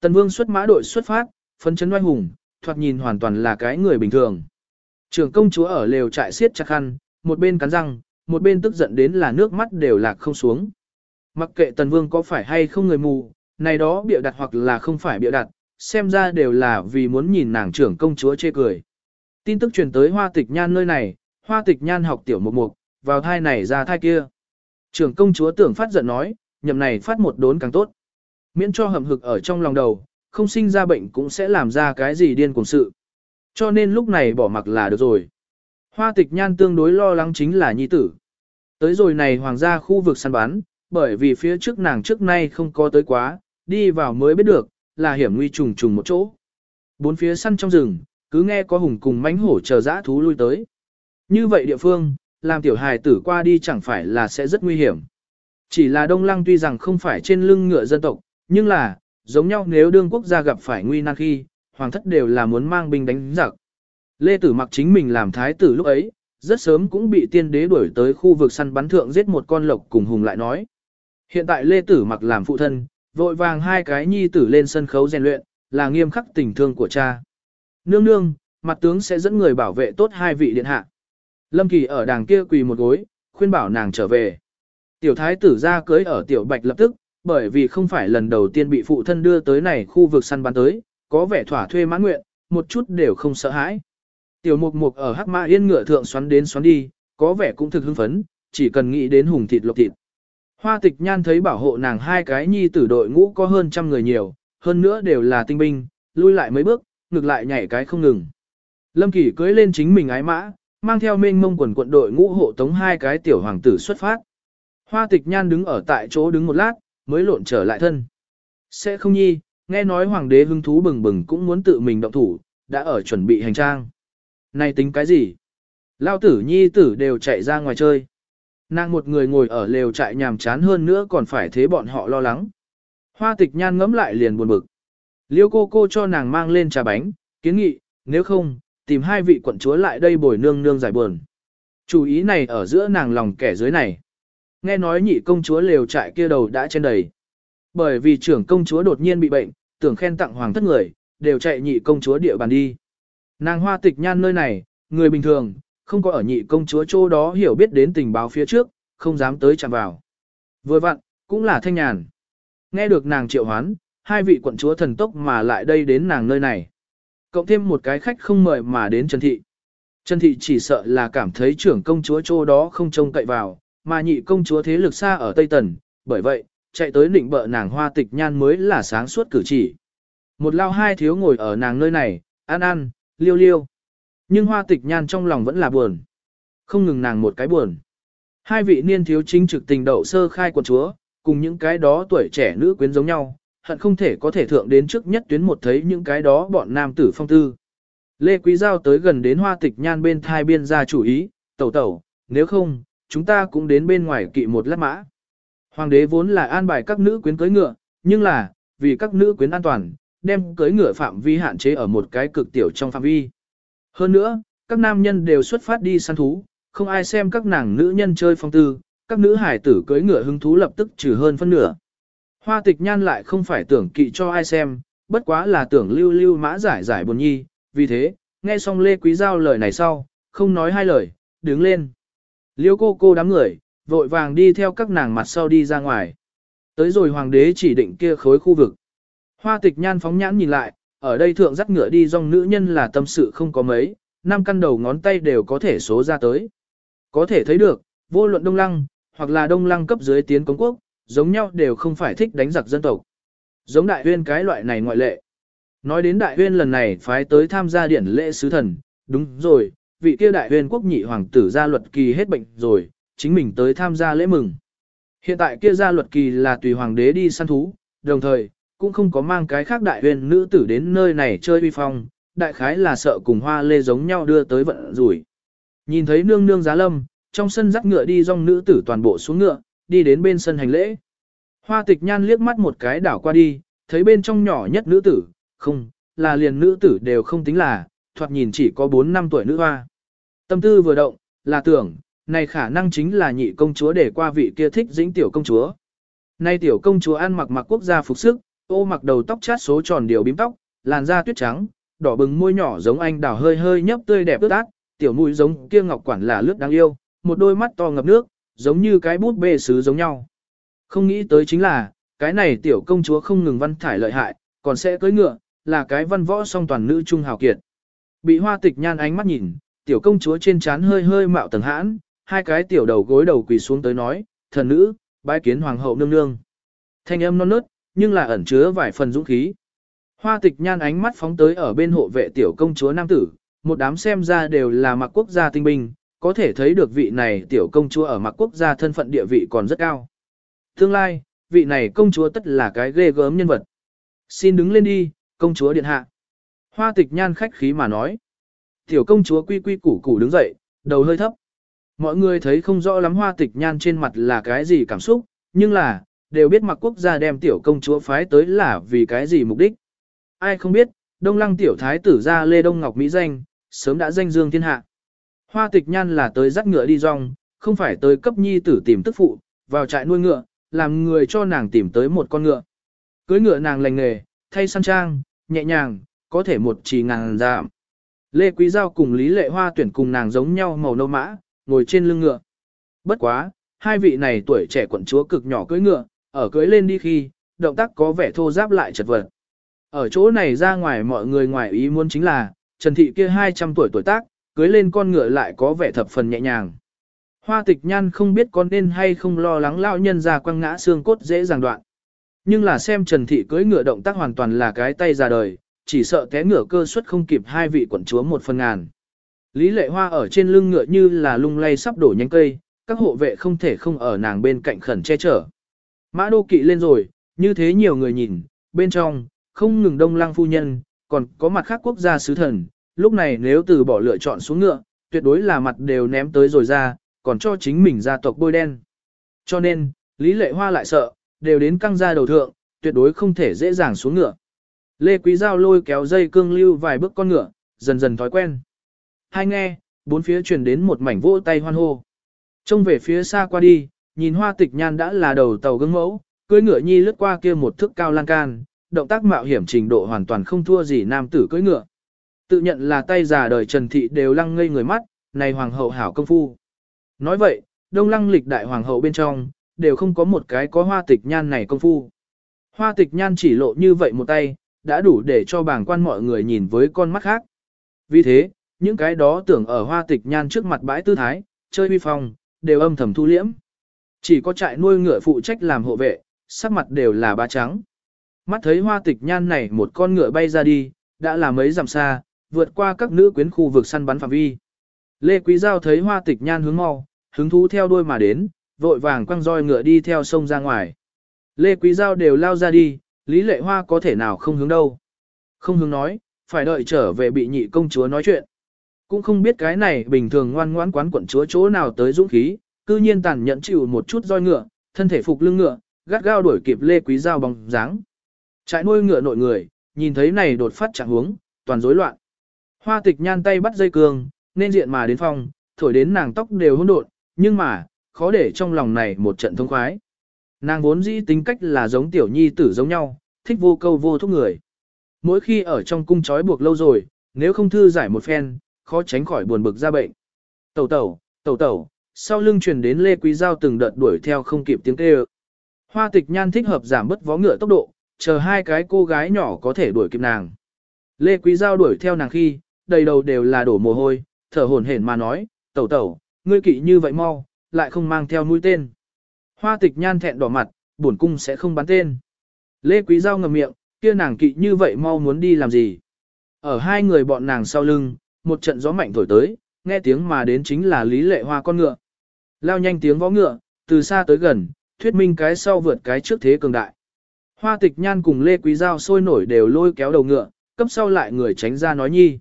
Tần Vương xuất mã đội xuất phát, phấn chấn oai hùng, thoạt nhìn hoàn toàn là cái người bình thường. Trưởng công chúa ở lều trại siết chặt khăn, một bên cắn răng, một bên tức giận đến là nước mắt đều lạc không xuống. Mặc kệ Tần Vương có phải hay không người mù, này đó bịa đặt hoặc là không phải bịa đặt, xem ra đều là vì muốn nhìn nàng trưởng công chúa chê cười. Tin tức truyền tới hoa tịch nhan nơi này, hoa tịch nhan học tiểu mục mục, vào thai này ra thai kia. Trưởng công chúa tưởng phát giận nói, nhậm này phát một đốn càng tốt. Miễn cho hầm hực ở trong lòng đầu, không sinh ra bệnh cũng sẽ làm ra cái gì điên cuồng sự. Cho nên lúc này bỏ mặc là được rồi. Hoa tịch nhan tương đối lo lắng chính là nhi tử. Tới rồi này hoàng gia khu vực săn bắn, bởi vì phía trước nàng trước nay không có tới quá, đi vào mới biết được, là hiểm nguy trùng trùng một chỗ. Bốn phía săn trong rừng, cứ nghe có hùng cùng mánh hổ chờ dã thú lui tới. Như vậy địa phương, làm tiểu hài tử qua đi chẳng phải là sẽ rất nguy hiểm. Chỉ là Đông Lăng tuy rằng không phải trên lưng ngựa dân tộc, nhưng là, giống nhau nếu đương quốc gia gặp phải nguy nan khi, hoàng thất đều là muốn mang binh đánh giặc. Lê Tử mặc chính mình làm thái tử lúc ấy, rất sớm cũng bị tiên đế đuổi tới khu vực săn bắn thượng giết một con lộc cùng hùng lại nói. Hiện tại Lê Tử mặc làm phụ thân, vội vàng hai cái nhi tử lên sân khấu rèn luyện, là nghiêm khắc tình thương của cha. Nương nương, mặt tướng sẽ dẫn người bảo vệ tốt hai vị điện hạ. Lâm Kỳ ở đàng kia quỳ một gối, khuyên bảo nàng trở về. Tiểu thái tử ra cưới ở tiểu bạch lập tức, bởi vì không phải lần đầu tiên bị phụ thân đưa tới này khu vực săn bắn tới, có vẻ thỏa thuê mãn nguyện, một chút đều không sợ hãi. Tiểu mục mục ở hắc mã yên ngựa thượng xoắn đến xoắn đi, có vẻ cũng thực hưng phấn, chỉ cần nghĩ đến hùng thịt lộc thịt. Hoa tịch nhan thấy bảo hộ nàng hai cái nhi tử đội ngũ có hơn trăm người nhiều, hơn nữa đều là tinh binh, lui lại mấy bước, ngược lại nhảy cái không ngừng. Lâm Kỳ cưới lên chính mình ái mã, mang theo mênh mông quần quận đội ngũ hộ tống hai cái tiểu hoàng tử xuất phát. Hoa tịch nhan đứng ở tại chỗ đứng một lát, mới lộn trở lại thân. Sẽ không nhi, nghe nói hoàng đế hứng thú bừng bừng cũng muốn tự mình động thủ, đã ở chuẩn bị hành trang. Này tính cái gì? Lao tử nhi tử đều chạy ra ngoài chơi. Nàng một người ngồi ở lều trại nhàm chán hơn nữa còn phải thế bọn họ lo lắng. Hoa tịch nhan ngấm lại liền buồn bực. Liêu cô cô cho nàng mang lên trà bánh, kiến nghị, nếu không, tìm hai vị quận chúa lại đây bồi nương nương giải buồn. Chủ ý này ở giữa nàng lòng kẻ dưới này. Nghe nói nhị công chúa lều trại kia đầu đã trên đầy. Bởi vì trưởng công chúa đột nhiên bị bệnh, tưởng khen tặng hoàng thất người, đều chạy nhị công chúa địa bàn đi. Nàng hoa tịch nhan nơi này, người bình thường, không có ở nhị công chúa chỗ đó hiểu biết đến tình báo phía trước, không dám tới chạm vào. Vừa vặn, cũng là thanh nhàn. Nghe được nàng triệu hoán, hai vị quận chúa thần tốc mà lại đây đến nàng nơi này. Cộng thêm một cái khách không mời mà đến Trần Thị. Trần Thị chỉ sợ là cảm thấy trưởng công chúa chỗ đó không trông cậy vào, mà nhị công chúa thế lực xa ở Tây Tần, bởi vậy, chạy tới định bợ nàng hoa tịch nhan mới là sáng suốt cử chỉ. Một lao hai thiếu ngồi ở nàng nơi này, ăn ăn, liêu liêu. Nhưng hoa tịch nhan trong lòng vẫn là buồn. Không ngừng nàng một cái buồn. Hai vị niên thiếu chính trực tình đậu sơ khai quần chúa, cùng những cái đó tuổi trẻ nữ quyến giống nhau, hận không thể có thể thượng đến trước nhất tuyến một thấy những cái đó bọn nam tử phong tư. Lê Quý Giao tới gần đến hoa tịch nhan bên thai biên ra chủ ý, tẩu tẩu, nếu không, chúng ta cũng đến bên ngoài kỵ một lát mã. Hoàng đế vốn là an bài các nữ quyến cưới ngựa, nhưng là, vì các nữ quyến an toàn, đem cưới ngựa phạm vi hạn chế ở một cái cực tiểu trong phạm vi. Hơn nữa, các nam nhân đều xuất phát đi săn thú, không ai xem các nàng nữ nhân chơi phong tư, các nữ hải tử cưới ngựa hứng thú lập tức trừ hơn phân nửa. Hoa tịch nhan lại không phải tưởng kỵ cho ai xem, bất quá là tưởng lưu lưu mã giải giải buồn nhi, vì thế, nghe xong Lê Quý Giao lời này sau, không nói hai lời, đứng lên. Liêu cô cô đám người, vội vàng đi theo các nàng mặt sau đi ra ngoài. Tới rồi hoàng đế chỉ định kia khối khu vực. Hoa tịch nhan phóng nhãn nhìn lại, ở đây thượng dắt ngựa đi dòng nữ nhân là tâm sự không có mấy, năm căn đầu ngón tay đều có thể số ra tới. Có thể thấy được, vô luận đông lăng, hoặc là đông lăng cấp dưới tiến công quốc, giống nhau đều không phải thích đánh giặc dân tộc. Giống đại huyên cái loại này ngoại lệ. Nói đến đại huyên lần này phái tới tham gia điển lễ sứ thần, đúng rồi, vị kia đại Huyền quốc nhị hoàng tử gia luật kỳ hết bệnh rồi, chính mình tới tham gia lễ mừng. Hiện tại kia gia luật kỳ là tùy hoàng đế đi săn thú, đồng thời, cũng không có mang cái khác đại Huyền nữ tử đến nơi này chơi uy phong, đại khái là sợ cùng hoa lê giống nhau đưa tới vận rủi. Nhìn thấy nương nương giá lâm, trong sân dắt ngựa đi dòng nữ tử toàn bộ xuống ngựa, đi đến bên sân hành lễ. Hoa tịch nhan liếc mắt một cái đảo qua đi, thấy bên trong nhỏ nhất nữ tử, không, là liền nữ tử đều không tính là, thoạt nhìn chỉ có 4 năm tuổi nữ hoa. Tâm tư vừa động, là tưởng, này khả năng chính là nhị công chúa để qua vị kia thích dĩnh tiểu công chúa. Nay tiểu công chúa ăn mặc mặc quốc gia phục sức, Ô mặc đầu tóc chát số tròn điều bím tóc, làn da tuyết trắng, đỏ bừng môi nhỏ giống anh đào hơi hơi nhấp tươi đẹp ướt át, tiểu mũi giống kia ngọc quản là lướt đáng yêu, một đôi mắt to ngập nước, giống như cái bút bê sứ giống nhau. Không nghĩ tới chính là, cái này tiểu công chúa không ngừng văn thải lợi hại, còn sẽ cưỡi ngựa, là cái văn võ song toàn nữ trung hào kiệt. Bị hoa tịch nhan ánh mắt nhìn, tiểu công chúa trên trán hơi hơi mạo tầng hãn, hai cái tiểu đầu gối đầu quỳ xuống tới nói, thần nữ, bái kiến hoàng hậu nương nương. Thanh âm non nớt, nhưng là ẩn chứa vài phần dũng khí. Hoa tịch nhan ánh mắt phóng tới ở bên hộ vệ tiểu công chúa nam tử, một đám xem ra đều là mặc quốc gia tinh binh, có thể thấy được vị này tiểu công chúa ở mặc quốc gia thân phận địa vị còn rất cao. Tương lai, vị này công chúa tất là cái ghê gớm nhân vật. Xin đứng lên đi, công chúa điện hạ. Hoa tịch nhan khách khí mà nói. Tiểu công chúa quy quy củ củ đứng dậy, đầu hơi thấp. Mọi người thấy không rõ lắm hoa tịch nhan trên mặt là cái gì cảm xúc, nhưng là, đều biết mặc quốc gia đem tiểu công chúa phái tới là vì cái gì mục đích. Ai không biết, đông lăng tiểu thái tử ra Lê Đông Ngọc Mỹ danh, sớm đã danh dương thiên hạ. Hoa tịch nhan là tới dắt ngựa đi rong, không phải tới cấp nhi tử tìm tức phụ, vào trại nuôi ngựa, làm người cho nàng tìm tới một con ngựa. Cưới ngựa nàng lành nghề, thay săn trang, nhẹ nhàng, có thể một trì ngàn giảm. Lê Quý Giao cùng Lý Lệ Hoa tuyển cùng nàng giống nhau màu nâu mã, ngồi trên lưng ngựa. Bất quá, hai vị này tuổi trẻ quận chúa cực nhỏ cưỡi ngựa, ở cưỡi lên đi khi, động tác có vẻ thô giáp lại chật vật. Ở chỗ này ra ngoài mọi người ngoài ý muốn chính là, Trần Thị kia 200 tuổi tuổi tác, cưới lên con ngựa lại có vẻ thập phần nhẹ nhàng. Hoa tịch nhan không biết con nên hay không lo lắng lão nhân ra quăng ngã xương cốt dễ dàng đoạn. Nhưng là xem Trần Thị cưỡi ngựa động tác hoàn toàn là cái tay ra đời, chỉ sợ té ngựa cơ suất không kịp hai vị quận chúa một phần ngàn. Lý lệ hoa ở trên lưng ngựa như là lung lay sắp đổ nhánh cây, các hộ vệ không thể không ở nàng bên cạnh khẩn che chở. Mã đô kỵ lên rồi, như thế nhiều người nhìn, bên trong, không ngừng đông lăng phu nhân, còn có mặt khác quốc gia sứ thần, lúc này nếu từ bỏ lựa chọn xuống ngựa, tuyệt đối là mặt đều ném tới rồi ra, còn cho chính mình gia tộc bôi đen. Cho nên, Lý Lệ Hoa lại sợ, đều đến căng ra đầu thượng, tuyệt đối không thể dễ dàng xuống ngựa. Lê Quý Giao lôi kéo dây cương lưu vài bước con ngựa, dần dần thói quen. Hai nghe, bốn phía truyền đến một mảnh vỗ tay hoan hô. Trông về phía xa qua đi, nhìn hoa tịch nhan đã là đầu tàu gương mẫu, cưỡi ngựa nhi lướt qua kia một thước cao lan can, động tác mạo hiểm trình độ hoàn toàn không thua gì nam tử cưỡi ngựa. Tự nhận là tay già đời Trần Thị đều lăng ngây người mắt, này hoàng hậu hảo công phu. Nói vậy, đông lăng lịch đại hoàng hậu bên trong, đều không có một cái có hoa tịch nhan này công phu. Hoa tịch nhan chỉ lộ như vậy một tay, đã đủ để cho bảng quan mọi người nhìn với con mắt khác. Vì thế, những cái đó tưởng ở hoa tịch nhan trước mặt bãi tư thái, chơi vi phong, đều âm thầm thu liễm. Chỉ có trại nuôi ngựa phụ trách làm hộ vệ, sắc mặt đều là ba trắng. Mắt thấy hoa tịch nhan này một con ngựa bay ra đi, đã là mấy dặm xa, vượt qua các nữ quyến khu vực săn bắn phạm vi. Lê Quý Giao thấy hoa tịch nhan hướng mau, hứng thú theo đuôi mà đến, vội vàng quăng roi ngựa đi theo sông ra ngoài. Lê Quý Giao đều lao ra đi, Lý Lệ Hoa có thể nào không hướng đâu. Không hướng nói, phải đợi trở về bị nhị công chúa nói chuyện. Cũng không biết cái này bình thường ngoan ngoãn quán quận chúa chỗ nào tới dũng khí, cư nhiên tàn nhẫn chịu một chút roi ngựa, thân thể phục lưng ngựa, gắt gao đuổi kịp Lê Quý Giao bóng dáng. Trại nuôi ngựa nội người, nhìn thấy này đột phát trạng huống, toàn rối loạn. Hoa tịch nhan tay bắt dây cương, nên diện mà đến phòng, thổi đến nàng tóc đều hỗn độn, nhưng mà, khó để trong lòng này một trận thông khoái. Nàng vốn dĩ tính cách là giống tiểu nhi tử giống nhau, thích vô câu vô thúc người. Mỗi khi ở trong cung trói buộc lâu rồi, nếu không thư giải một phen, khó tránh khỏi buồn bực ra bệnh. Tẩu tẩu, tẩu tẩu, sau lưng truyền đến Lê Quý Giao từng đợt đuổi theo không kịp tiếng kêu. Hoa tịch nhan thích hợp giảm bớt vó ngựa tốc độ, chờ hai cái cô gái nhỏ có thể đuổi kịp nàng. Lê Quý Giao đuổi theo nàng khi, đầy đầu đều là đổ mồ hôi, thở hổn hển mà nói, tẩu tẩu, ngươi kỵ như vậy mau, lại không mang theo mũi tên. Hoa tịch nhan thẹn đỏ mặt, bổn cung sẽ không bắn tên. Lê Quý Giao ngầm miệng, kia nàng kỵ như vậy mau muốn đi làm gì. Ở hai người bọn nàng sau lưng, một trận gió mạnh thổi tới, nghe tiếng mà đến chính là Lý Lệ Hoa con ngựa. Lao nhanh tiếng vó ngựa, từ xa tới gần, thuyết minh cái sau vượt cái trước thế cường đại. Hoa tịch nhan cùng Lê Quý Giao sôi nổi đều lôi kéo đầu ngựa, cấp sau lại người tránh ra nói nhi.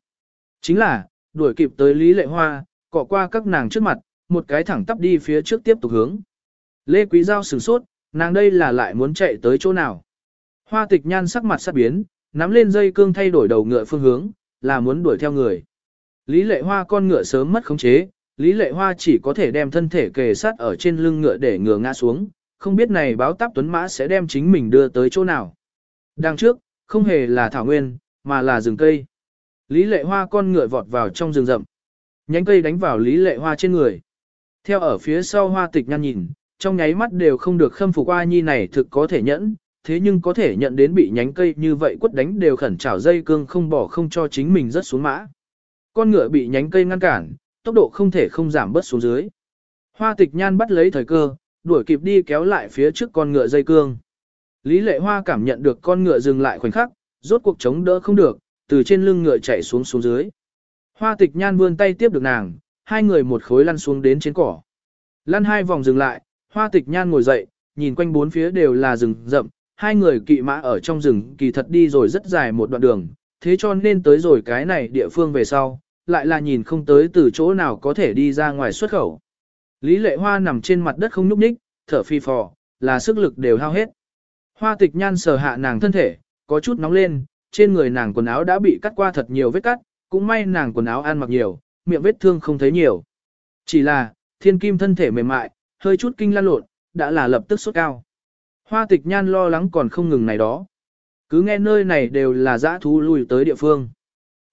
Chính là, đuổi kịp tới Lý Lệ Hoa, cọ qua các nàng trước mặt, một cái thẳng tắp đi phía trước tiếp tục hướng. Lê Quý Giao sửng sốt, nàng đây là lại muốn chạy tới chỗ nào. Hoa tịch nhan sắc mặt sắc biến, nắm lên dây cương thay đổi đầu ngựa phương hướng, là muốn đuổi theo người. Lý lệ hoa con ngựa sớm mất khống chế, Lý lệ hoa chỉ có thể đem thân thể kề sát ở trên lưng ngựa để ngựa ngã xuống, không biết này báo táp tuấn mã sẽ đem chính mình đưa tới chỗ nào. Đằng trước, không hề là thảo nguyên, mà là rừng cây. Lý lệ hoa con ngựa vọt vào trong rừng rậm. Nhánh cây đánh vào lý lệ hoa trên người. Theo ở phía sau hoa tịch nhăn nhìn, trong nháy mắt đều không được khâm phục qua nhi này thực có thể nhẫn, thế nhưng có thể nhận đến bị nhánh cây như vậy quất đánh đều khẩn trảo dây cương không bỏ không cho chính mình rớt xuống mã. Con ngựa bị nhánh cây ngăn cản, tốc độ không thể không giảm bớt xuống dưới. Hoa tịch nhan bắt lấy thời cơ, đuổi kịp đi kéo lại phía trước con ngựa dây cương. Lý lệ hoa cảm nhận được con ngựa dừng lại khoảnh khắc, rốt cuộc chống đỡ không được, từ trên lưng ngựa chạy xuống xuống dưới. Hoa tịch nhan vươn tay tiếp được nàng, hai người một khối lăn xuống đến trên cỏ. Lăn hai vòng dừng lại, hoa tịch nhan ngồi dậy, nhìn quanh bốn phía đều là rừng rậm, hai người kỵ mã ở trong rừng kỳ thật đi rồi rất dài một đoạn đường, thế cho nên tới rồi cái này địa phương về sau, lại là nhìn không tới từ chỗ nào có thể đi ra ngoài xuất khẩu. Lý lệ hoa nằm trên mặt đất không nhúc nhích, thở phi phò, là sức lực đều hao hết. Hoa tịch nhan sờ hạ nàng thân thể, có chút nóng lên, trên người nàng quần áo đã bị cắt qua thật nhiều vết cắt, cũng may nàng quần áo ăn mặc nhiều, miệng vết thương không thấy nhiều. Chỉ là, thiên kim thân thể mềm mại, hơi chút kinh lan lộn, đã là lập tức sốt cao. Hoa tịch nhan lo lắng còn không ngừng này đó. Cứ nghe nơi này đều là dã thú lui tới địa phương.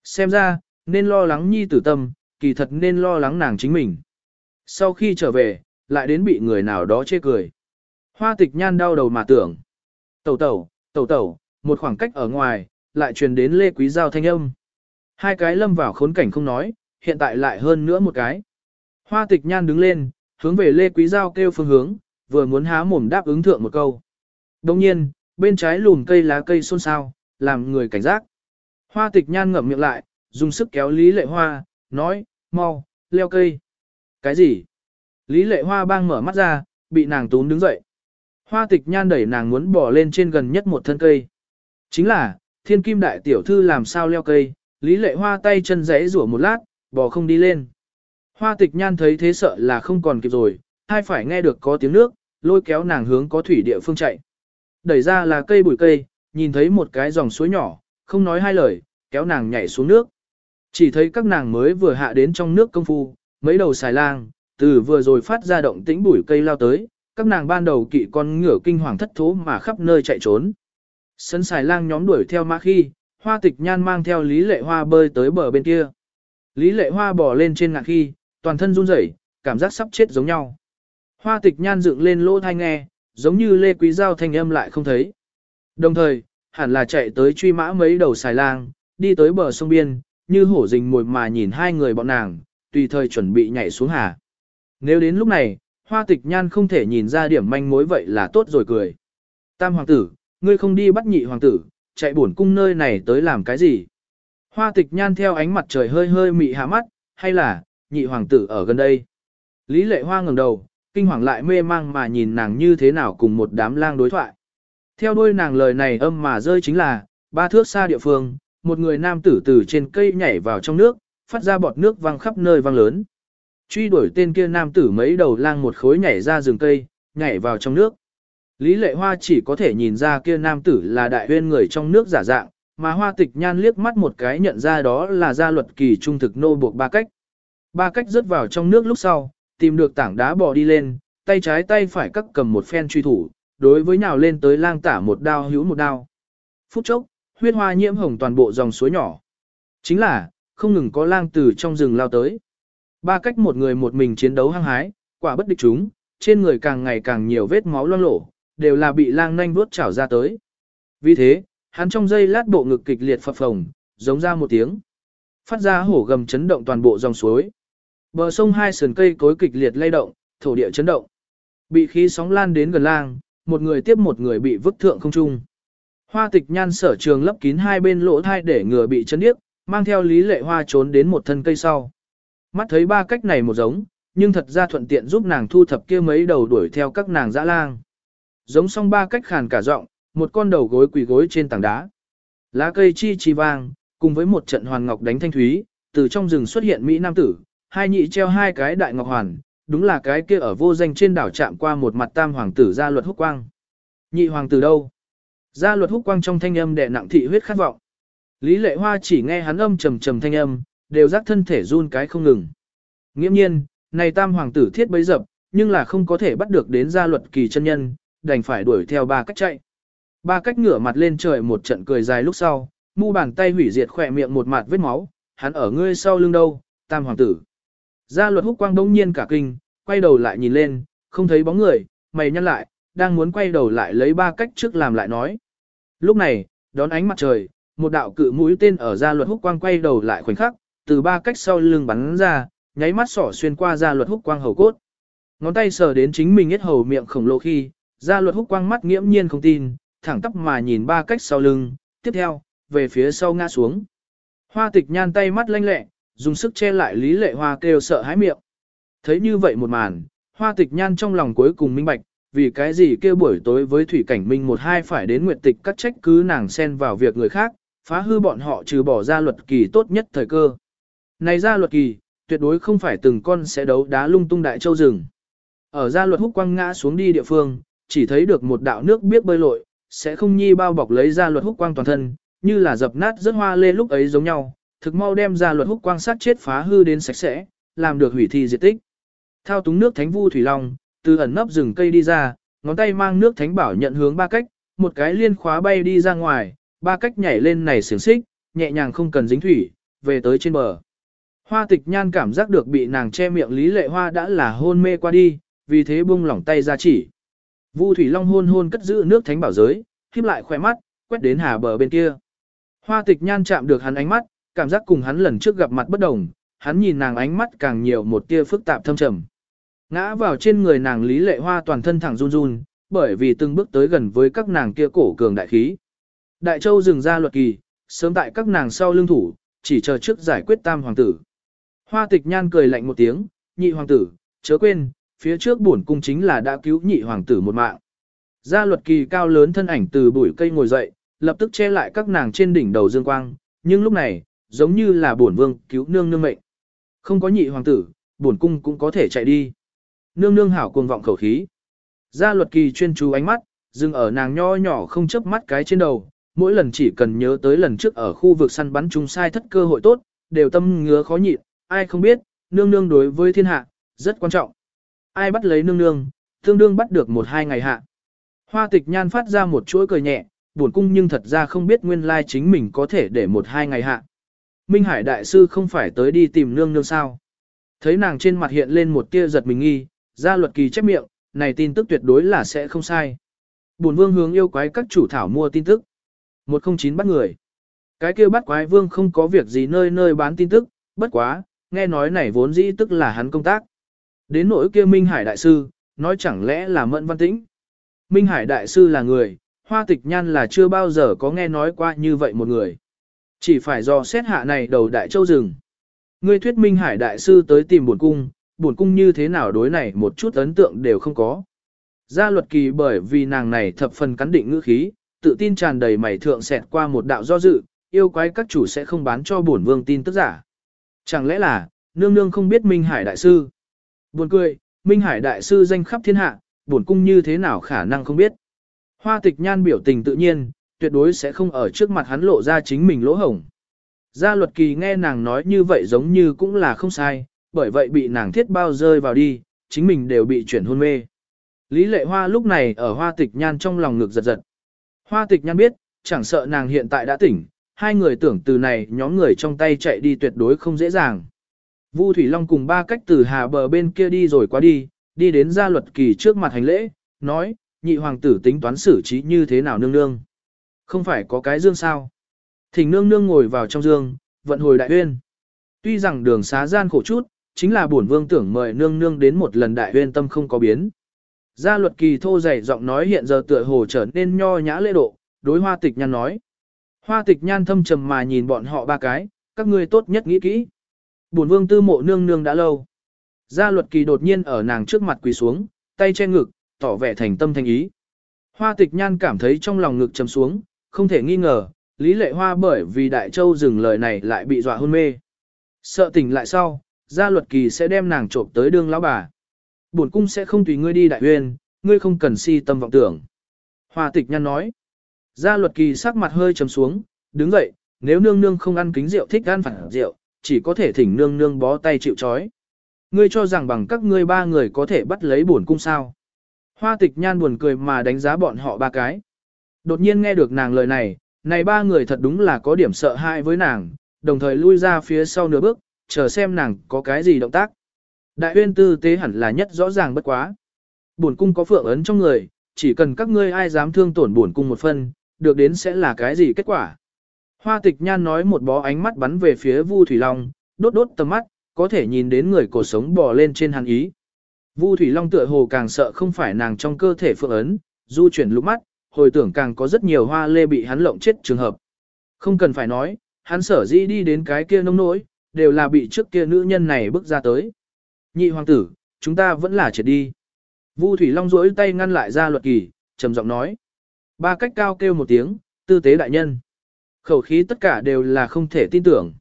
Xem ra, nên lo lắng nhi tử tâm, kỳ thật nên lo lắng nàng chính mình. Sau khi trở về, lại đến bị người nào đó chê cười. Hoa tịch nhan đau đầu mà tưởng. Tẩu tẩu, tẩu tẩu, một khoảng cách ở ngoài, lại truyền đến lê quý giao thanh âm. Hai cái lâm vào khốn cảnh không nói, hiện tại lại hơn nữa một cái. Hoa tịch nhan đứng lên, hướng về lê quý giao kêu phương hướng, vừa muốn há mồm đáp ứng thượng một câu. Đồng nhiên, bên trái lùm cây lá cây xôn xao, làm người cảnh giác. Hoa tịch nhan ngậm miệng lại, dùng sức kéo Lý Lệ Hoa, nói, mau, leo cây. Cái gì? Lý Lệ Hoa bang mở mắt ra, bị nàng tún đứng dậy. Hoa tịch nhan đẩy nàng muốn bỏ lên trên gần nhất một thân cây. Chính là, thiên kim đại tiểu thư làm sao leo cây, Lý Lệ Hoa tay chân rẽ rủa một lát, bò không đi lên. Hoa tịch nhan thấy thế sợ là không còn kịp rồi, hai phải nghe được có tiếng nước, lôi kéo nàng hướng có thủy địa phương chạy. Đẩy ra là cây bụi cây, nhìn thấy một cái dòng suối nhỏ, không nói hai lời, kéo nàng nhảy xuống nước. Chỉ thấy các nàng mới vừa hạ đến trong nước công phu, mấy đầu xài lang, từ vừa rồi phát ra động tĩnh bụi cây lao tới, các nàng ban đầu kỵ con ngựa kinh hoàng thất thố mà khắp nơi chạy trốn. Sân xài lang nhóm đuổi theo mã khi, hoa tịch nhan mang theo Lý Lệ Hoa bơi tới bờ bên kia. Lý Lệ Hoa bò lên trên ngạc khi, toàn thân run rẩy, cảm giác sắp chết giống nhau. Hoa tịch nhan dựng lên lỗ thai nghe, giống như lê quý giao thanh âm lại không thấy. Đồng thời, hẳn là chạy tới truy mã mấy đầu xài lang, đi tới bờ sông biên, như hổ rình mồi mà nhìn hai người bọn nàng, tùy thời chuẩn bị nhảy xuống hà. Nếu đến lúc này, hoa tịch nhan không thể nhìn ra điểm manh mối vậy là tốt rồi cười. Tam hoàng tử, ngươi không đi bắt nhị hoàng tử, chạy bổn cung nơi này tới làm cái gì? Hoa tịch nhan theo ánh mặt trời hơi hơi mị hạ mắt, hay là, nhị hoàng tử ở gần đây? Lý lệ hoa ngẩng đầu, kinh hoàng lại mê mang mà nhìn nàng như thế nào cùng một đám lang đối thoại. Theo đuôi nàng lời này âm mà rơi chính là, ba thước xa địa phương, một người nam tử từ trên cây nhảy vào trong nước, phát ra bọt nước văng khắp nơi văng lớn. Truy đuổi tên kia nam tử mấy đầu lang một khối nhảy ra rừng cây, nhảy vào trong nước. Lý lệ hoa chỉ có thể nhìn ra kia nam tử là đại huyên người trong nước giả dạng, mà hoa tịch nhan liếc mắt một cái nhận ra đó là gia luật kỳ trung thực nô buộc ba cách. Ba cách rớt vào trong nước lúc sau, tìm được tảng đá bò đi lên, tay trái tay phải cắt cầm một phen truy thủ, đối với nhào lên tới lang tả một đao hữu một đao. Phút chốc, huyết hoa nhiễm hồng toàn bộ dòng suối nhỏ. Chính là, không ngừng có lang từ trong rừng lao tới. Ba cách một người một mình chiến đấu hăng hái, quả bất địch chúng, trên người càng ngày càng nhiều vết máu loang lổ, đều là bị lang nanh vuốt chảo ra tới. Vì thế, hắn trong giây lát bộ ngực kịch liệt phập phồng, giống ra một tiếng. Phát ra hổ gầm chấn động toàn bộ dòng suối. Bờ sông hai sườn cây cối kịch liệt lay động, thổ địa chấn động. Bị khí sóng lan đến gần lang, một người tiếp một người bị vứt thượng không trung. Hoa tịch nhan sở trường lấp kín hai bên lỗ thai để ngừa bị chấn điếc, mang theo lý lệ hoa trốn đến một thân cây sau. Mắt thấy ba cách này một giống, nhưng thật ra thuận tiện giúp nàng thu thập kia mấy đầu đuổi theo các nàng dã lang. Giống xong ba cách khàn cả giọng, một con đầu gối quỳ gối trên tảng đá. Lá cây chi chi vang, cùng với một trận hoàn ngọc đánh thanh thúy, từ trong rừng xuất hiện Mỹ Nam tử, hai nhị treo hai cái đại ngọc hoàn, đúng là cái kia ở vô danh trên đảo chạm qua một mặt tam hoàng tử gia luật húc quang. Nhị hoàng tử đâu? Gia luật húc quang trong thanh âm đè nặng thị huyết khát vọng. Lý lệ hoa chỉ nghe hắn âm trầm trầm thanh âm, đều giác thân thể run cái không ngừng. Nghiễm nhiên, này tam hoàng tử thiết bấy dập, nhưng là không có thể bắt được đến gia luật kỳ chân nhân, đành phải đuổi theo ba cách chạy. Ba cách ngửa mặt lên trời một trận cười dài lúc sau, mu bàn tay hủy diệt khỏe miệng một mặt vết máu, hắn ở ngươi sau lưng đâu, tam hoàng tử. Gia luật húc quang đông nhiên cả kinh, quay đầu lại nhìn lên, không thấy bóng người, mày nhăn lại, đang muốn quay đầu lại lấy ba cách trước làm lại nói. Lúc này, đón ánh mặt trời, một đạo cự mũi tên ở gia luật húc quang quay đầu lại khoảnh khắc, từ ba cách sau lưng bắn ra, nháy mắt sỏ xuyên qua gia luật húc quang hầu cốt. Ngón tay sờ đến chính mình hết hầu miệng khổng lồ khi, gia luật húc quang mắt nghiễm nhiên không tin, thẳng tắp mà nhìn ba cách sau lưng, tiếp theo, về phía sau ngã xuống. Hoa tịch nhan tay mắt lanh lẹ, dùng sức che lại lý lệ hoa kêu sợ hãi miệng. Thấy như vậy một màn, hoa tịch nhan trong lòng cuối cùng minh bạch, vì cái gì kêu buổi tối với thủy cảnh minh một hai phải đến nguyệt tịch cắt trách cứ nàng xen vào việc người khác, phá hư bọn họ trừ bỏ ra luật kỳ tốt nhất thời cơ. Này ra luật kỳ, tuyệt đối không phải từng con sẽ đấu đá lung tung đại châu rừng. Ở gia luật húc quăng ngã xuống đi địa phương, chỉ thấy được một đạo nước biết bơi lội, sẽ không nhi bao bọc lấy gia luật húc quang toàn thân, như là dập nát rất hoa lê lúc ấy giống nhau, thực mau đem ra luật húc quang sát chết phá hư đến sạch sẽ, làm được hủy thi diệt tích. Thao túng nước thánh vu thủy long, từ ẩn nấp rừng cây đi ra, ngón tay mang nước thánh bảo nhận hướng ba cách, một cái liên khóa bay đi ra ngoài, ba cách nhảy lên này xiềng xích, nhẹ nhàng không cần dính thủy, về tới trên bờ. Hoa tịch nhan cảm giác được bị nàng che miệng lý lệ hoa đã là hôn mê qua đi, vì thế buông lỏng tay ra chỉ. Vu thủy long hôn hôn cất giữ nước thánh bảo giới, khiếp lại khỏe mắt, quét đến hà bờ bên kia. Hoa tịch nhan chạm được hắn ánh mắt, cảm giác cùng hắn lần trước gặp mặt bất đồng, hắn nhìn nàng ánh mắt càng nhiều một tia phức tạp thâm trầm. Ngã vào trên người nàng Lý Lệ Hoa toàn thân thẳng run run, bởi vì từng bước tới gần với các nàng kia cổ cường đại khí. Đại Châu dừng ra luật kỳ, sớm tại các nàng sau lưng thủ, chỉ chờ trước giải quyết tam hoàng tử. Hoa tịch nhan cười lạnh một tiếng, nhị hoàng tử, chớ quên, phía trước bổn cung chính là đã cứu nhị hoàng tử một mạng. Gia luật kỳ cao lớn thân ảnh từ bụi cây ngồi dậy, lập tức che lại các nàng trên đỉnh đầu dương quang, nhưng lúc này, giống như là bổn vương cứu nương nương mệnh. Không có nhị hoàng tử, bổn cung cũng có thể chạy đi. Nương nương hảo cuồng vọng khẩu khí. Gia luật kỳ chuyên chú ánh mắt, dừng ở nàng nho nhỏ không chớp mắt cái trên đầu, mỗi lần chỉ cần nhớ tới lần trước ở khu vực săn bắn chúng sai thất cơ hội tốt, đều tâm ngứa khó nhịn, ai không biết, nương nương đối với thiên hạ, rất quan trọng. Ai bắt lấy nương nương, tương đương bắt được một hai ngày hạ. Hoa tịch nhan phát ra một chuỗi cười nhẹ, buồn cung nhưng thật ra không biết nguyên lai chính mình có thể để một hai ngày hạ. Minh Hải Đại Sư không phải tới đi tìm nương nương sao. Thấy nàng trên mặt hiện lên một tia giật mình nghi, ra luật kỳ chép miệng, này tin tức tuyệt đối là sẽ không sai. Bổn vương hướng yêu quái các chủ thảo mua tin tức. 109 bắt người. Cái kia bắt quái vương không có việc gì nơi nơi bán tin tức, bất quá, nghe nói này vốn dĩ tức là hắn công tác. Đến nỗi kia Minh Hải Đại Sư, nói chẳng lẽ là mẫn văn tĩnh. Minh Hải Đại Sư là người, hoa tịch nhan là chưa bao giờ có nghe nói qua như vậy một người. Chỉ phải do xét hạ này đầu Đại Châu rừng. Ngươi thuyết Minh Hải Đại Sư tới tìm buồn cung, buồn cung như thế nào đối này một chút ấn tượng đều không có. Gia luật kỳ bởi vì nàng này thập phần cắn định ngữ khí, tự tin tràn đầy mảy thượng xẹt qua một đạo do dự, yêu quái các chủ sẽ không bán cho bổn vương tin tức giả. Chẳng lẽ là, nương nương không biết Minh Hải Đại Sư? Buồn cười, Minh Hải Đại Sư danh khắp thiên hạ, bổn cung như thế nào khả năng không biết. Hoa tịch nhan biểu tình tự nhiên, tuyệt đối sẽ không ở trước mặt hắn lộ ra chính mình lỗ hổng. Gia luật kỳ nghe nàng nói như vậy giống như cũng là không sai, bởi vậy bị nàng thiết bao rơi vào đi, chính mình đều bị chuyển hôn mê. Lý lệ hoa lúc này ở hoa tịch nhan trong lòng ngực giật giật. Hoa tịch nhan biết, chẳng sợ nàng hiện tại đã tỉnh, hai người tưởng từ này nhóm người trong tay chạy đi tuyệt đối không dễ dàng. Vu Thủy Long cùng ba cách từ hà bờ bên kia đi rồi qua đi, đi đến gia luật kỳ trước mặt hành lễ, nói, nhị hoàng tử tính toán xử trí như thế nào nương nương. Không phải có cái dương sao. Thỉnh nương nương ngồi vào trong dương, vận hồi đại uyên. Tuy rằng đường xá gian khổ chút, chính là bổn vương tưởng mời nương nương đến một lần đại uyên tâm không có biến. Gia luật kỳ thô dày giọng nói hiện giờ tựa hồ trở nên nho nhã lễ độ, đối hoa tịch nhan nói. Hoa tịch nhan thâm trầm mà nhìn bọn họ ba cái, các ngươi tốt nhất nghĩ kỹ. Bổn vương tư mộ nương nương đã lâu. Gia luật kỳ đột nhiên ở nàng trước mặt quỳ xuống, tay che ngực, tỏ vẻ thành tâm thành ý. Hoa tịch nhan cảm thấy trong lòng ngực trầm xuống, không thể nghi ngờ, Lý Lệ Hoa bởi vì Đại Châu dừng lời này lại bị dọa hôn mê. Sợ tỉnh lại sau, gia luật kỳ sẽ đem nàng trộm tới đương lão bà. Bổn cung sẽ không tùy ngươi đi đại huyên, ngươi không cần si tâm vọng tưởng. Hoa tịch nhăn nói. Gia luật kỳ sắc mặt hơi trầm xuống, đứng dậy, nếu nương nương không ăn kính rượu thích ăn phản rượu, chỉ có thể thỉnh nương nương bó tay chịu chói. Ngươi cho rằng bằng các ngươi ba người có thể bắt lấy bổn cung sao. Hoa tịch nhan buồn cười mà đánh giá bọn họ ba cái. Đột nhiên nghe được nàng lời này, này ba người thật đúng là có điểm sợ hãi với nàng, đồng thời lui ra phía sau nửa bước, chờ xem nàng có cái gì động tác. Đại huyên tư tế hẳn là nhất rõ ràng bất quá. Bổn cung có phượng ấn trong người, chỉ cần các ngươi ai dám thương tổn bổn cung một phân, được đến sẽ là cái gì kết quả. Hoa tịch nhan nói một bó ánh mắt bắn về phía Vu Thủy Long, đốt đốt tầm mắt, có thể nhìn đến người cổ sống bò lên trên hàn ý. Vu Thủy Long tựa hồ càng sợ không phải nàng trong cơ thể phượng ấn, du chuyển lúc mắt, hồi tưởng càng có rất nhiều hoa lê bị hắn lộng chết trường hợp. Không cần phải nói, hắn sở dĩ đi đến cái kia nông nỗi, đều là bị trước kia nữ nhân này bước ra tới. Nhị hoàng tử, chúng ta vẫn là triệt đi. Vu Thủy Long duỗi tay ngăn lại ra luật kỳ, trầm giọng nói. Ba cách cao kêu một tiếng, tư tế đại nhân. Khẩu khí tất cả đều là không thể tin tưởng.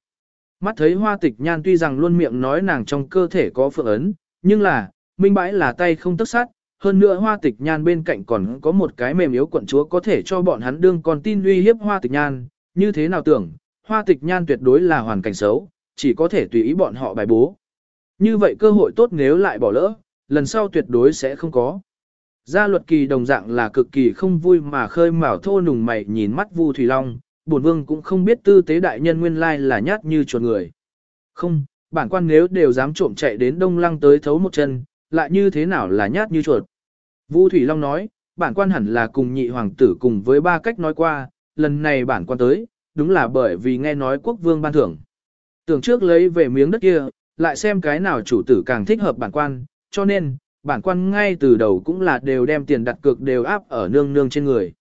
Mắt thấy hoa tịch nhan tuy rằng luôn miệng nói nàng trong cơ thể có phượng ấn, nhưng là, minh bãi là tay không tức sát, hơn nữa hoa tịch nhan bên cạnh còn có một cái mềm yếu quận chúa có thể cho bọn hắn đương còn tin uy hiếp hoa tịch nhan, như thế nào tưởng, hoa tịch nhan tuyệt đối là hoàn cảnh xấu, chỉ có thể tùy ý bọn họ bài bố. Như vậy cơ hội tốt nếu lại bỏ lỡ, lần sau tuyệt đối sẽ không có. Gia luật kỳ đồng dạng là cực kỳ không vui mà khơi mào thô nùng mày nhìn mắt Vu Thủy Long, bổn vương cũng không biết tư tế đại nhân nguyên lai là nhát như chuột người. Không, bản quan nếu đều dám trộm chạy đến Đông Lăng tới thấu một chân, lại như thế nào là nhát như chuột. Vu Thủy Long nói, bản quan hẳn là cùng nhị hoàng tử cùng với ba cách nói qua, lần này bản quan tới, đúng là bởi vì nghe nói quốc vương ban thưởng. Tưởng trước lấy về miếng đất kia, lại xem cái nào chủ tử càng thích hợp bản quan, cho nên, bản quan ngay từ đầu cũng là đều đem tiền đặt cược đều áp ở nương nương trên người.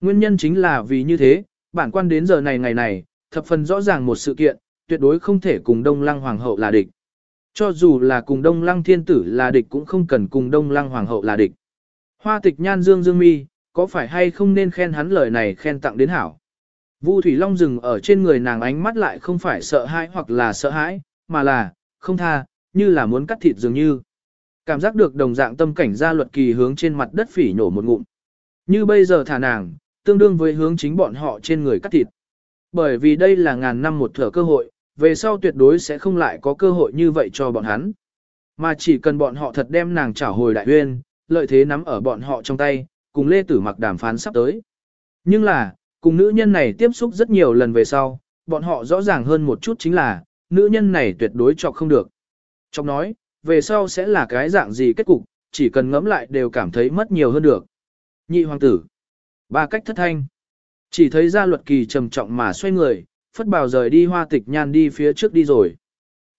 Nguyên nhân chính là vì như thế, bản quan đến giờ này ngày này, thập phần rõ ràng một sự kiện, tuyệt đối không thể cùng Đông Lăng Hoàng hậu là địch. Cho dù là cùng Đông Lăng Thiên Tử là địch cũng không cần cùng Đông Lăng Hoàng hậu là địch. Hoa tịch nhan dương dương mi, có phải hay không nên khen hắn lời này khen tặng đến hảo. Vu Thủy Long dừng ở trên người nàng ánh mắt lại không phải sợ hãi hoặc là sợ hãi, mà là, không tha, như là muốn cắt thịt dường như. Cảm giác được đồng dạng tâm cảnh ra luật kỳ hướng trên mặt đất phỉ nổ một ngụm. Như bây giờ thả nàng, tương đương với hướng chính bọn họ trên người cắt thịt. Bởi vì đây là ngàn năm một thở cơ hội, về sau tuyệt đối sẽ không lại có cơ hội như vậy cho bọn hắn. Mà chỉ cần bọn họ thật đem nàng trả hồi đại huyên, lợi thế nắm ở bọn họ trong tay, cùng Lê Tử mặc đàm phán sắp tới. Nhưng là, cùng nữ nhân này tiếp xúc rất nhiều lần về sau, bọn họ rõ ràng hơn một chút chính là, nữ nhân này tuyệt đối chọc không được. Chọc nói, về sau sẽ là cái dạng gì kết cục, chỉ cần ngẫm lại đều cảm thấy mất nhiều hơn được. Nhị hoàng tử. Ba cách thất thanh. Chỉ thấy ra luật kỳ trầm trọng mà xoay người, phất bào rời đi hoa tịch nhan đi phía trước đi rồi.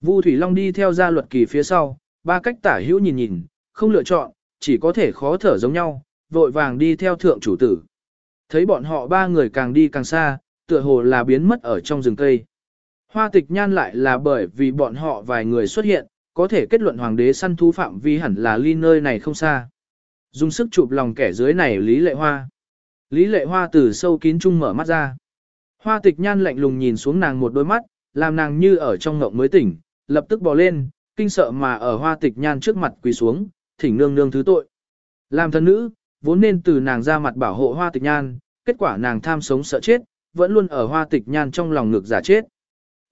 Vu Thủy Long đi theo gia luật kỳ phía sau, ba cách tả hữu nhìn nhìn, không lựa chọn, chỉ có thể khó thở giống nhau, vội vàng đi theo thượng chủ tử. Thấy bọn họ ba người càng đi càng xa, tựa hồ là biến mất ở trong rừng cây. Hoa tịch nhan lại là bởi vì bọn họ vài người xuất hiện, có thể kết luận hoàng đế săn thú phạm vi hẳn là ly nơi này không xa. Dùng sức chụp lòng kẻ dưới này Lý Lệ Hoa. Lý Lệ Hoa từ sâu kín trung mở mắt ra. Hoa tịch nhan lạnh lùng nhìn xuống nàng một đôi mắt, làm nàng như ở trong ngộng mới tỉnh, lập tức bò lên, kinh sợ mà ở hoa tịch nhan trước mặt quỳ xuống, thỉnh nương nương thứ tội. Làm thân nữ, vốn nên từ nàng ra mặt bảo hộ hoa tịch nhan, kết quả nàng tham sống sợ chết, vẫn luôn ở hoa tịch nhan trong lòng ngực giả chết.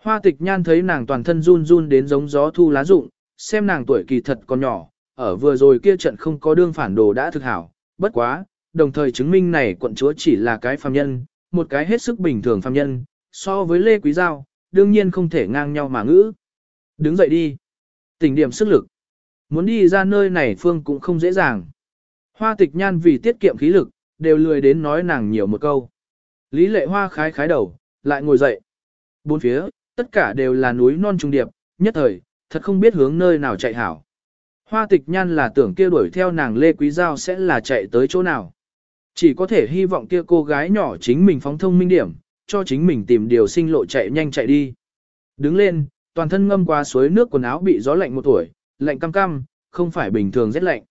Hoa tịch nhan thấy nàng toàn thân run run đến giống gió thu lá rụng, xem nàng tuổi kỳ thật còn nhỏ, ở vừa rồi kia trận không có đương phản đồ đã thực hảo, bất quá, đồng thời chứng minh này quận chúa chỉ là cái phàm nhân, một cái hết sức bình thường phàm nhân, so với Lê Quý Giao, đương nhiên không thể ngang nhau mà ngữ. Đứng dậy đi. Tỉnh điểm sức lực. Muốn đi ra nơi này Phương cũng không dễ dàng. Hoa tịch nhan vì tiết kiệm khí lực, đều lười đến nói nàng nhiều một câu. Lý lệ hoa khái khái đầu, lại ngồi dậy. Bốn phía, tất cả đều là núi non trung điệp, nhất thời, thật không biết hướng nơi nào chạy hảo. Hoa tịch nhan là tưởng kia đuổi theo nàng Lê Quý Giao sẽ là chạy tới chỗ nào. Chỉ có thể hy vọng kia cô gái nhỏ chính mình phóng thông minh điểm, cho chính mình tìm điều sinh lộ chạy nhanh chạy đi. Đứng lên, toàn thân ngâm qua suối nước quần áo bị gió lạnh một tuổi, lạnh cam cam, không phải bình thường rất lạnh.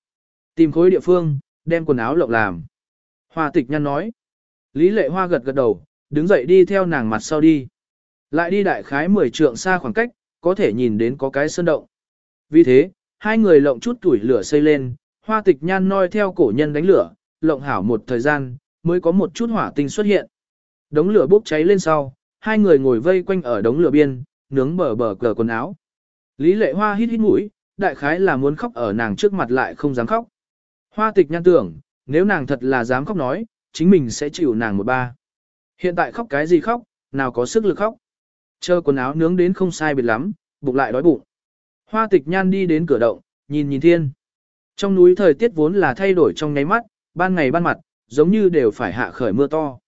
Tìm khối địa phương, đem quần áo lộng làm. Hoa tịch nhăn nói. Lý lệ hoa gật gật đầu, đứng dậy đi theo nàng mặt sau đi. Lại đi đại khái 10 trượng xa khoảng cách, có thể nhìn đến có cái sơn động. Vì thế, hai người lộng chút tuổi lửa xây lên, hoa tịch nhan noi theo cổ nhân đánh lửa, lộng hảo một thời gian, mới có một chút hỏa tinh xuất hiện. Đống lửa bốc cháy lên sau, hai người ngồi vây quanh ở đống lửa biên, nướng bờ bờ cờ quần áo. Lý lệ hoa hít hít mũi, đại khái là muốn khóc ở nàng trước mặt lại không dám khóc. Hoa tịch nhan tưởng, nếu nàng thật là dám khóc nói, chính mình sẽ chịu nàng một ba. Hiện tại khóc cái gì khóc, nào có sức lực khóc. Chờ quần áo nướng đến không sai biệt lắm, bụng lại đói bụng. Hoa tịch nhan đi đến cửa động, nhìn nhìn thiên. Trong núi thời tiết vốn là thay đổi trong nháy mắt, ban ngày ban mặt, giống như đều phải hạ khởi mưa to.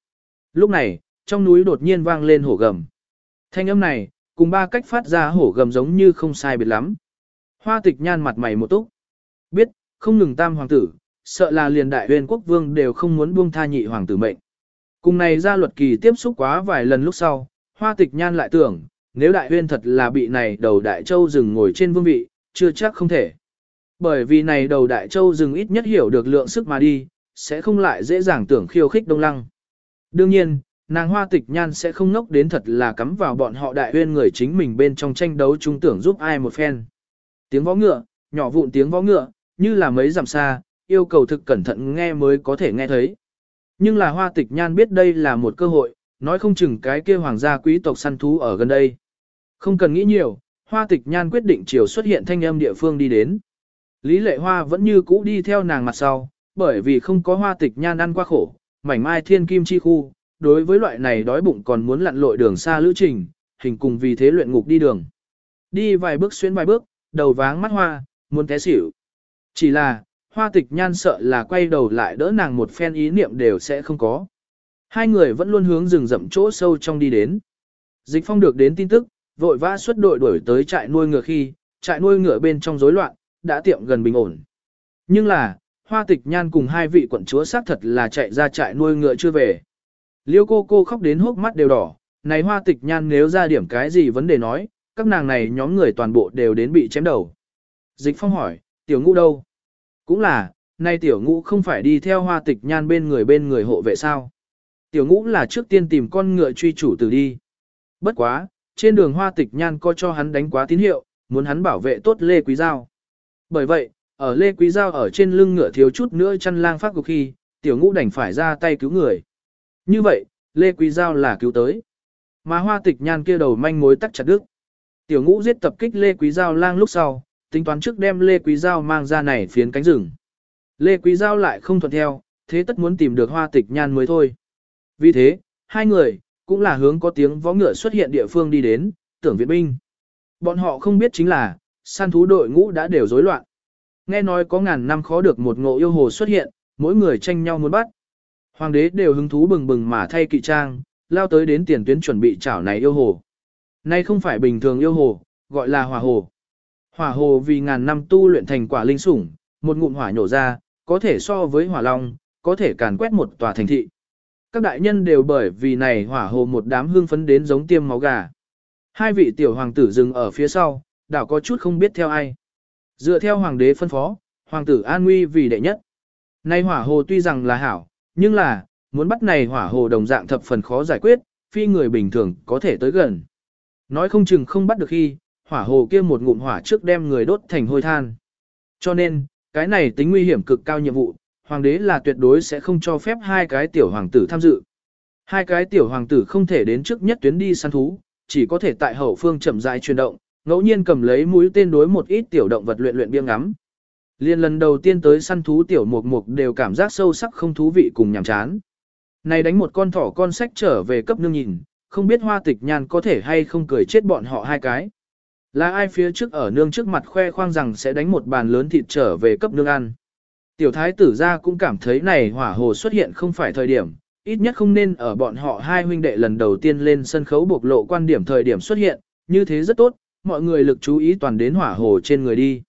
Lúc này, trong núi đột nhiên vang lên hổ gầm. Thanh âm này, cùng ba cách phát ra hổ gầm giống như không sai biệt lắm. Hoa tịch nhan mặt mày một túc. Biết, không ngừng tam hoàng tử, sợ là liền đại huyền quốc vương đều không muốn buông tha nhị hoàng tử mệnh. Cùng này ra luật kỳ tiếp xúc quá vài lần lúc sau, hoa tịch nhan lại tưởng, nếu đại huyền thật là bị này đầu đại châu rừng ngồi trên vương vị, chưa chắc không thể. Bởi vì này đầu đại châu rừng ít nhất hiểu được lượng sức mà đi, sẽ không lại dễ dàng tưởng khiêu khích đông lăng. Đương nhiên, nàng hoa tịch nhan sẽ không ngốc đến thật là cắm vào bọn họ đại huyên người chính mình bên trong tranh đấu trung tưởng giúp ai một phen. Tiếng võ ngựa, nhỏ vụn tiếng võ ngựa, như là mấy dặm xa, yêu cầu thực cẩn thận nghe mới có thể nghe thấy. Nhưng là hoa tịch nhan biết đây là một cơ hội, nói không chừng cái kia hoàng gia quý tộc săn thú ở gần đây. Không cần nghĩ nhiều, hoa tịch nhan quyết định chiều xuất hiện thanh âm địa phương đi đến. Lý lệ hoa vẫn như cũ đi theo nàng mặt sau, bởi vì không có hoa tịch nhan ăn qua khổ, mảnh mai thiên kim chi khu, đối với loại này đói bụng còn muốn lặn lội đường xa lữ trình, hình cùng vì thế luyện ngục đi đường. Đi vài bước xuyên vài bước, đầu váng mắt hoa, muốn té xỉu. Chỉ là, hoa tịch nhan sợ là quay đầu lại đỡ nàng một phen ý niệm đều sẽ không có. Hai người vẫn luôn hướng rừng rậm chỗ sâu trong đi đến. Dịch phong được đến tin tức, vội vã xuất đội đuổi tới trại nuôi ngựa khi, trại nuôi ngựa bên trong rối loạn, đã tiệm gần bình ổn. Nhưng là, hoa tịch nhan cùng hai vị quận chúa xác thật là chạy ra trại nuôi ngựa chưa về. Liêu cô cô khóc đến hốc mắt đều đỏ, này hoa tịch nhan nếu ra điểm cái gì vấn đề nói, các nàng này nhóm người toàn bộ đều đến bị chém đầu. Dịch phong hỏi, tiểu ngũ đâu? Cũng là, nay tiểu ngũ không phải đi theo hoa tịch nhan bên người bên người hộ vệ sao? Tiểu ngũ là trước tiên tìm con ngựa truy chủ từ đi. Bất quá, trên đường hoa tịch nhan có cho hắn đánh quá tín hiệu, muốn hắn bảo vệ tốt Lê Quý Giao. Bởi vậy, ở Lê Quý Giao ở trên lưng ngựa thiếu chút nữa chăn lang phát cục khi, tiểu ngũ đành phải ra tay cứu người. Như vậy, Lê Quý Giao là cứu tới. Mà hoa tịch nhan kia đầu manh mối tắt chặt đứt. Tiểu ngũ giết tập kích Lê Quý Giao lang lúc sau, tính toán trước đem Lê Quý Giao mang ra này phiến cánh rừng. Lê Quý Giao lại không thuận theo, thế tất muốn tìm được hoa tịch nhan mới thôi. Vì thế, hai người, cũng là hướng có tiếng võ ngựa xuất hiện địa phương đi đến, tưởng viện binh. Bọn họ không biết chính là, săn thú đội ngũ đã đều rối loạn. Nghe nói có ngàn năm khó được một ngộ yêu hồ xuất hiện, mỗi người tranh nhau muốn bắt. Hoàng đế đều hứng thú bừng bừng mà thay kỵ trang, lao tới đến tiền tuyến chuẩn bị chảo này yêu hồ. Nay không phải bình thường yêu hồ, gọi là hỏa hồ. Hỏa hồ vì ngàn năm tu luyện thành quả linh sủng, một ngụm hỏa nhổ ra, có thể so với hỏa long, có thể càn quét một tòa thành thị. Các đại nhân đều bởi vì này hỏa hồ một đám hương phấn đến giống tiêm máu gà. Hai vị tiểu hoàng tử dừng ở phía sau, đảo có chút không biết theo ai. Dựa theo hoàng đế phân phó, hoàng tử an nguy vì đệ nhất. Nay hỏa hồ tuy rằng là hảo, nhưng là, muốn bắt này hỏa hồ đồng dạng thập phần khó giải quyết, phi người bình thường có thể tới gần. Nói không chừng không bắt được khi, hỏa hồ kia một ngụm hỏa trước đem người đốt thành hôi than. Cho nên, cái này tính nguy hiểm cực cao nhiệm vụ, hoàng đế là tuyệt đối sẽ không cho phép hai cái tiểu hoàng tử tham dự. Hai cái tiểu hoàng tử không thể đến trước nhất tuyến đi săn thú, chỉ có thể tại hậu phương chậm rãi chuyển động, ngẫu nhiên cầm lấy mũi tên đối một ít tiểu động vật luyện luyện biếng ngắm. Liên lần đầu tiên tới săn thú tiểu mục mục đều cảm giác sâu sắc không thú vị cùng nhàm chán. Này đánh một con thỏ con sách trở về cấp nương nhìn, không biết hoa tịch nhàn có thể hay không cười chết bọn họ hai cái. Là ai phía trước ở nương trước mặt khoe khoang rằng sẽ đánh một bàn lớn thịt trở về cấp nương ăn. Tiểu thái tử gia cũng cảm thấy này hỏa hồ xuất hiện không phải thời điểm, ít nhất không nên ở bọn họ hai huynh đệ lần đầu tiên lên sân khấu bộc lộ quan điểm thời điểm xuất hiện, như thế rất tốt, mọi người lực chú ý toàn đến hỏa hồ trên người đi.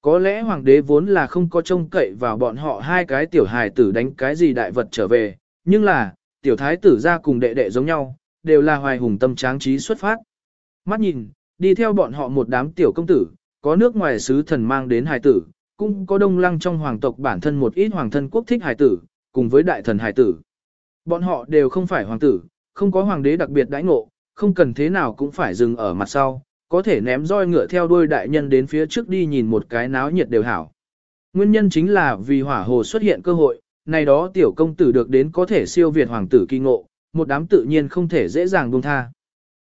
Có lẽ hoàng đế vốn là không có trông cậy vào bọn họ hai cái tiểu hài tử đánh cái gì đại vật trở về, nhưng là, tiểu thái tử ra cùng đệ đệ giống nhau, đều là hoài hùng tâm tráng trí xuất phát. Mắt nhìn, đi theo bọn họ một đám tiểu công tử, có nước ngoài sứ thần mang đến hài tử, cũng có đông lăng trong hoàng tộc bản thân một ít hoàng thân quốc thích hài tử, cùng với đại thần hài tử. Bọn họ đều không phải hoàng tử, không có hoàng đế đặc biệt đãi ngộ, không cần thế nào cũng phải dừng ở mặt sau, có thể ném roi ngựa theo đuôi đại nhân đến phía trước đi nhìn một cái náo nhiệt đều hảo. Nguyên nhân chính là vì hỏa hồ xuất hiện cơ hội, này đó tiểu công tử được đến có thể siêu việt hoàng tử kỳ ngộ, một đám tự nhiên không thể dễ dàng buông tha.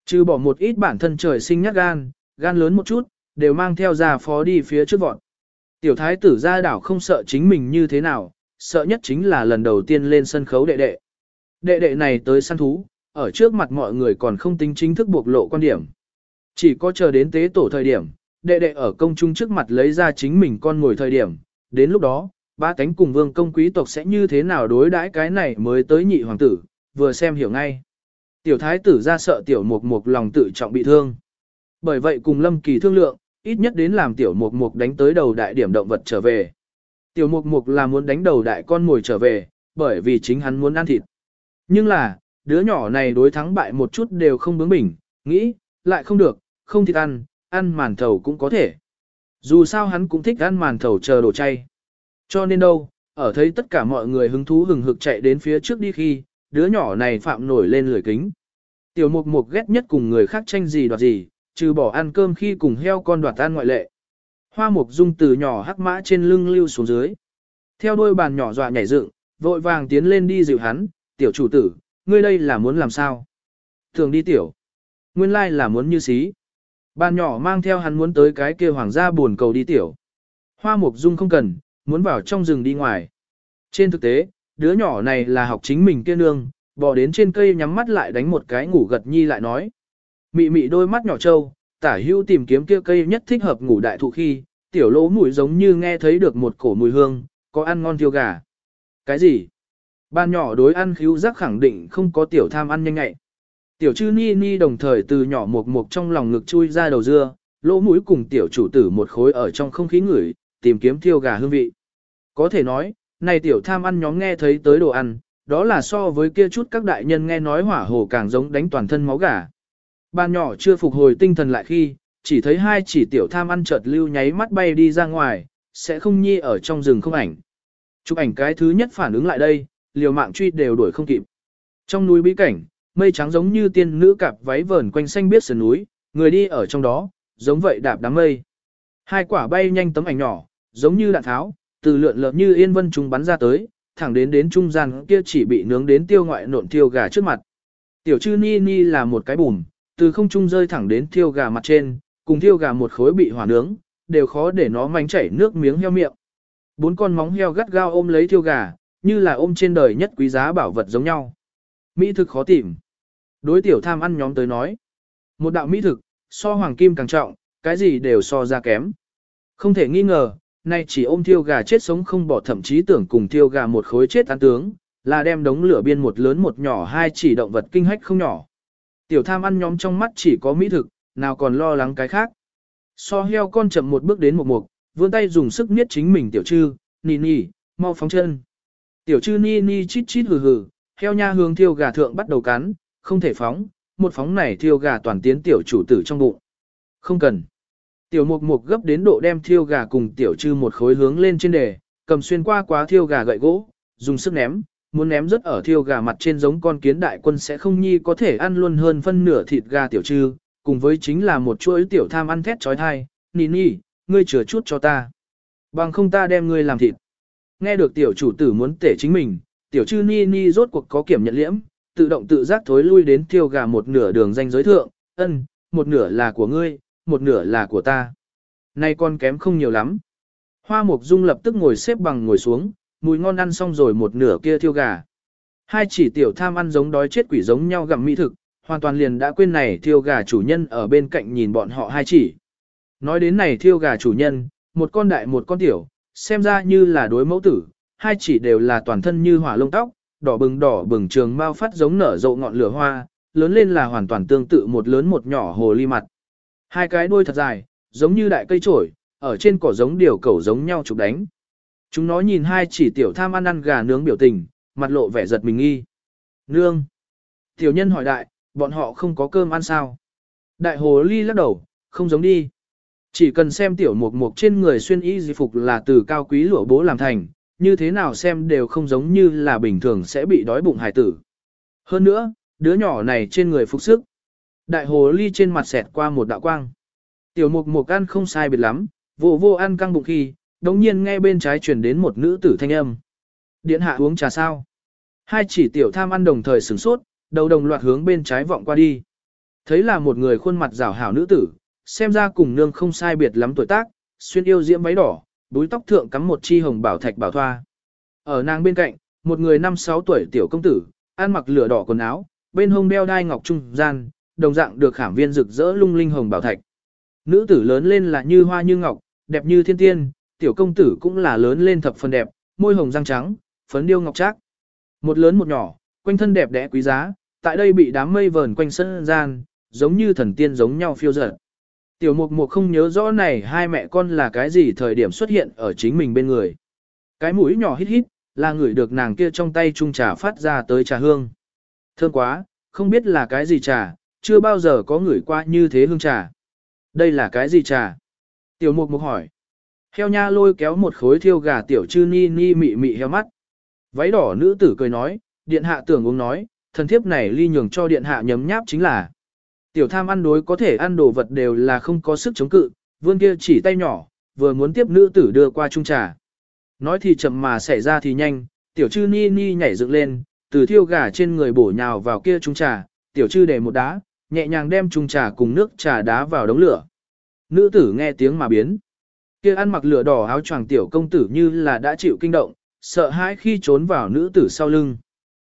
Trừ bỏ một ít bản thân trời sinh nhát gan, gan lớn một chút, đều mang theo ra phó đi phía trước vọt. Tiểu thái tử gia đảo không sợ chính mình như thế nào, sợ nhất chính là lần đầu tiên lên sân khấu đệ đệ. Đệ đệ này tới săn thú, ở trước mặt mọi người còn không tính chính thức bộc lộ quan điểm. Chỉ có chờ đến tế tổ thời điểm, đệ đệ ở công trung trước mặt lấy ra chính mình con ngồi thời điểm, đến lúc đó, ba cánh cùng vương công quý tộc sẽ như thế nào đối đãi cái này mới tới nhị hoàng tử, vừa xem hiểu ngay. Tiểu thái tử ra sợ tiểu mục mục lòng tự trọng bị thương. Bởi vậy cùng lâm kỳ thương lượng, ít nhất đến làm tiểu mục mục đánh tới đầu đại điểm động vật trở về. Tiểu mục mục là muốn đánh đầu đại con ngồi trở về, bởi vì chính hắn muốn ăn thịt. Nhưng là, đứa nhỏ này đối thắng bại một chút đều không bướng bỉnh, nghĩ, lại không được, không thịt ăn, ăn màn thầu cũng có thể. Dù sao hắn cũng thích ăn màn thầu chờ đồ chay. Cho nên đâu, ở thấy tất cả mọi người hứng thú hừng hực chạy đến phía trước đi khi, đứa nhỏ này phạm nổi lên lười kính. Tiểu mục mục ghét nhất cùng người khác tranh gì đoạt gì, trừ bỏ ăn cơm khi cùng heo con đoạt ăn ngoại lệ. Hoa mục dung từ nhỏ hắc mã trên lưng lưu xuống dưới. Theo đôi bàn nhỏ dọa nhảy dựng, vội vàng tiến lên đi dịu hắn, tiểu chủ tử, ngươi đây là muốn làm sao? Thường đi tiểu. Nguyên lai là muốn như xí. Bàn nhỏ mang theo hắn muốn tới cái kia hoàng gia buồn cầu đi tiểu. Hoa mục dung không cần, muốn vào trong rừng đi ngoài. Trên thực tế, đứa nhỏ này là học chính mình kia nương, bỏ đến trên cây nhắm mắt lại đánh một cái ngủ gật nhi lại nói. Mị mị đôi mắt nhỏ trâu, tả hưu tìm kiếm kia cây nhất thích hợp ngủ đại thụ khi, tiểu lỗ mũi giống như nghe thấy được một cổ mùi hương, có ăn ngon thiêu gà. Cái gì? Ban nhỏ đối ăn khíu giác khẳng định không có tiểu tham ăn nhanh ngại. Tiểu chư ni ni đồng thời từ nhỏ một một trong lòng ngực chui ra đầu dưa, lỗ mũi cùng tiểu chủ tử một khối ở trong không khí ngửi, tìm kiếm thiêu gà hương vị. Có thể nói, này tiểu tham ăn nhóm nghe thấy tới đồ ăn, đó là so với kia chút các đại nhân nghe nói hỏa hồ càng giống đánh toàn thân máu gà. Ban nhỏ chưa phục hồi tinh thần lại khi, chỉ thấy hai chỉ tiểu tham ăn chợt lưu nháy mắt bay đi ra ngoài, sẽ không nhi ở trong rừng không ảnh. Chụp ảnh cái thứ nhất phản ứng lại đây, liều mạng truy đều đuổi không kịp. Trong núi bí cảnh, mây trắng giống như tiên nữ cạp váy vờn quanh xanh biết sườn núi, người đi ở trong đó, giống vậy đạp đám mây. Hai quả bay nhanh tấm ảnh nhỏ, giống như đạn tháo, từ lượn lợn như yên vân chúng bắn ra tới, thẳng đến đến trung gian kia chỉ bị nướng đến tiêu ngoại nộn tiêu gà trước mặt. Tiểu chư ni ni là một cái bùm, từ không trung rơi thẳng đến tiêu gà mặt trên, cùng tiêu gà một khối bị hỏa nướng, đều khó để nó mánh chảy nước miếng heo miệng. Bốn con móng heo gắt gao ôm lấy tiêu gà, như là ôm trên đời nhất quý giá bảo vật giống nhau. Mỹ thực khó tìm. Đối tiểu tham ăn nhóm tới nói. Một đạo mỹ thực, so hoàng kim càng trọng, cái gì đều so ra kém. Không thể nghi ngờ, nay chỉ ôm thiêu gà chết sống không bỏ thậm chí tưởng cùng thiêu gà một khối chết ăn tướng, là đem đống lửa biên một lớn một nhỏ hai chỉ động vật kinh hách không nhỏ. Tiểu tham ăn nhóm trong mắt chỉ có mỹ thực, nào còn lo lắng cái khác. So heo con chậm một bước đến một mục, vươn tay dùng sức niết chính mình tiểu trư, nì nì, mau phóng chân. Tiểu trư ni ni chít chít hừ hừ, heo nha hướng thiêu gà thượng bắt đầu cắn, không thể phóng, một phóng này thiêu gà toàn tiến tiểu chủ tử trong bụng. Không cần. Tiểu mục mục gấp đến độ đem thiêu gà cùng tiểu trư một khối hướng lên trên đề, cầm xuyên qua quá thiêu gà gậy gỗ, dùng sức ném, muốn ném rất ở thiêu gà mặt trên giống con kiến đại quân sẽ không nhi có thể ăn luôn hơn phân nửa thịt gà tiểu trư, cùng với chính là một chuỗi tiểu tham ăn thét trói thai, nì nì, ngươi chừa chút cho ta. Bằng không ta đem ngươi làm thịt. Nghe được tiểu chủ tử muốn tể chính mình, tiểu trư ni ni rốt cuộc có kiểm nhận liễm, tự động tự giác thối lui đến thiêu gà một nửa đường danh giới thượng, ân, một nửa là của ngươi, một nửa là của ta. Nay con kém không nhiều lắm. Hoa mục dung lập tức ngồi xếp bằng ngồi xuống, mùi ngon ăn xong rồi một nửa kia thiêu gà. Hai chỉ tiểu tham ăn giống đói chết quỷ giống nhau gặm mỹ thực, hoàn toàn liền đã quên này thiêu gà chủ nhân ở bên cạnh nhìn bọn họ hai chỉ. Nói đến này thiêu gà chủ nhân, một con đại một con tiểu, xem ra như là đối mẫu tử, hai chỉ đều là toàn thân như hỏa lông tóc, đỏ bừng đỏ bừng trường mau phát giống nở rộ ngọn lửa hoa, lớn lên là hoàn toàn tương tự một lớn một nhỏ hồ ly mặt. Hai cái đuôi thật dài, giống như đại cây trổi, ở trên cỏ giống điều cẩu giống nhau chụp đánh. Chúng nó nhìn hai chỉ tiểu tham ăn ăn gà nướng biểu tình, mặt lộ vẻ giật mình nghi. Nương! Tiểu nhân hỏi đại, bọn họ không có cơm ăn sao? Đại hồ ly lắc đầu, không giống đi. Chỉ cần xem tiểu mục mục trên người xuyên y di phục là từ cao quý lụa bố làm thành, như thế nào xem đều không giống như là bình thường sẽ bị đói bụng hải tử. Hơn nữa, đứa nhỏ này trên người phục sức. Đại hồ ly trên mặt xẹt qua một đạo quang. Tiểu mục mục ăn không sai biệt lắm, vô vô ăn căng bụng khi, đồng nhiên nghe bên trái truyền đến một nữ tử thanh âm. Điện hạ uống trà sao? Hai chỉ tiểu tham ăn đồng thời sửng sốt, đầu đồng loạt hướng bên trái vọng qua đi. Thấy là một người khuôn mặt rảo hảo nữ tử, xem ra cùng nương không sai biệt lắm tuổi tác, xuyên yêu diễm váy đỏ, búi tóc thượng cắm một chi hồng bảo thạch bảo thoa. Ở nàng bên cạnh, một người năm sáu tuổi tiểu công tử, ăn mặc lửa đỏ quần áo, bên hông đeo đai ngọc trung gian, đồng dạng được khảm viên rực rỡ lung linh hồng bảo thạch. Nữ tử lớn lên là như hoa như ngọc, đẹp như thiên tiên, tiểu công tử cũng là lớn lên thập phần đẹp, môi hồng răng trắng, phấn điêu ngọc trác. Một lớn một nhỏ, quanh thân đẹp đẽ quý giá, tại đây bị đám mây vờn quanh sân gian, giống như thần tiên giống nhau phiêu dở. Tiểu mục mục không nhớ rõ này hai mẹ con là cái gì thời điểm xuất hiện ở chính mình bên người. Cái mũi nhỏ hít hít, là người được nàng kia trong tay chung trà phát ra tới trà hương. Thơm quá, không biết là cái gì trà, chưa bao giờ có người qua như thế hương trà. Đây là cái gì trà? Tiểu mục mục hỏi. Heo nha lôi kéo một khối thiêu gà tiểu chư ni ni mị mị heo mắt. Váy đỏ nữ tử cười nói, điện hạ tưởng uống nói, thần thiếp này ly nhường cho điện hạ nhấm nháp chính là. Tiểu tham ăn đối có thể ăn đồ vật đều là không có sức chống cự, vươn kia chỉ tay nhỏ, vừa muốn tiếp nữ tử đưa qua chung trà. Nói thì chậm mà xảy ra thì nhanh, tiểu chư ni ni nhảy dựng lên, từ thiêu gà trên người bổ nhào vào kia chung trà, tiểu chư để một đá, nhẹ nhàng đem chung trà cùng nước trà đá vào đống lửa. Nữ tử nghe tiếng mà biến. Kia ăn mặc lửa đỏ áo choàng tiểu công tử như là đã chịu kinh động, sợ hãi khi trốn vào nữ tử sau lưng.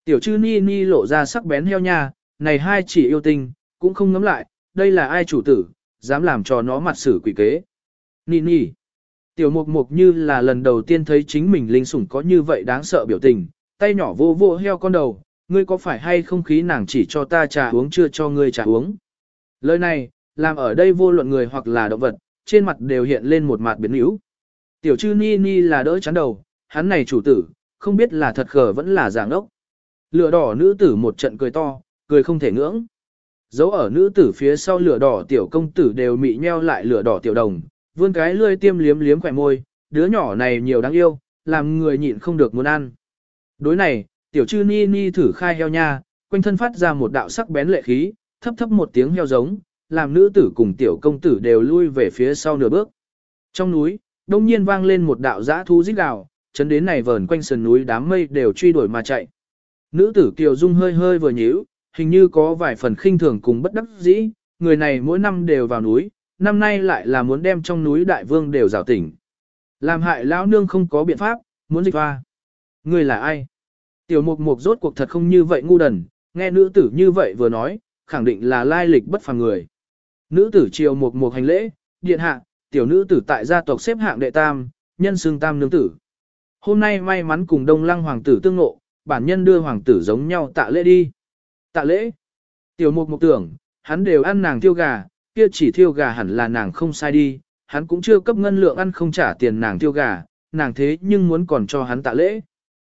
Tiểu chư ni ni lộ ra sắc bén heo nha, này hai chỉ yêu tinh, cũng không ngắm lại, đây là ai chủ tử, dám làm cho nó mặt xử quỷ kế. Ni ni. Tiểu mục mục như là lần đầu tiên thấy chính mình linh sủng có như vậy đáng sợ biểu tình, tay nhỏ vô vô heo con đầu, ngươi có phải hay không khí nàng chỉ cho ta trà uống chưa cho ngươi trà uống. Lời này, làm ở đây vô luận người hoặc là động vật, trên mặt đều hiện lên một mặt biến yếu. Tiểu chư ni ni là đỡ chắn đầu, hắn này chủ tử, không biết là thật khờ vẫn là giảng ốc. Lửa đỏ nữ tử một trận cười to, cười không thể ngưỡng. Dấu ở nữ tử phía sau lửa đỏ tiểu công tử đều mị nheo lại lửa đỏ tiểu đồng, vươn cái lươi tiêm liếm liếm khỏe môi, đứa nhỏ này nhiều đáng yêu, làm người nhịn không được muốn ăn. Đối này, tiểu chư ni ni thử khai heo nha, quanh thân phát ra một đạo sắc bén lệ khí, thấp thấp một tiếng heo giống, làm nữ tử cùng tiểu công tử đều lui về phía sau nửa bước. Trong núi, đông nhiên vang lên một đạo giã thu rít gào, chấn đến này vờn quanh sườn núi đám mây đều truy đuổi mà chạy. Nữ tử Kiều Dung hơi hơi vừa nhíu, hình như có vài phần khinh thường cùng bất đắc dĩ, người này mỗi năm đều vào núi, năm nay lại là muốn đem trong núi đại vương đều rào tỉnh. Làm hại lão nương không có biện pháp, muốn dịch hoa. Người là ai? Tiểu mục mục rốt cuộc thật không như vậy ngu đần, nghe nữ tử như vậy vừa nói, khẳng định là lai lịch bất phàm người. Nữ tử triều mục mục hành lễ, điện hạ, tiểu nữ tử tại gia tộc xếp hạng đệ tam, nhân xương tam nương tử. Hôm nay may mắn cùng đông lăng hoàng tử tương ngộ, bản nhân đưa hoàng tử giống nhau tạ lễ đi. Tạ lễ. Tiểu mục mục tưởng, hắn đều ăn nàng thiêu gà, kia chỉ thiêu gà hẳn là nàng không sai đi, hắn cũng chưa cấp ngân lượng ăn không trả tiền nàng thiêu gà, nàng thế nhưng muốn còn cho hắn tạ lễ.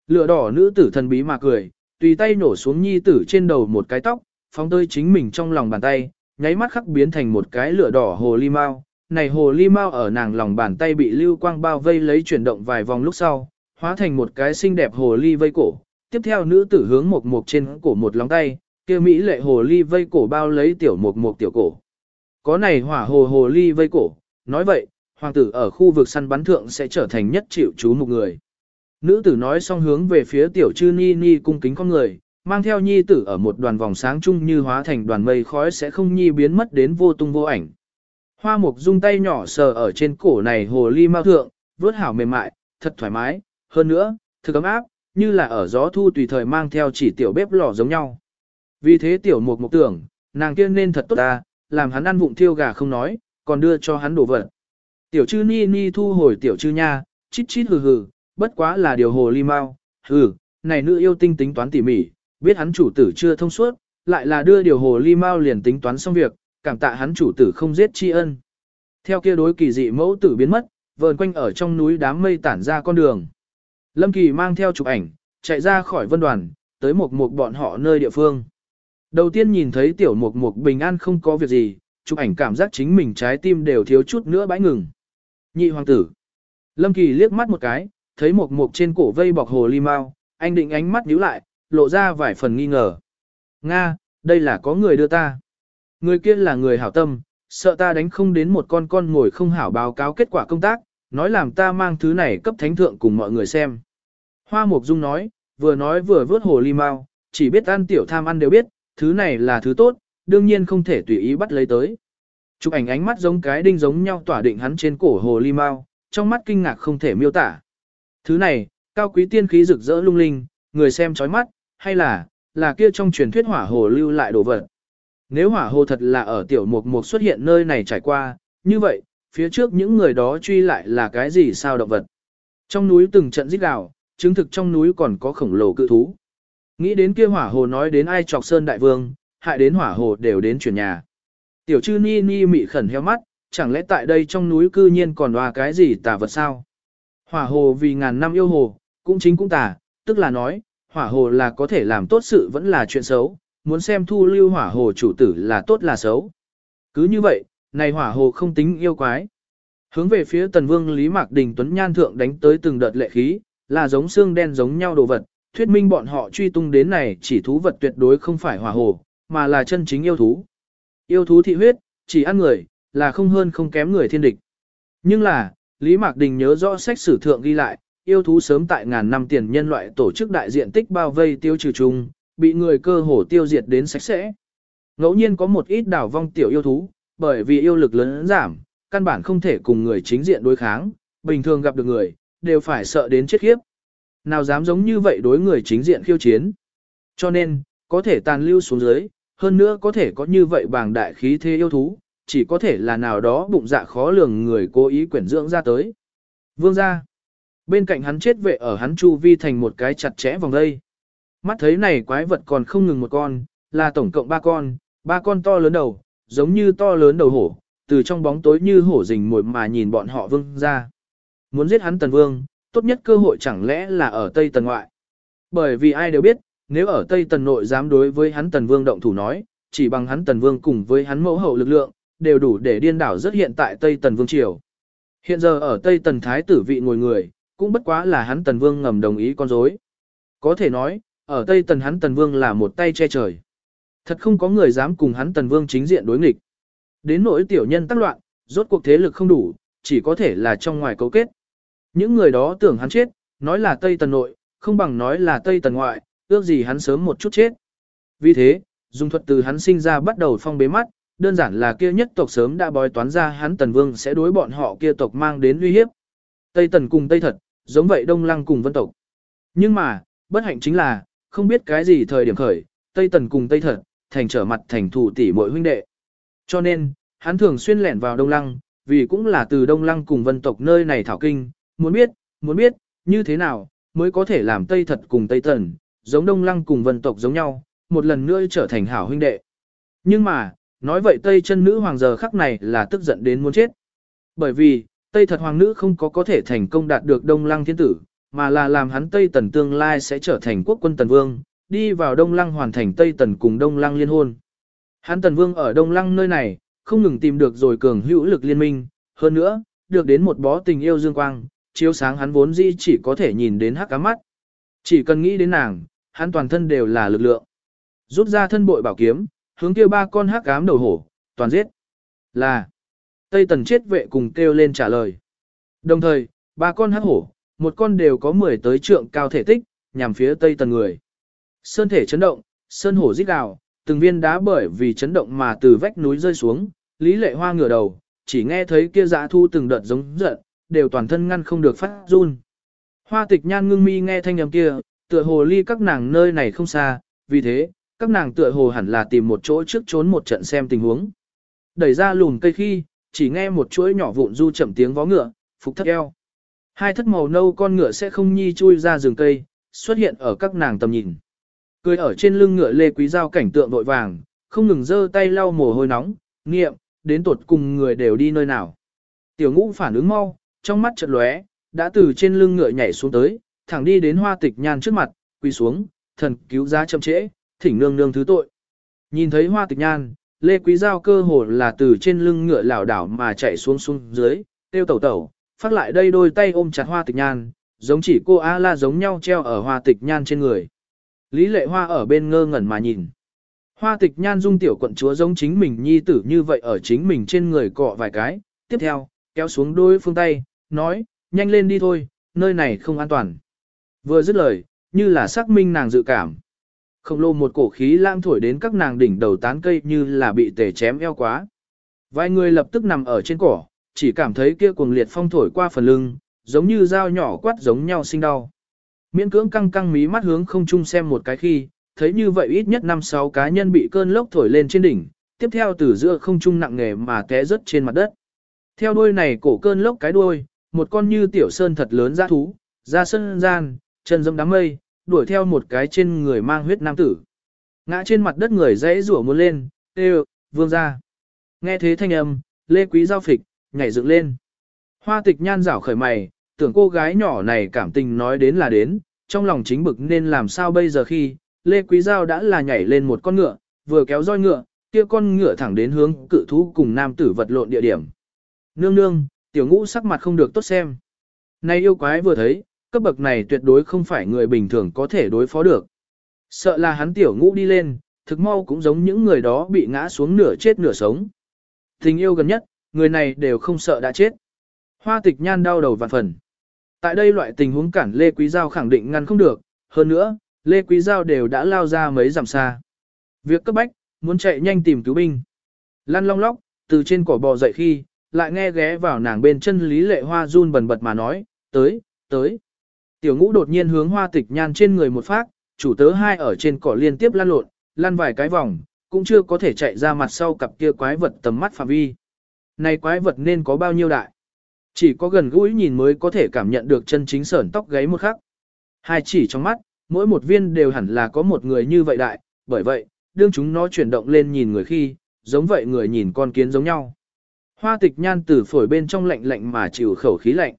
Lửa đỏ nữ tử thần bí mà cười, tùy tay nổ xuống nhi tử trên đầu một cái tóc, phóng tơi chính mình trong lòng bàn tay, nháy mắt khắc biến thành một cái lửa đỏ hồ ly mau. Này hồ ly mau ở nàng lòng bàn tay bị lưu quang bao vây lấy chuyển động vài vòng lúc sau, hóa thành một cái xinh đẹp hồ ly vây cổ. Tiếp theo nữ tử hướng một mục trên cổ một lóng tay, kia mỹ lệ hồ ly vây cổ bao lấy tiểu một mục tiểu cổ. Có này hỏa hồ hồ ly vây cổ, nói vậy, hoàng tử ở khu vực săn bắn thượng sẽ trở thành nhất chịu chú một người. Nữ tử nói xong hướng về phía tiểu chư ni ni cung kính con người, mang theo nhi tử ở một đoàn vòng sáng chung như hóa thành đoàn mây khói sẽ không nhi biến mất đến vô tung vô ảnh. Hoa mục dung tay nhỏ sờ ở trên cổ này hồ ly mao thượng, vớt hảo mềm mại, thật thoải mái, hơn nữa, thực ấm áp, như là ở gió thu tùy thời mang theo chỉ tiểu bếp lò giống nhau. Vì thế tiểu mục mục tưởng, nàng kia nên thật tốt ta, làm hắn ăn vụng thiêu gà không nói, còn đưa cho hắn đồ vật. Tiểu chư ni ni thu hồi tiểu chư nha, chít chít hừ hừ, bất quá là điều hồ ly mau, hừ, này nữ yêu tinh tính toán tỉ mỉ, biết hắn chủ tử chưa thông suốt, lại là đưa điều hồ ly mau liền tính toán xong việc, cảm tạ hắn chủ tử không giết tri ân. Theo kia đối kỳ dị mẫu tử biến mất, vờn quanh ở trong núi đám mây tản ra con đường. Lâm Kỳ mang theo chụp ảnh, chạy ra khỏi vân đoàn, tới một một bọn họ nơi địa phương. Đầu tiên nhìn thấy tiểu mục mục bình an không có việc gì, chụp ảnh cảm giác chính mình trái tim đều thiếu chút nữa bãi ngừng. Nhị hoàng tử. Lâm Kỳ liếc mắt một cái, thấy một mục trên cổ vây bọc hồ ly mau, anh định ánh mắt nhíu lại, lộ ra vài phần nghi ngờ. Nga, đây là có người đưa ta. Người kia là người hảo tâm, sợ ta đánh không đến một con con ngồi không hảo báo cáo kết quả công tác, nói làm ta mang thứ này cấp thánh thượng cùng mọi người xem. Hoa Mục Dung nói, vừa nói vừa vớt hồ ly mau, chỉ biết ăn tiểu tham ăn đều biết, thứ này là thứ tốt, đương nhiên không thể tùy ý bắt lấy tới. Chụp ảnh ánh mắt giống cái đinh giống nhau tỏa định hắn trên cổ hồ ly mau, trong mắt kinh ngạc không thể miêu tả. Thứ này, cao quý tiên khí rực rỡ lung linh, người xem chói mắt, hay là, là kia trong truyền thuyết hỏa hồ lưu lại đồ vật. Nếu hỏa hồ thật là ở tiểu mục mục xuất hiện nơi này trải qua, như vậy, phía trước những người đó truy lại là cái gì sao động vật. Trong núi từng trận rít gào, chứng thực trong núi còn có khổng lồ cự thú. Nghĩ đến kia hỏa hồ nói đến ai trọc sơn đại vương, hại đến hỏa hồ đều đến chuyển nhà. Tiểu chư ni ni mị khẩn heo mắt, chẳng lẽ tại đây trong núi cư nhiên còn hòa cái gì tà vật sao? Hỏa hồ vì ngàn năm yêu hồ, cũng chính cũng tà, tức là nói, hỏa hồ là có thể làm tốt sự vẫn là chuyện xấu, muốn xem thu lưu hỏa hồ chủ tử là tốt là xấu. Cứ như vậy, này hỏa hồ không tính yêu quái. Hướng về phía tần vương Lý Mạc Đình Tuấn Nhan Thượng đánh tới từng đợt lệ khí, là giống xương đen giống nhau đồ vật, thuyết minh bọn họ truy tung đến này chỉ thú vật tuyệt đối không phải hỏa hồ, mà là chân chính yêu thú. Yêu thú thị huyết, chỉ ăn người, là không hơn không kém người thiên địch. Nhưng là, Lý Mạc Đình nhớ rõ sách sử thượng ghi lại, yêu thú sớm tại ngàn năm tiền nhân loại tổ chức đại diện tích bao vây tiêu trừ chung, bị người cơ hồ tiêu diệt đến sạch sẽ. Ngẫu nhiên có một ít đảo vong tiểu yêu thú, bởi vì yêu lực lớn giảm, căn bản không thể cùng người chính diện đối kháng, bình thường gặp được người, đều phải sợ đến chết khiếp. Nào dám giống như vậy đối người chính diện khiêu chiến. Cho nên, có thể tàn lưu xuống dưới, hơn nữa có thể có như vậy bàng đại khí thế yêu thú, chỉ có thể là nào đó bụng dạ khó lường người cố ý quyển dưỡng ra tới. Vương ra. Bên cạnh hắn chết vệ ở hắn chu vi thành một cái chặt chẽ vòng đây. Mắt thấy này quái vật còn không ngừng một con, là tổng cộng ba con, ba con to lớn đầu, giống như to lớn đầu hổ, từ trong bóng tối như hổ rình mồi mà nhìn bọn họ vương ra. Muốn giết hắn tần vương, tốt nhất cơ hội chẳng lẽ là ở Tây Tần ngoại. Bởi vì ai đều biết, nếu ở Tây Tần nội dám đối với hắn tần vương động thủ nói, chỉ bằng hắn tần vương cùng với hắn mẫu hậu lực lượng, đều đủ để điên đảo rất hiện tại Tây Tần vương triều. Hiện giờ ở Tây Tần Thái tử vị ngồi người, cũng bất quá là hắn tần vương ngầm đồng ý con dối. Có thể nói, ở Tây Tần hắn tần vương là một tay che trời. Thật không có người dám cùng hắn tần vương chính diện đối nghịch. Đến nỗi tiểu nhân tác loạn, rốt cuộc thế lực không đủ, chỉ có thể là trong ngoài cấu kết. Những người đó tưởng hắn chết, nói là Tây Tần nội, không bằng nói là Tây Tần ngoại, ước gì hắn sớm một chút chết. Vì thế, dùng thuật từ hắn sinh ra bắt đầu phong bế mắt, đơn giản là kia nhất tộc sớm đã bói toán ra hắn Tần Vương sẽ đối bọn họ kia tộc mang đến uy hiếp. Tây Tần cùng Tây Thật, giống vậy Đông Lăng cùng Vân tộc. Nhưng mà, bất hạnh chính là, không biết cái gì thời điểm khởi, Tây Tần cùng Tây Thật, thành trở mặt thành thủ tỷ muội huynh đệ. Cho nên, hắn thường xuyên lẻn vào Đông Lăng, vì cũng là từ Đông Lăng cùng Vân tộc nơi này thảo kinh, muốn biết, muốn biết, như thế nào, mới có thể làm Tây Thật cùng Tây Tần, giống Đông Lăng cùng Vân tộc giống nhau, một lần nữa trở thành hảo huynh đệ. Nhưng mà, nói vậy Tây chân nữ hoàng giờ khắc này là tức giận đến muốn chết. Bởi vì, Tây thật hoàng nữ không có có thể thành công đạt được Đông Lăng thiên tử, mà là làm hắn Tây Tần tương lai sẽ trở thành quốc quân Tần Vương, đi vào Đông Lăng hoàn thành Tây Tần cùng Đông Lăng liên hôn. Hắn Tần Vương ở Đông Lăng nơi này, không ngừng tìm được rồi cường hữu lực liên minh, hơn nữa, được đến một bó tình yêu dương quang, chiếu sáng hắn vốn dĩ chỉ có thể nhìn đến hắc cá mắt. Chỉ cần nghĩ đến nàng, hắn toàn thân đều là lực lượng. Rút ra thân bội bảo kiếm, hướng kia ba con hắc ám đầu hổ, toàn giết. Là. Tây Tần chết vệ cùng kêu lên trả lời. Đồng thời, ba con hắc hổ, một con đều có 10 tới trượng cao thể tích, nhằm phía Tây Tần người. Sơn thể chấn động, sơn hổ rít gào, từng viên đá bởi vì chấn động mà từ vách núi rơi xuống, Lý Lệ Hoa ngửa đầu, chỉ nghe thấy kia dã thu từng đợt giống giận, đều toàn thân ngăn không được phát run. Hoa tịch nhan ngưng mi nghe thanh âm kia, tựa hồ ly các nàng nơi này không xa, vì thế, các nàng tựa hồ hẳn là tìm một chỗ trước trốn một trận xem tình huống. Đẩy ra lùn cây khi, chỉ nghe một chuỗi nhỏ vụn du chậm tiếng vó ngựa, phục thất eo. Hai thất màu nâu con ngựa sẽ không nhi chui ra rừng cây, xuất hiện ở các nàng tầm nhìn. Cười ở trên lưng ngựa lê quý giao cảnh tượng vội vàng, không ngừng giơ tay lau mồ hôi nóng, nghiệm, đến tột cùng người đều đi nơi nào. Tiểu ngũ phản ứng mau, trong mắt chợt lóe, đã từ trên lưng ngựa nhảy xuống tới, thẳng đi đến hoa tịch nhan trước mặt, quỳ xuống, thần cứu giá chậm trễ, thỉnh nương nương thứ tội. Nhìn thấy hoa tịch nhan, Lê Quý Giao cơ hồ là từ trên lưng ngựa lảo đảo mà chạy xuống xuống dưới, tiêu tẩu tẩu, phát lại đây đôi tay ôm chặt hoa tịch nhan, giống chỉ cô A la giống nhau treo ở hoa tịch nhan trên người. Lý lệ hoa ở bên ngơ ngẩn mà nhìn. Hoa tịch nhan dung tiểu quận chúa giống chính mình nhi tử như vậy ở chính mình trên người cọ vài cái, tiếp theo, kéo xuống đôi phương tay, nói, nhanh lên đi thôi, nơi này không an toàn. Vừa dứt lời, như là xác minh nàng dự cảm. Không lồ một cổ khí lãng thổi đến các nàng đỉnh đầu tán cây như là bị tề chém eo quá. Vài người lập tức nằm ở trên cỏ, chỉ cảm thấy kia cuồng liệt phong thổi qua phần lưng, giống như dao nhỏ quát giống nhau sinh đau. Miễn cưỡng căng căng mí mắt hướng không chung xem một cái khi, thấy như vậy ít nhất 5-6 cá nhân bị cơn lốc thổi lên trên đỉnh, tiếp theo từ giữa không trung nặng nề mà té rớt trên mặt đất. Theo đuôi này cổ cơn lốc cái đuôi, một con như tiểu sơn thật lớn ra thú, ra sân gian, chân dâm đám mây, đuổi theo một cái trên người mang huyết nam tử. Ngã trên mặt đất người dãy rủa muốn lên, tê vương ra. Nghe thế thanh âm, lê quý giao phịch, nhảy dựng lên. Hoa tịch nhan rảo khởi mày, tưởng cô gái nhỏ này cảm tình nói đến là đến, trong lòng chính bực nên làm sao bây giờ khi, lê quý giao đã là nhảy lên một con ngựa, vừa kéo roi ngựa, kia con ngựa thẳng đến hướng cự thú cùng nam tử vật lộn địa điểm. Nương nương, tiểu ngũ sắc mặt không được tốt xem. Này yêu quái vừa thấy, cấp bậc này tuyệt đối không phải người bình thường có thể đối phó được. Sợ là hắn tiểu ngũ đi lên, thực mau cũng giống những người đó bị ngã xuống nửa chết nửa sống. Tình yêu gần nhất, người này đều không sợ đã chết. Hoa tịch nhan đau đầu vạn phần. Tại đây loại tình huống cản Lê Quý Giao khẳng định ngăn không được, hơn nữa, Lê Quý Giao đều đã lao ra mấy dặm xa. Việc cấp bách, muốn chạy nhanh tìm cứu binh. Lăn long lóc, từ trên cỏ bò dậy khi, lại nghe ghé vào nàng bên chân Lý Lệ Hoa run bần bật mà nói, tới, tới. Tiểu ngũ đột nhiên hướng hoa tịch nhan trên người một phát, chủ tớ hai ở trên cỏ liên tiếp lăn lộn, lăn vài cái vòng, cũng chưa có thể chạy ra mặt sau cặp kia quái vật tầm mắt phạm vi. Này quái vật nên có bao nhiêu đại? Chỉ có gần gũi nhìn mới có thể cảm nhận được chân chính sởn tóc gáy một khắc. Hai chỉ trong mắt, mỗi một viên đều hẳn là có một người như vậy đại, bởi vậy, đương chúng nó chuyển động lên nhìn người khi, giống vậy người nhìn con kiến giống nhau. Hoa tịch nhan từ phổi bên trong lạnh lạnh mà chịu khẩu khí lạnh.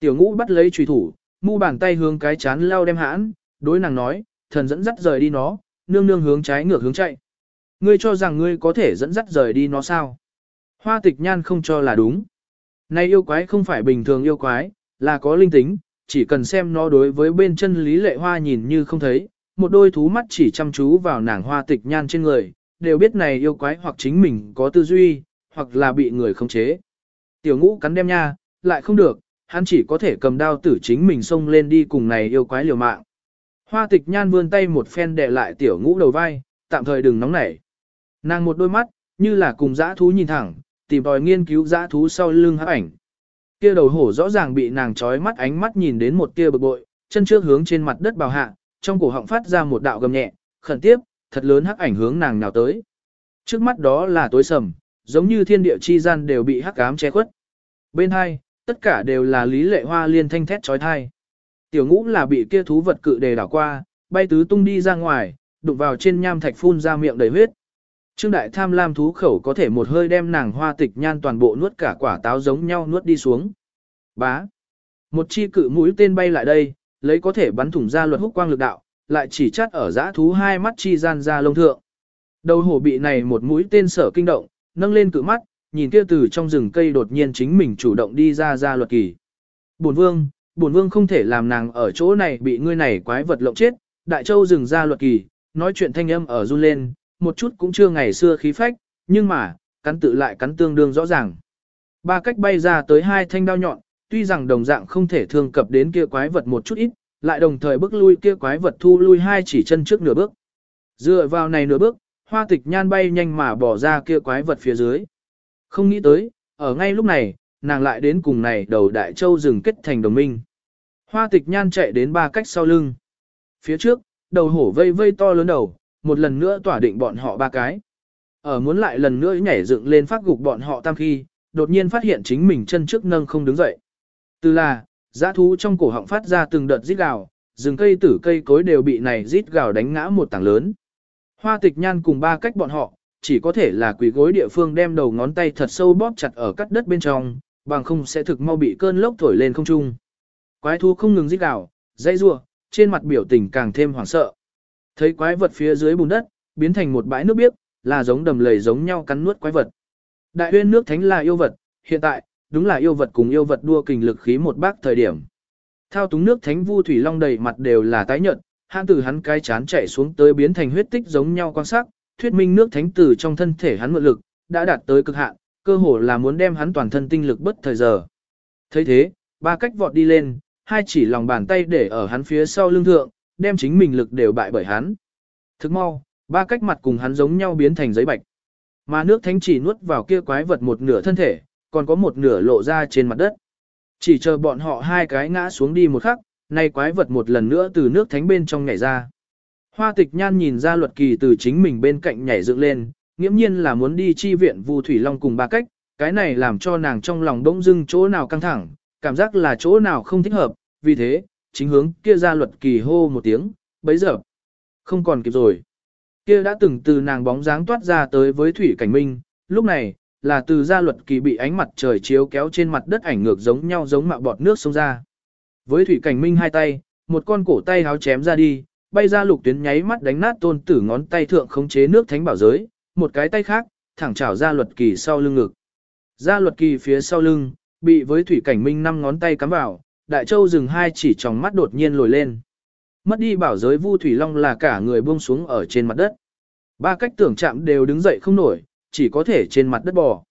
Tiểu ngũ bắt lấy trùy thủ, mu bàn tay hướng cái chán lao đem hãn, đối nàng nói, thần dẫn dắt rời đi nó, nương nương hướng trái ngược hướng chạy. Ngươi cho rằng ngươi có thể dẫn dắt rời đi nó sao? Hoa tịch nhan không cho là đúng. Này yêu quái không phải bình thường yêu quái, là có linh tính, chỉ cần xem nó đối với bên chân lý lệ hoa nhìn như không thấy, một đôi thú mắt chỉ chăm chú vào nàng hoa tịch nhan trên người, đều biết này yêu quái hoặc chính mình có tư duy, hoặc là bị người khống chế. Tiểu ngũ cắn đem nha, lại không được, hắn chỉ có thể cầm đao tử chính mình xông lên đi cùng này yêu quái liều mạng. Hoa tịch nhan vươn tay một phen đè lại tiểu ngũ đầu vai, tạm thời đừng nóng nảy. Nàng một đôi mắt, như là cùng dã thú nhìn thẳng, tìm tòi nghiên cứu dã thú sau lưng hắc ảnh. Kia đầu hổ rõ ràng bị nàng trói mắt ánh mắt nhìn đến một tia bực bội, chân trước hướng trên mặt đất bào hạ, trong cổ họng phát ra một đạo gầm nhẹ, khẩn tiếp, thật lớn hắc ảnh hướng nàng nào tới. Trước mắt đó là tối sầm, giống như thiên địa chi gian đều bị hắc ám che khuất. Bên hai, tất cả đều là lý lệ hoa liên thanh thét trói thai. Tiểu ngũ là bị kia thú vật cự đề đảo qua, bay tứ tung đi ra ngoài, đụng vào trên nham thạch phun ra miệng đầy huyết. Trương đại tham lam thú khẩu có thể một hơi đem nàng hoa tịch nhan toàn bộ nuốt cả quả táo giống nhau nuốt đi xuống. Bá. Một chi cự mũi tên bay lại đây, lấy có thể bắn thủng ra luật húc quang lực đạo, lại chỉ chắt ở giã thú hai mắt chi gian ra lông thượng. Đầu hổ bị này một mũi tên sở kinh động, nâng lên cự mắt, nhìn kia từ trong rừng cây đột nhiên chính mình chủ động đi ra ra luật kỳ. Bổn vương, bổn vương không thể làm nàng ở chỗ này bị ngươi này quái vật lộng chết, đại châu dừng ra luật kỳ, nói chuyện thanh âm ở run lên, một chút cũng chưa ngày xưa khí phách, nhưng mà, cắn tự lại cắn tương đương rõ ràng. Ba cách bay ra tới hai thanh đao nhọn, tuy rằng đồng dạng không thể thương cập đến kia quái vật một chút ít, lại đồng thời bước lui kia quái vật thu lui hai chỉ chân trước nửa bước. Dựa vào này nửa bước, hoa tịch nhan bay nhanh mà bỏ ra kia quái vật phía dưới. Không nghĩ tới, ở ngay lúc này, nàng lại đến cùng này đầu đại châu rừng kết thành đồng minh. Hoa tịch nhan chạy đến ba cách sau lưng. Phía trước, đầu hổ vây vây to lớn đầu, một lần nữa tỏa định bọn họ ba cái. Ở muốn lại lần nữa nhảy dựng lên phát gục bọn họ tam khi, đột nhiên phát hiện chính mình chân trước nâng không đứng dậy. Từ là, giã thú trong cổ họng phát ra từng đợt rít gào, rừng cây tử cây cối đều bị này rít gào đánh ngã một tảng lớn. Hoa tịch nhan cùng ba cách bọn họ, chỉ có thể là quỷ gối địa phương đem đầu ngón tay thật sâu bóp chặt ở cắt đất bên trong, bằng không sẽ thực mau bị cơn lốc thổi lên không trung. Quái thú không ngừng rít gào, dây rua, trên mặt biểu tình càng thêm hoảng sợ. Thấy quái vật phía dưới bùn đất, biến thành một bãi nước biếc, là giống đầm lầy giống nhau cắn nuốt quái vật. Đại huyên nước thánh là yêu vật, hiện tại, đúng là yêu vật cùng yêu vật đua kình lực khí một bác thời điểm. Thao túng nước thánh vu thủy long đầy mặt đều là tái nhợt, hãn từ hắn cái chán chạy xuống tới biến thành huyết tích giống nhau quan sát, thuyết minh nước thánh từ trong thân thể hắn mượn lực, đã đạt tới cực hạn, cơ hồ là muốn đem hắn toàn thân tinh lực bất thời giờ. thấy thế, ba cách vọt đi lên, hai chỉ lòng bàn tay để ở hắn phía sau lưng thượng, đem chính mình lực đều bại bởi hắn. Thức mau, ba cách mặt cùng hắn giống nhau biến thành giấy bạch. Mà nước thánh chỉ nuốt vào kia quái vật một nửa thân thể, còn có một nửa lộ ra trên mặt đất. Chỉ chờ bọn họ hai cái ngã xuống đi một khắc, nay quái vật một lần nữa từ nước thánh bên trong nhảy ra. Hoa tịch nhan nhìn ra luật kỳ từ chính mình bên cạnh nhảy dựng lên, nghiễm nhiên là muốn đi chi viện Vu Thủy Long cùng ba cách, cái này làm cho nàng trong lòng bỗng dưng chỗ nào căng thẳng, cảm giác là chỗ nào không thích hợp, vì thế, chính hướng kia ra luật kỳ hô một tiếng, bấy giờ, không còn kịp rồi. Kia đã từng từ nàng bóng dáng toát ra tới với Thủy Cảnh Minh, lúc này, là từ gia luật kỳ bị ánh mặt trời chiếu kéo trên mặt đất ảnh ngược giống nhau giống mạo bọt nước sông ra. Với Thủy Cảnh Minh hai tay, một con cổ tay háo chém ra đi, bay ra lục tuyến nháy mắt đánh nát tôn tử ngón tay thượng khống chế nước thánh bảo giới, một cái tay khác, thẳng chảo ra luật kỳ sau lưng ngực. Ra luật kỳ phía sau lưng, bị với Thủy Cảnh Minh năm ngón tay cắm vào, Đại Châu dừng hai chỉ tròng mắt đột nhiên lồi lên. Mất đi bảo giới Vu Thủy Long là cả người buông xuống ở trên mặt đất. Ba cách tưởng chạm đều đứng dậy không nổi, chỉ có thể trên mặt đất bò.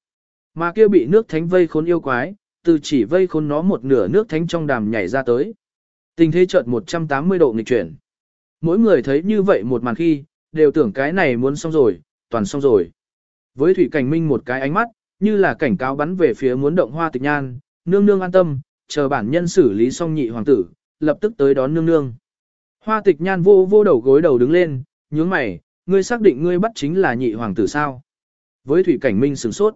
Mà kia bị nước thánh vây khốn yêu quái, từ chỉ vây khôn nó một nửa nước thánh trong đàm nhảy ra tới. Tình thế chợt 180 độ nghịch chuyển. Mỗi người thấy như vậy một màn khi, đều tưởng cái này muốn xong rồi, toàn xong rồi. Với Thủy Cảnh Minh một cái ánh mắt, như là cảnh cáo bắn về phía muốn động hoa tịch nhan, nương nương an tâm, chờ bản nhân xử lý xong nhị hoàng tử, lập tức tới đón nương nương. Hoa tịch nhan vô vô đầu gối đầu đứng lên, nhướng mày, ngươi xác định ngươi bắt chính là nhị hoàng tử sao? Với Thủy Cảnh Minh sửng sốt.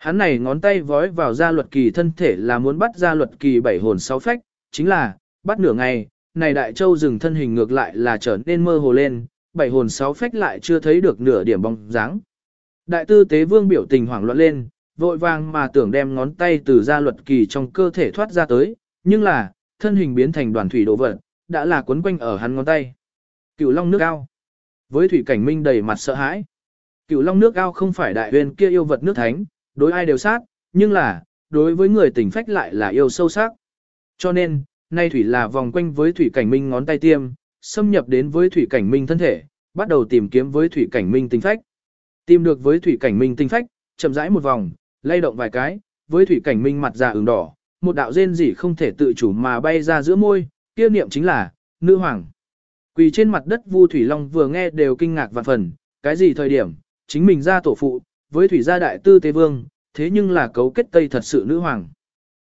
Hắn này ngón tay vói vào gia luật kỳ thân thể là muốn bắt gia luật kỳ bảy hồn sáu phách, chính là, bắt nửa ngày, này đại châu dừng thân hình ngược lại là trở nên mơ hồ lên, bảy hồn sáu phách lại chưa thấy được nửa điểm bóng dáng. Đại tư tế vương biểu tình hoảng loạn lên, vội vàng mà tưởng đem ngón tay từ gia luật kỳ trong cơ thể thoát ra tới, nhưng là, thân hình biến thành đoàn thủy đồ vật, đã là quấn quanh ở hắn ngón tay. Cửu long nước ao. Với thủy cảnh minh đầy mặt sợ hãi. Cửu long nước ao không phải đại huyền kia yêu vật nước thánh, đối ai đều sát, nhưng là, đối với người tình phách lại là yêu sâu sắc. Cho nên, nay thủy là vòng quanh với thủy cảnh minh ngón tay tiêm, xâm nhập đến với thủy cảnh minh thân thể, bắt đầu tìm kiếm với thủy cảnh minh tình phách. Tìm được với thủy cảnh minh tình phách, chậm rãi một vòng, lay động vài cái, với thủy cảnh minh mặt già ửng đỏ, một đạo rên rỉ không thể tự chủ mà bay ra giữa môi, kia niệm chính là, nữ hoàng. Quỳ trên mặt đất Vu Thủy Long vừa nghe đều kinh ngạc vạn phần, cái gì thời điểm, chính mình ra tổ phụ, với thủy gia đại tư tế vương, thế nhưng là cấu kết tây thật sự nữ hoàng.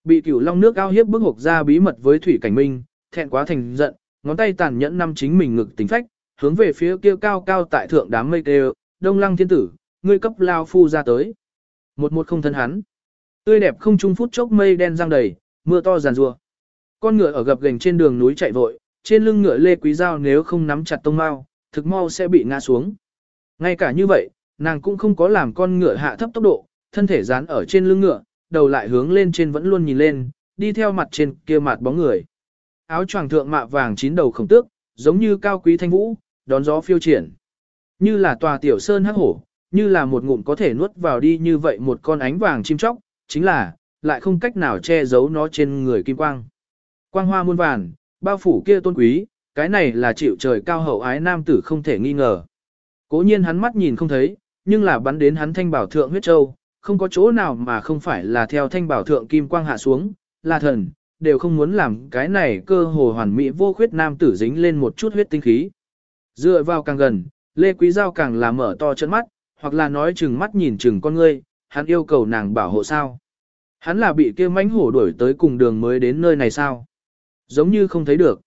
Bị cửu long nước ao hiếp bức hộp ra bí mật với thủy cảnh minh, thẹn quá thành giận, ngón tay tàn nhẫn năm chính mình ngực tính phách, hướng về phía kia cao cao tại thượng đám mây kêu, đông lăng thiên tử, ngươi cấp lao phu ra tới. Một một không thân hắn. Tươi đẹp không trung phút chốc mây đen giăng đầy, mưa to giàn rua. Con ngựa ở gập gành trên đường núi chạy vội, trên lưng ngựa lê quý dao nếu không nắm chặt tông mao, thực mau sẽ bị ngã xuống. Ngay cả như vậy, nàng cũng không có làm con ngựa hạ thấp tốc độ, thân thể dán ở trên lưng ngựa, đầu lại hướng lên trên vẫn luôn nhìn lên, đi theo mặt trên kia mặt bóng người. Áo choàng thượng mạ vàng chín đầu khổng tước, giống như cao quý thanh vũ, đón gió phiêu triển. Như là tòa tiểu sơn hắc hổ, như là một ngụm có thể nuốt vào đi như vậy một con ánh vàng chim chóc, chính là, lại không cách nào che giấu nó trên người kim quang. Quang hoa muôn vàn, bao phủ kia tôn quý, cái này là chịu trời cao hậu ái nam tử không thể nghi ngờ. Cố nhiên hắn mắt nhìn không thấy, nhưng là bắn đến hắn thanh bảo thượng huyết châu, không có chỗ nào mà không phải là theo thanh bảo thượng kim quang hạ xuống, là thần, đều không muốn làm cái này cơ hồ hoàn mỹ vô khuyết nam tử dính lên một chút huyết tinh khí. Dựa vào càng gần, Lê Quý Giao càng là mở to chân mắt, hoặc là nói chừng mắt nhìn chừng con ngươi, hắn yêu cầu nàng bảo hộ sao. Hắn là bị kia mãnh hổ đuổi tới cùng đường mới đến nơi này sao. Giống như không thấy được.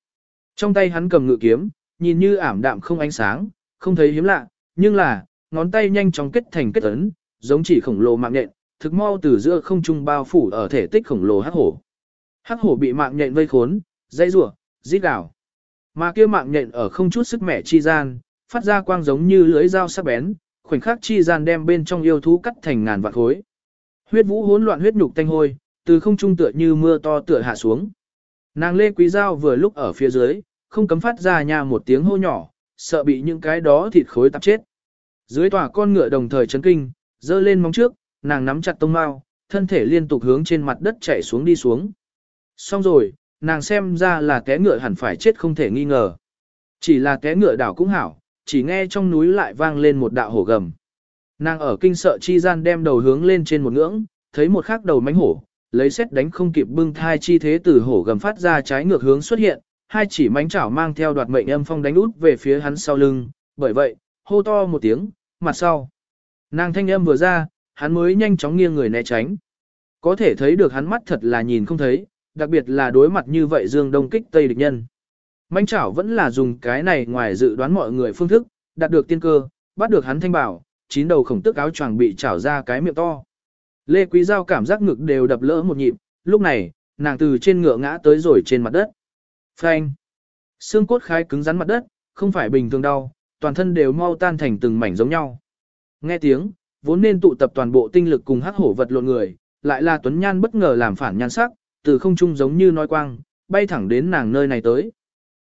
Trong tay hắn cầm ngự kiếm, nhìn như ảm đạm không ánh sáng, không thấy hiếm lạ, nhưng là, ngón tay nhanh chóng kết thành kết ấn, giống chỉ khổng lồ mạng nhện, thực mau từ giữa không trung bao phủ ở thể tích khổng lồ hắc hổ. Hắc hổ bị mạng nhện vây khốn, dây rủa, rít gào. Mà kia mạng nhện ở không chút sức mẻ chi gian, phát ra quang giống như lưới dao sắc bén, khoảnh khắc chi gian đem bên trong yêu thú cắt thành ngàn vạn khối. Huyết vũ hỗn loạn huyết nhục tanh hôi, từ không trung tựa như mưa to tựa hạ xuống. Nàng Lê Quý Giao vừa lúc ở phía dưới, không cấm phát ra nha một tiếng hô nhỏ, sợ bị những cái đó thịt khối tạp chết. Dưới tòa con ngựa đồng thời chấn kinh, dơ lên móng trước, nàng nắm chặt tông mao, thân thể liên tục hướng trên mặt đất chạy xuống đi xuống. Xong rồi, nàng xem ra là té ngựa hẳn phải chết không thể nghi ngờ. Chỉ là té ngựa đảo cũng hảo, chỉ nghe trong núi lại vang lên một đạo hổ gầm. Nàng ở kinh sợ chi gian đem đầu hướng lên trên một ngưỡng, thấy một khắc đầu mánh hổ, lấy xét đánh không kịp bưng thai chi thế từ hổ gầm phát ra trái ngược hướng xuất hiện, hai chỉ mánh chảo mang theo đoạt mệnh âm phong đánh út về phía hắn sau lưng, bởi vậy, hô to một tiếng, mặt sau. Nàng thanh âm vừa ra, hắn mới nhanh chóng nghiêng người né tránh. Có thể thấy được hắn mắt thật là nhìn không thấy, đặc biệt là đối mặt như vậy dương đông kích tây địch nhân. Manh chảo vẫn là dùng cái này ngoài dự đoán mọi người phương thức, đạt được tiên cơ, bắt được hắn thanh bảo, chín đầu khổng tức áo choàng bị chảo ra cái miệng to. Lê Quý Giao cảm giác ngực đều đập lỡ một nhịp, lúc này, nàng từ trên ngựa ngã tới rồi trên mặt đất. Phanh! Xương cốt khai cứng rắn mặt đất, không phải bình thường đau, toàn thân đều mau tan thành từng mảnh giống nhau. Nghe tiếng, vốn nên tụ tập toàn bộ tinh lực cùng hắc hổ vật lộn người, lại là Tuấn Nhan bất ngờ làm phản nhan sắc, từ không trung giống như nói quang, bay thẳng đến nàng nơi này tới.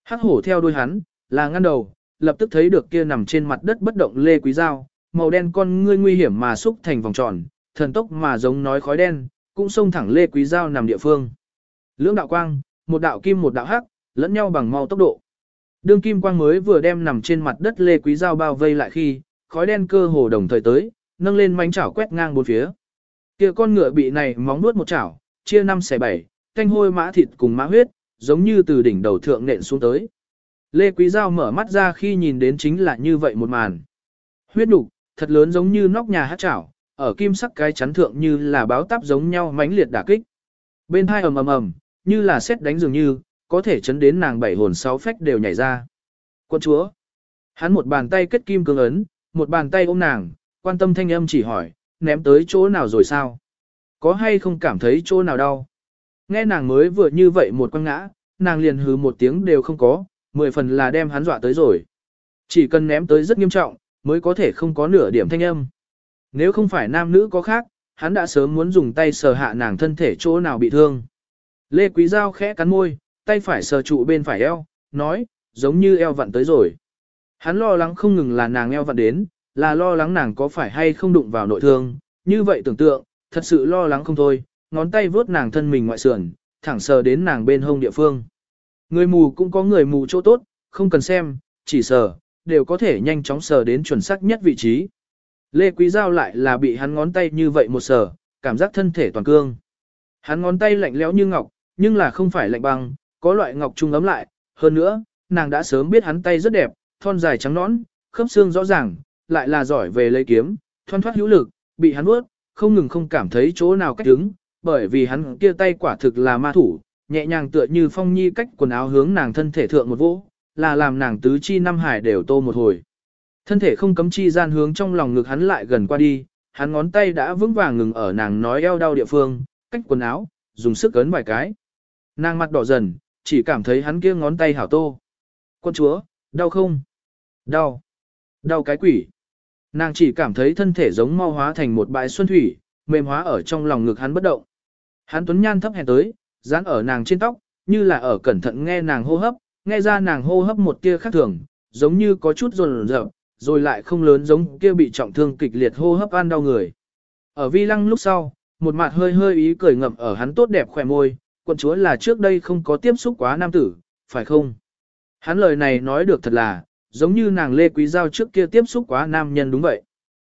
Hắc hổ theo đuôi hắn, là ngăn đầu, lập tức thấy được kia nằm trên mặt đất bất động lê quý dao, màu đen con ngươi nguy hiểm mà xúc thành vòng tròn, thần tốc mà giống nói khói đen, cũng xông thẳng lê quý dao nằm địa phương. Lưỡng đạo quang, một đạo kim một đạo hắc, lẫn nhau bằng mau tốc độ. Đương kim quang mới vừa đem nằm trên mặt đất lê quý Giao bao vây lại khi, khói đen cơ hồ đồng thời tới, nâng lên mánh chảo quét ngang bốn phía. Kia con ngựa bị này móng nuốt một chảo, chia năm xẻ bảy, canh hôi mã thịt cùng mã huyết, giống như từ đỉnh đầu thượng nện xuống tới. Lê Quý Giao mở mắt ra khi nhìn đến chính là như vậy một màn. Huyết đục, thật lớn giống như nóc nhà hát chảo, ở kim sắc cái chắn thượng như là báo táp giống nhau mãnh liệt đả kích. Bên hai ầm ầm ầm, như là xét đánh dường như, có thể chấn đến nàng bảy hồn sáu phách đều nhảy ra. Quân chúa, hắn một bàn tay kết kim cương ấn, một bàn tay ôm nàng, quan tâm thanh âm chỉ hỏi, ném tới chỗ nào rồi sao? Có hay không cảm thấy chỗ nào đau? Nghe nàng mới vừa như vậy một quăng ngã, nàng liền hứ một tiếng đều không có, mười phần là đem hắn dọa tới rồi. Chỉ cần ném tới rất nghiêm trọng, mới có thể không có nửa điểm thanh âm. Nếu không phải nam nữ có khác, hắn đã sớm muốn dùng tay sờ hạ nàng thân thể chỗ nào bị thương. Lê Quý Giao khẽ cắn môi, tay phải sờ trụ bên phải eo, nói, giống như eo vặn tới rồi. Hắn lo lắng không ngừng là nàng eo vặn đến, là lo lắng nàng có phải hay không đụng vào nội thương, như vậy tưởng tượng, thật sự lo lắng không thôi, ngón tay vướt nàng thân mình ngoại sườn, thẳng sờ đến nàng bên hông địa phương. Người mù cũng có người mù chỗ tốt, không cần xem, chỉ sờ, đều có thể nhanh chóng sờ đến chuẩn xác nhất vị trí. Lê Quý Giao lại là bị hắn ngón tay như vậy một sờ, cảm giác thân thể toàn cương. Hắn ngón tay lạnh lẽo như ngọc, nhưng là không phải lạnh băng, có loại ngọc trung ấm lại, hơn nữa, nàng đã sớm biết hắn tay rất đẹp, thon dài trắng nõn, khớp xương rõ ràng, lại là giỏi về lấy kiếm, thoăn thoát hữu lực, bị hắn vuốt, không ngừng không cảm thấy chỗ nào cách đứng, bởi vì hắn kia tay quả thực là ma thủ, nhẹ nhàng tựa như phong nhi cách quần áo hướng nàng thân thể thượng một vỗ, là làm nàng tứ chi năm hải đều tô một hồi. Thân thể không cấm chi gian hướng trong lòng ngực hắn lại gần qua đi, hắn ngón tay đã vững vàng ngừng ở nàng nói eo đau địa phương, cách quần áo, dùng sức ấn vài cái. Nàng mặt đỏ dần, chỉ cảm thấy hắn kia ngón tay hảo tô. Quân chúa, đau không? Đau. Đau cái quỷ. Nàng chỉ cảm thấy thân thể giống mau hóa thành một bãi xuân thủy, mềm hóa ở trong lòng ngực hắn bất động. Hắn tuấn nhan thấp hèn tới, dán ở nàng trên tóc, như là ở cẩn thận nghe nàng hô hấp, nghe ra nàng hô hấp một tia khác thường, giống như có chút rồn rợp, rồi lại không lớn giống kia bị trọng thương kịch liệt hô hấp ăn đau người. Ở vi lăng lúc sau, một mặt hơi hơi ý cười ngậm ở hắn tốt đẹp khỏe môi, quận chúa là trước đây không có tiếp xúc quá nam tử, phải không? Hắn lời này nói được thật là, giống như nàng Lê Quý Giao trước kia tiếp xúc quá nam nhân đúng vậy.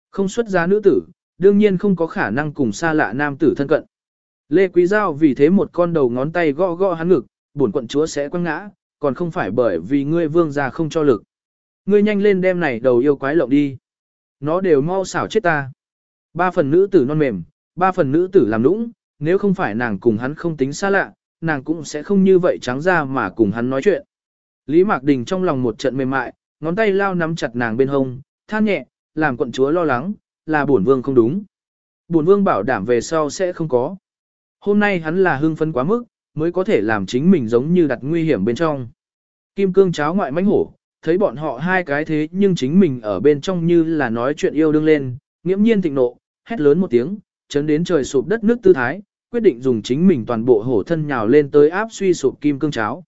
Không xuất giá nữ tử, đương nhiên không có khả năng cùng xa lạ nam tử thân cận. Lê Quý Giao vì thế một con đầu ngón tay gõ gõ hắn ngực, bổn quận chúa sẽ quăng ngã, còn không phải bởi vì ngươi vương gia không cho lực. Ngươi nhanh lên đem này đầu yêu quái lộng đi. Nó đều mau xảo chết ta. Ba phần nữ tử non mềm, ba phần nữ tử làm nũng, nếu không phải nàng cùng hắn không tính xa lạ, nàng cũng sẽ không như vậy trắng ra mà cùng hắn nói chuyện. Lý Mạc Đình trong lòng một trận mềm mại, ngón tay lao nắm chặt nàng bên hông, than nhẹ, làm quận chúa lo lắng, là bổn vương không đúng. Bổn vương bảo đảm về sau sẽ không có. Hôm nay hắn là hưng phấn quá mức, mới có thể làm chính mình giống như đặt nguy hiểm bên trong. Kim cương cháo ngoại mánh hổ, thấy bọn họ hai cái thế nhưng chính mình ở bên trong như là nói chuyện yêu đương lên, nghiễm nhiên thịnh nộ, hét lớn một tiếng, chấn đến trời sụp đất nước tư thái, quyết định dùng chính mình toàn bộ hổ thân nhào lên tới áp suy sụp kim cương cháo.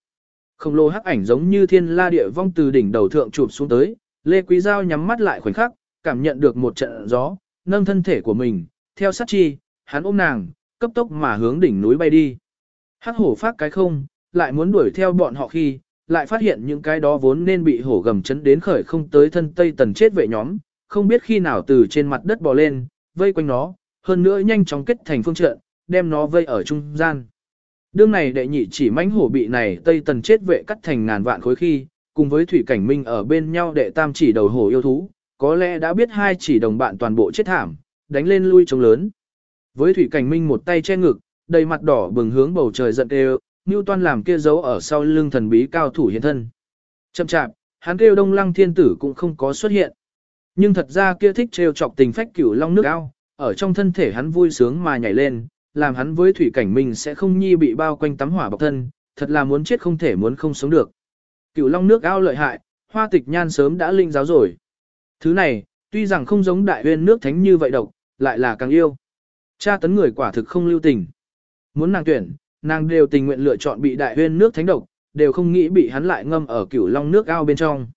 Khổng lồ hắc ảnh giống như thiên la địa vong từ đỉnh đầu thượng chụp xuống tới, Lê Quý Giao nhắm mắt lại khoảnh khắc, cảm nhận được một trận gió, nâng thân thể của mình, theo sát chi, hắn ôm nàng, cấp tốc mà hướng đỉnh núi bay đi. Hắc hổ phát cái không, lại muốn đuổi theo bọn họ khi, lại phát hiện những cái đó vốn nên bị hổ gầm chấn đến khởi không tới thân tây tần chết vệ nhóm, không biết khi nào từ trên mặt đất bò lên, vây quanh nó, hơn nữa nhanh chóng kết thành phương trận, đem nó vây ở trung gian. Đương này đệ nhị chỉ mãnh hổ bị này Tây Tần chết vệ cắt thành ngàn vạn khối khi, cùng với Thủy Cảnh Minh ở bên nhau đệ tam chỉ đầu hổ yêu thú, có lẽ đã biết hai chỉ đồng bạn toàn bộ chết thảm, đánh lên lui trống lớn. Với Thủy Cảnh Minh một tay che ngực, đầy mặt đỏ bừng hướng bầu trời giận đều, Newton làm kia dấu ở sau lưng thần bí cao thủ hiện thân. Chậm chạp, hắn kêu đông lăng thiên tử cũng không có xuất hiện. Nhưng thật ra kia thích trêu chọc tình phách cửu long nước ao, ở trong thân thể hắn vui sướng mà nhảy lên, làm hắn với thủy cảnh mình sẽ không nhi bị bao quanh tắm hỏa bọc thân, thật là muốn chết không thể muốn không sống được. Cửu long nước ao lợi hại, hoa tịch nhan sớm đã linh giáo rồi. Thứ này, tuy rằng không giống đại huyên nước thánh như vậy độc, lại là càng yêu. Cha tấn người quả thực không lưu tình. Muốn nàng tuyển, nàng đều tình nguyện lựa chọn bị đại huyên nước thánh độc, đều không nghĩ bị hắn lại ngâm ở cửu long nước ao bên trong.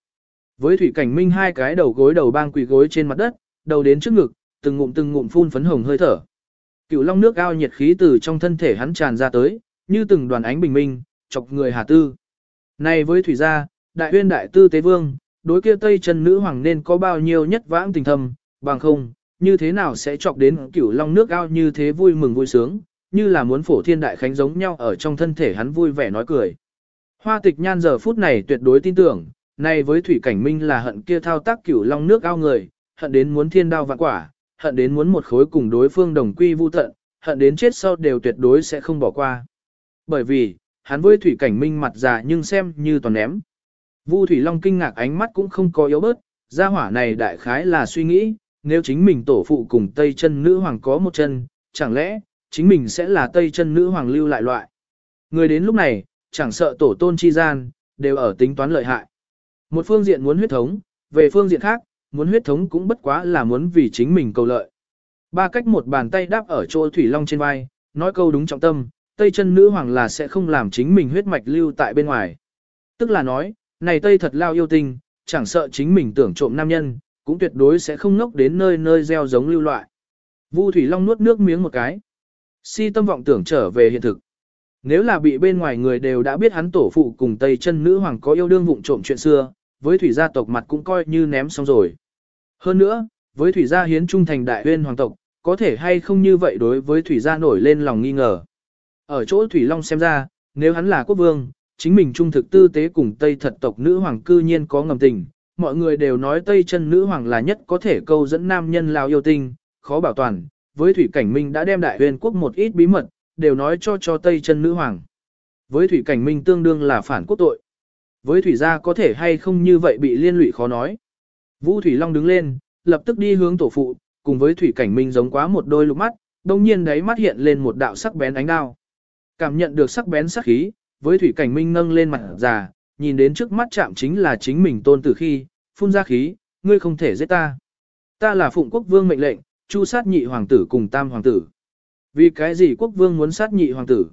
Với thủy cảnh minh hai cái đầu gối đầu bang quỳ gối trên mặt đất, đầu đến trước ngực, từng ngụm từng ngụm phun phấn hồng hơi thở. Cửu long nước ao nhiệt khí từ trong thân thể hắn tràn ra tới, như từng đoàn ánh bình minh, chọc người hà tư. Này với thủy gia, đại huyên đại tư tế vương, đối kia tây chân nữ hoàng nên có bao nhiêu nhất vãng tình thầm, bằng không, như thế nào sẽ chọc đến cửu long nước ao như thế vui mừng vui sướng, như là muốn phổ thiên đại khánh giống nhau ở trong thân thể hắn vui vẻ nói cười. Hoa tịch nhan giờ phút này tuyệt đối tin tưởng, này với thủy cảnh minh là hận kia thao tác cửu long nước ao người, hận đến muốn thiên đao vạn quả, hận đến muốn một khối cùng đối phương đồng quy vu tận, hận đến chết sau đều tuyệt đối sẽ không bỏ qua. Bởi vì, hắn với thủy cảnh minh mặt già nhưng xem như toàn ném. Vu Thủy Long kinh ngạc ánh mắt cũng không có yếu bớt, gia hỏa này đại khái là suy nghĩ, nếu chính mình tổ phụ cùng Tây chân nữ hoàng có một chân, chẳng lẽ, chính mình sẽ là Tây chân nữ hoàng lưu lại loại. Người đến lúc này, chẳng sợ tổ tôn chi gian, đều ở tính toán lợi hại. Một phương diện muốn huyết thống, về phương diện khác, muốn huyết thống cũng bất quá là muốn vì chính mình cầu lợi. Ba cách một bàn tay đáp ở chỗ Thủy Long trên vai, nói câu đúng trọng tâm, Tây chân nữ hoàng là sẽ không làm chính mình huyết mạch lưu tại bên ngoài. Tức là nói, này Tây thật lao yêu tinh, chẳng sợ chính mình tưởng trộm nam nhân, cũng tuyệt đối sẽ không ngốc đến nơi nơi gieo giống lưu loại. Vu Thủy Long nuốt nước miếng một cái. Si tâm vọng tưởng trở về hiện thực. Nếu là bị bên ngoài người đều đã biết hắn tổ phụ cùng Tây chân nữ hoàng có yêu đương vụng trộm chuyện xưa, với thủy gia tộc mặt cũng coi như ném xong rồi. Hơn nữa, với thủy gia hiến trung thành đại huyên hoàng tộc, có thể hay không như vậy đối với thủy gia nổi lên lòng nghi ngờ. Ở chỗ Thủy Long xem ra, nếu hắn là quốc vương, chính mình trung thực tư tế cùng Tây thật tộc nữ hoàng cư nhiên có ngầm tình, mọi người đều nói Tây chân nữ hoàng là nhất có thể câu dẫn nam nhân lao yêu tinh, khó bảo toàn, với Thủy Cảnh Minh đã đem đại huyền quốc một ít bí mật, đều nói cho cho Tây chân nữ hoàng. Với Thủy Cảnh Minh tương đương là phản quốc tội. Với Thủy gia có thể hay không như vậy bị liên lụy khó nói. Vũ Thủy Long đứng lên, lập tức đi hướng tổ phụ, cùng với Thủy Cảnh Minh giống quá một đôi lục mắt, đồng nhiên đấy mắt hiện lên một đạo sắc bén ánh đao. Cảm nhận được sắc bén sắc khí, với Thủy Cảnh Minh nâng lên mặt già, nhìn đến trước mắt chạm chính là chính mình tôn tử khi, phun ra khí, ngươi không thể giết ta. Ta là phụng quốc vương mệnh lệnh, chu sát nhị hoàng tử cùng tam hoàng tử. Vì cái gì quốc vương muốn sát nhị hoàng tử?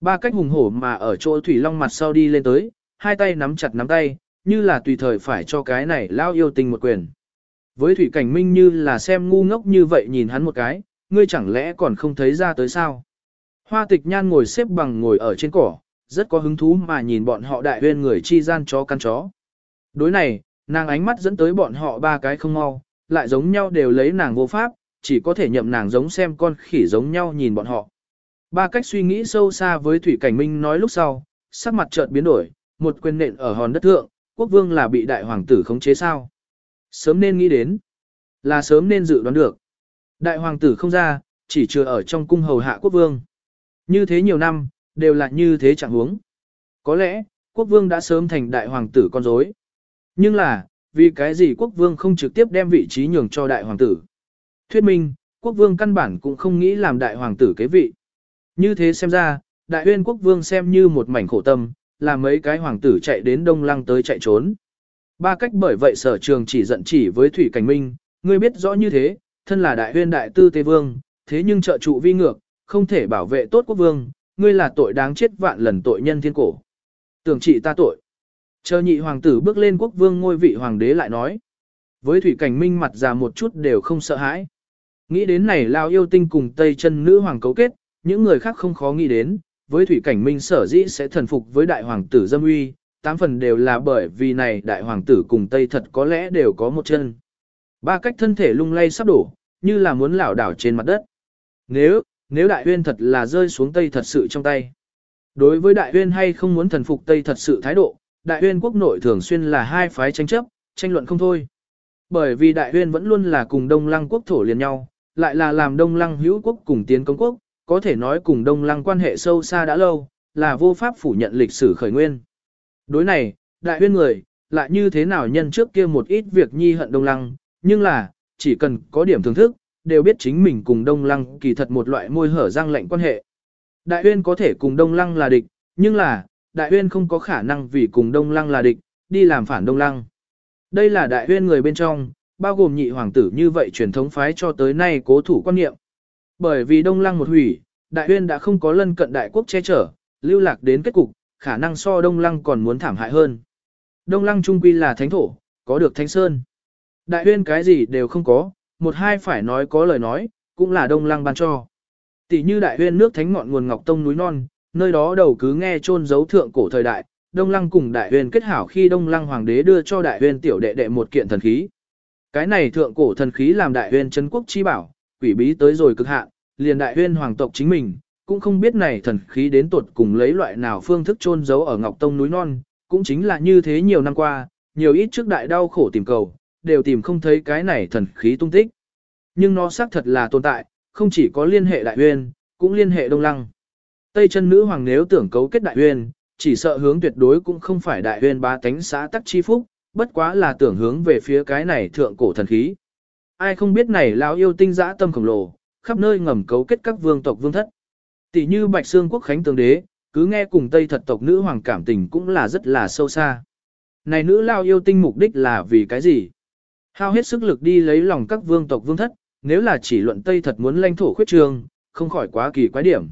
Ba cách hùng hổ mà ở chỗ Thủy Long mặt sau đi lên tới, hai tay nắm chặt nắm tay, như là tùy thời phải cho cái này lao yêu tình một quyền. Với Thủy Cảnh Minh như là xem ngu ngốc như vậy nhìn hắn một cái, ngươi chẳng lẽ còn không thấy ra tới sao? Hoa tịch nhan ngồi xếp bằng ngồi ở trên cỏ, rất có hứng thú mà nhìn bọn họ đại huyên người chi gian chó căn chó. Đối này, nàng ánh mắt dẫn tới bọn họ ba cái không mau, lại giống nhau đều lấy nàng vô pháp, chỉ có thể nhậm nàng giống xem con khỉ giống nhau nhìn bọn họ. Ba cách suy nghĩ sâu xa với Thủy Cảnh Minh nói lúc sau, sắc mặt chợt biến đổi, một quyền nện ở hòn đất thượng, quốc vương là bị đại hoàng tử khống chế sao. Sớm nên nghĩ đến, là sớm nên dự đoán được. Đại hoàng tử không ra, chỉ chưa ở trong cung hầu hạ quốc vương. Như thế nhiều năm, đều là như thế chẳng huống. Có lẽ, quốc vương đã sớm thành đại hoàng tử con rối. Nhưng là, vì cái gì quốc vương không trực tiếp đem vị trí nhường cho đại hoàng tử? Thuyết minh, quốc vương căn bản cũng không nghĩ làm đại hoàng tử kế vị. Như thế xem ra, đại huyên quốc vương xem như một mảnh khổ tâm, là mấy cái hoàng tử chạy đến đông lăng tới chạy trốn. Ba cách bởi vậy sở trường chỉ giận chỉ với Thủy Cảnh Minh, ngươi biết rõ như thế, thân là đại huyên đại tư tế vương, thế nhưng trợ trụ vi ngược, không thể bảo vệ tốt quốc vương, ngươi là tội đáng chết vạn lần tội nhân thiên cổ. Tưởng trị ta tội. Chờ nhị hoàng tử bước lên quốc vương ngôi vị hoàng đế lại nói. Với thủy cảnh minh mặt già một chút đều không sợ hãi. Nghĩ đến này lao yêu tinh cùng tây chân nữ hoàng cấu kết, những người khác không khó nghĩ đến, với thủy cảnh minh sở dĩ sẽ thần phục với đại hoàng tử dâm uy, tám phần đều là bởi vì này đại hoàng tử cùng tây thật có lẽ đều có một chân. Ba cách thân thể lung lay sắp đổ, như là muốn lảo đảo trên mặt đất. Nếu, nếu đại huyên thật là rơi xuống Tây thật sự trong tay. Đối với đại huyên hay không muốn thần phục Tây thật sự thái độ, đại huyên quốc nội thường xuyên là hai phái tranh chấp, tranh luận không thôi. Bởi vì đại huyên vẫn luôn là cùng đông lăng quốc thổ liền nhau, lại là làm đông lăng hữu quốc cùng tiến công quốc, có thể nói cùng Đông Lăng quan hệ sâu xa đã lâu, là vô pháp phủ nhận lịch sử khởi nguyên. Đối này, đại huyên người, lại như thế nào nhân trước kia một ít việc nhi hận Đông Lăng, nhưng là, chỉ cần có điểm thưởng thức, đều biết chính mình cùng Đông Lăng kỳ thật một loại môi hở răng lạnh quan hệ. Đại huyên có thể cùng Đông Lăng là địch, nhưng là, đại huyên không có khả năng vì cùng Đông Lăng là địch, đi làm phản Đông Lăng. Đây là đại huyên người bên trong, bao gồm nhị hoàng tử như vậy truyền thống phái cho tới nay cố thủ quan niệm. Bởi vì Đông Lăng một hủy, đại huyên đã không có lân cận đại quốc che chở, lưu lạc đến kết cục, khả năng so Đông Lăng còn muốn thảm hại hơn. Đông Lăng trung quy là thánh thổ, có được thánh sơn. Đại huyên cái gì đều không có, một hai phải nói có lời nói, cũng là Đông Lăng ban cho. Tỷ như đại huyên nước thánh ngọn nguồn Ngọc Tông núi non, nơi đó đầu cứ nghe chôn dấu thượng cổ thời đại, Đông Lăng cùng đại huyên kết hảo khi Đông Lăng hoàng đế đưa cho đại huyên tiểu đệ đệ một kiện thần khí. Cái này thượng cổ thần khí làm đại huyên chân quốc chi bảo, quỷ bí tới rồi cực hạn, liền đại huyên hoàng tộc chính mình, cũng không biết này thần khí đến tuột cùng lấy loại nào phương thức chôn giấu ở Ngọc Tông núi non, cũng chính là như thế nhiều năm qua, nhiều ít trước đại đau khổ tìm cầu, đều tìm không thấy cái này thần khí tung tích. Nhưng nó xác thật là tồn tại, không chỉ có liên hệ đại huyên, cũng liên hệ đông lăng. Tây chân nữ hoàng nếu tưởng cấu kết đại huyên, chỉ sợ hướng tuyệt đối cũng không phải đại huyên ba tánh xã tắc chi phúc, bất quá là tưởng hướng về phía cái này thượng cổ thần khí. Ai không biết này lão yêu tinh dã tâm khổng lồ, khắp nơi ngầm cấu kết các vương tộc vương thất. Tỷ như Bạch Xương quốc khánh tướng đế, cứ nghe cùng Tây thật tộc nữ hoàng cảm tình cũng là rất là sâu xa. Này nữ lao yêu tinh mục đích là vì cái gì? Hao hết sức lực đi lấy lòng các vương tộc vương thất, nếu là chỉ luận Tây thật muốn lãnh thổ khuyết trường, không khỏi quá kỳ quái điểm.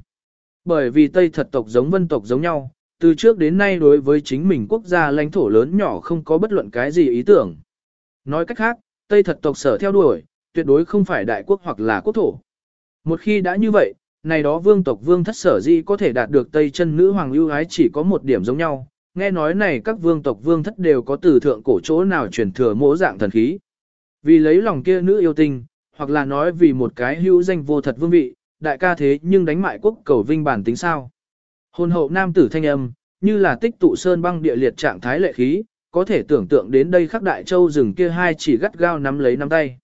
Bởi vì Tây thật tộc giống vân tộc giống nhau, từ trước đến nay đối với chính mình quốc gia lãnh thổ lớn nhỏ không có bất luận cái gì ý tưởng. Nói cách khác, Tây thật tộc sở theo đuổi, tuyệt đối không phải đại quốc hoặc là quốc thổ. Một khi đã như vậy, này đó vương tộc vương thất sở di có thể đạt được Tây chân nữ hoàng ưu ái chỉ có một điểm giống nhau. Nghe nói này các vương tộc vương thất đều có từ thượng cổ chỗ nào truyền thừa mỗ dạng thần khí. Vì lấy lòng kia nữ yêu tinh, hoặc là nói vì một cái hữu danh vô thật vương vị, đại ca thế nhưng đánh mại quốc cầu vinh bản tính sao. Hôn hậu nam tử thanh âm, như là tích tụ sơn băng địa liệt trạng thái lệ khí, có thể tưởng tượng đến đây khắc đại châu rừng kia hai chỉ gắt gao nắm lấy nắm tay.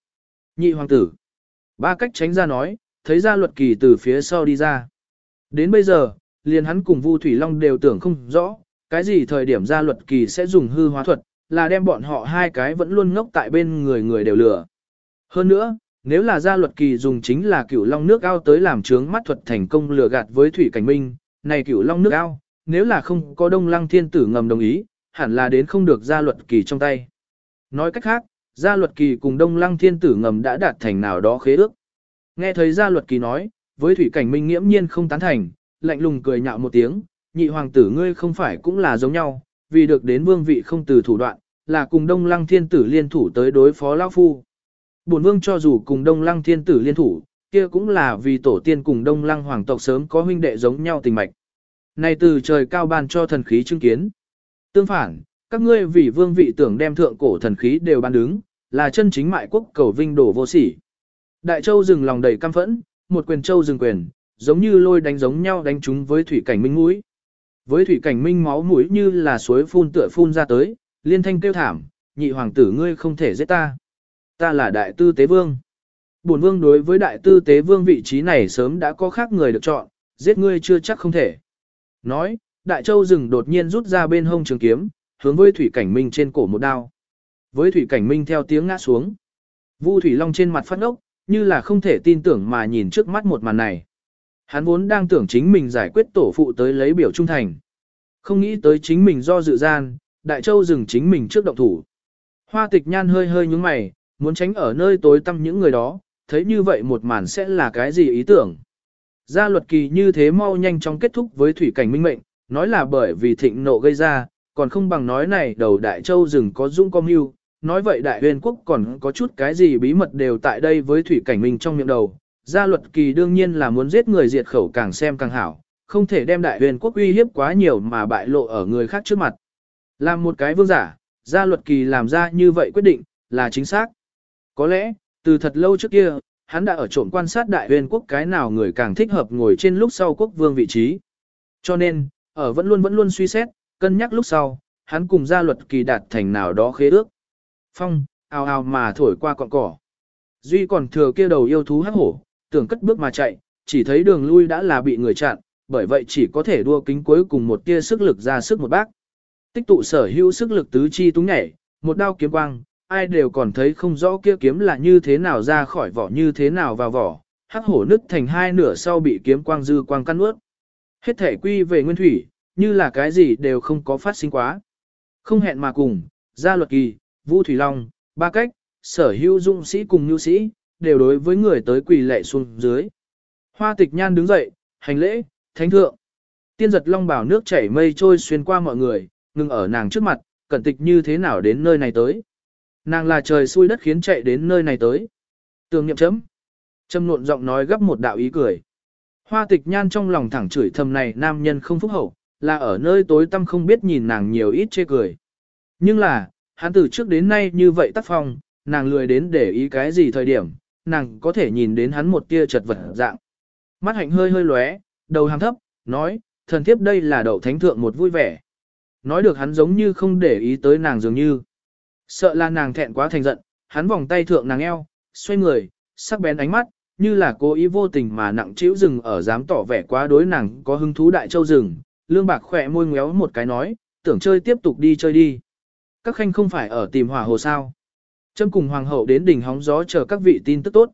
Nhị hoàng tử. Ba cách tránh ra nói, thấy ra luật kỳ từ phía sau đi ra. Đến bây giờ, liền hắn cùng Vu Thủy Long đều tưởng không rõ, cái gì thời điểm ra luật kỳ sẽ dùng hư hóa thuật, là đem bọn họ hai cái vẫn luôn ngốc tại bên người người đều lừa. Hơn nữa, nếu là gia luật kỳ dùng chính là cửu long nước ao tới làm trướng mắt thuật thành công lừa gạt với thủy cảnh minh, này cửu long nước ao, nếu là không có đông lăng thiên tử ngầm đồng ý, hẳn là đến không được gia luật kỳ trong tay. Nói cách khác, gia luật kỳ cùng đông lăng thiên tử ngầm đã đạt thành nào đó khế ước. Nghe thấy gia luật kỳ nói, với thủy cảnh minh nghiễm nhiên không tán thành, lạnh lùng cười nhạo một tiếng, nhị hoàng tử ngươi không phải cũng là giống nhau, vì được đến vương vị không từ thủ đoạn, là cùng đông lăng thiên tử liên thủ tới đối phó lão phu. Bổn vương cho dù cùng đông lăng thiên tử liên thủ, kia cũng là vì tổ tiên cùng đông lăng hoàng tộc sớm có huynh đệ giống nhau tình mạch. Này từ trời cao ban cho thần khí chứng kiến. Tương phản, các ngươi vì vương vị tưởng đem thượng cổ thần khí đều ban đứng, là chân chính mại quốc cầu vinh đổ vô sỉ. Đại châu dừng lòng đầy căm phẫn, một quyền châu dừng quyền, giống như lôi đánh giống nhau đánh chúng với thủy cảnh minh mũi. Với thủy cảnh minh máu mũi như là suối phun tựa phun ra tới, liên thanh kêu thảm, nhị hoàng tử ngươi không thể giết ta. Ta là đại tư tế vương. Bổn vương đối với đại tư tế vương vị trí này sớm đã có khác người được chọn, giết ngươi chưa chắc không thể. Nói, đại châu rừng đột nhiên rút ra bên hông trường kiếm, hướng với thủy cảnh minh trên cổ một đao. Với thủy cảnh minh theo tiếng ngã xuống. Vu thủy long trên mặt phát ốc, như là không thể tin tưởng mà nhìn trước mắt một màn này. Hắn vốn đang tưởng chính mình giải quyết tổ phụ tới lấy biểu trung thành. Không nghĩ tới chính mình do dự gian, đại châu dừng chính mình trước động thủ. Hoa tịch nhan hơi hơi nhúng mày, muốn tránh ở nơi tối tăm những người đó, thấy như vậy một màn sẽ là cái gì ý tưởng. Gia luật kỳ như thế mau nhanh chóng kết thúc với thủy cảnh minh mệnh, nói là bởi vì thịnh nộ gây ra, còn không bằng nói này đầu đại châu rừng có dung công mưu, nói vậy đại huyền quốc còn có chút cái gì bí mật đều tại đây với thủy cảnh mình trong miệng đầu. Gia luật kỳ đương nhiên là muốn giết người diệt khẩu càng xem càng hảo, không thể đem đại huyền quốc uy hiếp quá nhiều mà bại lộ ở người khác trước mặt. Làm một cái vương giả, gia luật kỳ làm ra như vậy quyết định, là chính xác. Có lẽ, từ thật lâu trước kia, hắn đã ở trộm quan sát đại huyền quốc cái nào người càng thích hợp ngồi trên lúc sau quốc vương vị trí. Cho nên, ở vẫn luôn vẫn luôn suy xét, cân nhắc lúc sau, hắn cùng gia luật kỳ đạt thành nào đó khế ước. Phong, ào ào mà thổi qua cọn cỏ. Duy còn thừa kia đầu yêu thú hắc hổ, tưởng cất bước mà chạy, chỉ thấy đường lui đã là bị người chặn, bởi vậy chỉ có thể đua kính cuối cùng một tia sức lực ra sức một bác. Tích tụ sở hữu sức lực tứ chi túng nhảy, một đao kiếm quang, ai đều còn thấy không rõ kia kiếm là như thế nào ra khỏi vỏ như thế nào vào vỏ, hắc hổ nứt thành hai nửa sau bị kiếm quang dư quang căn ướt. Hết thể quy về nguyên thủy, như là cái gì đều không có phát sinh quá. Không hẹn mà cùng, gia luật kỳ, vu thủy long, ba cách, sở hữu dụng sĩ cùng nhu sĩ, đều đối với người tới quỳ lệ xuống dưới. Hoa tịch nhan đứng dậy, hành lễ, thánh thượng. Tiên giật long bảo nước chảy mây trôi xuyên qua mọi người, ngừng ở nàng trước mặt, cẩn tịch như thế nào đến nơi này tới. Nàng là trời xui đất khiến chạy đến nơi này tới. Tường nhậm chấm. Trâm nộn giọng nói gấp một đạo ý cười. Hoa tịch nhan trong lòng thẳng chửi thầm này nam nhân không phúc hậu, là ở nơi tối tăm không biết nhìn nàng nhiều ít chê cười. Nhưng là, hắn từ trước đến nay như vậy tác phong, nàng lười đến để ý cái gì thời điểm, nàng có thể nhìn đến hắn một tia chật vật dạng. Mắt hạnh hơi hơi lóe, đầu hàng thấp, nói, thần thiếp đây là đậu thánh thượng một vui vẻ. Nói được hắn giống như không để ý tới nàng dường như. Sợ là nàng thẹn quá thành giận, hắn vòng tay thượng nàng eo, xoay người, sắc bén ánh mắt, như là cố ý vô tình mà nặng chịu rừng ở dám tỏ vẻ quá đối nàng có hứng thú đại châu rừng. Lương bạc khỏe môi ngéo một cái nói, tưởng chơi tiếp tục đi chơi đi. Các khanh không phải ở tìm hỏa hồ sao. Trâm cùng hoàng hậu đến đỉnh hóng gió chờ các vị tin tức tốt.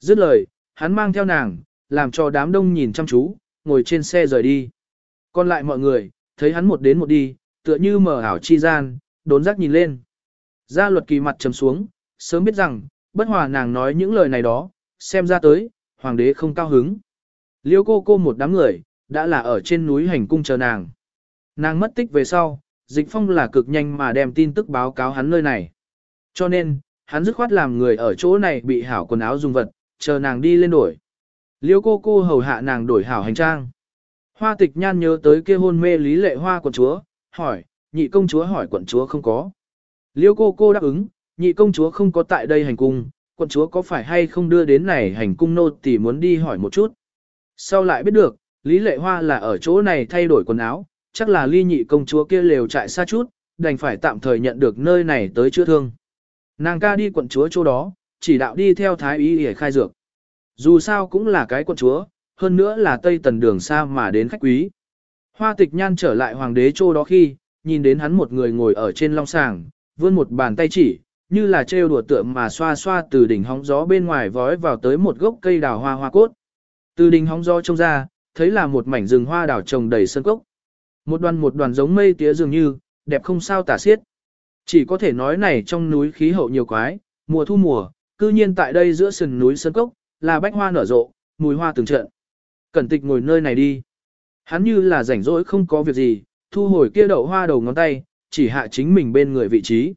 Dứt lời, hắn mang theo nàng, làm cho đám đông nhìn chăm chú, ngồi trên xe rời đi. Còn lại mọi người, thấy hắn một đến một đi, tựa như mở ảo chi gian, đốn giác nhìn lên. Gia luật kỳ mặt trầm xuống, sớm biết rằng, bất hòa nàng nói những lời này đó, xem ra tới, hoàng đế không cao hứng. Liêu cô cô một đám người, đã là ở trên núi hành cung chờ nàng. Nàng mất tích về sau, dịch phong là cực nhanh mà đem tin tức báo cáo hắn nơi này. Cho nên, hắn dứt khoát làm người ở chỗ này bị hảo quần áo dùng vật, chờ nàng đi lên đổi. Liêu cô cô hầu hạ nàng đổi hảo hành trang. Hoa tịch nhan nhớ tới kia hôn mê lý lệ hoa quận chúa, hỏi, nhị công chúa hỏi quận chúa không có. Liêu cô cô đáp ứng, nhị công chúa không có tại đây hành cung, quận chúa có phải hay không đưa đến này hành cung nô tỳ muốn đi hỏi một chút. Sau lại biết được, Lý Lệ Hoa là ở chỗ này thay đổi quần áo, chắc là ly nhị công chúa kia lều trại xa chút, đành phải tạm thời nhận được nơi này tới chữa thương. Nàng ca đi quận chúa chỗ đó, chỉ đạo đi theo thái y để khai dược. Dù sao cũng là cái quận chúa, hơn nữa là tây tần đường xa mà đến khách quý. Hoa tịch nhan trở lại hoàng đế chỗ đó khi, nhìn đến hắn một người ngồi ở trên long sàng, vươn một bàn tay chỉ, như là trêu đùa tượng mà xoa xoa từ đỉnh hóng gió bên ngoài vói vào tới một gốc cây đào hoa hoa cốt. Từ đỉnh hóng gió trông ra, thấy là một mảnh rừng hoa đào trồng đầy sân cốc. Một đoàn một đoàn giống mây tía dường như, đẹp không sao tả xiết. Chỉ có thể nói này trong núi khí hậu nhiều quái, mùa thu mùa, cư nhiên tại đây giữa sườn núi sơn cốc, là bách hoa nở rộ, mùi hoa từng trận. Cẩn tịch ngồi nơi này đi. Hắn như là rảnh rỗi không có việc gì, thu hồi kia đậu hoa đầu ngón tay, chỉ hạ chính mình bên người vị trí.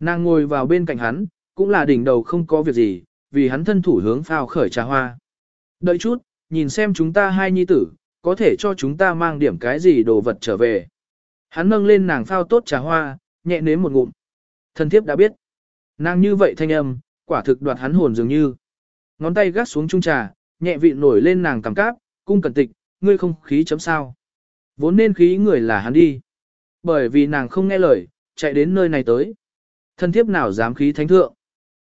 Nàng ngồi vào bên cạnh hắn, cũng là đỉnh đầu không có việc gì, vì hắn thân thủ hướng phao khởi trà hoa. Đợi chút, nhìn xem chúng ta hai nhi tử, có thể cho chúng ta mang điểm cái gì đồ vật trở về. Hắn nâng lên nàng phao tốt trà hoa, nhẹ nếm một ngụm. Thân thiếp đã biết. Nàng như vậy thanh âm, quả thực đoạt hắn hồn dường như. Ngón tay gác xuống chung trà, nhẹ vị nổi lên nàng cảm cáp, cung cẩn tịch, ngươi không khí chấm sao. Vốn nên khí người là hắn đi. Bởi vì nàng không nghe lời, chạy đến nơi này tới. Thân thiếp nào dám khí thánh thượng.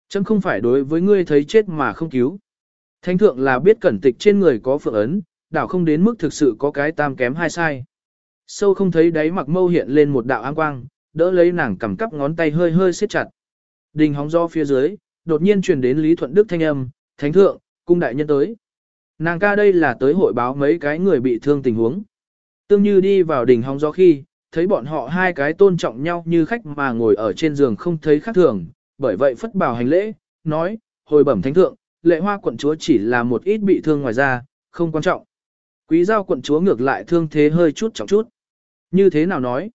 Chấm không phải đối với ngươi thấy chết mà không cứu. Thánh thượng là biết cẩn tịch trên người có phượng ấn, đảo không đến mức thực sự có cái tam kém hai sai. Sâu không thấy đáy mặc mâu hiện lên một đạo áng quang, đỡ lấy nàng cầm cắp ngón tay hơi hơi siết chặt. Đình hóng do phía dưới, đột nhiên truyền đến Lý Thuận Đức thanh âm, thánh thượng, cung đại nhân tới. Nàng ca đây là tới hội báo mấy cái người bị thương tình huống. Tương như đi vào đỉnh hóng gió khi, thấy bọn họ hai cái tôn trọng nhau như khách mà ngồi ở trên giường không thấy khác thường, bởi vậy phất bảo hành lễ, nói, hồi bẩm thánh thượng, lệ hoa quận chúa chỉ là một ít bị thương ngoài ra, không quan trọng. Quý giao quận chúa ngược lại thương thế hơi chút trọng chút. Như thế nào nói?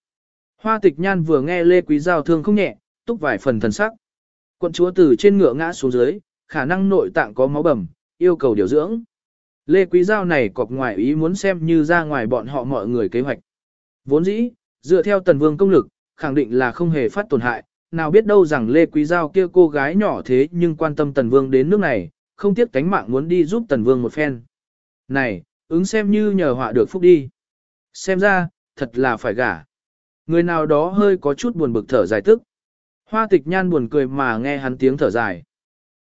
Hoa tịch nhan vừa nghe lê quý giao thương không nhẹ, túc vài phần thần sắc. Quận chúa từ trên ngựa ngã xuống dưới, khả năng nội tạng có máu bầm, yêu cầu điều dưỡng. Lê quý giao này cọc ngoài ý muốn xem như ra ngoài bọn họ mọi người kế hoạch. Vốn dĩ, dựa theo tần vương công lực, khẳng định là không hề phát tổn hại, nào biết đâu rằng Lê Quý Giao kia cô gái nhỏ thế nhưng quan tâm tần vương đến nước này, không tiếc cánh mạng muốn đi giúp tần vương một phen. Này, ứng xem như nhờ họa được phúc đi. Xem ra, thật là phải gả. Người nào đó hơi có chút buồn bực thở dài tức. Hoa tịch nhan buồn cười mà nghe hắn tiếng thở dài.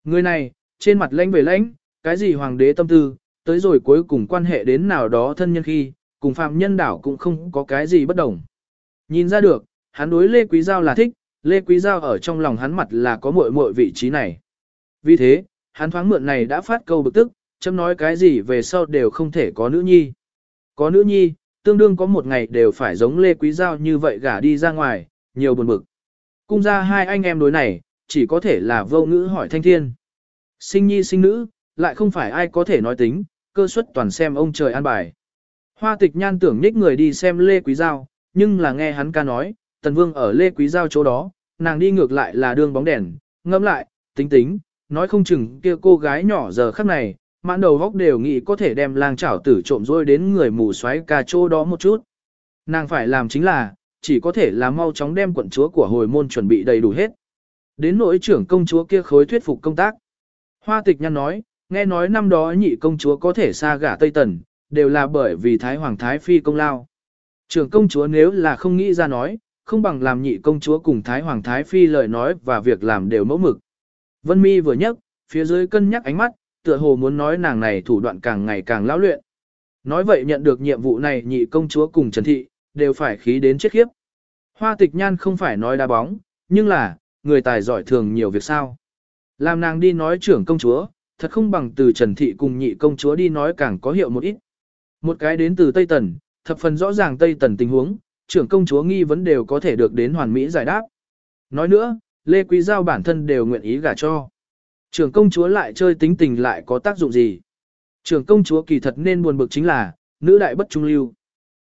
Người này, trên mặt lãnh về lãnh, cái gì hoàng đế tâm tư, tới rồi cuối cùng quan hệ đến nào đó thân nhân khi, cùng phạm nhân đảo cũng không có cái gì bất đồng. Nhìn ra được, hắn đối Lê Quý Giao là thích, Lê Quý Giao ở trong lòng hắn mặt là có muội muội vị trí này. Vì thế, hắn thoáng mượn này đã phát câu bực tức, chấm nói cái gì về sau đều không thể có nữ nhi. Có nữ nhi, tương đương có một ngày đều phải giống Lê Quý Giao như vậy gả đi ra ngoài, nhiều buồn bực. Cung ra hai anh em đối này, chỉ có thể là vô ngữ hỏi thanh thiên. Sinh nhi sinh nữ, lại không phải ai có thể nói tính, cơ suất toàn xem ông trời an bài. Hoa tịch nhan tưởng nhích người đi xem Lê Quý Giao, nhưng là nghe hắn ca nói, Tần Vương ở Lê Quý Giao chỗ đó, nàng đi ngược lại là đường bóng đèn, ngâm lại, tính tính, nói không chừng kia cô gái nhỏ giờ khắc này, mãn đầu góc đều nghĩ có thể đem lang chảo tử trộm rôi đến người mù xoáy ca chỗ đó một chút. Nàng phải làm chính là, chỉ có thể là mau chóng đem quận chúa của hồi môn chuẩn bị đầy đủ hết. Đến nỗi trưởng công chúa kia khối thuyết phục công tác. Hoa tịch nhăn nói, nghe nói năm đó nhị công chúa có thể xa gả Tây Tần, đều là bởi vì Thái Hoàng Thái Phi công lao. Trưởng công chúa nếu là không nghĩ ra nói, không bằng làm nhị công chúa cùng Thái Hoàng Thái Phi lời nói và việc làm đều mẫu mực. Vân Mi vừa nhắc phía dưới cân nhắc ánh mắt, tựa hồ muốn nói nàng này thủ đoạn càng ngày càng lão luyện. Nói vậy nhận được nhiệm vụ này nhị công chúa cùng Trần Thị, đều phải khí đến chết khiếp. Hoa tịch nhan không phải nói đá bóng, nhưng là, người tài giỏi thường nhiều việc sao. Làm nàng đi nói trưởng công chúa, thật không bằng từ Trần Thị cùng nhị công chúa đi nói càng có hiệu một ít. Một cái đến từ Tây Tần, thập phần rõ ràng Tây Tần tình huống, trưởng công chúa nghi vấn đều có thể được đến hoàn mỹ giải đáp. Nói nữa, Lê Quý Giao bản thân đều nguyện ý gả cho. Trưởng công chúa lại chơi tính tình lại có tác dụng gì? Trưởng công chúa kỳ thật nên buồn bực chính là, nữ đại bất trung lưu.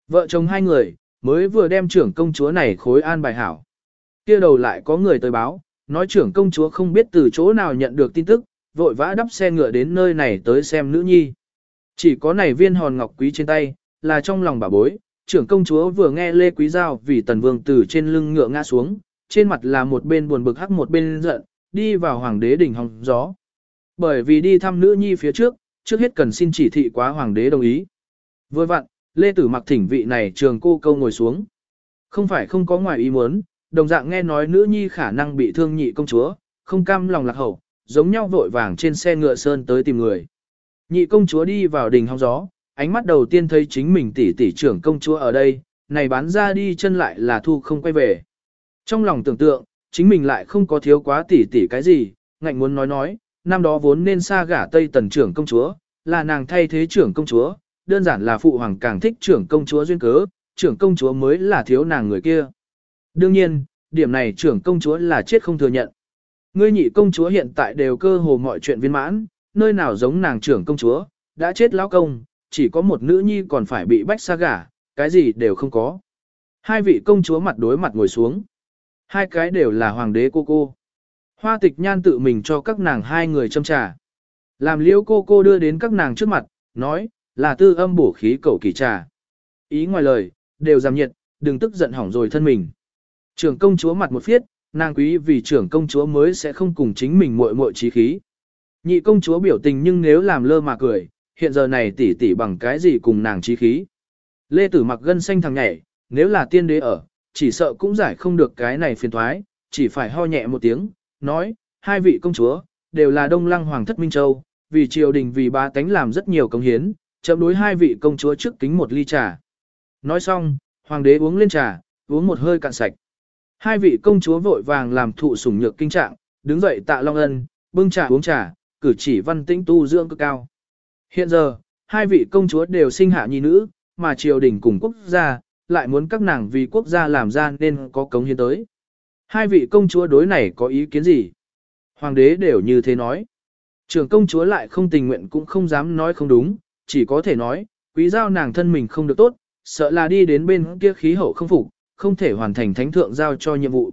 Vợ chồng hai người, mới vừa đem trưởng công chúa này khối an bài hảo. kia đầu lại có người tới báo, nói trưởng công chúa không biết từ chỗ nào nhận được tin tức, vội vã đắp xe ngựa đến nơi này tới xem nữ nhi. Chỉ có này viên hòn ngọc quý trên tay, là trong lòng bà bối, trưởng công chúa vừa nghe Lê Quý Giao vì tần vương từ trên lưng ngựa ngã xuống, trên mặt là một bên buồn bực hắc một bên giận, đi vào hoàng đế đỉnh hòng gió. Bởi vì đi thăm nữ nhi phía trước, trước hết cần xin chỉ thị quá hoàng đế đồng ý. Vừa vặn, Lê Tử mặc thỉnh vị này trường cô câu ngồi xuống. Không phải không có ngoài ý muốn, đồng dạng nghe nói nữ nhi khả năng bị thương nhị công chúa, không cam lòng lạc hậu, giống nhau vội vàng trên xe ngựa sơn tới tìm người. Nhị công chúa đi vào đình hóng gió, ánh mắt đầu tiên thấy chính mình tỷ tỷ trưởng công chúa ở đây, này bán ra đi chân lại là thu không quay về. Trong lòng tưởng tượng, chính mình lại không có thiếu quá tỷ tỷ cái gì, ngạnh muốn nói nói, năm đó vốn nên xa gả Tây Tần trưởng công chúa, là nàng thay thế trưởng công chúa, đơn giản là phụ hoàng càng thích trưởng công chúa duyên cớ, trưởng công chúa mới là thiếu nàng người kia. Đương nhiên, điểm này trưởng công chúa là chết không thừa nhận. Ngươi nhị công chúa hiện tại đều cơ hồ mọi chuyện viên mãn, nơi nào giống nàng trưởng công chúa, đã chết lão công, chỉ có một nữ nhi còn phải bị bách xa gả, cái gì đều không có. Hai vị công chúa mặt đối mặt ngồi xuống. Hai cái đều là hoàng đế cô cô. Hoa tịch nhan tự mình cho các nàng hai người châm trà. Làm liễu cô cô đưa đến các nàng trước mặt, nói, là tư âm bổ khí cầu kỳ trà. Ý ngoài lời, đều giảm nhiệt, đừng tức giận hỏng rồi thân mình. Trưởng công chúa mặt một phiết, nàng quý vì trưởng công chúa mới sẽ không cùng chính mình muội muội trí khí. Nhị công chúa biểu tình nhưng nếu làm lơ mà cười, hiện giờ này tỷ tỷ bằng cái gì cùng nàng trí khí. Lê Tử mặc gân xanh thằng nhảy, nếu là tiên đế ở, chỉ sợ cũng giải không được cái này phiền thoái, chỉ phải ho nhẹ một tiếng, nói, hai vị công chúa, đều là đông lăng hoàng thất Minh Châu, vì triều đình vì ba tánh làm rất nhiều công hiến, chậm đối hai vị công chúa trước kính một ly trà. Nói xong, hoàng đế uống lên trà, uống một hơi cạn sạch. Hai vị công chúa vội vàng làm thụ sủng nhược kinh trạng, đứng dậy tạ long ân, bưng trà uống trà, cử chỉ văn tĩnh tu dưỡng cực cao. Hiện giờ, hai vị công chúa đều sinh hạ nhi nữ, mà triều đình cùng quốc gia, lại muốn các nàng vì quốc gia làm ra nên có cống hiến tới. Hai vị công chúa đối này có ý kiến gì? Hoàng đế đều như thế nói. Trưởng công chúa lại không tình nguyện cũng không dám nói không đúng, chỉ có thể nói, quý giao nàng thân mình không được tốt, sợ là đi đến bên kia khí hậu không phục, không thể hoàn thành thánh thượng giao cho nhiệm vụ.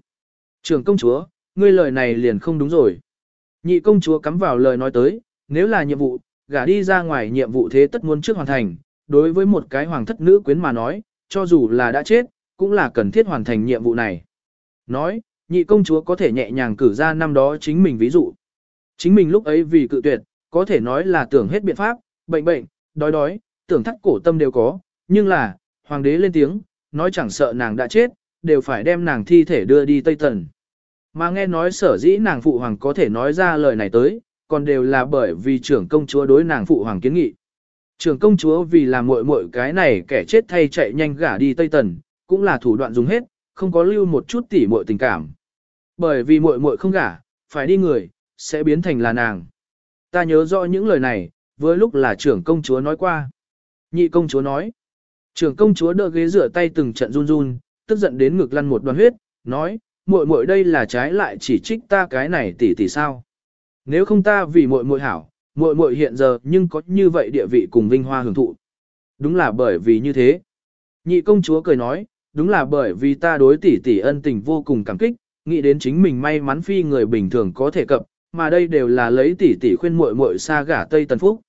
Trưởng công chúa, ngươi lời này liền không đúng rồi. Nhị công chúa cắm vào lời nói tới, nếu là nhiệm vụ, gả đi ra ngoài nhiệm vụ thế tất muốn trước hoàn thành, đối với một cái hoàng thất nữ quyến mà nói, cho dù là đã chết, cũng là cần thiết hoàn thành nhiệm vụ này. Nói, nhị công chúa có thể nhẹ nhàng cử ra năm đó chính mình ví dụ. Chính mình lúc ấy vì cự tuyệt, có thể nói là tưởng hết biện pháp, bệnh bệnh, đói đói, tưởng thắt cổ tâm đều có, nhưng là, hoàng đế lên tiếng, nói chẳng sợ nàng đã chết, đều phải đem nàng thi thể đưa đi Tây Tần. Mà nghe nói sở dĩ nàng phụ hoàng có thể nói ra lời này tới, còn đều là bởi vì trưởng công chúa đối nàng phụ hoàng kiến nghị. Trưởng công chúa vì làm muội muội cái này kẻ chết thay chạy nhanh gả đi Tây Tần, cũng là thủ đoạn dùng hết, không có lưu một chút tỉ muội tình cảm. Bởi vì muội muội không gả, phải đi người, sẽ biến thành là nàng. Ta nhớ rõ những lời này, với lúc là trưởng công chúa nói qua. Nhị công chúa nói. Trưởng công chúa đỡ ghế rửa tay từng trận run run, tức giận đến ngực lăn một đoàn huyết, nói, muội muội đây là trái lại chỉ trích ta cái này tỷ tỷ sao. Nếu không ta vì muội muội hảo, muội muội hiện giờ nhưng có như vậy địa vị cùng vinh hoa hưởng thụ. Đúng là bởi vì như thế. Nhị công chúa cười nói, đúng là bởi vì ta đối tỷ tỷ ân tình vô cùng cảm kích, nghĩ đến chính mình may mắn phi người bình thường có thể cập, mà đây đều là lấy tỷ tỷ khuyên muội muội xa gả Tây Tần Phúc.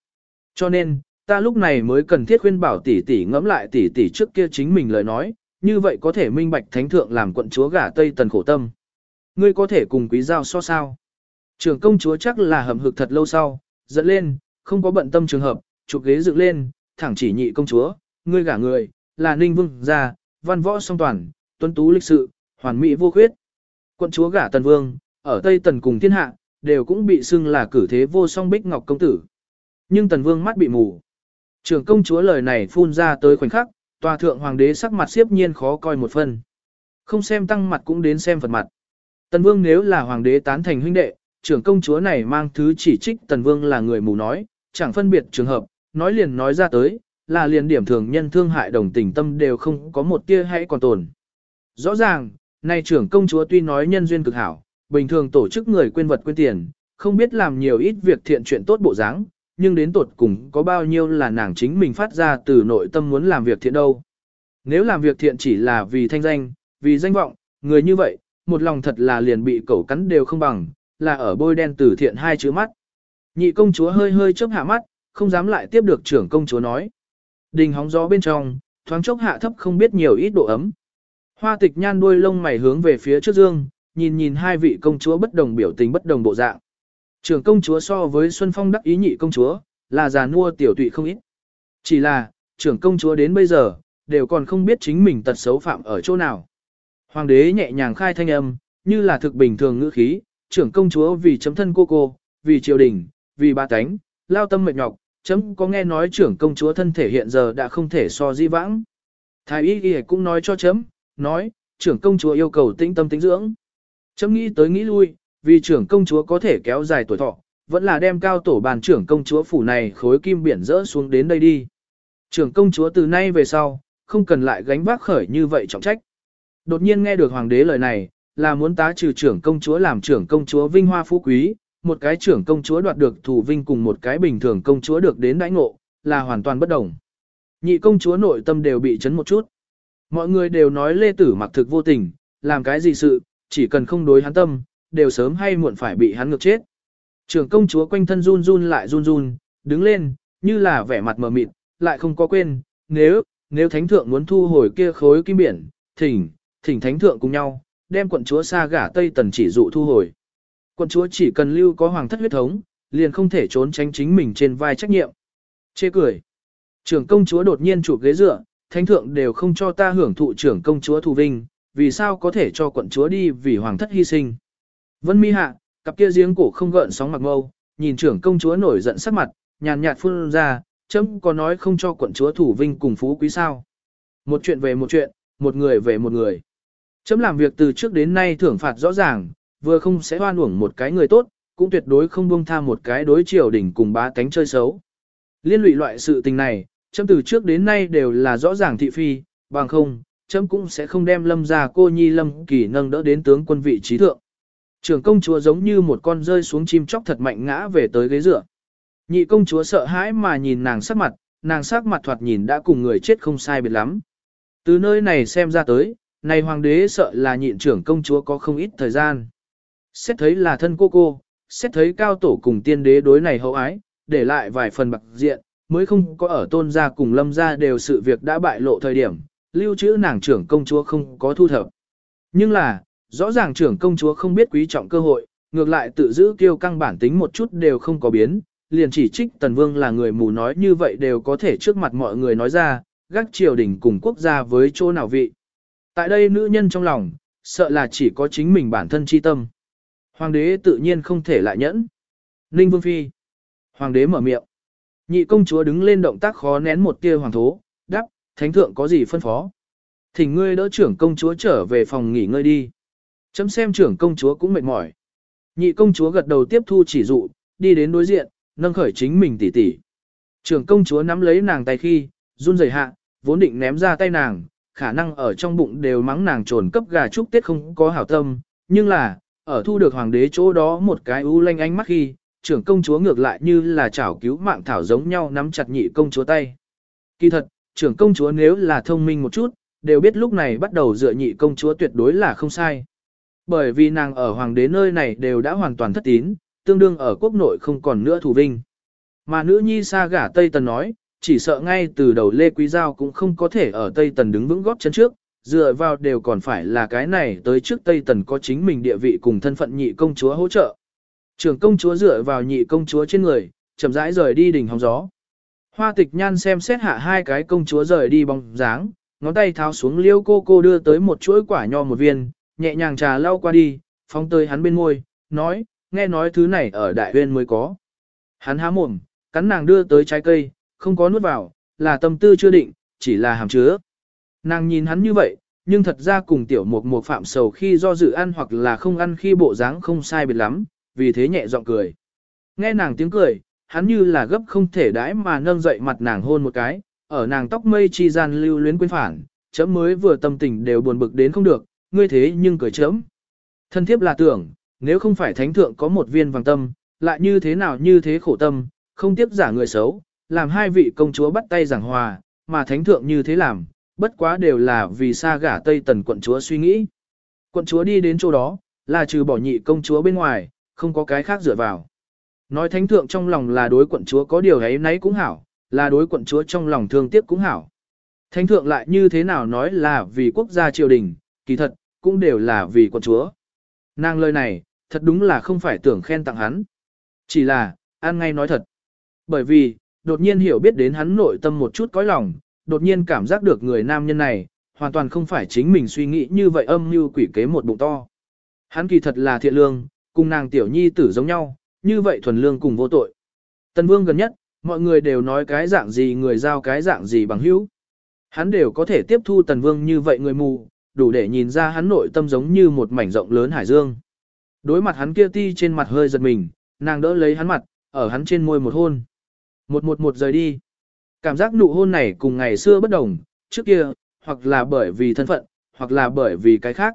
Cho nên, ta lúc này mới cần thiết khuyên bảo tỷ tỷ ngẫm lại tỷ tỷ trước kia chính mình lời nói, như vậy có thể minh bạch thánh thượng làm quận chúa gả Tây Tần khổ tâm. Ngươi có thể cùng quý giao so sao? Trưởng công chúa chắc là hầm hực thật lâu sau, dẫn lên, không có bận tâm trường hợp, chụp ghế dựng lên, thẳng chỉ nhị công chúa, ngươi gả người, là ninh vương gia, văn võ song toàn, tuấn tú lịch sự, hoàn mỹ vô khuyết. Quận chúa gả tần vương, ở Tây Tần cùng thiên hạ, đều cũng bị xưng là cử thế vô song bích ngọc công tử. Nhưng tần vương mắt bị mù. Trưởng công chúa lời này phun ra tới khoảnh khắc, tòa thượng hoàng đế sắc mặt siếp nhiên khó coi một phần. Không xem tăng mặt cũng đến xem phật mặt. Tần vương nếu là hoàng đế tán thành huynh đệ, trưởng công chúa này mang thứ chỉ trích tần vương là người mù nói, chẳng phân biệt trường hợp, nói liền nói ra tới, là liền điểm thường nhân thương hại đồng tình tâm đều không có một tia hay còn tồn. Rõ ràng, nay trưởng công chúa tuy nói nhân duyên cực hảo, bình thường tổ chức người quên vật quên tiền, không biết làm nhiều ít việc thiện chuyện tốt bộ dáng, nhưng đến tột cùng có bao nhiêu là nàng chính mình phát ra từ nội tâm muốn làm việc thiện đâu. Nếu làm việc thiện chỉ là vì thanh danh, vì danh vọng, người như vậy, một lòng thật là liền bị cẩu cắn đều không bằng, là ở bôi đen từ thiện hai chữ mắt. Nhị công chúa hơi hơi chớp hạ mắt, không dám lại tiếp được trưởng công chúa nói. Đình hóng gió bên trong, thoáng chốc hạ thấp không biết nhiều ít độ ấm. Hoa tịch nhan đuôi lông mày hướng về phía trước dương, nhìn nhìn hai vị công chúa bất đồng biểu tình bất đồng bộ dạng. Trưởng công chúa so với Xuân Phong đắc ý nhị công chúa, là già nua tiểu tụy không ít. Chỉ là, trưởng công chúa đến bây giờ, đều còn không biết chính mình tật xấu phạm ở chỗ nào. Hoàng đế nhẹ nhàng khai thanh âm, như là thực bình thường ngữ khí, trưởng công chúa vì chấm thân cô cô, vì triều đình, vì ba cánh, lao tâm mệt nhọc, chấm có nghe nói trưởng công chúa thân thể hiện giờ đã không thể so di vãng. Thái y y cũng nói cho chấm, nói, trưởng công chúa yêu cầu tĩnh tâm tĩnh dưỡng. Chấm nghĩ tới nghĩ lui, vì trưởng công chúa có thể kéo dài tuổi thọ, vẫn là đem cao tổ bàn trưởng công chúa phủ này khối kim biển rỡ xuống đến đây đi. Trưởng công chúa từ nay về sau, không cần lại gánh vác khởi như vậy trọng trách. Đột nhiên nghe được hoàng đế lời này, là muốn tá trừ trưởng công chúa làm trưởng công chúa vinh hoa phú quý, một cái trưởng công chúa đoạt được thủ vinh cùng một cái bình thường công chúa được đến đãi ngộ, là hoàn toàn bất đồng. Nhị công chúa nội tâm đều bị chấn một chút. Mọi người đều nói lê tử mặc thực vô tình, làm cái gì sự, chỉ cần không đối hắn tâm, đều sớm hay muộn phải bị hắn ngược chết. Trưởng công chúa quanh thân run run lại run run, đứng lên, như là vẻ mặt mờ mịt, lại không có quên, nếu, nếu thánh thượng muốn thu hồi kia khối kim biển, thỉnh, thỉnh thánh thượng cùng nhau, đem quận chúa xa gả Tây Tần chỉ dụ thu hồi. Quận chúa chỉ cần lưu có hoàng thất huyết thống, liền không thể trốn tránh chính mình trên vai trách nhiệm. Chê cười. Trưởng công chúa đột nhiên chụp ghế dựa, thánh thượng đều không cho ta hưởng thụ trưởng công chúa thù vinh, vì sao có thể cho quận chúa đi vì hoàng thất hy sinh. Vân mi hạ, cặp kia giếng cổ không gợn sóng mặt mâu, nhìn trưởng công chúa nổi giận sắc mặt, nhàn nhạt phun ra, chấm có nói không cho quận chúa thủ vinh cùng phú quý sao. Một chuyện về một chuyện, một người về một người. Chấm làm việc từ trước đến nay thưởng phạt rõ ràng, vừa không sẽ hoan uổng một cái người tốt, cũng tuyệt đối không buông tha một cái đối triều đỉnh cùng bá tánh chơi xấu. Liên lụy loại sự tình này, chấm từ trước đến nay đều là rõ ràng thị phi, bằng không, chấm cũng sẽ không đem lâm ra cô nhi lâm kỳ nâng đỡ đến tướng quân vị trí thượng. Trưởng công chúa giống như một con rơi xuống chim chóc thật mạnh ngã về tới ghế dựa. Nhị công chúa sợ hãi mà nhìn nàng sắc mặt, nàng sắc mặt thoạt nhìn đã cùng người chết không sai biệt lắm. Từ nơi này xem ra tới, này hoàng đế sợ là nhịn trưởng công chúa có không ít thời gian. Xét thấy là thân cô cô, xét thấy cao tổ cùng tiên đế đối này hậu ái, để lại vài phần bạc diện, mới không có ở tôn gia cùng lâm gia đều sự việc đã bại lộ thời điểm, lưu trữ nàng trưởng công chúa không có thu thập. Nhưng là, rõ ràng trưởng công chúa không biết quý trọng cơ hội, ngược lại tự giữ kiêu căng bản tính một chút đều không có biến, liền chỉ trích tần vương là người mù nói như vậy đều có thể trước mặt mọi người nói ra, gác triều đình cùng quốc gia với chỗ nào vị. Tại đây nữ nhân trong lòng, sợ là chỉ có chính mình bản thân chi tâm. Hoàng đế tự nhiên không thể lại nhẫn. Ninh Vương Phi. Hoàng đế mở miệng. Nhị công chúa đứng lên động tác khó nén một tia hoàng thố, đáp, thánh thượng có gì phân phó. Thỉnh ngươi đỡ trưởng công chúa trở về phòng nghỉ ngơi đi. Chấm xem trưởng công chúa cũng mệt mỏi. Nhị công chúa gật đầu tiếp thu chỉ dụ, đi đến đối diện, nâng khởi chính mình tỉ tỉ. Trưởng công chúa nắm lấy nàng tay khi, run rẩy hạ, vốn định ném ra tay nàng, khả năng ở trong bụng đều mắng nàng trồn cấp gà chúc tết không có hảo tâm, nhưng là, ở thu được hoàng đế chỗ đó một cái u lanh ánh mắt khi, trưởng công chúa ngược lại như là chảo cứu mạng thảo giống nhau nắm chặt nhị công chúa tay. Kỳ thật, trưởng công chúa nếu là thông minh một chút, đều biết lúc này bắt đầu dựa nhị công chúa tuyệt đối là không sai. Bởi vì nàng ở hoàng đế nơi này đều đã hoàn toàn thất tín, tương đương ở quốc nội không còn nữa thủ vinh. Mà nữ nhi xa gả Tây Tần nói, chỉ sợ ngay từ đầu Lê Quý Giao cũng không có thể ở Tây Tần đứng vững góp chân trước, dựa vào đều còn phải là cái này tới trước Tây Tần có chính mình địa vị cùng thân phận nhị công chúa hỗ trợ. Trưởng công chúa dựa vào nhị công chúa trên người, chậm rãi rời đi đỉnh hóng gió. Hoa tịch nhan xem xét hạ hai cái công chúa rời đi bóng dáng, ngón tay tháo xuống liêu cô cô đưa tới một chuỗi quả nho một viên, nhẹ nhàng trà lau qua đi, phóng tới hắn bên môi, nói, nghe nói thứ này ở đại huyên mới có. Hắn há mồm, cắn nàng đưa tới trái cây, không có nuốt vào, là tâm tư chưa định, chỉ là hàm chứa. Nàng nhìn hắn như vậy, nhưng thật ra cùng tiểu mục mục phạm sầu khi do dự ăn hoặc là không ăn khi bộ dáng không sai biệt lắm, vì thế nhẹ giọng cười. Nghe nàng tiếng cười, hắn như là gấp không thể đãi mà nâng dậy mặt nàng hôn một cái, ở nàng tóc mây chi gian lưu luyến quên phản, chấm mới vừa tâm tình đều buồn bực đến không được, ngươi thế nhưng cười chấm. Thân thiếp là tưởng, nếu không phải thánh thượng có một viên vàng tâm, lại như thế nào như thế khổ tâm, không tiếp giả người xấu, làm hai vị công chúa bắt tay giảng hòa, mà thánh thượng như thế làm, bất quá đều là vì xa gả Tây Tần quận chúa suy nghĩ. Quận chúa đi đến chỗ đó, là trừ bỏ nhị công chúa bên ngoài, không có cái khác dựa vào. Nói thánh thượng trong lòng là đối quận chúa có điều ấy nấy cũng hảo, là đối quận chúa trong lòng thương tiếc cũng hảo. Thánh thượng lại như thế nào nói là vì quốc gia triều đình, kỳ thật, cũng đều là vì quận chúa. Nàng lời này, thật đúng là không phải tưởng khen tặng hắn. Chỉ là, an ngay nói thật. Bởi vì, đột nhiên hiểu biết đến hắn nội tâm một chút cõi lòng, đột nhiên cảm giác được người nam nhân này, hoàn toàn không phải chính mình suy nghĩ như vậy âm như quỷ kế một bụng to. Hắn kỳ thật là thiện lương, cùng nàng tiểu nhi tử giống nhau, như vậy thuần lương cùng vô tội. Tần vương gần nhất, mọi người đều nói cái dạng gì người giao cái dạng gì bằng hữu. Hắn đều có thể tiếp thu tần vương như vậy người mù, đủ để nhìn ra hắn nội tâm giống như một mảnh rộng lớn hải dương. Đối mặt hắn kia ti trên mặt hơi giật mình, nàng đỡ lấy hắn mặt, ở hắn trên môi một hôn. Một một một rời đi. Cảm giác nụ hôn này cùng ngày xưa bất đồng, trước kia, hoặc là bởi vì thân phận, hoặc là bởi vì cái khác.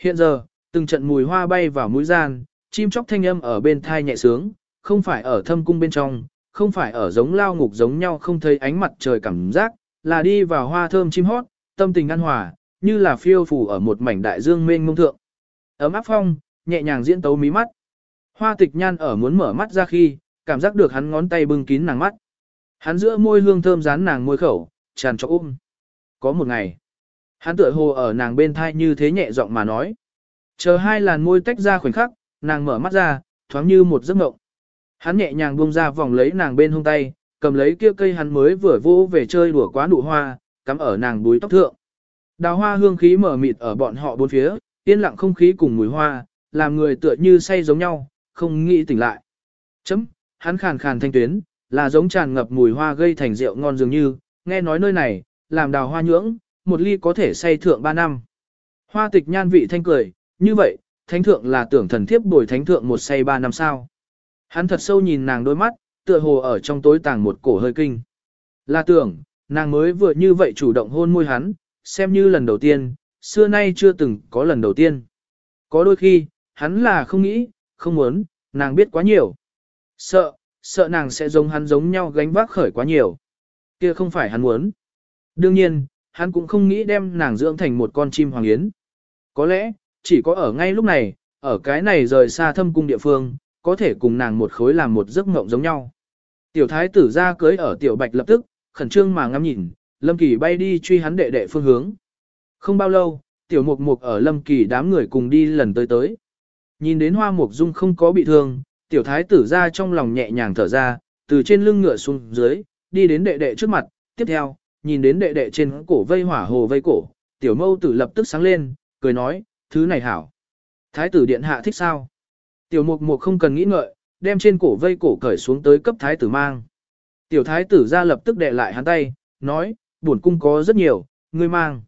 Hiện giờ, từng trận mùi hoa bay vào mũi gian, chim chóc thanh âm ở bên thai nhẹ sướng, không phải ở thâm cung bên trong, không phải ở giống lao ngục giống nhau không thấy ánh mặt trời cảm giác, là đi vào hoa thơm chim hót, tâm tình an hòa, như là phiêu phù ở một mảnh đại dương mênh mông thượng. Ấm áp phong, nhẹ nhàng diễn tấu mí mắt. Hoa tịch nhan ở muốn mở mắt ra khi, cảm giác được hắn ngón tay bưng kín nàng mắt. Hắn giữa môi hương thơm dán nàng môi khẩu, tràn cho ôm. Có một ngày, hắn tựa hồ ở nàng bên thai như thế nhẹ giọng mà nói. Chờ hai làn môi tách ra khoảnh khắc, nàng mở mắt ra, thoáng như một giấc mộng. Hắn nhẹ nhàng buông ra vòng lấy nàng bên hông tay, cầm lấy kia cây hắn mới vừa vô về chơi đùa quá nụ hoa, cắm ở nàng búi tóc thượng. Đào hoa hương khí mở mịt ở bọn họ bốn phía, yên lặng không khí cùng mùi hoa, làm người tựa như say giống nhau, không nghĩ tỉnh lại. Chấm, hắn khàn khàn thanh tuyến, là giống tràn ngập mùi hoa gây thành rượu ngon dường như, nghe nói nơi này, làm đào hoa nhưỡng, một ly có thể say thượng ba năm. Hoa tịch nhan vị thanh cười, như vậy, thánh thượng là tưởng thần thiếp bồi thánh thượng một say ba năm sao. Hắn thật sâu nhìn nàng đôi mắt, tựa hồ ở trong tối tàng một cổ hơi kinh. Là tưởng, nàng mới vừa như vậy chủ động hôn môi hắn, xem như lần đầu tiên, xưa nay chưa từng có lần đầu tiên. Có đôi khi, hắn là không nghĩ, không muốn, nàng biết quá nhiều. Sợ, sợ nàng sẽ giống hắn giống nhau gánh vác khởi quá nhiều. Kia không phải hắn muốn. Đương nhiên, hắn cũng không nghĩ đem nàng dưỡng thành một con chim hoàng yến. Có lẽ, chỉ có ở ngay lúc này, ở cái này rời xa thâm cung địa phương, có thể cùng nàng một khối làm một giấc mộng giống nhau. Tiểu thái tử ra cưới ở tiểu bạch lập tức, khẩn trương mà ngắm nhìn, Lâm Kỳ bay đi truy hắn đệ đệ phương hướng. Không bao lâu, tiểu mục mục ở Lâm Kỳ đám người cùng đi lần tới tới. Nhìn đến hoa mục dung không có bị thương, tiểu thái tử ra trong lòng nhẹ nhàng thở ra, từ trên lưng ngựa xuống dưới, đi đến đệ đệ trước mặt, tiếp theo, nhìn đến đệ đệ trên cổ vây hỏa hồ vây cổ, tiểu mâu tử lập tức sáng lên, cười nói, thứ này hảo. Thái tử điện hạ thích sao? Tiểu mục mục không cần nghĩ ngợi, đem trên cổ vây cổ cởi xuống tới cấp thái tử mang. Tiểu thái tử ra lập tức đệ lại hắn tay, nói, buồn cung có rất nhiều, ngươi mang.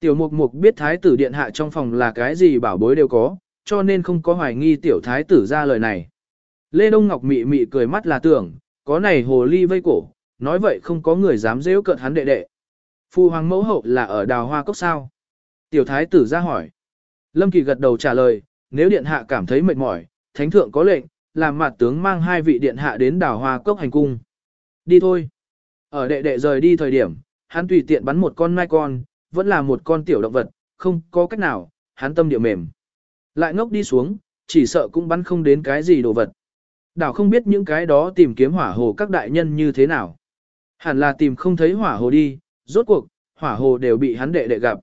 Tiểu mục mục biết thái tử điện hạ trong phòng là cái gì bảo bối đều có, cho nên không có hoài nghi tiểu thái tử ra lời này. Lê Đông Ngọc mị mị cười mắt là tưởng, có này hồ ly vây cổ, nói vậy không có người dám dễ cợt hắn đệ đệ. Phu hoàng mẫu hậu là ở đào hoa cốc sao? Tiểu thái tử ra hỏi. Lâm Kỳ gật đầu trả lời, nếu điện hạ cảm thấy mệt mỏi, thánh thượng có lệnh, làm mặt tướng mang hai vị điện hạ đến đào hoa cốc hành cung. Đi thôi. Ở đệ đệ rời đi thời điểm, hắn tùy tiện bắn một con mai con, vẫn là một con tiểu động vật, không có cách nào, hắn tâm địa mềm. Lại ngốc đi xuống, chỉ sợ cũng bắn không đến cái gì đồ vật. Đảo không biết những cái đó tìm kiếm hỏa hồ các đại nhân như thế nào. Hẳn là tìm không thấy hỏa hồ đi, rốt cuộc, hỏa hồ đều bị hắn đệ đệ gặp.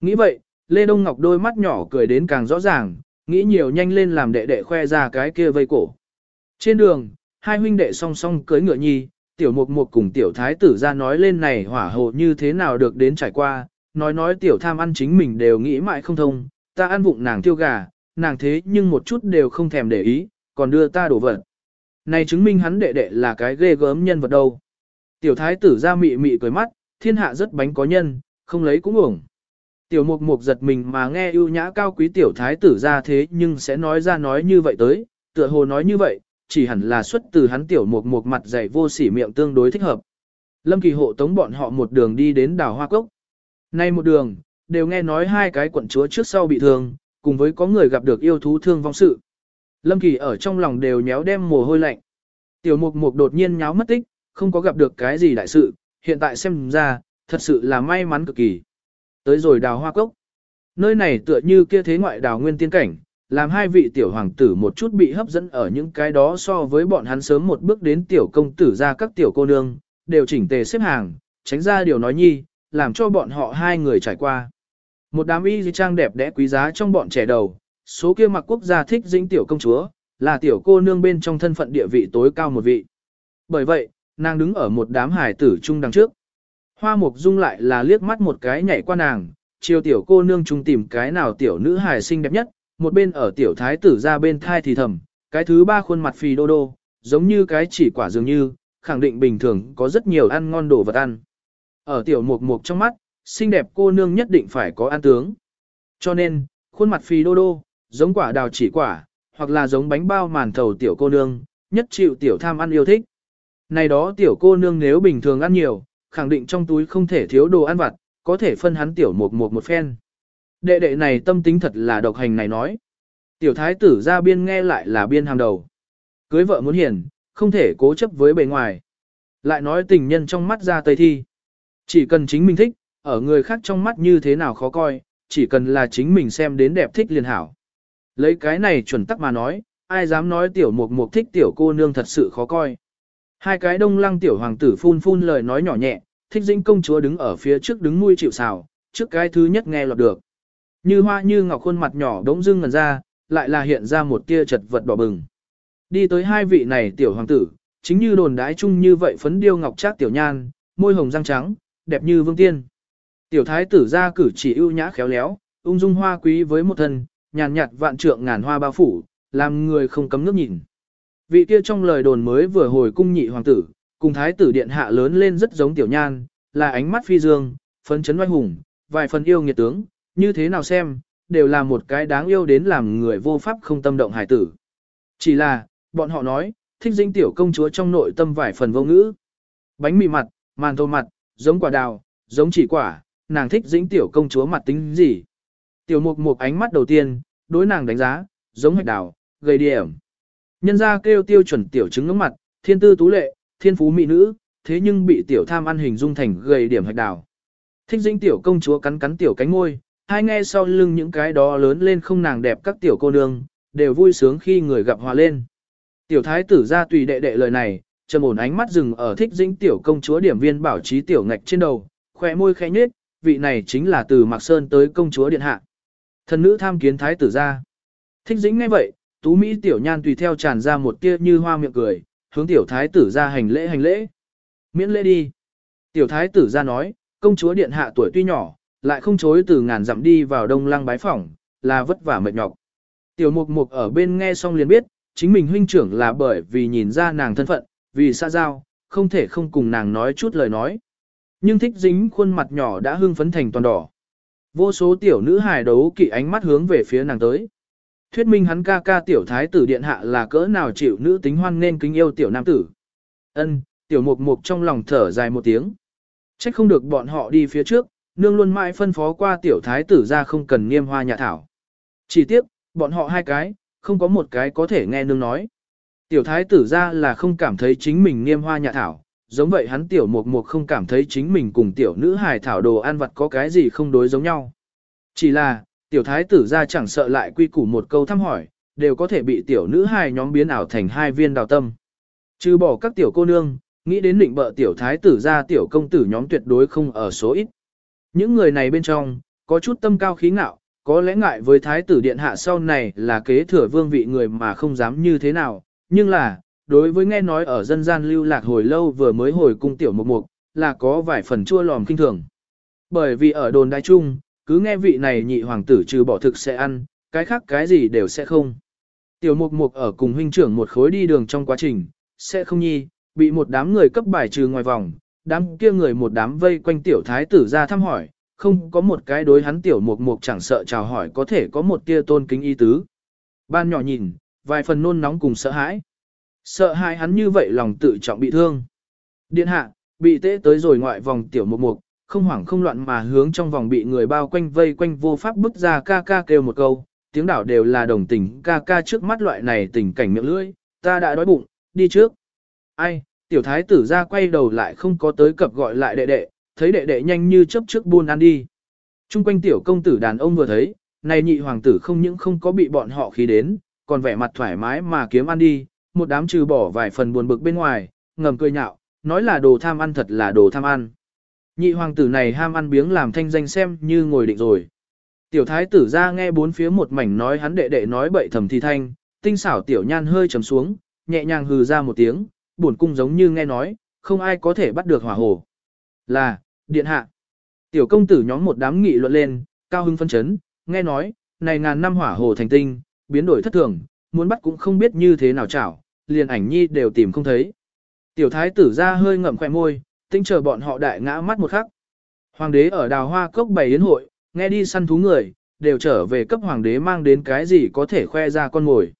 Nghĩ vậy, Lê Đông Ngọc đôi mắt nhỏ cười đến càng rõ ràng, nghĩ nhiều nhanh lên làm đệ đệ khoe ra cái kia vây cổ. Trên đường, hai huynh đệ song song cưới ngựa nhi, tiểu mục mục cùng tiểu thái tử ra nói lên này hỏa hồ như thế nào được đến trải qua, nói nói tiểu tham ăn chính mình đều nghĩ mãi không thông, ta ăn vụng nàng tiêu gà, nàng thế nhưng một chút đều không thèm để ý, còn đưa ta đổ vật. Này chứng minh hắn đệ đệ là cái ghê gớm nhân vật đâu. Tiểu thái tử ra mị mị cười mắt, thiên hạ rất bánh có nhân, không lấy cũng uổng. Tiểu mục mục giật mình mà nghe ưu nhã cao quý tiểu thái tử ra thế nhưng sẽ nói ra nói như vậy tới, tựa hồ nói như vậy, chỉ hẳn là xuất từ hắn tiểu mục mục mặt dày vô sỉ miệng tương đối thích hợp. Lâm kỳ hộ tống bọn họ một đường đi đến đảo Hoa Cốc. Nay một đường, đều nghe nói hai cái quận chúa trước sau bị thương, cùng với có người gặp được yêu thú thương vong sự. Lâm kỳ ở trong lòng đều nhéo đem mồ hôi lạnh. Tiểu mục mục đột nhiên nháo mất tích, không có gặp được cái gì đại sự, hiện tại xem ra, thật sự là may mắn cực kỳ. Tới rồi đào hoa cốc. Nơi này tựa như kia thế ngoại đào nguyên tiên cảnh, làm hai vị tiểu hoàng tử một chút bị hấp dẫn ở những cái đó so với bọn hắn sớm một bước đến tiểu công tử ra các tiểu cô nương, đều chỉnh tề xếp hàng, tránh ra điều nói nhi, làm cho bọn họ hai người trải qua. Một đám y trang đẹp đẽ quý giá trong bọn trẻ đầu, số kia mặc quốc gia thích dĩnh tiểu công chúa, là tiểu cô nương bên trong thân phận địa vị tối cao một vị. Bởi vậy, nàng đứng ở một đám hải tử trung đằng trước. Hoa mục dung lại là liếc mắt một cái nhảy qua nàng, chiều tiểu cô nương trung tìm cái nào tiểu nữ hài xinh đẹp nhất, một bên ở tiểu thái tử ra bên thai thì thầm, cái thứ ba khuôn mặt phì đô đô, giống như cái chỉ quả dường như, khẳng định bình thường có rất nhiều ăn ngon đồ vật ăn. Ở tiểu mục mục trong mắt, xinh đẹp cô nương nhất định phải có ăn tướng. Cho nên, khuôn mặt phì đô đô, giống quả đào chỉ quả, hoặc là giống bánh bao màn thầu tiểu cô nương, nhất chịu tiểu tham ăn yêu thích. Này đó tiểu cô nương nếu bình thường ăn nhiều, khẳng định trong túi không thể thiếu đồ ăn vặt, có thể phân hắn tiểu một một một phen. Đệ đệ này tâm tính thật là độc hành này nói. Tiểu thái tử ra biên nghe lại là biên hàng đầu. Cưới vợ muốn hiền, không thể cố chấp với bề ngoài. Lại nói tình nhân trong mắt ra tây thi. Chỉ cần chính mình thích, ở người khác trong mắt như thế nào khó coi, chỉ cần là chính mình xem đến đẹp thích liền hảo. Lấy cái này chuẩn tắc mà nói, ai dám nói tiểu mục mục thích tiểu cô nương thật sự khó coi. Hai cái đông lăng tiểu hoàng tử phun phun lời nói nhỏ nhẹ, thích dĩnh công chúa đứng ở phía trước đứng nuôi chịu xào, trước cái thứ nhất nghe lọt được. Như hoa như ngọc khuôn mặt nhỏ đống dưng ngần ra, lại là hiện ra một tia chật vật đỏ bừng. Đi tới hai vị này tiểu hoàng tử, chính như đồn đái chung như vậy phấn điêu ngọc trác tiểu nhan, môi hồng răng trắng, đẹp như vương tiên. Tiểu thái tử ra cử chỉ ưu nhã khéo léo, ung dung hoa quý với một thân, nhàn nhạt vạn trượng ngàn hoa bao phủ, làm người không cấm nước nhìn. Vị kia trong lời đồn mới vừa hồi cung nhị hoàng tử, cùng thái tử điện hạ lớn lên rất giống tiểu nhan, là ánh mắt phi dương, phấn chấn oai hùng, vài phần yêu nghiệt tướng, như thế nào xem, đều là một cái đáng yêu đến làm người vô pháp không tâm động hải tử. Chỉ là, bọn họ nói, thích dinh tiểu công chúa trong nội tâm vài phần vô ngữ. Bánh mì mặt, màn thô mặt, giống quả đào, giống chỉ quả, nàng thích dĩnh tiểu công chúa mặt tính gì. Tiểu mục mục ánh mắt đầu tiên, đối nàng đánh giá, giống hạch đào, gây điểm. Nhân ra kêu tiêu chuẩn tiểu chứng ngưỡng mặt, thiên tư tú lệ, thiên phú mỹ nữ, thế nhưng bị tiểu tham ăn hình dung thành gầy điểm hạch đào. Thích dĩnh tiểu công chúa cắn cắn tiểu cánh môi, hai nghe sau lưng những cái đó lớn lên không nàng đẹp các tiểu cô nương, đều vui sướng khi người gặp hòa lên. Tiểu thái tử ra tùy đệ đệ lời này, trầm ổn ánh mắt dừng ở thích dĩnh tiểu công chúa điểm viên bảo trí tiểu ngạch trên đầu, khỏe môi khẽ nhếch, vị này chính là từ Mạc Sơn tới công chúa điện hạ. Thần nữ tham kiến thái tử ra. Thích dĩnh ngay vậy, tú Mỹ tiểu nhan tùy theo tràn ra một tia như hoa miệng cười, hướng tiểu thái tử ra hành lễ hành lễ. Miễn lễ đi. Tiểu thái tử ra nói, công chúa điện hạ tuổi tuy nhỏ, lại không chối từ ngàn dặm đi vào đông lăng bái phỏng, là vất vả mệt nhọc. Tiểu mục mục ở bên nghe xong liền biết, chính mình huynh trưởng là bởi vì nhìn ra nàng thân phận, vì xa giao, không thể không cùng nàng nói chút lời nói. Nhưng thích dính khuôn mặt nhỏ đã hưng phấn thành toàn đỏ. Vô số tiểu nữ hài đấu kỵ ánh mắt hướng về phía nàng tới. Thuyết minh hắn ca ca tiểu thái tử điện hạ là cỡ nào chịu nữ tính hoan nên kính yêu tiểu nam tử. Ân, tiểu mục mục trong lòng thở dài một tiếng. Trách không được bọn họ đi phía trước, nương luôn mãi phân phó qua tiểu thái tử ra không cần niêm hoa nhà thảo. Chỉ tiếc, bọn họ hai cái, không có một cái có thể nghe nương nói. Tiểu thái tử ra là không cảm thấy chính mình niêm hoa nhà thảo, giống vậy hắn tiểu mục mục không cảm thấy chính mình cùng tiểu nữ hài thảo đồ ăn vặt có cái gì không đối giống nhau. Chỉ là, tiểu thái tử ra chẳng sợ lại quy củ một câu thăm hỏi, đều có thể bị tiểu nữ hài nhóm biến ảo thành hai viên đào tâm. Trừ bỏ các tiểu cô nương, nghĩ đến định bợ tiểu thái tử ra tiểu công tử nhóm tuyệt đối không ở số ít. Những người này bên trong, có chút tâm cao khí ngạo, có lẽ ngại với thái tử điện hạ sau này là kế thừa vương vị người mà không dám như thế nào, nhưng là, đối với nghe nói ở dân gian lưu lạc hồi lâu vừa mới hồi cung tiểu mục mục, là có vài phần chua lòm kinh thường. Bởi vì ở đồn đại trung, cứ nghe vị này nhị hoàng tử trừ bỏ thực sẽ ăn, cái khác cái gì đều sẽ không. Tiểu mục mục ở cùng huynh trưởng một khối đi đường trong quá trình, sẽ không nhi, bị một đám người cấp bài trừ ngoài vòng, đám kia người một đám vây quanh tiểu thái tử ra thăm hỏi, không có một cái đối hắn tiểu mục mục chẳng sợ chào hỏi có thể có một tia tôn kính y tứ. Ban nhỏ nhìn, vài phần nôn nóng cùng sợ hãi. Sợ hãi hắn như vậy lòng tự trọng bị thương. Điện hạ, bị tế tới rồi ngoại vòng tiểu mục mục, không hoảng không loạn mà hướng trong vòng bị người bao quanh vây quanh vô pháp bức ra ca ca kêu một câu, tiếng đảo đều là đồng tình ca ca trước mắt loại này tình cảnh miệng lưỡi, ta đã đói bụng, đi trước. Ai, tiểu thái tử ra quay đầu lại không có tới cập gọi lại đệ đệ, thấy đệ đệ nhanh như chấp trước buôn ăn đi. Trung quanh tiểu công tử đàn ông vừa thấy, này nhị hoàng tử không những không có bị bọn họ khí đến, còn vẻ mặt thoải mái mà kiếm ăn đi, một đám trừ bỏ vài phần buồn bực bên ngoài, ngầm cười nhạo, nói là đồ tham ăn thật là đồ tham ăn. Nhị hoàng tử này ham ăn biếng làm thanh danh xem như ngồi định rồi. Tiểu thái tử ra nghe bốn phía một mảnh nói hắn đệ đệ nói bậy thầm thì thanh, tinh xảo tiểu nhan hơi trầm xuống, nhẹ nhàng hừ ra một tiếng, buồn cung giống như nghe nói, không ai có thể bắt được hỏa hồ. Là, điện hạ. Tiểu công tử nhóm một đám nghị luận lên, cao hưng phân chấn, nghe nói, này ngàn năm hỏa hồ thành tinh, biến đổi thất thường, muốn bắt cũng không biết như thế nào chảo, liền ảnh nhi đều tìm không thấy. Tiểu thái tử ra hơi ngậm khoẻ môi, tinh chờ bọn họ đại ngã mắt một khắc. Hoàng đế ở đào hoa cốc bày yến hội, nghe đi săn thú người, đều trở về cấp hoàng đế mang đến cái gì có thể khoe ra con ngồi.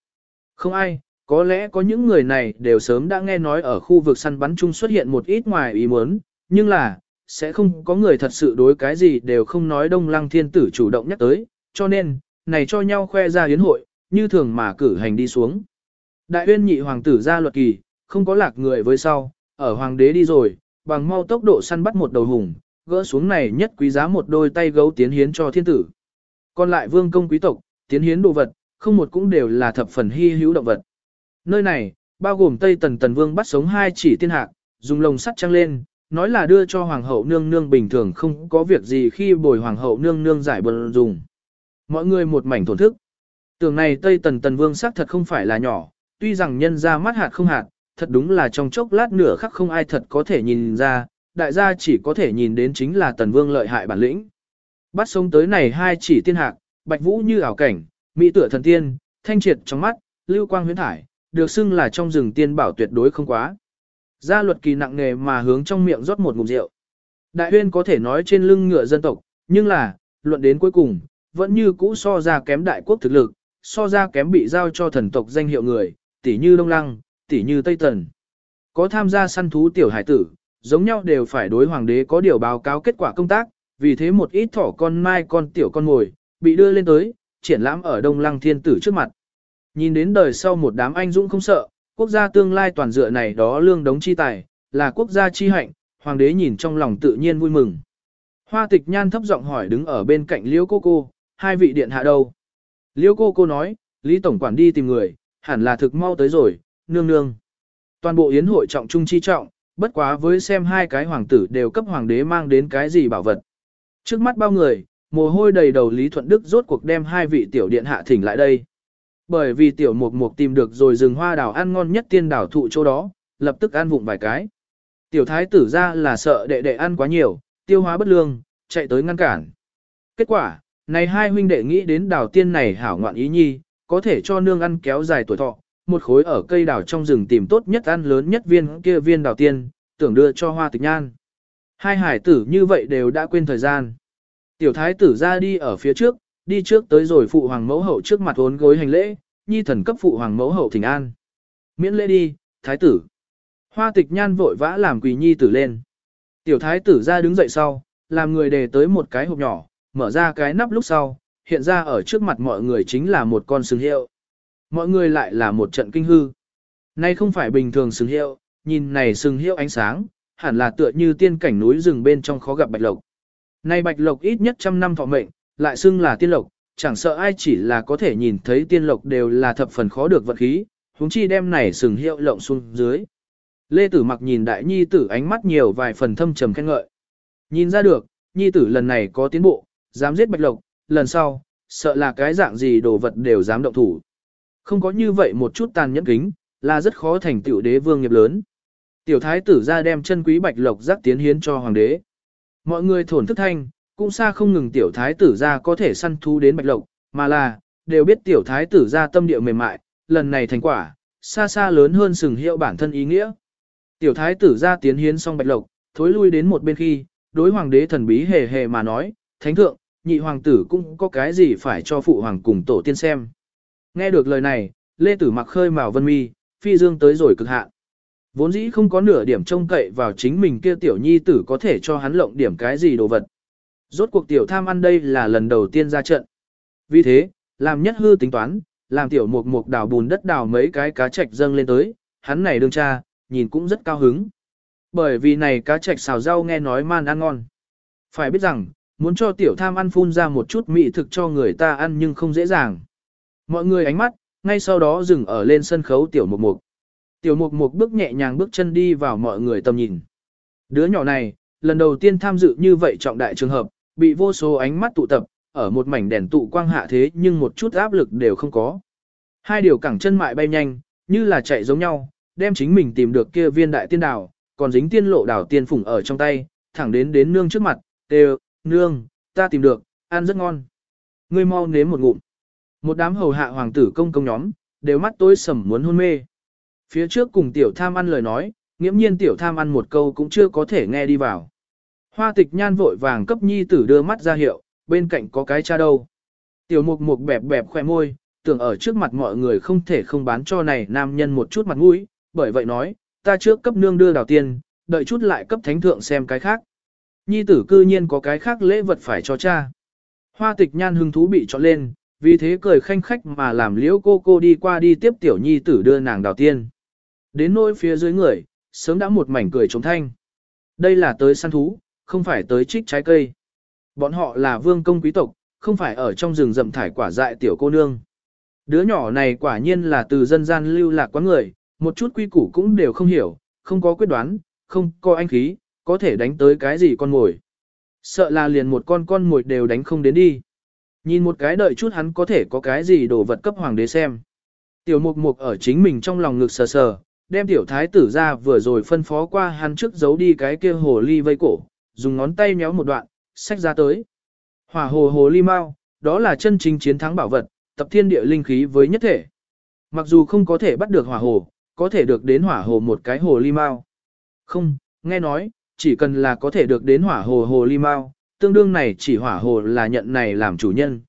Không ai, có lẽ có những người này đều sớm đã nghe nói ở khu vực săn bắn chung xuất hiện một ít ngoài ý muốn, nhưng là, sẽ không có người thật sự đối cái gì đều không nói đông lăng thiên tử chủ động nhắc tới, cho nên, này cho nhau khoe ra yến hội, như thường mà cử hành đi xuống. Đại uyên nhị hoàng tử ra luật kỳ, không có lạc người với sau, ở hoàng đế đi rồi, bằng mau tốc độ săn bắt một đầu hùng, gỡ xuống này nhất quý giá một đôi tay gấu tiến hiến cho thiên tử. Còn lại vương công quý tộc, tiến hiến đồ vật, không một cũng đều là thập phần hy hữu động vật. Nơi này, bao gồm Tây Tần Tần Vương bắt sống hai chỉ tiên hạc, dùng lồng sắt trăng lên, nói là đưa cho Hoàng hậu nương nương bình thường không có việc gì khi bồi Hoàng hậu nương nương giải bần dùng. Mọi người một mảnh thổn thức. Tưởng này Tây Tần Tần Vương xác thật không phải là nhỏ, tuy rằng nhân ra mắt hạt không hạt, thật đúng là trong chốc lát nửa khắc không ai thật có thể nhìn ra, đại gia chỉ có thể nhìn đến chính là Tần Vương lợi hại bản lĩnh. Bắt sống tới này hai chỉ tiên hạc, bạch vũ như ảo cảnh, mỹ tựa thần tiên, thanh triệt trong mắt, lưu quang huyến thải, được xưng là trong rừng tiên bảo tuyệt đối không quá. Gia luật kỳ nặng nề mà hướng trong miệng rót một ngụm rượu. Đại huyên có thể nói trên lưng ngựa dân tộc, nhưng là, luận đến cuối cùng, vẫn như cũ so ra kém đại quốc thực lực, so ra kém bị giao cho thần tộc danh hiệu người, tỷ như Đông Lăng, tỷ như Tây Tần. Có tham gia săn thú tiểu hải tử, giống nhau đều phải đối hoàng đế có điều báo cáo kết quả công tác, vì thế một ít thỏ con mai con tiểu con ngồi, bị đưa lên tới, triển lãm ở Đông Lăng thiên tử trước mặt. Nhìn đến đời sau một đám anh dũng không sợ, quốc gia tương lai toàn dựa này đó lương đống chi tài, là quốc gia chi hạnh, hoàng đế nhìn trong lòng tự nhiên vui mừng. Hoa tịch nhan thấp giọng hỏi đứng ở bên cạnh liễu cô cô, hai vị điện hạ đâu? Liễu cô cô nói, Lý Tổng quản đi tìm người, hẳn là thực mau tới rồi, nương nương. Toàn bộ yến hội trọng trung chi trọng, bất quá với xem hai cái hoàng tử đều cấp hoàng đế mang đến cái gì bảo vật. Trước mắt bao người, mồ hôi đầy đầu Lý Thuận Đức rốt cuộc đem hai vị tiểu điện hạ thỉnh lại đây. Bởi vì tiểu mục mục tìm được rồi rừng hoa đào ăn ngon nhất tiên đảo thụ chỗ đó, lập tức ăn vụng vài cái. Tiểu thái tử ra là sợ đệ đệ ăn quá nhiều, tiêu hóa bất lương, chạy tới ngăn cản. Kết quả, này hai huynh đệ nghĩ đến đào tiên này hảo ngoạn ý nhi, có thể cho nương ăn kéo dài tuổi thọ, một khối ở cây đào trong rừng tìm tốt nhất ăn lớn nhất viên kia viên đào tiên, tưởng đưa cho hoa tịch nhan. Hai hải tử như vậy đều đã quên thời gian. Tiểu thái tử ra đi ở phía trước, đi trước tới rồi phụ hoàng mẫu hậu trước mặt hốn gối hành lễ, nhi thần cấp phụ hoàng mẫu hậu thỉnh an. Miễn lễ đi, thái tử. Hoa tịch nhan vội vã làm quỳ nhi tử lên. Tiểu thái tử ra đứng dậy sau, làm người đề tới một cái hộp nhỏ, mở ra cái nắp lúc sau, hiện ra ở trước mặt mọi người chính là một con sừng hiệu. Mọi người lại là một trận kinh hư. Nay không phải bình thường sừng hiệu, nhìn này sừng hiệu ánh sáng, hẳn là tựa như tiên cảnh núi rừng bên trong khó gặp bạch lộc. Nay bạch lộc ít nhất trăm năm thọ mệnh, lại xưng là tiên lộc, chẳng sợ ai chỉ là có thể nhìn thấy tiên lộc đều là thập phần khó được vật khí, huống chi đem này sừng hiệu lộng xuống dưới. Lê Tử mặc nhìn đại nhi tử ánh mắt nhiều vài phần thâm trầm khen ngợi. Nhìn ra được, nhi tử lần này có tiến bộ, dám giết bạch lộc, lần sau, sợ là cái dạng gì đồ vật đều dám động thủ. Không có như vậy một chút tàn nhẫn kính, là rất khó thành tiểu đế vương nghiệp lớn. Tiểu thái tử ra đem chân quý bạch lộc giác tiến hiến cho hoàng đế. Mọi người thổn thức thanh, cũng xa không ngừng tiểu thái tử ra có thể săn thú đến bạch lộc, mà là, đều biết tiểu thái tử ra tâm địa mềm mại, lần này thành quả, xa xa lớn hơn sừng hiệu bản thân ý nghĩa. Tiểu thái tử ra tiến hiến xong bạch lộc, thối lui đến một bên khi, đối hoàng đế thần bí hề hề mà nói, thánh thượng, nhị hoàng tử cũng có cái gì phải cho phụ hoàng cùng tổ tiên xem. Nghe được lời này, Lê Tử mặc khơi mào vân mi, phi dương tới rồi cực hạn. Vốn dĩ không có nửa điểm trông cậy vào chính mình kia tiểu nhi tử có thể cho hắn lộng điểm cái gì đồ vật. Rốt cuộc tiểu tham ăn đây là lần đầu tiên ra trận. Vì thế, làm nhất hư tính toán, làm tiểu mục mục đào bùn đất đào mấy cái cá trạch dâng lên tới, hắn này đương cha, nhìn cũng rất cao hứng. Bởi vì này cá trạch xào rau nghe nói man ăn ngon. Phải biết rằng, muốn cho tiểu tham ăn phun ra một chút mỹ thực cho người ta ăn nhưng không dễ dàng. Mọi người ánh mắt, ngay sau đó dừng ở lên sân khấu tiểu mục mục. Tiểu mục mục bước nhẹ nhàng bước chân đi vào mọi người tầm nhìn. Đứa nhỏ này, lần đầu tiên tham dự như vậy trọng đại trường hợp, bị vô số ánh mắt tụ tập, ở một mảnh đèn tụ quang hạ thế nhưng một chút áp lực đều không có. Hai điều cẳng chân mại bay nhanh, như là chạy giống nhau, đem chính mình tìm được kia viên đại tiên đảo, còn dính tiên lộ đảo tiên phủng ở trong tay, thẳng đến đến nương trước mặt, đều, nương, ta tìm được, ăn rất ngon. Ngươi mau nếm một ngụm. Một đám hầu hạ hoàng tử công công nhóm, đều mắt tối sầm muốn hôn mê. Phía trước cùng tiểu tham ăn lời nói, nghiễm nhiên tiểu tham ăn một câu cũng chưa có thể nghe đi vào. Hoa tịch nhan vội vàng cấp nhi tử đưa mắt ra hiệu, bên cạnh có cái cha đâu. Tiểu mục mục bẹp bẹp khoe môi, tưởng ở trước mặt mọi người không thể không bán cho này nam nhân một chút mặt mũi, bởi vậy nói, ta trước cấp nương đưa đào tiền, đợi chút lại cấp thánh thượng xem cái khác. Nhi tử cư nhiên có cái khác lễ vật phải cho cha. Hoa tịch nhan hứng thú bị chọn lên, vì thế cười khanh khách mà làm liễu cô cô đi qua đi tiếp tiểu nhi tử đưa nàng đào tiên. Đến nỗi phía dưới người, sớm đã một mảnh cười trống thanh. Đây là tới săn thú, không phải tới trích trái cây. Bọn họ là vương công quý tộc, không phải ở trong rừng rậm thải quả dại tiểu cô nương. Đứa nhỏ này quả nhiên là từ dân gian lưu lạc quá người, một chút quy củ cũng đều không hiểu, không có quyết đoán, không có anh khí, có thể đánh tới cái gì con mồi. Sợ là liền một con con mồi đều đánh không đến đi. Nhìn một cái đợi chút hắn có thể có cái gì đồ vật cấp hoàng đế xem. Tiểu mục mục ở chính mình trong lòng ngực sờ sờ, đem tiểu thái tử ra vừa rồi phân phó qua hắn trước giấu đi cái kia hồ ly vây cổ, dùng ngón tay méo một đoạn, xách ra tới. Hỏa hồ hồ ly mau, đó là chân chính chiến thắng bảo vật, tập thiên địa linh khí với nhất thể. Mặc dù không có thể bắt được hỏa hồ, có thể được đến hỏa hồ một cái hồ ly mau. Không, nghe nói, chỉ cần là có thể được đến hỏa hồ hồ ly mao, tương đương này chỉ hỏa hồ là nhận này làm chủ nhân.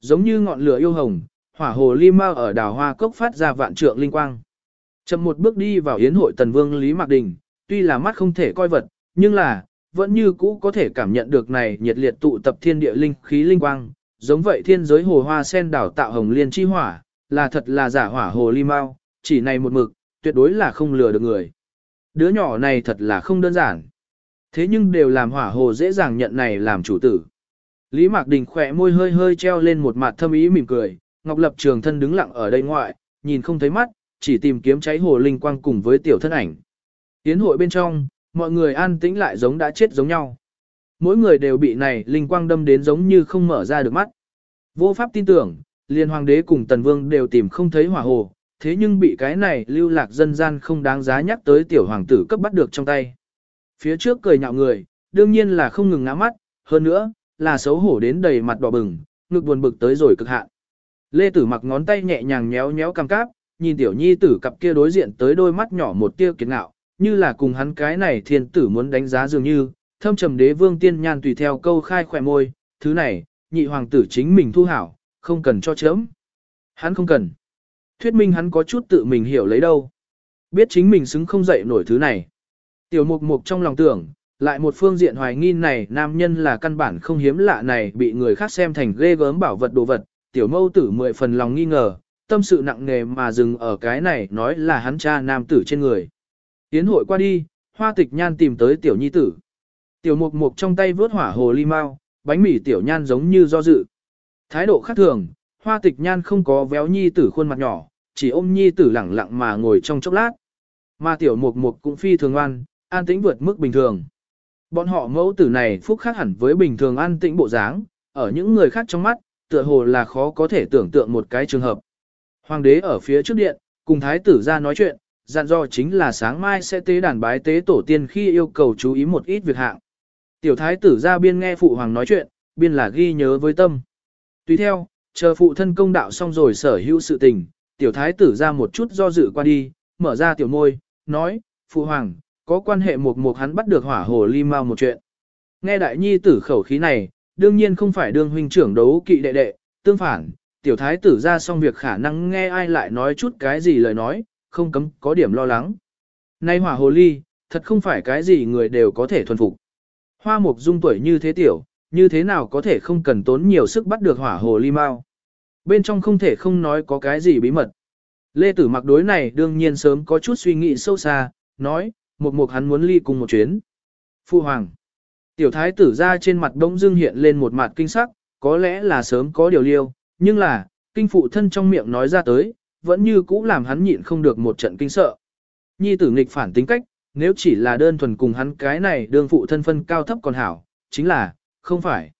Giống như ngọn lửa yêu hồng, hỏa hồ ly mao ở đào hoa cốc phát ra vạn trượng linh quang. Chậm một bước đi vào yến hội tần vương Lý Mạc Đình, tuy là mắt không thể coi vật, nhưng là, vẫn như cũ có thể cảm nhận được này nhiệt liệt tụ tập thiên địa linh khí linh quang, giống vậy thiên giới hồ hoa sen đảo tạo hồng liên chi hỏa, là thật là giả hỏa hồ ly mao, chỉ này một mực, tuyệt đối là không lừa được người. Đứa nhỏ này thật là không đơn giản. Thế nhưng đều làm hỏa hồ dễ dàng nhận này làm chủ tử. Lý Mạc Đình khỏe môi hơi hơi treo lên một mặt thâm ý mỉm cười, Ngọc Lập Trường thân đứng lặng ở đây ngoại, nhìn không thấy mắt, chỉ tìm kiếm cháy hồ linh quang cùng với tiểu thân ảnh. Tiến hội bên trong, mọi người an tĩnh lại giống đã chết giống nhau. Mỗi người đều bị này linh quang đâm đến giống như không mở ra được mắt. Vô pháp tin tưởng, liên hoàng đế cùng tần vương đều tìm không thấy hỏa hồ, thế nhưng bị cái này lưu lạc dân gian không đáng giá nhắc tới tiểu hoàng tử cấp bắt được trong tay. Phía trước cười nhạo người, đương nhiên là không ngừng ngã mắt, hơn nữa, là xấu hổ đến đầy mặt đỏ bừng, ngực buồn bực tới rồi cực hạn. Lê Tử mặc ngón tay nhẹ nhàng nhéo nhéo cằm cáp, nhìn tiểu nhi tử cặp kia đối diện tới đôi mắt nhỏ một tia kiệt ngạo, như là cùng hắn cái này thiên tử muốn đánh giá dường như, thâm trầm đế vương tiên nhan tùy theo câu khai khỏe môi, thứ này, nhị hoàng tử chính mình thu hảo, không cần cho chớm. Hắn không cần. Thuyết minh hắn có chút tự mình hiểu lấy đâu. Biết chính mình xứng không dậy nổi thứ này. Tiểu mục mục trong lòng tưởng, lại một phương diện hoài nghi này nam nhân là căn bản không hiếm lạ này bị người khác xem thành ghê gớm bảo vật đồ vật, tiểu mâu tử mười phần lòng nghi ngờ, tâm sự nặng nề mà dừng ở cái này nói là hắn cha nam tử trên người. Tiến hội qua đi, hoa tịch nhan tìm tới tiểu nhi tử. Tiểu mục mục trong tay vớt hỏa hồ ly mau, bánh mì tiểu nhan giống như do dự. Thái độ khác thường, hoa tịch nhan không có véo nhi tử khuôn mặt nhỏ, chỉ ôm nhi tử lẳng lặng mà ngồi trong chốc lát. Mà tiểu mục mục cũng phi thường ngoan, an tĩnh vượt mức bình thường. Bọn họ mẫu tử này phúc khác hẳn với bình thường an tĩnh bộ dáng, ở những người khác trong mắt, tựa hồ là khó có thể tưởng tượng một cái trường hợp. Hoàng đế ở phía trước điện, cùng thái tử ra nói chuyện, dặn dò chính là sáng mai sẽ tế đàn bái tế tổ tiên khi yêu cầu chú ý một ít việc hạng. Tiểu thái tử ra biên nghe phụ hoàng nói chuyện, biên là ghi nhớ với tâm. Tùy theo, chờ phụ thân công đạo xong rồi sở hữu sự tình, tiểu thái tử ra một chút do dự qua đi, mở ra tiểu môi, nói, phụ hoàng, có quan hệ một một hắn bắt được hỏa hồ ly mau một chuyện. Nghe đại nhi tử khẩu khí này, đương nhiên không phải đương huynh trưởng đấu kỵ đệ đệ, tương phản, tiểu thái tử ra xong việc khả năng nghe ai lại nói chút cái gì lời nói, không cấm có điểm lo lắng. Nay hỏa hồ ly, thật không phải cái gì người đều có thể thuần phục. Hoa mục dung tuổi như thế tiểu, như thế nào có thể không cần tốn nhiều sức bắt được hỏa hồ ly mau. Bên trong không thể không nói có cái gì bí mật. Lê Tử mặc đối này đương nhiên sớm có chút suy nghĩ sâu xa, nói, một mục hắn muốn ly cùng một chuyến. Phu Hoàng. Tiểu thái tử ra trên mặt đông dưng hiện lên một mặt kinh sắc, có lẽ là sớm có điều liêu, nhưng là, kinh phụ thân trong miệng nói ra tới, vẫn như cũ làm hắn nhịn không được một trận kinh sợ. Nhi tử nghịch phản tính cách, nếu chỉ là đơn thuần cùng hắn cái này đương phụ thân phân cao thấp còn hảo, chính là, không phải.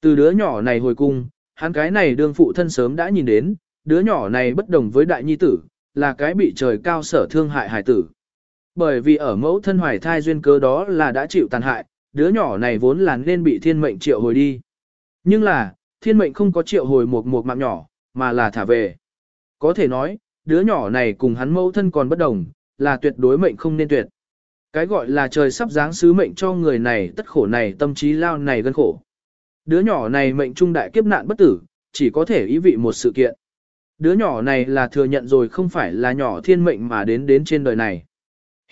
Từ đứa nhỏ này hồi cung, hắn cái này đương phụ thân sớm đã nhìn đến, đứa nhỏ này bất đồng với đại nhi tử, là cái bị trời cao sở thương hại hải tử. Bởi vì ở mẫu thân hoài thai duyên cơ đó là đã chịu tàn hại, đứa nhỏ này vốn là nên bị thiên mệnh triệu hồi đi. Nhưng là, thiên mệnh không có triệu hồi một một mạng nhỏ, mà là thả về. Có thể nói, đứa nhỏ này cùng hắn mẫu thân còn bất đồng, là tuyệt đối mệnh không nên tuyệt. Cái gọi là trời sắp giáng sứ mệnh cho người này tất khổ này tâm trí lao này gân khổ. Đứa nhỏ này mệnh trung đại kiếp nạn bất tử, chỉ có thể ý vị một sự kiện. Đứa nhỏ này là thừa nhận rồi không phải là nhỏ thiên mệnh mà đến đến trên đời này.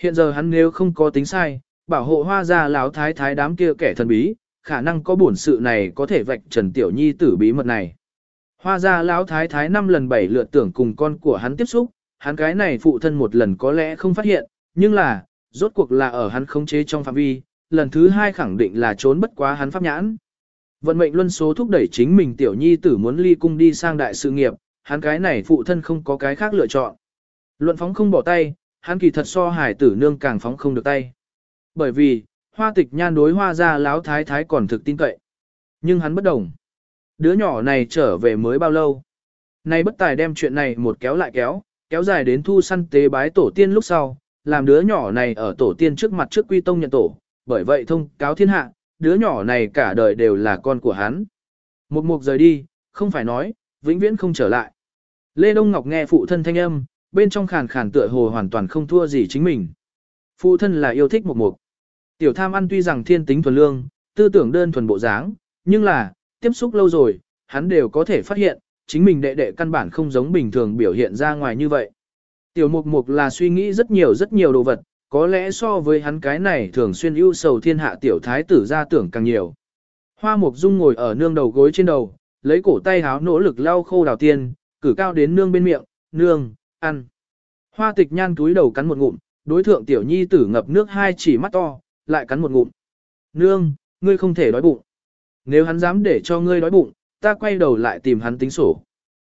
Hiện giờ hắn nếu không có tính sai, bảo hộ hoa gia Lão thái thái đám kia kẻ thần bí, khả năng có bổn sự này có thể vạch trần tiểu nhi tử bí mật này. Hoa gia lão thái thái năm lần bảy lượt tưởng cùng con của hắn tiếp xúc, hắn cái này phụ thân một lần có lẽ không phát hiện, nhưng là, rốt cuộc là ở hắn khống chế trong phạm vi, lần thứ hai khẳng định là trốn bất quá hắn pháp nhãn. Vận mệnh luân số thúc đẩy chính mình tiểu nhi tử muốn ly cung đi sang đại sự nghiệp, hắn cái này phụ thân không có cái khác lựa chọn. Luận phóng không bỏ tay, hắn kỳ thật so hải tử nương càng phóng không được tay. Bởi vì, hoa tịch nhan đối hoa ra láo thái thái còn thực tin cậy. Nhưng hắn bất đồng. Đứa nhỏ này trở về mới bao lâu. Nay bất tài đem chuyện này một kéo lại kéo, kéo dài đến thu săn tế bái tổ tiên lúc sau, làm đứa nhỏ này ở tổ tiên trước mặt trước quy tông nhận tổ, bởi vậy thông cáo thiên hạ, đứa nhỏ này cả đời đều là con của hắn. Một mục rời đi, không phải nói, vĩnh viễn không trở lại. Lê Đông Ngọc nghe phụ thân thanh âm, bên trong khàn khàn tựa hồ hoàn toàn không thua gì chính mình. Phụ thân là yêu thích một mục. Tiểu tham ăn tuy rằng thiên tính thuần lương, tư tưởng đơn thuần bộ dáng, nhưng là, tiếp xúc lâu rồi, hắn đều có thể phát hiện, chính mình đệ đệ căn bản không giống bình thường biểu hiện ra ngoài như vậy. Tiểu mục mục là suy nghĩ rất nhiều rất nhiều đồ vật, có lẽ so với hắn cái này thường xuyên ưu sầu thiên hạ tiểu thái tử ra tưởng càng nhiều. Hoa mục dung ngồi ở nương đầu gối trên đầu, lấy cổ tay háo nỗ lực lau khô đào tiên, cử cao đến nương bên miệng, nương, ăn. Hoa tịch nhan túi đầu cắn một ngụm, đối thượng tiểu nhi tử ngập nước hai chỉ mắt to, lại cắn một ngụm. Nương, ngươi không thể đói bụng. Nếu hắn dám để cho ngươi đói bụng, ta quay đầu lại tìm hắn tính sổ.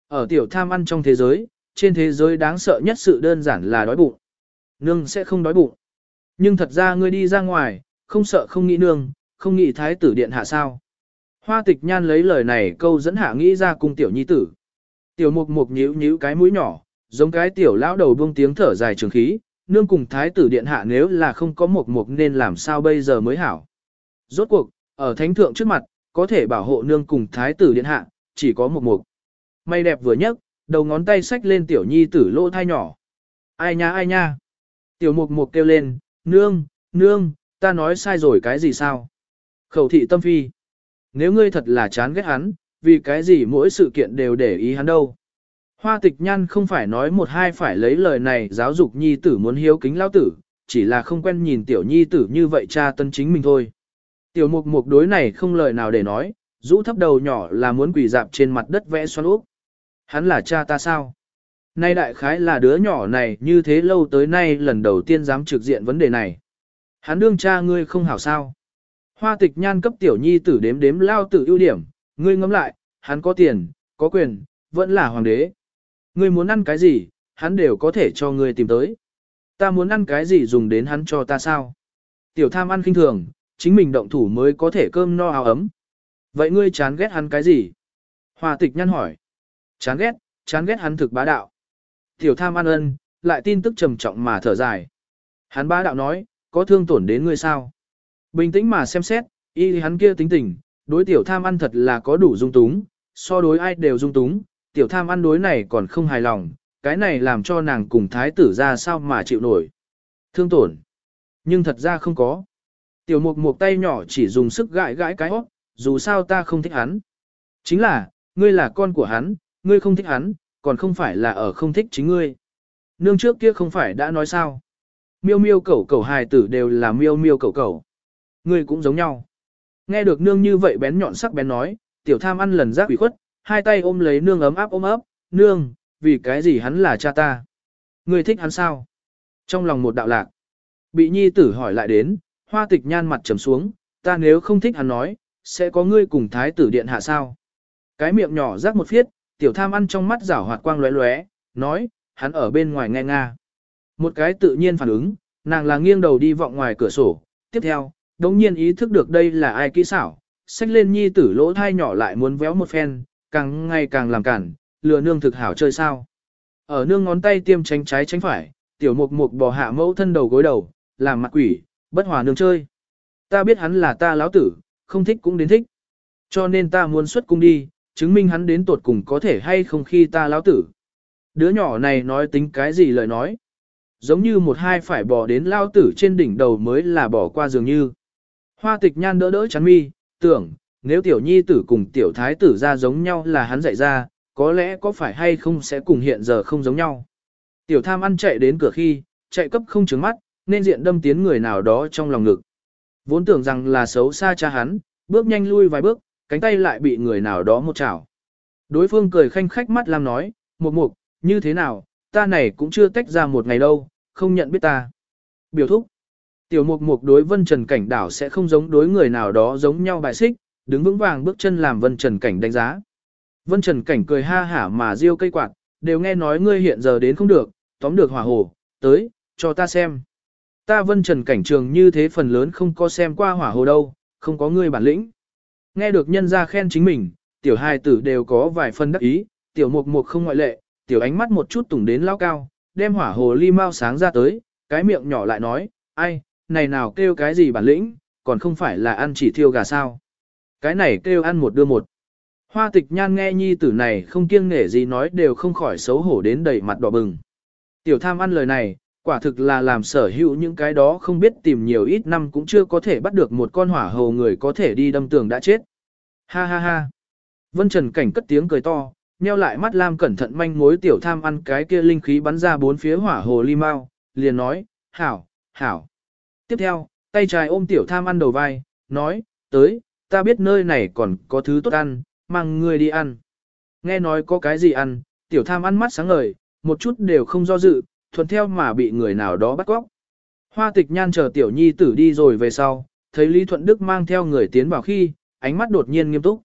Ở tiểu tham ăn trong thế giới, trên thế giới đáng sợ nhất sự đơn giản là đói bụng. Nương sẽ không đói bụng. Nhưng thật ra ngươi đi ra ngoài, không sợ không nghĩ nương, không nghĩ thái tử điện hạ sao. Hoa tịch nhan lấy lời này câu dẫn hạ nghĩ ra cung tiểu nhi tử. Tiểu mục mục nhíu nhíu cái mũi nhỏ, giống cái tiểu lão đầu buông tiếng thở dài trường khí, nương cùng thái tử điện hạ nếu là không có mục mục nên làm sao bây giờ mới hảo. Rốt cuộc, ở thánh thượng trước mặt, có thể bảo hộ nương cùng thái tử điện hạ, chỉ có một mục. may đẹp vừa nhấc, đầu ngón tay xách lên tiểu nhi tử lỗ thai nhỏ. Ai nha ai nha. Tiểu mục mục kêu lên, nương, nương, ta nói sai rồi cái gì sao? Khẩu thị tâm phi. Nếu ngươi thật là chán ghét hắn, vì cái gì mỗi sự kiện đều để ý hắn đâu? Hoa tịch nhan không phải nói một hai phải lấy lời này giáo dục nhi tử muốn hiếu kính lao tử, chỉ là không quen nhìn tiểu nhi tử như vậy cha tân chính mình thôi. Tiểu mục mục đối này không lời nào để nói, rũ thấp đầu nhỏ là muốn quỳ dạp trên mặt đất vẽ xoắn úp. Hắn là cha ta sao? Nay đại khái là đứa nhỏ này như thế lâu tới nay lần đầu tiên dám trực diện vấn đề này. Hắn đương cha ngươi không hảo sao. Hoa tịch nhan cấp tiểu nhi tử đếm đếm lao tử ưu điểm, ngươi ngẫm lại, hắn có tiền, có quyền, vẫn là hoàng đế. Ngươi muốn ăn cái gì, hắn đều có thể cho ngươi tìm tới. Ta muốn ăn cái gì dùng đến hắn cho ta sao? Tiểu tham ăn khinh thường, chính mình động thủ mới có thể cơm no áo ấm. Vậy ngươi chán ghét hắn cái gì? Hoa tịch nhăn hỏi. Chán ghét, chán ghét hắn thực bá đạo. Tiểu tham ăn ân, lại tin tức trầm trọng mà thở dài. Hắn bá đạo nói, có thương tổn đến ngươi sao? Bình tĩnh mà xem xét, y hắn kia tính tình, đối tiểu tham ăn thật là có đủ dung túng, so đối ai đều dung túng, tiểu tham ăn đối này còn không hài lòng, cái này làm cho nàng cùng thái tử ra sao mà chịu nổi. Thương tổn. Nhưng thật ra không có. Tiểu mục mục tay nhỏ chỉ dùng sức gãi gãi cái hót, dù sao ta không thích hắn. Chính là, ngươi là con của hắn, ngươi không thích hắn, còn không phải là ở không thích chính ngươi. Nương trước kia không phải đã nói sao. Miêu miêu cẩu cẩu hài tử đều là miêu miêu cẩu cẩu. Ngươi cũng giống nhau. Nghe được nương như vậy bén nhọn sắc bén nói, tiểu tham ăn lần giác ủy khuất, hai tay ôm lấy nương ấm áp ôm ấp, nương, vì cái gì hắn là cha ta? Ngươi thích hắn sao? Trong lòng một đạo lạc, bị nhi tử hỏi lại đến, hoa tịch nhan mặt trầm xuống, ta nếu không thích hắn nói, sẽ có ngươi cùng thái tử điện hạ sao? Cái miệng nhỏ rắc một phiết, tiểu tham ăn trong mắt rảo hoạt quang lóe lóe, nói, hắn ở bên ngoài nghe nga. Một cái tự nhiên phản ứng, nàng là nghiêng đầu đi vọng ngoài cửa sổ, tiếp theo, đống nhiên ý thức được đây là ai kỹ xảo, xách lên nhi tử lỗ thai nhỏ lại muốn véo một phen, càng ngày càng làm cản, lừa nương thực hảo chơi sao. Ở nương ngón tay tiêm tránh trái tránh phải, tiểu mục mục bò hạ mẫu thân đầu gối đầu, làm mặt quỷ, bất hòa nương chơi. Ta biết hắn là ta lão tử, không thích cũng đến thích. Cho nên ta muốn xuất cung đi, chứng minh hắn đến tột cùng có thể hay không khi ta lão tử. Đứa nhỏ này nói tính cái gì lời nói. Giống như một hai phải bỏ đến lao tử trên đỉnh đầu mới là bỏ qua dường như. Hoa tịch nhan đỡ đỡ chắn mi, tưởng, nếu tiểu nhi tử cùng tiểu thái tử ra giống nhau là hắn dạy ra, có lẽ có phải hay không sẽ cùng hiện giờ không giống nhau. Tiểu tham ăn chạy đến cửa khi, chạy cấp không trứng mắt, nên diện đâm tiến người nào đó trong lòng ngực. Vốn tưởng rằng là xấu xa cha hắn, bước nhanh lui vài bước, cánh tay lại bị người nào đó một chảo. Đối phương cười khanh khách mắt làm nói, một mục, như thế nào, ta này cũng chưa tách ra một ngày đâu, không nhận biết ta. Biểu thúc. Tiểu mục mục đối vân trần cảnh đảo sẽ không giống đối người nào đó giống nhau bài xích, đứng vững vàng bước chân làm vân trần cảnh đánh giá. Vân trần cảnh cười ha hả mà riêu cây quạt, đều nghe nói ngươi hiện giờ đến không được, tóm được hỏa hồ, tới, cho ta xem. Ta vân trần cảnh trường như thế phần lớn không có xem qua hỏa hồ đâu, không có ngươi bản lĩnh. Nghe được nhân gia khen chính mình, tiểu hai tử đều có vài phần đắc ý, tiểu mục mục không ngoại lệ, tiểu ánh mắt một chút tùng đến lao cao, đem hỏa hồ ly mau sáng ra tới, cái miệng nhỏ lại nói, ai, này nào kêu cái gì bản lĩnh, còn không phải là ăn chỉ thiêu gà sao. Cái này kêu ăn một đưa một. Hoa tịch nhan nghe nhi tử này không kiêng nể gì nói đều không khỏi xấu hổ đến đầy mặt đỏ bừng. Tiểu tham ăn lời này, quả thực là làm sở hữu những cái đó không biết tìm nhiều ít năm cũng chưa có thể bắt được một con hỏa hầu người có thể đi đâm tường đã chết. Ha ha ha. Vân Trần Cảnh cất tiếng cười to, nheo lại mắt Lam cẩn thận manh mối tiểu tham ăn cái kia linh khí bắn ra bốn phía hỏa hồ ly mau, liền nói, hảo, hảo. Tiếp theo, tay trái ôm tiểu tham ăn đầu vai, nói, tới, ta biết nơi này còn có thứ tốt ăn, mang ngươi đi ăn. Nghe nói có cái gì ăn, tiểu tham ăn mắt sáng ngời, một chút đều không do dự, thuận theo mà bị người nào đó bắt cóc. Hoa tịch nhan chờ tiểu nhi tử đi rồi về sau, thấy Lý Thuận Đức mang theo người tiến vào khi, ánh mắt đột nhiên nghiêm túc.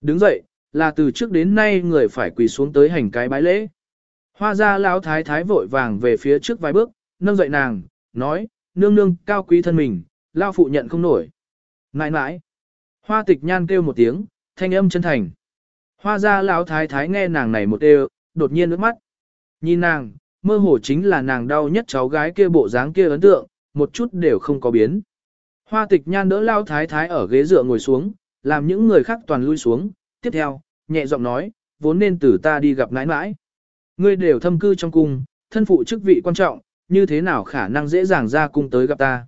Đứng dậy, là từ trước đến nay người phải quỳ xuống tới hành cái bái lễ. Hoa ra lão thái thái vội vàng về phía trước vài bước, nâng dậy nàng, nói, nương nương cao quý thân mình, lao phụ nhận không nổi. Nãi nãi. Hoa tịch nhan kêu một tiếng, thanh âm chân thành. Hoa ra lão thái thái nghe nàng này một đều, đột nhiên nước mắt. Nhìn nàng, mơ hồ chính là nàng đau nhất cháu gái kia bộ dáng kia ấn tượng, một chút đều không có biến. Hoa tịch nhan đỡ lao thái thái ở ghế dựa ngồi xuống, làm những người khác toàn lui xuống, tiếp theo, nhẹ giọng nói, vốn nên từ ta đi gặp nãi nãi. Ngươi đều thâm cư trong cung, thân phụ chức vị quan trọng, như thế nào khả năng dễ dàng ra cung tới gặp ta.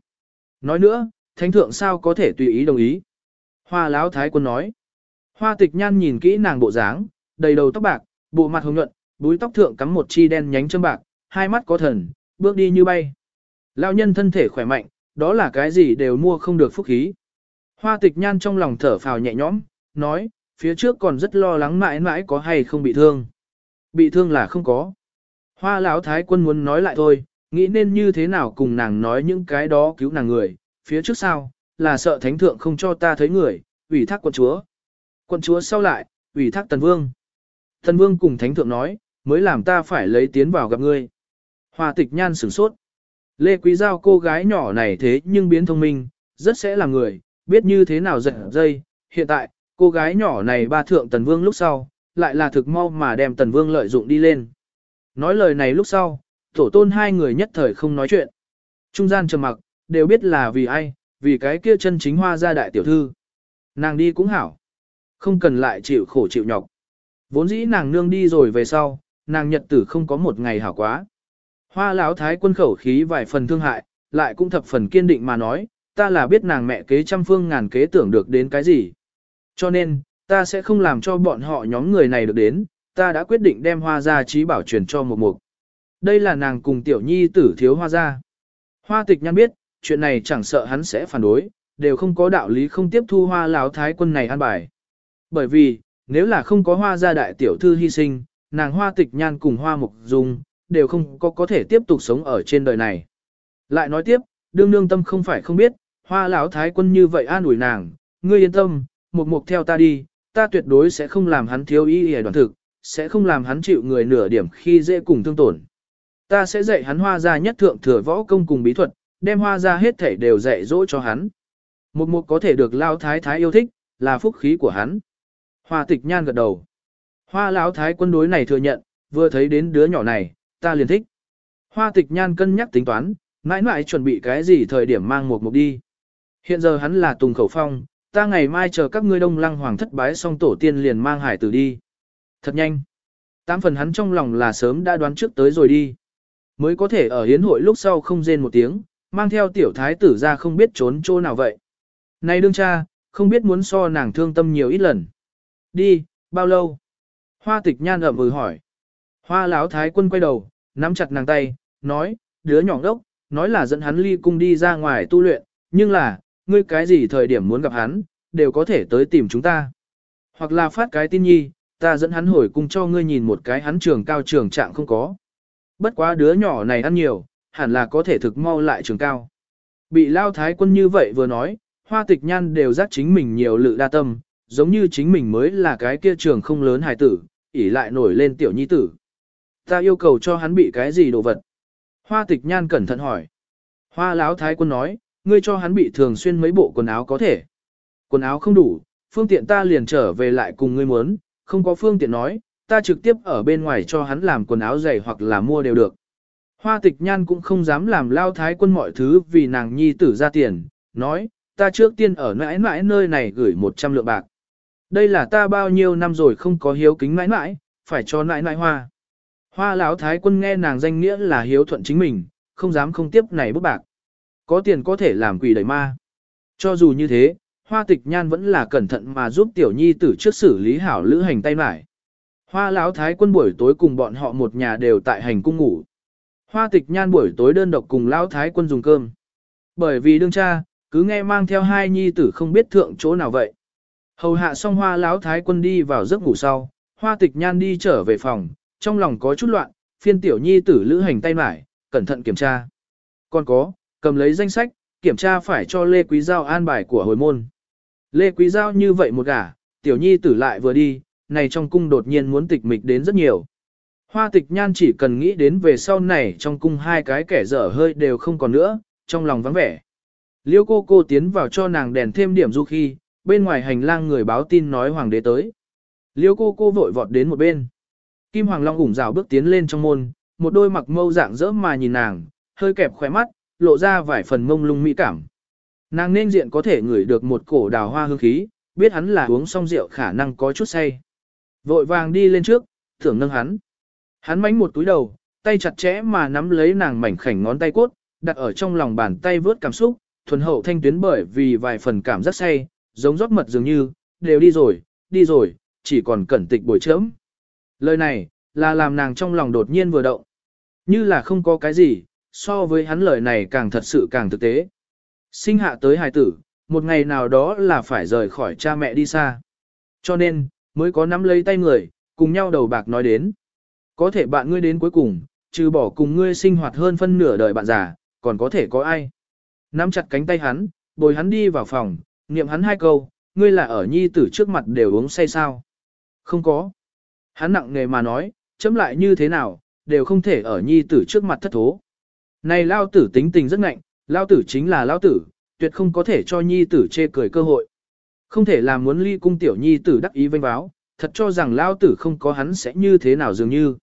Nói nữa, thánh thượng sao có thể tùy ý đồng ý. Hoa lão thái quân nói. Hoa tịch nhan nhìn kỹ nàng bộ dáng, đầy đầu tóc bạc, bộ mặt hồng nhuận, búi tóc thượng cắm một chi đen nhánh châm bạc, hai mắt có thần, bước đi như bay. Lão nhân thân thể khỏe mạnh, đó là cái gì đều mua không được phúc khí. Hoa tịch nhan trong lòng thở phào nhẹ nhõm, nói, phía trước còn rất lo lắng mãi mãi có hay không bị thương. Bị thương là không có. Hoa lão thái quân muốn nói lại thôi, nghĩ nên như thế nào cùng nàng nói những cái đó cứu nàng người, phía trước sao, là sợ thánh thượng không cho ta thấy người, ủy thác quận chúa. Quận chúa sau lại, ủy thác tần vương. Tần vương cùng thánh thượng nói, mới làm ta phải lấy tiến vào gặp ngươi. Hoa tịch nhan sửng sốt. Lê Quý Giao cô gái nhỏ này thế nhưng biến thông minh, rất sẽ là người, biết như thế nào giật dây. Hiện tại, cô gái nhỏ này ba thượng tần vương lúc sau, lại là thực mau mà đem tần vương lợi dụng đi lên. Nói lời này lúc sau, tổ tôn hai người nhất thời không nói chuyện. Trung gian trầm mặc, đều biết là vì ai, vì cái kia chân chính hoa gia đại tiểu thư. Nàng đi cũng hảo. Không cần lại chịu khổ chịu nhọc. Vốn dĩ nàng nương đi rồi về sau, nàng nhật tử không có một ngày hảo quá. Hoa lão thái quân khẩu khí vài phần thương hại, lại cũng thập phần kiên định mà nói, ta là biết nàng mẹ kế trăm phương ngàn kế tưởng được đến cái gì. Cho nên, ta sẽ không làm cho bọn họ nhóm người này được đến, ta đã quyết định đem hoa gia trí bảo truyền cho một mục. Đây là nàng cùng tiểu nhi tử thiếu hoa gia. Hoa tịch nhăn biết, chuyện này chẳng sợ hắn sẽ phản đối, đều không có đạo lý không tiếp thu hoa lão thái quân này an bài. Bởi vì, nếu là không có hoa gia đại tiểu thư hy sinh, nàng hoa tịch nhan cùng hoa mục dung, đều không có có thể tiếp tục sống ở trên đời này. Lại nói tiếp, đương nương tâm không phải không biết, hoa lão thái quân như vậy an ủi nàng, ngươi yên tâm, mục mục theo ta đi, ta tuyệt đối sẽ không làm hắn thiếu ý hề đoàn thực, sẽ không làm hắn chịu người nửa điểm khi dễ cùng thương tổn. Ta sẽ dạy hắn hoa ra nhất thượng thừa võ công cùng bí thuật, đem hoa ra hết thể đều dạy dỗ cho hắn. Mục mục có thể được lao thái thái yêu thích, là phúc khí của hắn. Hoa tịch nhan gật đầu. Hoa lão thái quân đối này thừa nhận, vừa thấy đến đứa nhỏ này, ta liền thích. Hoa tịch nhan cân nhắc tính toán, mãi mãi chuẩn bị cái gì thời điểm mang một mục đi. Hiện giờ hắn là Tùng Khẩu Phong, ta ngày mai chờ các ngươi đông lăng hoàng thất bái xong tổ tiên liền mang hải tử đi. Thật nhanh. Tám phần hắn trong lòng là sớm đã đoán trước tới rồi đi. Mới có thể ở hiến hội lúc sau không rên một tiếng, mang theo tiểu thái tử ra không biết trốn chỗ nào vậy. Này đương cha, không biết muốn so nàng thương tâm nhiều ít lần. Đi, bao lâu? Hoa tịch nhan ậm ừ hỏi. Hoa lão thái quân quay đầu, nắm chặt nàng tay, nói, đứa nhỏ đốc, nói là dẫn hắn ly cung đi ra ngoài tu luyện, nhưng là, ngươi cái gì thời điểm muốn gặp hắn, đều có thể tới tìm chúng ta. Hoặc là phát cái tin nhi, ta dẫn hắn hồi cung cho ngươi nhìn một cái hắn trường cao trường trạng không có. Bất quá đứa nhỏ này ăn nhiều, hẳn là có thể thực mau lại trường cao. Bị lao thái quân như vậy vừa nói, hoa tịch nhan đều giác chính mình nhiều lự đa tâm, giống như chính mình mới là cái kia trường không lớn hài tử, ỉ lại nổi lên tiểu nhi tử. Ta yêu cầu cho hắn bị cái gì đồ vật? Hoa tịch nhan cẩn thận hỏi. Hoa lão thái quân nói, ngươi cho hắn bị thường xuyên mấy bộ quần áo có thể. Quần áo không đủ, phương tiện ta liền trở về lại cùng ngươi muốn, không có phương tiện nói, ta trực tiếp ở bên ngoài cho hắn làm quần áo dày hoặc là mua đều được. Hoa tịch nhan cũng không dám làm lao thái quân mọi thứ vì nàng nhi tử ra tiền, nói, ta trước tiên ở mãi mãi nơi này gửi 100 lượng bạc. Đây là ta bao nhiêu năm rồi không có hiếu kính mãi mãi, phải cho nãi nãi hoa. Hoa lão thái quân nghe nàng danh nghĩa là hiếu thuận chính mình, không dám không tiếp này bút bạc. Có tiền có thể làm quỷ đẩy ma. Cho dù như thế, hoa tịch nhan vẫn là cẩn thận mà giúp tiểu nhi tử trước xử lý hảo lữ hành tay mải. Hoa lão thái quân buổi tối cùng bọn họ một nhà đều tại hành cung ngủ. Hoa tịch nhan buổi tối đơn độc cùng lão thái quân dùng cơm. Bởi vì đương cha, cứ nghe mang theo hai nhi tử không biết thượng chỗ nào vậy. Hầu hạ xong hoa lão thái quân đi vào giấc ngủ sau, hoa tịch nhan đi trở về phòng, trong lòng có chút loạn, phiên tiểu nhi tử lữ hành tay mải, cẩn thận kiểm tra. Còn có, cầm lấy danh sách, kiểm tra phải cho Lê Quý Giao an bài của hồi môn. Lê Quý Giao như vậy một gả, tiểu nhi tử lại vừa đi, này trong cung đột nhiên muốn tịch mịch đến rất nhiều. Hoa tịch nhan chỉ cần nghĩ đến về sau này trong cung hai cái kẻ dở hơi đều không còn nữa, trong lòng vắng vẻ. Liêu cô cô tiến vào cho nàng đèn thêm điểm du khi, bên ngoài hành lang người báo tin nói hoàng đế tới. Liêu cô cô vội vọt đến một bên. Kim Hoàng Long ủng rào bước tiến lên trong môn, một đôi mặc mâu dạng dỡ mà nhìn nàng, hơi kẹp khỏe mắt, lộ ra vài phần mông lung mỹ cảm. Nàng nên diện có thể ngửi được một cổ đào hoa hương khí, biết hắn là uống xong rượu khả năng có chút say. Vội vàng đi lên trước, thưởng nâng hắn. Hắn mánh một túi đầu, tay chặt chẽ mà nắm lấy nàng mảnh khảnh ngón tay cốt, đặt ở trong lòng bàn tay vớt cảm xúc, thuần hậu thanh tuyến bởi vì vài phần cảm giác say, giống rót mật dường như, đều đi rồi, đi rồi, chỉ còn cẩn tịch bồi chớm. Lời này, là làm nàng trong lòng đột nhiên vừa động. Như là không có cái gì, so với hắn lời này càng thật sự càng thực tế. Sinh hạ tới hài tử, một ngày nào đó là phải rời khỏi cha mẹ đi xa. Cho nên, mới có nắm lấy tay người, cùng nhau đầu bạc nói đến. Có thể bạn ngươi đến cuối cùng, trừ bỏ cùng ngươi sinh hoạt hơn phân nửa đời bạn già, còn có thể có ai. Nắm chặt cánh tay hắn, bồi hắn đi vào phòng, niệm hắn hai câu, ngươi là ở nhi tử trước mặt đều uống say sao. Không có. Hắn nặng nề mà nói, chấm lại như thế nào, đều không thể ở nhi tử trước mặt thất thố. Này lao tử tính tình rất ngạnh, lao tử chính là lao tử, tuyệt không có thể cho nhi tử chê cười cơ hội. Không thể làm muốn ly cung tiểu nhi tử đắc ý vênh báo, thật cho rằng lao tử không có hắn sẽ như thế nào dường như.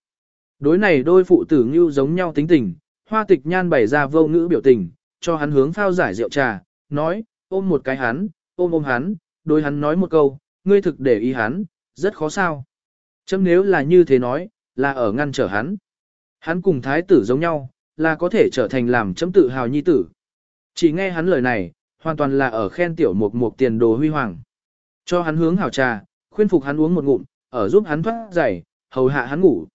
Đối này đôi phụ tử như giống nhau tính tình, hoa tịch nhan bày ra vô ngữ biểu tình, cho hắn hướng phao giải rượu trà, nói, ôm một cái hắn, ôm ôm hắn, đối hắn nói một câu, ngươi thực để ý hắn, rất khó sao. Chấm nếu là như thế nói, là ở ngăn trở hắn. Hắn cùng thái tử giống nhau, là có thể trở thành làm chấm tự hào nhi tử. Chỉ nghe hắn lời này, hoàn toàn là ở khen tiểu mục mục tiền đồ huy hoàng. Cho hắn hướng hào trà, khuyên phục hắn uống một ngụm, ở giúp hắn thoát giày, hầu hạ hắn ngủ.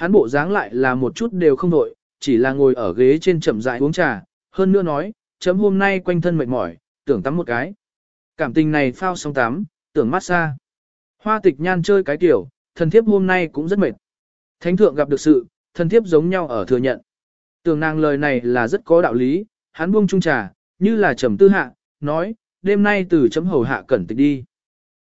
Hắn bộ dáng lại là một chút đều không nội, chỉ là ngồi ở ghế trên chậm rãi uống trà, hơn nữa nói, chấm hôm nay quanh thân mệt mỏi, tưởng tắm một cái. Cảm tình này phao xong tắm, tưởng mát xa. Hoa tịch nhan chơi cái kiểu, thần thiếp hôm nay cũng rất mệt. Thánh thượng gặp được sự, thần thiếp giống nhau ở thừa nhận. Tưởng nàng lời này là rất có đạo lý, hắn buông chung trà, như là trầm tư hạ, nói, đêm nay từ chấm hầu hạ cẩn tịch đi.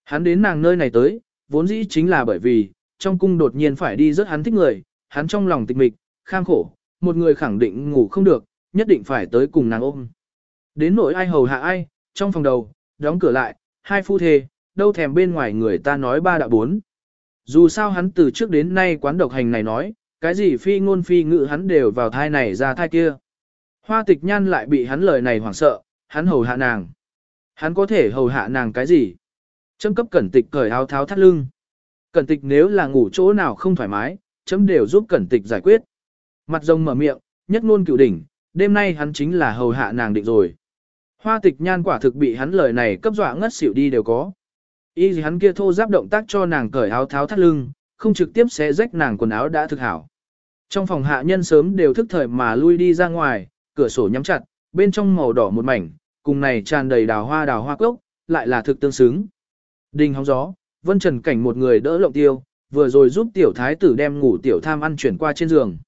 Hắn đến nàng nơi này tới, vốn dĩ chính là bởi vì, trong cung đột nhiên phải đi rất hắn thích người, hắn trong lòng tịch mịch, kham khổ, một người khẳng định ngủ không được, nhất định phải tới cùng nàng ôm. Đến nỗi ai hầu hạ ai, trong phòng đầu, đóng cửa lại, hai phu thề, đâu thèm bên ngoài người ta nói ba đạo bốn. Dù sao hắn từ trước đến nay quán độc hành này nói, cái gì phi ngôn phi ngữ hắn đều vào thai này ra thai kia. Hoa tịch nhan lại bị hắn lời này hoảng sợ, hắn hầu hạ nàng. Hắn có thể hầu hạ nàng cái gì? Trâm cấp cẩn tịch cởi áo tháo thắt lưng. Cẩn tịch nếu là ngủ chỗ nào không thoải mái, chấm đều giúp cẩn tịch giải quyết. Mặt rồng mở miệng, nhất ngôn cựu đỉnh, đêm nay hắn chính là hầu hạ nàng định rồi. Hoa tịch nhan quả thực bị hắn lời này cấp dọa ngất xỉu đi đều có. Y gì hắn kia thô giáp động tác cho nàng cởi áo tháo thắt lưng, không trực tiếp xé rách nàng quần áo đã thực hảo. Trong phòng hạ nhân sớm đều thức thời mà lui đi ra ngoài, cửa sổ nhắm chặt, bên trong màu đỏ một mảnh, cùng này tràn đầy đào hoa đào hoa cốc, lại là thực tương xứng. Đình hóng gió, vân trần cảnh một người đỡ lộng tiêu, vừa rồi giúp tiểu thái tử đem ngủ tiểu tham ăn chuyển qua trên giường.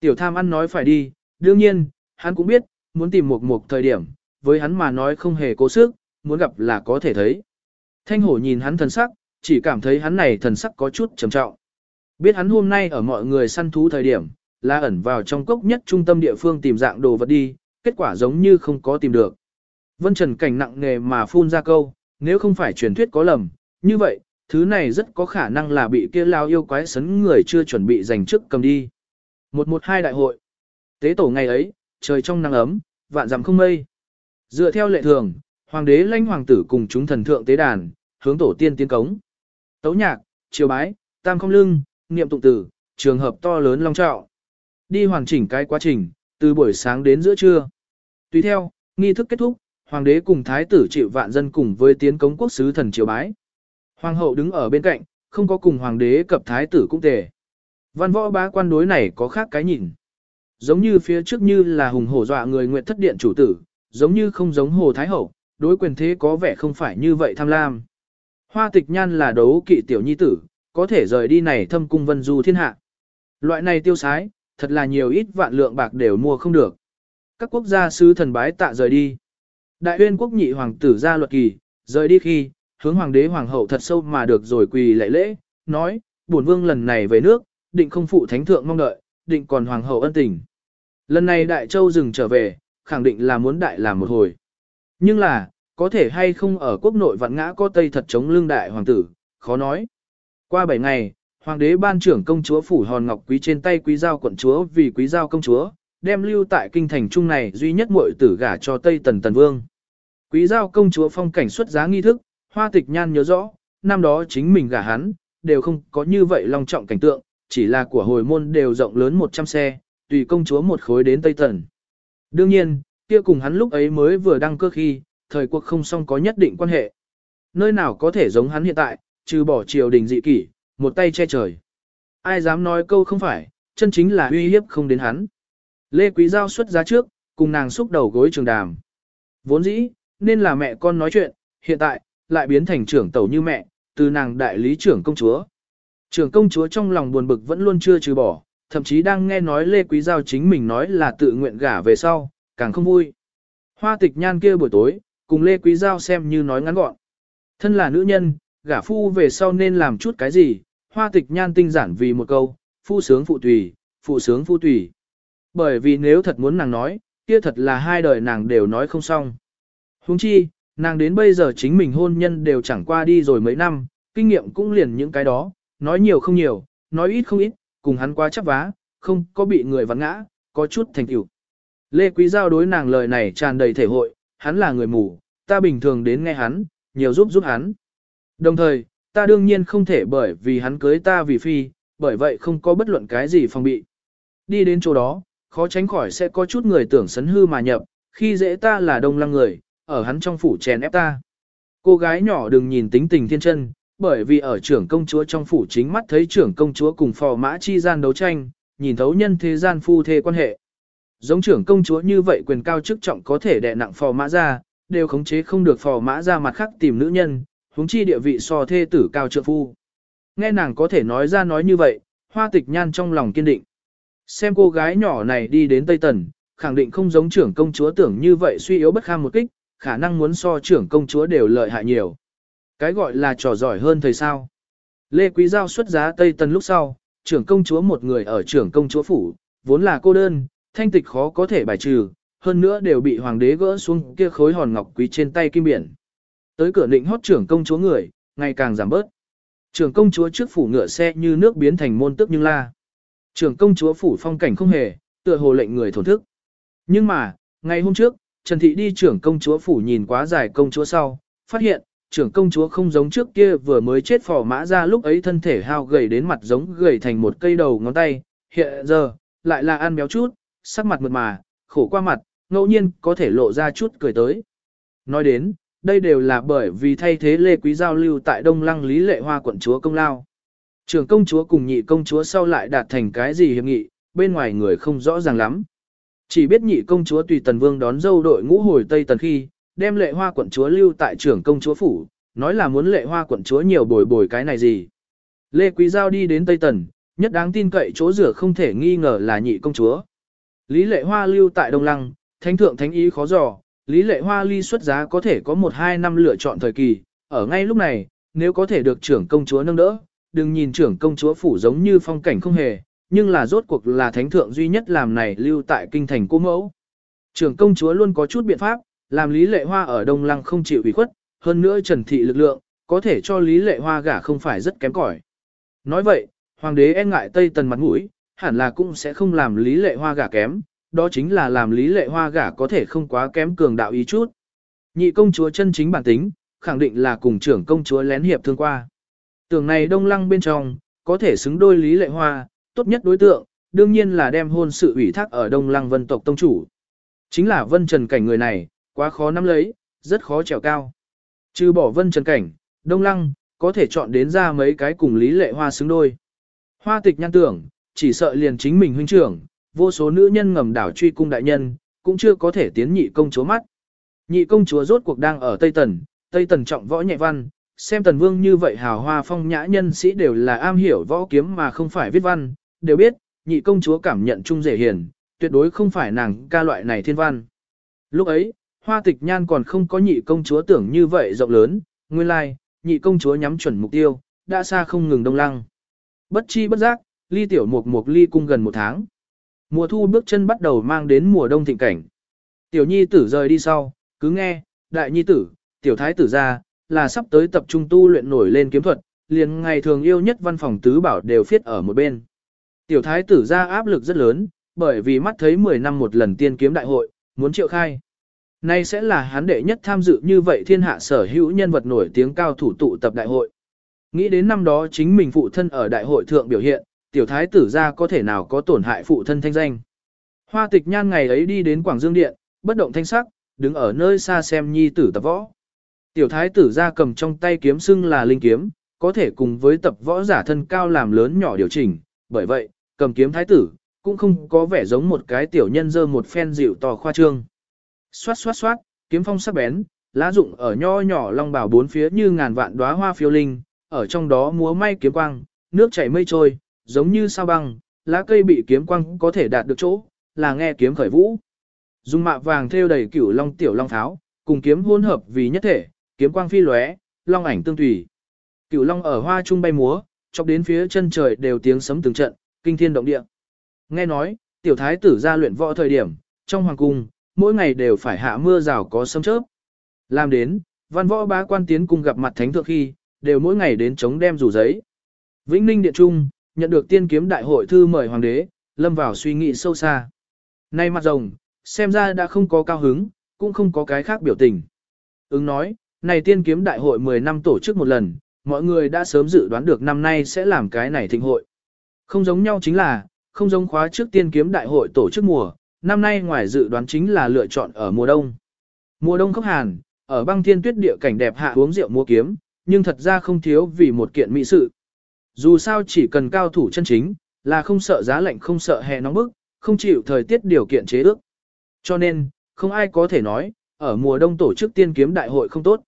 Tiểu tham ăn nói phải đi, đương nhiên, hắn cũng biết, muốn tìm một một thời điểm, với hắn mà nói không hề cố sức, muốn gặp là có thể thấy. Thanh hổ nhìn hắn thần sắc, chỉ cảm thấy hắn này thần sắc có chút trầm trọng. Biết hắn hôm nay ở mọi người săn thú thời điểm, là ẩn vào trong cốc nhất trung tâm địa phương tìm dạng đồ vật đi, kết quả giống như không có tìm được. Vân Trần cảnh nặng nghề mà phun ra câu, nếu không phải truyền thuyết có lầm, như vậy, thứ này rất có khả năng là bị kia lao yêu quái sấn người chưa chuẩn bị dành trước cầm đi. 112 đại hội. Tế tổ ngày ấy, trời trong nắng ấm, vạn dặm không mây. Dựa theo lệ thường, hoàng đế lãnh hoàng tử cùng chúng thần thượng tế đàn, hướng tổ tiên tiến cống. Tấu nhạc, triều bái, tam không lưng, niệm tụng tử, trường hợp to lớn long trạo Đi hoàn chỉnh cái quá trình, từ buổi sáng đến giữa trưa. Tùy theo, nghi thức kết thúc, hoàng đế cùng thái tử chịu vạn dân cùng với tiến cống quốc sứ thần triều bái. Hoàng hậu đứng ở bên cạnh, không có cùng hoàng đế cập thái tử cũng tề. Văn võ bá quan đối này có khác cái nhìn. Giống như phía trước như là hùng hổ dọa người nguyện thất điện chủ tử, giống như không giống hồ thái hậu, đối quyền thế có vẻ không phải như vậy tham lam. Hoa tịch nhan là đấu kỵ tiểu nhi tử, có thể rời đi này thâm cung vân du thiên hạ. Loại này tiêu sái, thật là nhiều ít vạn lượng bạc đều mua không được. Các quốc gia sứ thần bái tạ rời đi. Đại uyên quốc nhị hoàng tử ra luật kỳ, rời đi khi, hướng hoàng đế hoàng hậu thật sâu mà được rồi quỳ lạy lễ, nói, bổn vương lần này về nước, định không phụ thánh thượng mong đợi, định còn hoàng hậu ân tình. Lần này đại châu dừng trở về, khẳng định là muốn đại làm một hồi. Nhưng là, có thể hay không ở quốc nội vạn ngã có tây thật chống lương đại hoàng tử, khó nói. Qua 7 ngày, hoàng đế ban trưởng công chúa phủ hòn ngọc quý trên tay quý giao quận chúa vì quý giao công chúa, đem lưu tại kinh thành trung này duy nhất muội tử gả cho Tây Tần Tần Vương. Quý giao công chúa phong cảnh xuất giá nghi thức, hoa tịch nhan nhớ rõ, năm đó chính mình gả hắn, đều không có như vậy long trọng cảnh tượng, chỉ là của hồi môn đều rộng lớn 100 xe, tùy công chúa một khối đến Tây Tần. Đương nhiên, kia cùng hắn lúc ấy mới vừa đăng cơ khi, thời cuộc không song có nhất định quan hệ. Nơi nào có thể giống hắn hiện tại, trừ bỏ triều đình dị kỷ, một tay che trời. Ai dám nói câu không phải, chân chính là uy hiếp không đến hắn. Lê Quý Giao xuất giá trước, cùng nàng xúc đầu gối trường đàm. Vốn dĩ, nên là mẹ con nói chuyện, hiện tại, lại biến thành trưởng tẩu như mẹ, từ nàng đại lý trưởng công chúa. Trưởng công chúa trong lòng buồn bực vẫn luôn chưa trừ bỏ, thậm chí đang nghe nói Lê Quý Giao chính mình nói là tự nguyện gả về sau, càng không vui. Hoa tịch nhan kia buổi tối, cùng Lê Quý Giao xem như nói ngắn gọn. Thân là nữ nhân, gả phu về sau nên làm chút cái gì, hoa tịch nhan tinh giản vì một câu, phu sướng phụ tùy, phụ sướng phu tùy. Bởi vì nếu thật muốn nàng nói, kia thật là hai đời nàng đều nói không xong. Huống chi, nàng đến bây giờ chính mình hôn nhân đều chẳng qua đi rồi mấy năm, kinh nghiệm cũng liền những cái đó, nói nhiều không nhiều, nói ít không ít, cùng hắn quá chấp vá, không có bị người vặn ngã, có chút thành tựu. Lê Quý Giao đối nàng lời này tràn đầy thể hội, hắn là người mù, ta bình thường đến nghe hắn, nhiều giúp giúp hắn. Đồng thời, ta đương nhiên không thể bởi vì hắn cưới ta vì phi, bởi vậy không có bất luận cái gì phòng bị. Đi đến chỗ đó, khó tránh khỏi sẽ có chút người tưởng sấn hư mà nhập, khi dễ ta là đông lăng người, ở hắn trong phủ chèn ép ta. Cô gái nhỏ đừng nhìn tính tình thiên chân, bởi vì ở trưởng công chúa trong phủ chính mắt thấy trưởng công chúa cùng phò mã chi gian đấu tranh, nhìn thấu nhân thế gian phu thê quan hệ. Giống trưởng công chúa như vậy quyền cao chức trọng có thể đè nặng phò mã ra, đều khống chế không được phò mã ra mặt khác tìm nữ nhân, huống chi địa vị so thê tử cao trượng phu. Nghe nàng có thể nói ra nói như vậy, hoa tịch nhan trong lòng kiên định. Xem cô gái nhỏ này đi đến Tây Tần, khẳng định không giống trưởng công chúa tưởng như vậy suy yếu bất kham một kích, khả năng muốn so trưởng công chúa đều lợi hại nhiều. Cái gọi là trò giỏi hơn thời sao. Lê Quý Giao xuất giá Tây Tần lúc sau, trưởng công chúa một người ở trưởng công chúa phủ, vốn là cô đơn, thanh tịch khó có thể bài trừ, hơn nữa đều bị hoàng đế gỡ xuống kia khối hòn ngọc quý trên tay kim biển. Tới cửa định hót trưởng công chúa người, ngày càng giảm bớt. Trưởng công chúa trước phủ ngựa xe như nước biến thành môn tức nhưng la. Trưởng công chúa phủ phong cảnh không hề, tựa hồ lệnh người thổn thức. Nhưng mà, ngày hôm trước, Trần Thị đi trưởng công chúa phủ nhìn quá dài công chúa sau, phát hiện, trưởng công chúa không giống trước kia vừa mới chết phò mã ra lúc ấy thân thể hao gầy đến mặt giống gầy thành một cây đầu ngón tay, hiện giờ, lại là ăn béo chút, sắc mặt mượt mà, khổ qua mặt, ngẫu nhiên có thể lộ ra chút cười tới. Nói đến, đây đều là bởi vì thay thế Lê Quý giao lưu tại Đông Lăng Lý Lệ Hoa quận chúa công lao. Trưởng công chúa cùng nhị công chúa sau lại đạt thành cái gì hiệp nghị, bên ngoài người không rõ ràng lắm. Chỉ biết nhị công chúa tùy tần vương đón dâu đội ngũ hồi Tây Tần khi, đem lệ hoa quận chúa lưu tại trưởng công chúa phủ, nói là muốn lệ hoa quận chúa nhiều bồi bồi cái này gì. Lê Quý Giao đi đến Tây Tần, nhất đáng tin cậy chỗ rửa không thể nghi ngờ là nhị công chúa. Lý lệ hoa lưu tại Đông Lăng, thánh thượng thánh ý khó dò, Lý lệ hoa ly xuất giá có thể có một hai năm lựa chọn thời kỳ, ở ngay lúc này, nếu có thể được trưởng công chúa nâng đỡ, đừng nhìn trưởng công chúa phủ giống như phong cảnh không hề, nhưng là rốt cuộc là thánh thượng duy nhất làm này lưu tại kinh thành cô mẫu. Trưởng công chúa luôn có chút biện pháp, làm Lý Lệ Hoa ở Đông Lăng không chịu ủy khuất, hơn nữa trần thị lực lượng, có thể cho Lý Lệ Hoa gả không phải rất kém cỏi. Nói vậy, hoàng đế e ngại Tây Tần mặt mũi, hẳn là cũng sẽ không làm Lý Lệ Hoa gả kém, đó chính là làm Lý Lệ Hoa gả có thể không quá kém cường đạo ý chút. Nhị công chúa chân chính bản tính, khẳng định là cùng trưởng công chúa lén hiệp thương qua. Tưởng này Đông Lăng bên trong, có thể xứng đôi Lý Lệ Hoa, tốt nhất đối tượng, đương nhiên là đem hôn sự ủy thác ở Đông Lăng Vân tộc tông chủ. Chính là Vân Trần Cảnh người này, quá khó nắm lấy, rất khó trèo cao. Trừ bỏ Vân Trần Cảnh, Đông Lăng, có thể chọn đến ra mấy cái cùng Lý Lệ Hoa xứng đôi. Hoa tịch nhan tưởng, chỉ sợ liền chính mình huynh trưởng, vô số nữ nhân ngầm đảo truy cung đại nhân, cũng chưa có thể tiến nhị công chúa mắt. Nhị công chúa rốt cuộc đang ở Tây Tần, Tây Tần trọng võ nhẹ văn, xem tần vương như vậy hào hoa phong nhã nhân sĩ đều là am hiểu võ kiếm mà không phải viết văn, đều biết, nhị công chúa cảm nhận trung dễ hiền, tuyệt đối không phải nàng ca loại này thiên văn. Lúc ấy, hoa tịch nhan còn không có nhị công chúa tưởng như vậy rộng lớn, nguyên lai, nhị công chúa nhắm chuẩn mục tiêu, đã xa không ngừng đông lăng. Bất chi bất giác, ly tiểu mục mục ly cung gần một tháng. Mùa thu bước chân bắt đầu mang đến mùa đông thịnh cảnh. Tiểu nhi tử rời đi sau, cứ nghe, đại nhi tử, tiểu thái tử ra, là sắp tới tập trung tu luyện nổi lên kiếm thuật, liền ngày thường yêu nhất văn phòng tứ bảo đều phiết ở một bên. Tiểu thái tử ra áp lực rất lớn, bởi vì mắt thấy 10 năm một lần tiên kiếm đại hội, muốn triệu khai. Nay sẽ là hắn đệ nhất tham dự như vậy thiên hạ sở hữu nhân vật nổi tiếng cao thủ tụ tập đại hội. Nghĩ đến năm đó chính mình phụ thân ở đại hội thượng biểu hiện, tiểu thái tử ra có thể nào có tổn hại phụ thân thanh danh. Hoa tịch nhan ngày ấy đi đến Quảng Dương Điện, bất động thanh sắc, đứng ở nơi xa xem nhi tử tập võ. Tiểu thái tử ra cầm trong tay kiếm xưng là linh kiếm, có thể cùng với tập võ giả thân cao làm lớn nhỏ điều chỉnh, bởi vậy, cầm kiếm thái tử, cũng không có vẻ giống một cái tiểu nhân dơ một phen dịu to khoa trương. Xoát xoát xoát, kiếm phong sắc bén, lá rụng ở nho nhỏ long bảo bốn phía như ngàn vạn đóa hoa phiêu linh, ở trong đó múa may kiếm quang, nước chảy mây trôi, giống như sao băng, lá cây bị kiếm quang có thể đạt được chỗ, là nghe kiếm khởi vũ. Dùng mạ vàng thêu đầy cửu long tiểu long tháo, cùng kiếm hỗn hợp vì nhất thể, kiếm quang phi lóe, long ảnh tương tùy. Cửu long ở hoa trung bay múa, chọc đến phía chân trời đều tiếng sấm từng trận, kinh thiên động địa. Nghe nói, tiểu thái tử ra luyện võ thời điểm, trong hoàng cung, mỗi ngày đều phải hạ mưa rào có sấm chớp. Làm đến, văn võ bá quan tiến cung gặp mặt thánh thượng khi, đều mỗi ngày đến chống đem rủ giấy. Vĩnh Ninh Điện Trung, nhận được tiên kiếm đại hội thư mời hoàng đế, lâm vào suy nghĩ sâu xa. Nay mặt rồng, xem ra đã không có cao hứng, cũng không có cái khác biểu tình. Ứng nói, này tiên kiếm đại hội 10 năm tổ chức một lần, mọi người đã sớm dự đoán được năm nay sẽ làm cái này thịnh hội. Không giống nhau chính là, không giống khóa trước tiên kiếm đại hội tổ chức mùa, năm nay ngoài dự đoán chính là lựa chọn ở mùa đông. Mùa đông khốc hàn, ở băng thiên tuyết địa cảnh đẹp hạ uống rượu mua kiếm, nhưng thật ra không thiếu vì một kiện mỹ sự. Dù sao chỉ cần cao thủ chân chính, là không sợ giá lạnh không sợ hè nóng bức, không chịu thời tiết điều kiện chế ước. Cho nên, không ai có thể nói, ở mùa đông tổ chức tiên kiếm đại hội không tốt.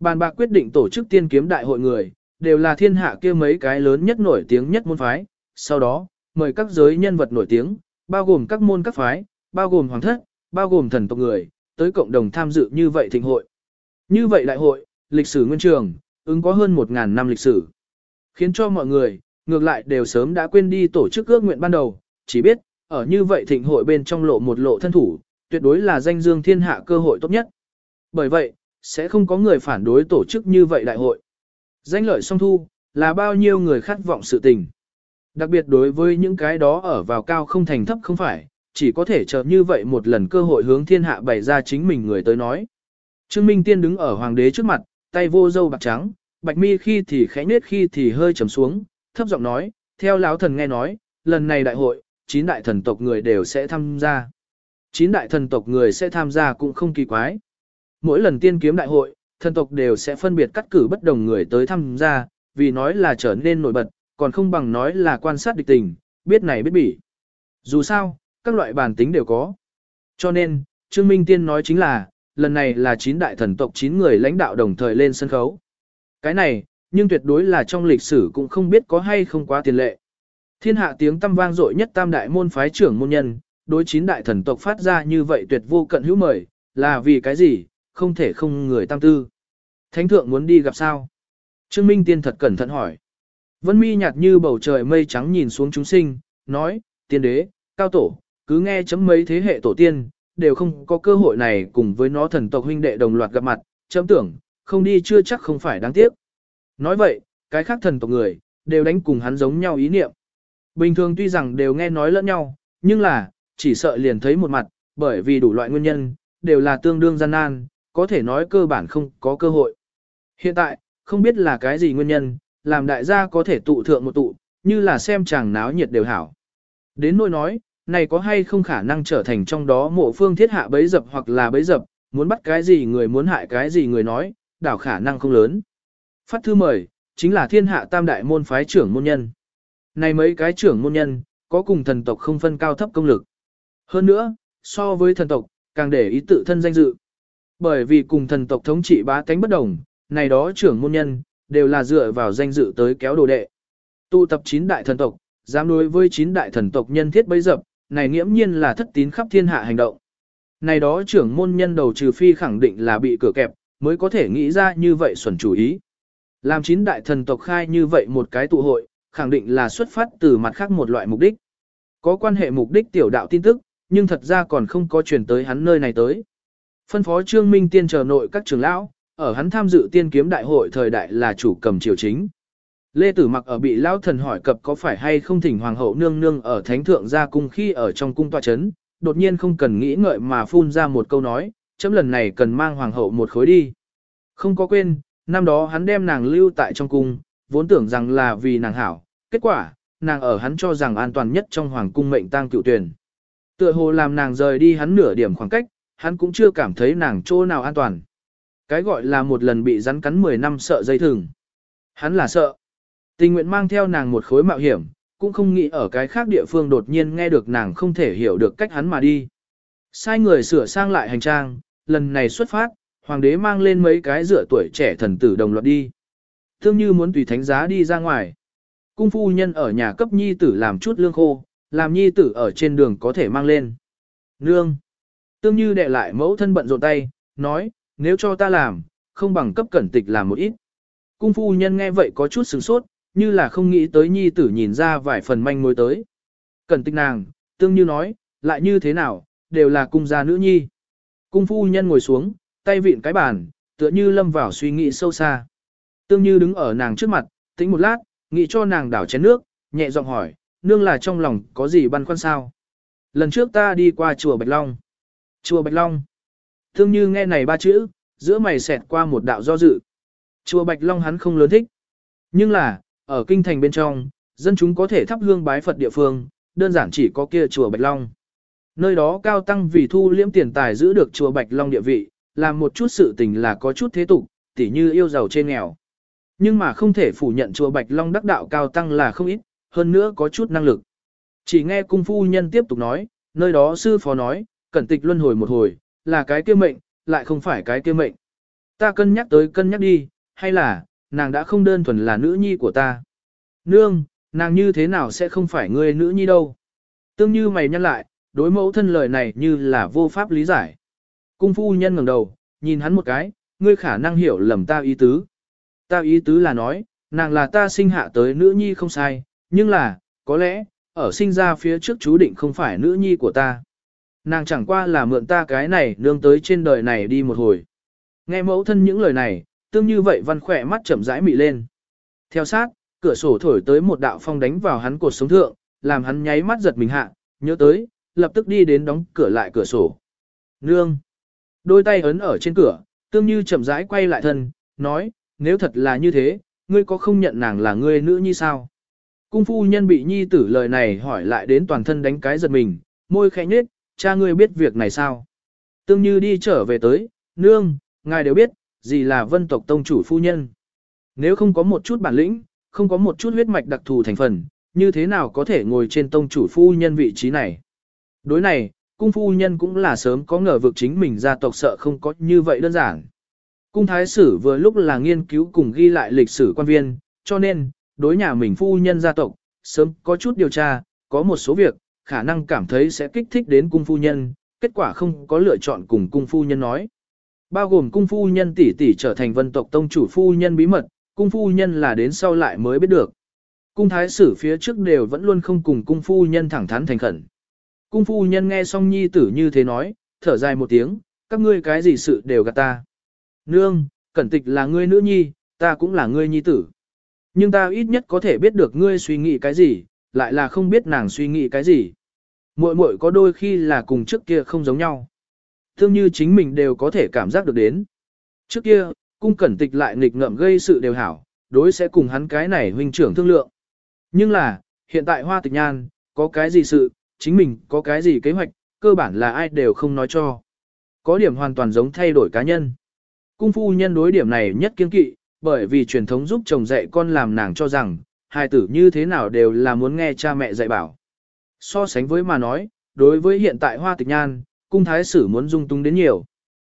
Bàn bạc quyết định tổ chức tiên kiếm đại hội người, đều là thiên hạ kia mấy cái lớn nhất nổi tiếng nhất môn phái, sau đó, mời các giới nhân vật nổi tiếng, bao gồm các môn các phái, bao gồm hoàng thất, bao gồm thần tộc người, tới cộng đồng tham dự như vậy thịnh hội. Như vậy đại hội, lịch sử nguyên trường, ứng có hơn 1.000 năm lịch sử. Khiến cho mọi người, ngược lại đều sớm đã quên đi tổ chức ước nguyện ban đầu, chỉ biết, ở như vậy thịnh hội bên trong lộ một lộ thân thủ, tuyệt đối là danh dương thiên hạ cơ hội tốt nhất. Bởi vậy, sẽ không có người phản đối tổ chức như vậy đại hội. Danh lợi song thu, là bao nhiêu người khát vọng sự tình. Đặc biệt đối với những cái đó ở vào cao không thành thấp không phải, chỉ có thể chờ như vậy một lần cơ hội hướng thiên hạ bày ra chính mình người tới nói. Trương Minh Tiên đứng ở hoàng đế trước mặt, tay vô dâu bạc trắng, bạch mi khi thì khẽ nết khi thì hơi trầm xuống, thấp giọng nói, theo lão thần nghe nói, lần này đại hội, chín đại thần tộc người đều sẽ tham gia. Chín đại thần tộc người sẽ tham gia cũng không kỳ quái. Mỗi lần tiên kiếm đại hội, thần tộc đều sẽ phân biệt cắt cử bất đồng người tới tham gia, vì nói là trở nên nổi bật, còn không bằng nói là quan sát địch tình, biết này biết bỉ. Dù sao, các loại bản tính đều có. Cho nên, Trương Minh Tiên nói chính là, lần này là chín đại thần tộc chín người lãnh đạo đồng thời lên sân khấu. Cái này, nhưng tuyệt đối là trong lịch sử cũng không biết có hay không quá tiền lệ. Thiên hạ tiếng tâm vang dội nhất tam đại môn phái trưởng môn nhân, đối chín đại thần tộc phát ra như vậy tuyệt vô cận hữu mời, là vì cái gì, không thể không người tam tư. Thánh thượng muốn đi gặp sao? Trương Minh Tiên thật cẩn thận hỏi. Vân mi nhạt như bầu trời mây trắng nhìn xuống chúng sinh, nói, tiên đế, cao tổ, cứ nghe chấm mấy thế hệ tổ tiên, đều không có cơ hội này cùng với nó thần tộc huynh đệ đồng loạt gặp mặt, chấm tưởng, không đi chưa chắc không phải đáng tiếc. Nói vậy, cái khác thần tộc người, đều đánh cùng hắn giống nhau ý niệm. Bình thường tuy rằng đều nghe nói lẫn nhau, nhưng là, chỉ sợ liền thấy một mặt, bởi vì đủ loại nguyên nhân, đều là tương đương gian nan, có thể nói cơ bản không có cơ hội. Hiện tại, không biết là cái gì nguyên nhân, làm đại gia có thể tụ thượng một tụ, như là xem chàng náo nhiệt đều hảo. Đến nỗi nói, này có hay không khả năng trở thành trong đó mộ phương thiết hạ bấy dập hoặc là bấy dập, muốn bắt cái gì người muốn hại cái gì người nói, đảo khả năng không lớn. Phát thư mời, chính là thiên hạ tam đại môn phái trưởng môn nhân. Này mấy cái trưởng môn nhân, có cùng thần tộc không phân cao thấp công lực. Hơn nữa, so với thần tộc, càng để ý tự thân danh dự. Bởi vì cùng thần tộc thống trị bá tánh bất đồng, này đó trưởng môn nhân, đều là dựa vào danh dự tới kéo đồ đệ. Tụ tập chín đại thần tộc, dám đối với chín đại thần tộc nhân thiết bấy dập, này nghiễm nhiên là thất tín khắp thiên hạ hành động. Này đó trưởng môn nhân đầu trừ phi khẳng định là bị cửa kẹp, mới có thể nghĩ ra như vậy xuẩn chủ ý. Làm chín đại thần tộc khai như vậy một cái tụ hội, khẳng định là xuất phát từ mặt khác một loại mục đích. Có quan hệ mục đích tiểu đạo tin tức, nhưng thật ra còn không có truyền tới hắn nơi này tới. Phân phó Trương Minh Tiên chờ nội các trưởng lão, ở hắn tham dự tiên kiếm đại hội thời đại là chủ cầm triều chính. Lê Tử Mặc ở bị lão thần hỏi cập có phải hay không thỉnh hoàng hậu nương nương ở thánh thượng gia cung khi ở trong cung tọa chấn, đột nhiên không cần nghĩ ngợi mà phun ra một câu nói, chấm lần này cần mang hoàng hậu một khối đi. Không có quên, năm đó hắn đem nàng lưu tại trong cung, vốn tưởng rằng là vì nàng hảo, kết quả, nàng ở hắn cho rằng an toàn nhất trong hoàng cung mệnh tang cựu tuyển. Tựa hồ làm nàng rời đi hắn nửa điểm khoảng cách, hắn cũng chưa cảm thấy nàng chỗ nào an toàn. Cái gọi là một lần bị rắn cắn 10 năm sợ dây thừng. Hắn là sợ. Tình nguyện mang theo nàng một khối mạo hiểm, cũng không nghĩ ở cái khác địa phương đột nhiên nghe được nàng không thể hiểu được cách hắn mà đi. Sai người sửa sang lại hành trang, lần này xuất phát, hoàng đế mang lên mấy cái rửa tuổi trẻ thần tử đồng loạt đi. Thương như muốn tùy thánh giá đi ra ngoài. Cung phu nhân ở nhà cấp nhi tử làm chút lương khô, làm nhi tử ở trên đường có thể mang lên. Nương. Tương như đệ lại mẫu thân bận rộn tay, nói, nếu cho ta làm, không bằng cấp cẩn tịch làm một ít. Cung phu nhân nghe vậy có chút sửng sốt, như là không nghĩ tới nhi tử nhìn ra vài phần manh mối tới. Cẩn tịch nàng, tương như nói, lại như thế nào, đều là cung gia nữ nhi. Cung phu nhân ngồi xuống, tay vịn cái bàn, tựa như lâm vào suy nghĩ sâu xa. Tương như đứng ở nàng trước mặt, tĩnh một lát, nghĩ cho nàng đảo chén nước, nhẹ giọng hỏi, nương là trong lòng có gì băn khoăn sao? Lần trước ta đi qua chùa Bạch Long. Chùa Bạch Long. Tương như nghe này ba chữ, giữa mày xẹt qua một đạo do dự. Chùa Bạch Long hắn không lớn thích. Nhưng là, ở kinh thành bên trong, dân chúng có thể thắp hương bái Phật địa phương, đơn giản chỉ có kia chùa Bạch Long. Nơi đó cao tăng vì thu liễm tiền tài giữ được chùa Bạch Long địa vị, làm một chút sự tình là có chút thế tục, tỉ như yêu giàu trên nghèo. Nhưng mà không thể phủ nhận chùa Bạch Long đắc đạo cao tăng là không ít, hơn nữa có chút năng lực. Chỉ nghe cung phu nhân tiếp tục nói, nơi đó sư phó nói, cẩn tịch luân hồi một hồi, là cái kia mệnh, lại không phải cái kia mệnh. Ta cân nhắc tới cân nhắc đi, hay là, nàng đã không đơn thuần là nữ nhi của ta. Nương, nàng như thế nào sẽ không phải người nữ nhi đâu. Tương như mày nhăn lại, đối mẫu thân lời này như là vô pháp lý giải. Cung phu nhân ngẩng đầu, nhìn hắn một cái, ngươi khả năng hiểu lầm ta ý tứ. Ta ý tứ là nói, nàng là ta sinh hạ tới nữ nhi không sai, nhưng là, có lẽ, ở sinh ra phía trước chú định không phải nữ nhi của ta. Nàng chẳng qua là mượn ta cái này nương tới trên đời này đi một hồi. Nghe mẫu thân những lời này, tương như vậy văn khỏe mắt chậm rãi mị lên. Theo sát, cửa sổ thổi tới một đạo phong đánh vào hắn cột sống thượng, làm hắn nháy mắt giật mình hạ, nhớ tới, lập tức đi đến đóng cửa lại cửa sổ. Nương! Đôi tay ấn ở trên cửa, tương như chậm rãi quay lại thân, nói, nếu thật là như thế, ngươi có không nhận nàng là ngươi nữ như sao? Cung phu nhân bị nhi tử lời này hỏi lại đến toàn thân đánh cái giật mình, môi khẽ nhếch, cha ngươi biết việc này sao? Tương như đi trở về tới, nương, ngài đều biết, gì là vân tộc tông chủ phu nhân. Nếu không có một chút bản lĩnh, không có một chút huyết mạch đặc thù thành phần, như thế nào có thể ngồi trên tông chủ phu nhân vị trí này? Đối này, cung phu nhân cũng là sớm có ngờ vực chính mình gia tộc sợ không có như vậy đơn giản. Cung thái sử vừa lúc là nghiên cứu cùng ghi lại lịch sử quan viên, cho nên, đối nhà mình phu nhân gia tộc, sớm có chút điều tra, có một số việc, khả năng cảm thấy sẽ kích thích đến cung phu nhân, kết quả không có lựa chọn cùng cung phu nhân nói. Bao gồm cung phu nhân tỷ tỷ trở thành vân tộc tông chủ phu nhân bí mật, cung phu nhân là đến sau lại mới biết được. Cung thái sử phía trước đều vẫn luôn không cùng cung phu nhân thẳng thắn thành khẩn. Cung phu nhân nghe xong nhi tử như thế nói, thở dài một tiếng, các ngươi cái gì sự đều gạt ta. Nương, cẩn tịch là ngươi nữ nhi, ta cũng là ngươi nhi tử. Nhưng ta ít nhất có thể biết được ngươi suy nghĩ cái gì, lại là không biết nàng suy nghĩ cái gì. Muội muội có đôi khi là cùng trước kia không giống nhau. Thương như chính mình đều có thể cảm giác được đến. Trước kia, cung cẩn tịch lại nghịch ngợm gây sự đều hảo, đối sẽ cùng hắn cái này huynh trưởng thương lượng. Nhưng là, hiện tại hoa tịch nhan, có cái gì sự, chính mình có cái gì kế hoạch, cơ bản là ai đều không nói cho. Có điểm hoàn toàn giống thay đổi cá nhân. Cung phu nhân đối điểm này nhất kiên kỵ, bởi vì truyền thống giúp chồng dạy con làm nàng cho rằng, hai tử như thế nào đều là muốn nghe cha mẹ dạy bảo. So sánh với mà nói, đối với hiện tại hoa tịch nhan, cung thái sử muốn dung tung đến nhiều.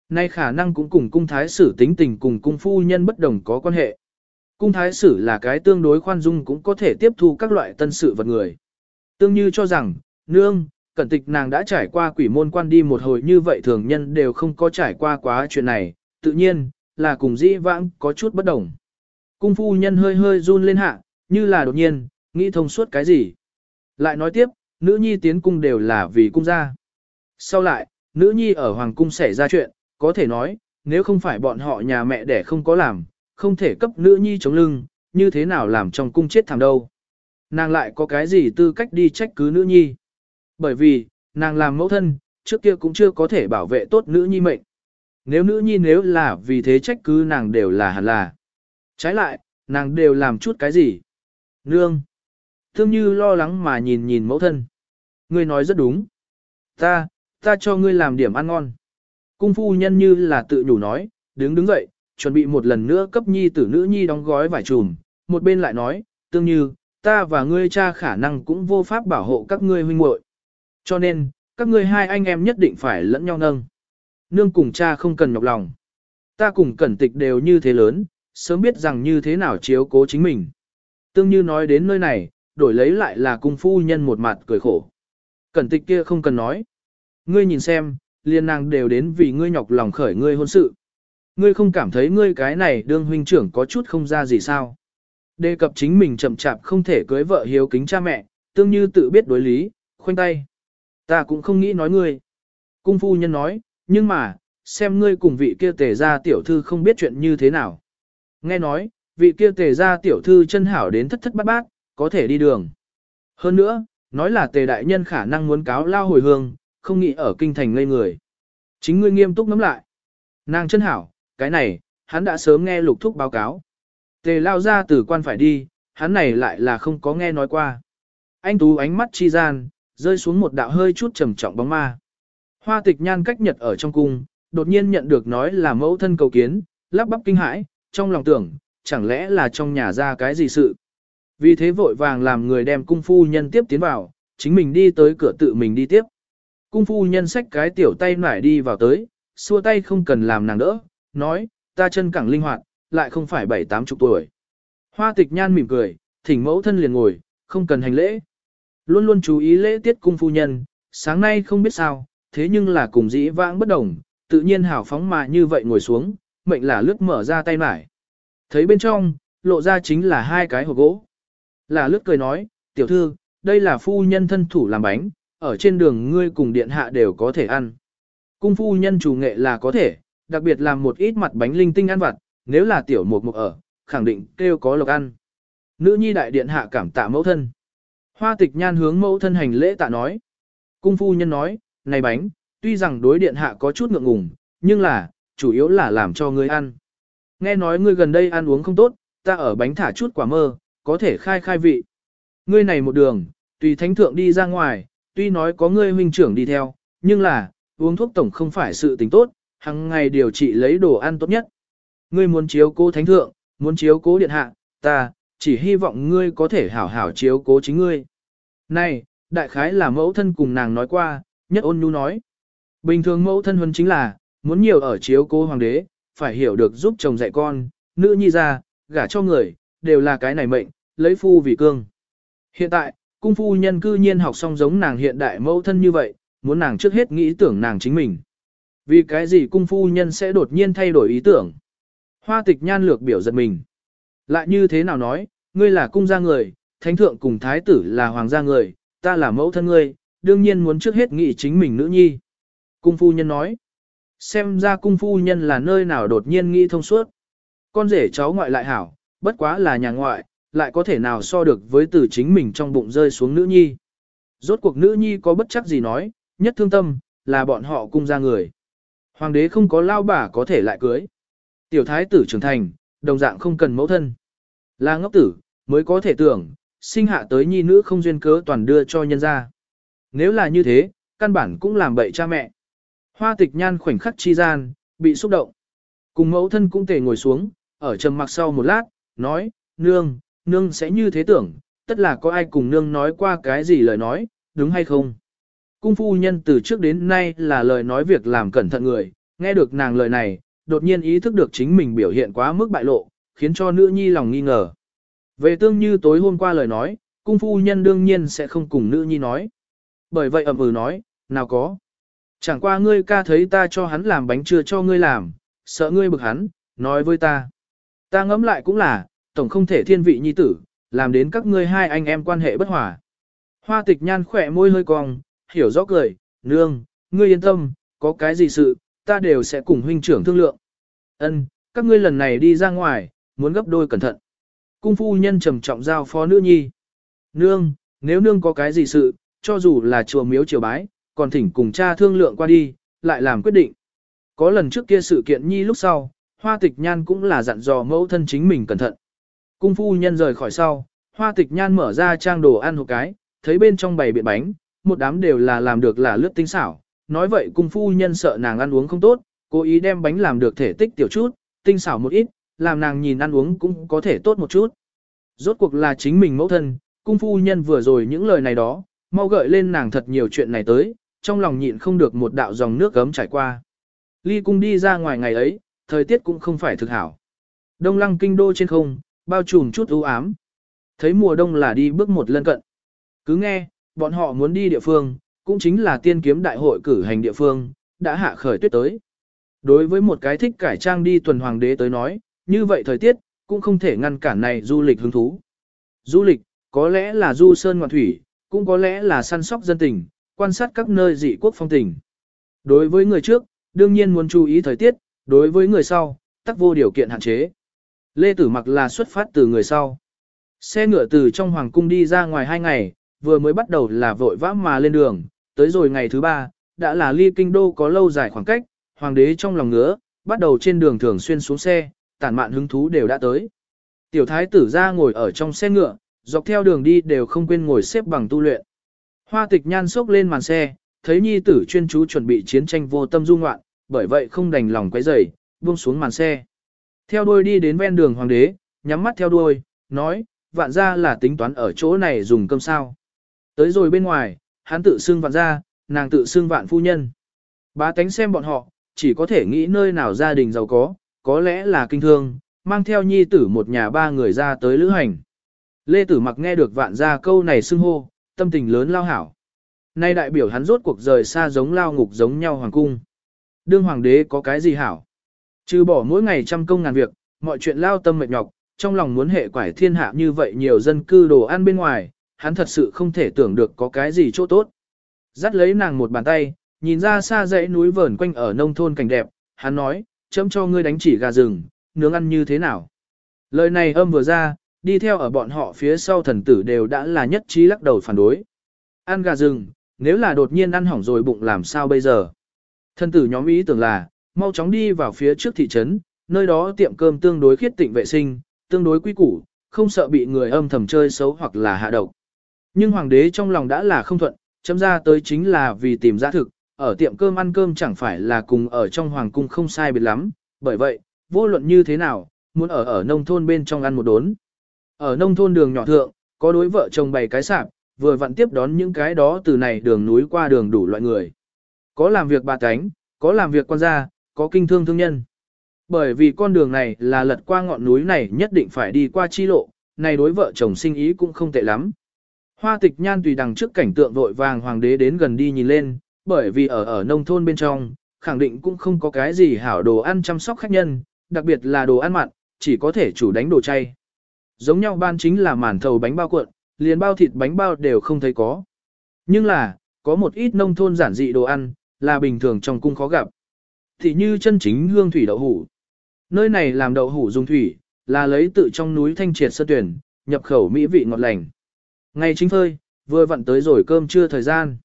Nay khả năng cũng cùng cung thái sử tính tình cùng cung phu nhân bất đồng có quan hệ. Cung thái sử là cái tương đối khoan dung cũng có thể tiếp thu các loại tân sự vật người. Tương như cho rằng, nương, cẩn tịch nàng đã trải qua quỷ môn quan đi một hồi như vậy thường nhân đều không có trải qua quá chuyện này, tự nhiên, là cùng dĩ vãng có chút bất đồng. Cung phu nhân hơi hơi run lên hạ, như là đột nhiên, nghĩ thông suốt cái gì. Lại nói tiếp, nữ nhi tiến cung đều là vì cung gia. Sau lại, nữ nhi ở hoàng cung xảy ra chuyện, có thể nói, nếu không phải bọn họ nhà mẹ đẻ không có làm, không thể cấp nữ nhi chống lưng, như thế nào làm trong cung chết thảm đâu. Nàng lại có cái gì tư cách đi trách cứ nữ nhi. Bởi vì, nàng làm mẫu thân, trước kia cũng chưa có thể bảo vệ tốt nữ nhi mệnh. Nếu nữ nhi nếu là vì thế trách cứ nàng đều là hẳn là. Trái lại, nàng đều làm chút cái gì? Nương. Thương như lo lắng mà nhìn nhìn mẫu thân. Ngươi nói rất đúng. Ta, ta cho ngươi làm điểm ăn ngon. Cung phu nhân như là tự nhủ nói, đứng đứng dậy, chuẩn bị một lần nữa cấp nhi tử nữ nhi đóng gói vải trùm. Một bên lại nói, tương như, ta và ngươi cha khả năng cũng vô pháp bảo hộ các ngươi huynh muội. Cho nên, các ngươi hai anh em nhất định phải lẫn nhau nâng. Nương cùng cha không cần nhọc lòng. Ta cùng cẩn tịch đều như thế lớn, sớm biết rằng như thế nào chiếu cố chính mình. Tương như nói đến nơi này, đổi lấy lại là cung phu nhân một mặt cười khổ. Cẩn tịch kia không cần nói. Ngươi nhìn xem, liên nàng đều đến vì ngươi nhọc lòng khởi ngươi hôn sự. Ngươi không cảm thấy ngươi cái này đương huynh trưởng có chút không ra gì sao. Đề cập chính mình chậm chạp không thể cưới vợ hiếu kính cha mẹ, tương như tự biết đối lý, khoanh tay. Ta cũng không nghĩ nói ngươi. Cung phu nhân nói, nhưng mà, xem ngươi cùng vị kia tề ra tiểu thư không biết chuyện như thế nào. Nghe nói, vị kia tề ra tiểu thư chân hảo đến thất thất bát bát, có thể đi đường. Hơn nữa, nói là tề đại nhân khả năng muốn cáo lao hồi hương, không nghĩ ở kinh thành ngây người. Chính ngươi nghiêm túc nắm lại. Nàng chân hảo, cái này, hắn đã sớm nghe lục thúc báo cáo. Tề lao ra từ quan phải đi, hắn này lại là không có nghe nói qua. Anh Tú ánh mắt chi gian, rơi xuống một đạo hơi chút trầm trọng bóng ma. Hoa tịch nhan cách nhật ở trong cung, đột nhiên nhận được nói là mẫu thân cầu kiến, lắp bắp kinh hãi, trong lòng tưởng, chẳng lẽ là trong nhà ra cái gì sự. Vì thế vội vàng làm người đem cung phu nhân tiếp tiến vào, chính mình đi tới cửa tự mình đi tiếp. Cung phu nhân xách cái tiểu tay nải đi vào tới, xua tay không cần làm nàng đỡ, nói, ta chân cẳng linh hoạt, lại không phải bảy tám chục tuổi. Hoa tịch nhan mỉm cười, thỉnh mẫu thân liền ngồi, không cần hành lễ. Luôn luôn chú ý lễ tiết cung phu nhân, sáng nay không biết sao, thế nhưng là cùng dĩ vãng bất đồng, tự nhiên hào phóng mà như vậy ngồi xuống, mệnh là lướt mở ra tay mải. Thấy bên trong, lộ ra chính là hai cái hộp gỗ. Là lướt cười nói, tiểu thư, đây là phu nhân thân thủ làm bánh, ở trên đường ngươi cùng điện hạ đều có thể ăn. Cung phu nhân chủ nghệ là có thể, đặc biệt làm một ít mặt bánh linh tinh ăn vặt, nếu là tiểu mục mục ở, khẳng định kêu có lộc ăn. Nữ nhi đại điện hạ cảm tạ mẫu thân. Hoa tịch nhan hướng mẫu thân hành lễ tạ nói. Cung phu nhân nói, này bánh, tuy rằng đối điện hạ có chút ngượng ngùng, nhưng là, chủ yếu là làm cho ngươi ăn. Nghe nói ngươi gần đây ăn uống không tốt, ta ở bánh thả chút quả mơ, có thể khai khai vị. Ngươi này một đường, tùy thánh thượng đi ra ngoài, tuy nói có ngươi huynh trưởng đi theo, nhưng là, uống thuốc tổng không phải sự tình tốt, hàng ngày điều trị lấy đồ ăn tốt nhất. Ngươi muốn chiếu cố thánh thượng, muốn chiếu cố điện hạ, ta, chỉ hy vọng ngươi có thể hảo hảo chiếu cố chính ngươi. Này, đại khái là mẫu thân cùng nàng nói qua, nhất ôn nhu nói. Bình thường mẫu thân huấn chính là, muốn nhiều ở chiếu cố hoàng đế, phải hiểu được giúp chồng dạy con, nữ nhi ra, gả cho người, đều là cái này mệnh, lấy phu vì cương. Hiện tại, cung phu nhân cư nhiên học xong giống nàng hiện đại mẫu thân như vậy, muốn nàng trước hết nghĩ tưởng nàng chính mình. Vì cái gì cung phu nhân sẽ đột nhiên thay đổi ý tưởng? Hoa tịch nhan lược biểu giật mình. Lại như thế nào nói, ngươi là cung gia người, thánh thượng cùng thái tử là hoàng gia người, ta là mẫu thân ngươi, đương nhiên muốn trước hết nghĩ chính mình nữ nhi. Cung phu nhân nói, xem ra cung phu nhân là nơi nào đột nhiên nghĩ thông suốt. Con rể cháu ngoại lại hảo, bất quá là nhà ngoại, lại có thể nào so được với từ chính mình trong bụng rơi xuống nữ nhi. Rốt cuộc nữ nhi có bất chắc gì nói, nhất thương tâm, là bọn họ cung ra người. Hoàng đế không có lao bà có thể lại cưới. Tiểu thái tử trưởng thành, đồng dạng không cần mẫu thân. Là ngốc tử, mới có thể tưởng, sinh hạ tới nhi nữ không duyên cớ toàn đưa cho nhân ra. Nếu là như thế, căn bản cũng làm bậy cha mẹ. Hoa tịch nhan khoảnh khắc chi gian, bị xúc động. Cùng mẫu thân cũng tề ngồi xuống, ở trầm mặc sau một lát, nói, nương, nương sẽ như thế tưởng, tất là có ai cùng nương nói qua cái gì lời nói, đúng hay không? Cung phu nhân từ trước đến nay là lời nói việc làm cẩn thận người, nghe được nàng lời này, đột nhiên ý thức được chính mình biểu hiện quá mức bại lộ, khiến cho nữ nhi lòng nghi ngờ. Về tương như tối hôm qua lời nói, cung phu nhân đương nhiên sẽ không cùng nữ nhi nói. Bởi vậy ẩm ừ nói, nào có. Chẳng qua ngươi ca thấy ta cho hắn làm bánh chưa cho ngươi làm, sợ ngươi bực hắn, nói với ta. Ta ngẫm lại cũng là, tổng không thể thiên vị nhi tử, làm đến các ngươi hai anh em quan hệ bất hòa. Hoa tịch nhan khỏe môi hơi cong, hiểu rõ cười, nương, ngươi yên tâm, có cái gì sự, ta đều sẽ cùng huynh trưởng thương lượng. Ân, các ngươi lần này đi ra ngoài, muốn gấp đôi cẩn thận. Cung phu nhân trầm trọng giao phó nữ nhi. Nương, nếu nương có cái gì sự, cho dù là chùa miếu triều bái, còn thỉnh cùng cha thương lượng qua đi, lại làm quyết định. Có lần trước kia sự kiện nhi lúc sau, hoa tịch nhan cũng là dặn dò mẫu thân chính mình cẩn thận. Cung phu nhân rời khỏi sau, Hoa tịch nhan mở ra trang đồ ăn hộp cái, thấy bên trong bày biện bánh, một đám đều là làm được là lướt tinh xảo. Nói vậy cung phu nhân sợ nàng ăn uống không tốt, cố ý đem bánh làm được thể tích tiểu chút, tinh xảo một ít, làm nàng nhìn ăn uống cũng có thể tốt một chút. Rốt cuộc là chính mình mẫu thân, cung phu nhân vừa rồi những lời này đó, mau gợi lên nàng thật nhiều chuyện này tới, trong lòng nhịn không được một đạo dòng nước gấm trải qua. Ly cung đi ra ngoài ngày ấy, thời tiết cũng không phải thực hảo. Đông lăng kinh đô trên không, bao trùm chút u ám. Thấy mùa đông là đi bước một lân cận. Cứ nghe, bọn họ muốn đi địa phương, cũng chính là tiên kiếm đại hội cử hành địa phương, đã hạ khởi tuyết tới. Đối với một cái thích cải trang đi tuần hoàng đế tới nói, như vậy thời tiết, cũng không thể ngăn cản này du lịch hứng thú. Du lịch, có lẽ là du sơn ngoạn thủy, cũng có lẽ là săn sóc dân tình, quan sát các nơi dị quốc phong tình. Đối với người trước, đương nhiên muốn chú ý thời tiết, đối với người sau, tắc vô điều kiện hạn chế. Lê Tử Mặc là xuất phát từ người sau. Xe ngựa từ trong hoàng cung đi ra ngoài hai ngày, vừa mới bắt đầu là vội vã mà lên đường, tới rồi ngày thứ ba, đã là ly kinh đô có lâu dài khoảng cách, hoàng đế trong lòng ngứa, bắt đầu trên đường thường xuyên xuống xe, tản mạn hứng thú đều đã tới. Tiểu thái tử ra ngồi ở trong xe ngựa, dọc theo đường đi đều không quên ngồi xếp bằng tu luyện. Hoa tịch nhan sốc lên màn xe, thấy nhi tử chuyên chú chuẩn bị chiến tranh vô tâm du ngoạn, bởi vậy không đành lòng quấy rầy, buông xuống màn xe. Theo đuôi đi đến ven đường hoàng đế, nhắm mắt theo đuôi, nói, vạn ra là tính toán ở chỗ này dùng cơm sao. Tới rồi bên ngoài, hắn tự xưng vạn ra, nàng tự xưng vạn phu nhân. Bá tánh xem bọn họ, chỉ có thể nghĩ nơi nào gia đình giàu có, có lẽ là kinh thương, mang theo nhi tử một nhà ba người ra tới lữ hành. Lê Tử Mặc nghe được vạn ra câu này xưng hô, tâm tình lớn lao hảo. Nay đại biểu hắn rốt cuộc rời xa giống lao ngục giống nhau hoàng cung. Đương hoàng đế có cái gì hảo? Trừ bỏ mỗi ngày trăm công ngàn việc, mọi chuyện lao tâm mệt nhọc, trong lòng muốn hệ quải thiên hạ như vậy nhiều dân cư đồ ăn bên ngoài, hắn thật sự không thể tưởng được có cái gì chỗ tốt. Dắt lấy nàng một bàn tay, nhìn ra xa dãy núi vờn quanh ở nông thôn cảnh đẹp, hắn nói, chấm cho ngươi đánh chỉ gà rừng, nướng ăn như thế nào. Lời này âm vừa ra, đi theo ở bọn họ phía sau thần tử đều đã là nhất trí lắc đầu phản đối. Ăn gà rừng, nếu là đột nhiên ăn hỏng rồi bụng làm sao bây giờ. Thần tử nhóm ý tưởng là, mau chóng đi vào phía trước thị trấn, nơi đó tiệm cơm tương đối khiết tịnh vệ sinh, tương đối quý củ, không sợ bị người âm thầm chơi xấu hoặc là hạ độc. Nhưng hoàng đế trong lòng đã là không thuận, chấm ra tới chính là vì tìm giá thực, ở tiệm cơm ăn cơm chẳng phải là cùng ở trong hoàng cung không sai biệt lắm, bởi vậy, vô luận như thế nào, muốn ở ở nông thôn bên trong ăn một đốn. Ở nông thôn đường nhỏ thượng, có đối vợ chồng bày cái sạp, vừa vặn tiếp đón những cái đó từ này đường núi qua đường đủ loại người. Có làm việc bà cánh, có làm việc quan gia, có kinh thương thương nhân. Bởi vì con đường này là lật qua ngọn núi này nhất định phải đi qua chi lộ, này đối vợ chồng sinh ý cũng không tệ lắm. Hoa tịch nhan tùy đằng trước cảnh tượng vội vàng hoàng đế đến gần đi nhìn lên, bởi vì ở ở nông thôn bên trong, khẳng định cũng không có cái gì hảo đồ ăn chăm sóc khách nhân, đặc biệt là đồ ăn mặn, chỉ có thể chủ đánh đồ chay. Giống nhau ban chính là màn thầu bánh bao cuộn, liền bao thịt bánh bao đều không thấy có. Nhưng là, có một ít nông thôn giản dị đồ ăn, là bình thường trong cung khó gặp. Thì như chân chính hương thủy đậu hủ. Nơi này làm đậu hủ dùng thủy, là lấy tự trong núi thanh triệt sơ tuyển, nhập khẩu mỹ vị ngọt lành. Ngày chính phơi, vừa vặn tới rồi cơm trưa thời gian.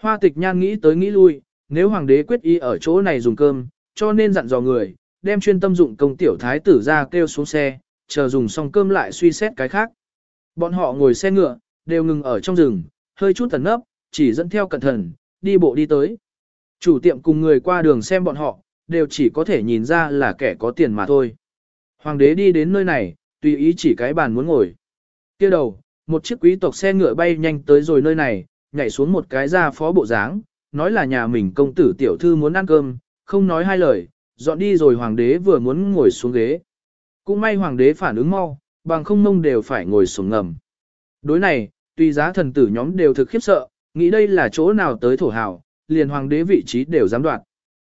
Hoa tịch nhan nghĩ tới nghĩ lui, nếu hoàng đế quyết ý ở chỗ này dùng cơm, cho nên dặn dò người, đem chuyên tâm dụng công tiểu thái tử ra kêu xuống xe, chờ dùng xong cơm lại suy xét cái khác. Bọn họ ngồi xe ngựa, đều ngừng ở trong rừng, hơi chút thần nấp, chỉ dẫn theo cẩn thận, đi bộ đi tới. Chủ tiệm cùng người qua đường xem bọn họ, đều chỉ có thể nhìn ra là kẻ có tiền mà thôi. Hoàng đế đi đến nơi này, tùy ý chỉ cái bàn muốn ngồi. kia đầu, một chiếc quý tộc xe ngựa bay nhanh tới rồi nơi này, nhảy xuống một cái ra phó bộ dáng, nói là nhà mình công tử tiểu thư muốn ăn cơm, không nói hai lời, dọn đi rồi hoàng đế vừa muốn ngồi xuống ghế. Cũng may hoàng đế phản ứng mau, bằng không mông đều phải ngồi xuống ngầm. Đối này, tuy giá thần tử nhóm đều thực khiếp sợ, nghĩ đây là chỗ nào tới thổ hào, liền hoàng đế vị trí đều dám đoạt.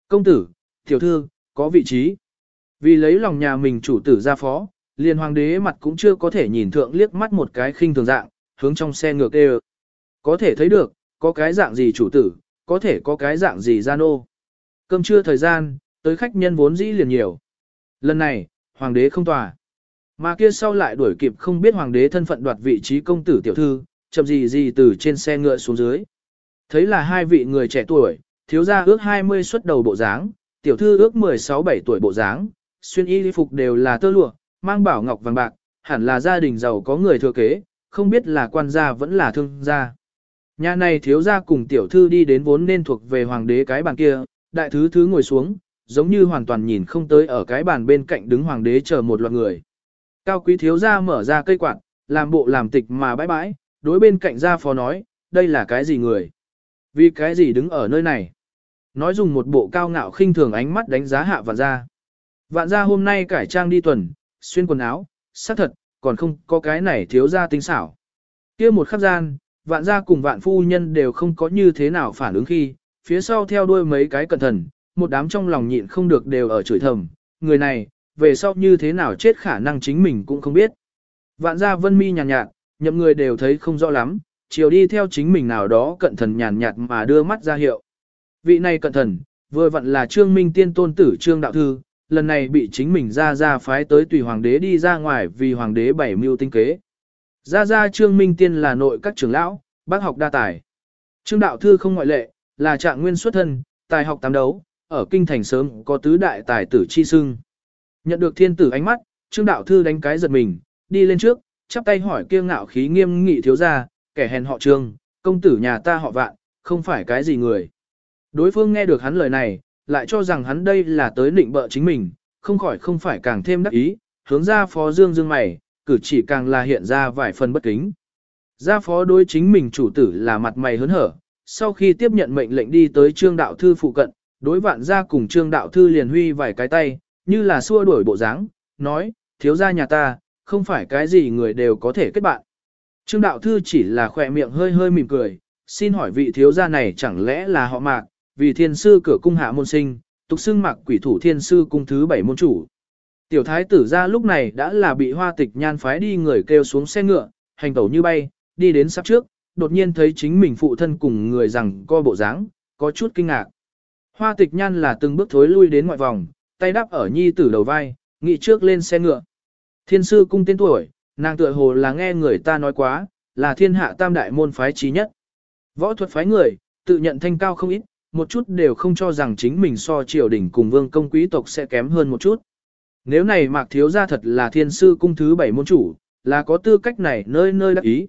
Công tử, tiểu thư, có vị trí. Vì lấy lòng nhà mình chủ tử ra phó, liền hoàng đế mặt cũng chưa có thể nhìn thượng liếc mắt một cái khinh thường dạng, hướng trong xe ngược đều. Có thể thấy được, có cái dạng gì chủ tử, có thể có cái dạng gì gian ô. Cơm trưa thời gian, tới khách nhân vốn dĩ liền nhiều. Lần này, hoàng đế không tòa. Mà kia sau lại đuổi kịp không biết hoàng đế thân phận đoạt vị trí công tử tiểu thư, chậm gì gì từ trên xe ngựa xuống dưới. Thấy là hai vị người trẻ tuổi, thiếu gia ước 20 xuất đầu bộ dáng, tiểu thư ước 16-17 tuổi bộ dáng, xuyên y phục đều là tơ lụa, mang bảo ngọc vàng bạc, hẳn là gia đình giàu có người thừa kế, không biết là quan gia vẫn là thương gia. Nhà này thiếu gia cùng tiểu thư đi đến vốn nên thuộc về hoàng đế cái bàn kia, đại thứ thứ ngồi xuống, giống như hoàn toàn nhìn không tới ở cái bàn bên cạnh đứng hoàng đế chờ một loạt người. Cao quý thiếu gia mở ra cây quạt, làm bộ làm tịch mà bãi bãi, đối bên cạnh gia phó nói, đây là cái gì người? Vì cái gì đứng ở nơi này? Nói dùng một bộ cao ngạo khinh thường ánh mắt đánh giá hạ vạn gia. Vạn gia hôm nay cải trang đi tuần, xuyên quần áo, xác thật, còn không có cái này thiếu gia tinh xảo. kia một khắc gian, vạn gia cùng vạn phu nhân đều không có như thế nào phản ứng khi, phía sau theo đuôi mấy cái cẩn thận, một đám trong lòng nhịn không được đều ở chửi thầm, người này, về sau như thế nào chết khả năng chính mình cũng không biết. Vạn gia vân mi nhàn nhạt, nhạt, nhậm người đều thấy không rõ lắm, chiều đi theo chính mình nào đó cận thần nhàn nhạt mà đưa mắt ra hiệu. Vị này cận thần, vừa vặn là trương minh tiên tôn tử trương đạo thư, lần này bị chính mình ra ra phái tới tùy hoàng đế đi ra ngoài vì hoàng đế bảy mưu tinh kế. Ra ra trương minh tiên là nội các trưởng lão, bác học đa tài. Trương đạo thư không ngoại lệ, là trạng nguyên xuất thân, tài học tám đấu, ở kinh thành sớm có tứ đại tài tử chi sưng. Nhận được thiên tử ánh mắt, trương đạo thư đánh cái giật mình, đi lên trước, chắp tay hỏi kiêng ngạo khí nghiêm nghị thiếu gia, kẻ hèn họ trương, công tử nhà ta họ vạn, không phải cái gì người. Đối phương nghe được hắn lời này, lại cho rằng hắn đây là tới định bợ chính mình, không khỏi không phải càng thêm đắc ý, hướng ra phó dương dương mày, cử chỉ càng là hiện ra vài phần bất kính. Gia phó đối chính mình chủ tử là mặt mày hớn hở, sau khi tiếp nhận mệnh lệnh đi tới trương đạo thư phụ cận, đối vạn gia cùng trương đạo thư liền huy vài cái tay, như là xua đuổi bộ dáng, nói, thiếu gia nhà ta, không phải cái gì người đều có thể kết bạn. Trương đạo thư chỉ là khỏe miệng hơi hơi mỉm cười, xin hỏi vị thiếu gia này chẳng lẽ là họ mạc, vì thiên sư cửa cung hạ môn sinh, tục xưng mạc quỷ thủ thiên sư cung thứ bảy môn chủ. Tiểu thái tử ra lúc này đã là bị hoa tịch nhan phái đi người kêu xuống xe ngựa, hành tẩu như bay, đi đến sắp trước, đột nhiên thấy chính mình phụ thân cùng người rằng co bộ dáng, có chút kinh ngạc. Hoa tịch nhan là từng bước thối lui đến ngoại vòng, tay đắp ở nhi tử đầu vai, nghị trước lên xe ngựa. Thiên sư cung tên tuổi, nàng tựa hồ là nghe người ta nói quá, là thiên hạ tam đại môn phái trí nhất. Võ thuật phái người, tự nhận thanh cao không ít, một chút đều không cho rằng chính mình so triều đình cùng vương công quý tộc sẽ kém hơn một chút. Nếu này mạc thiếu gia thật là thiên sư cung thứ bảy môn chủ, là có tư cách này nơi nơi đắc ý.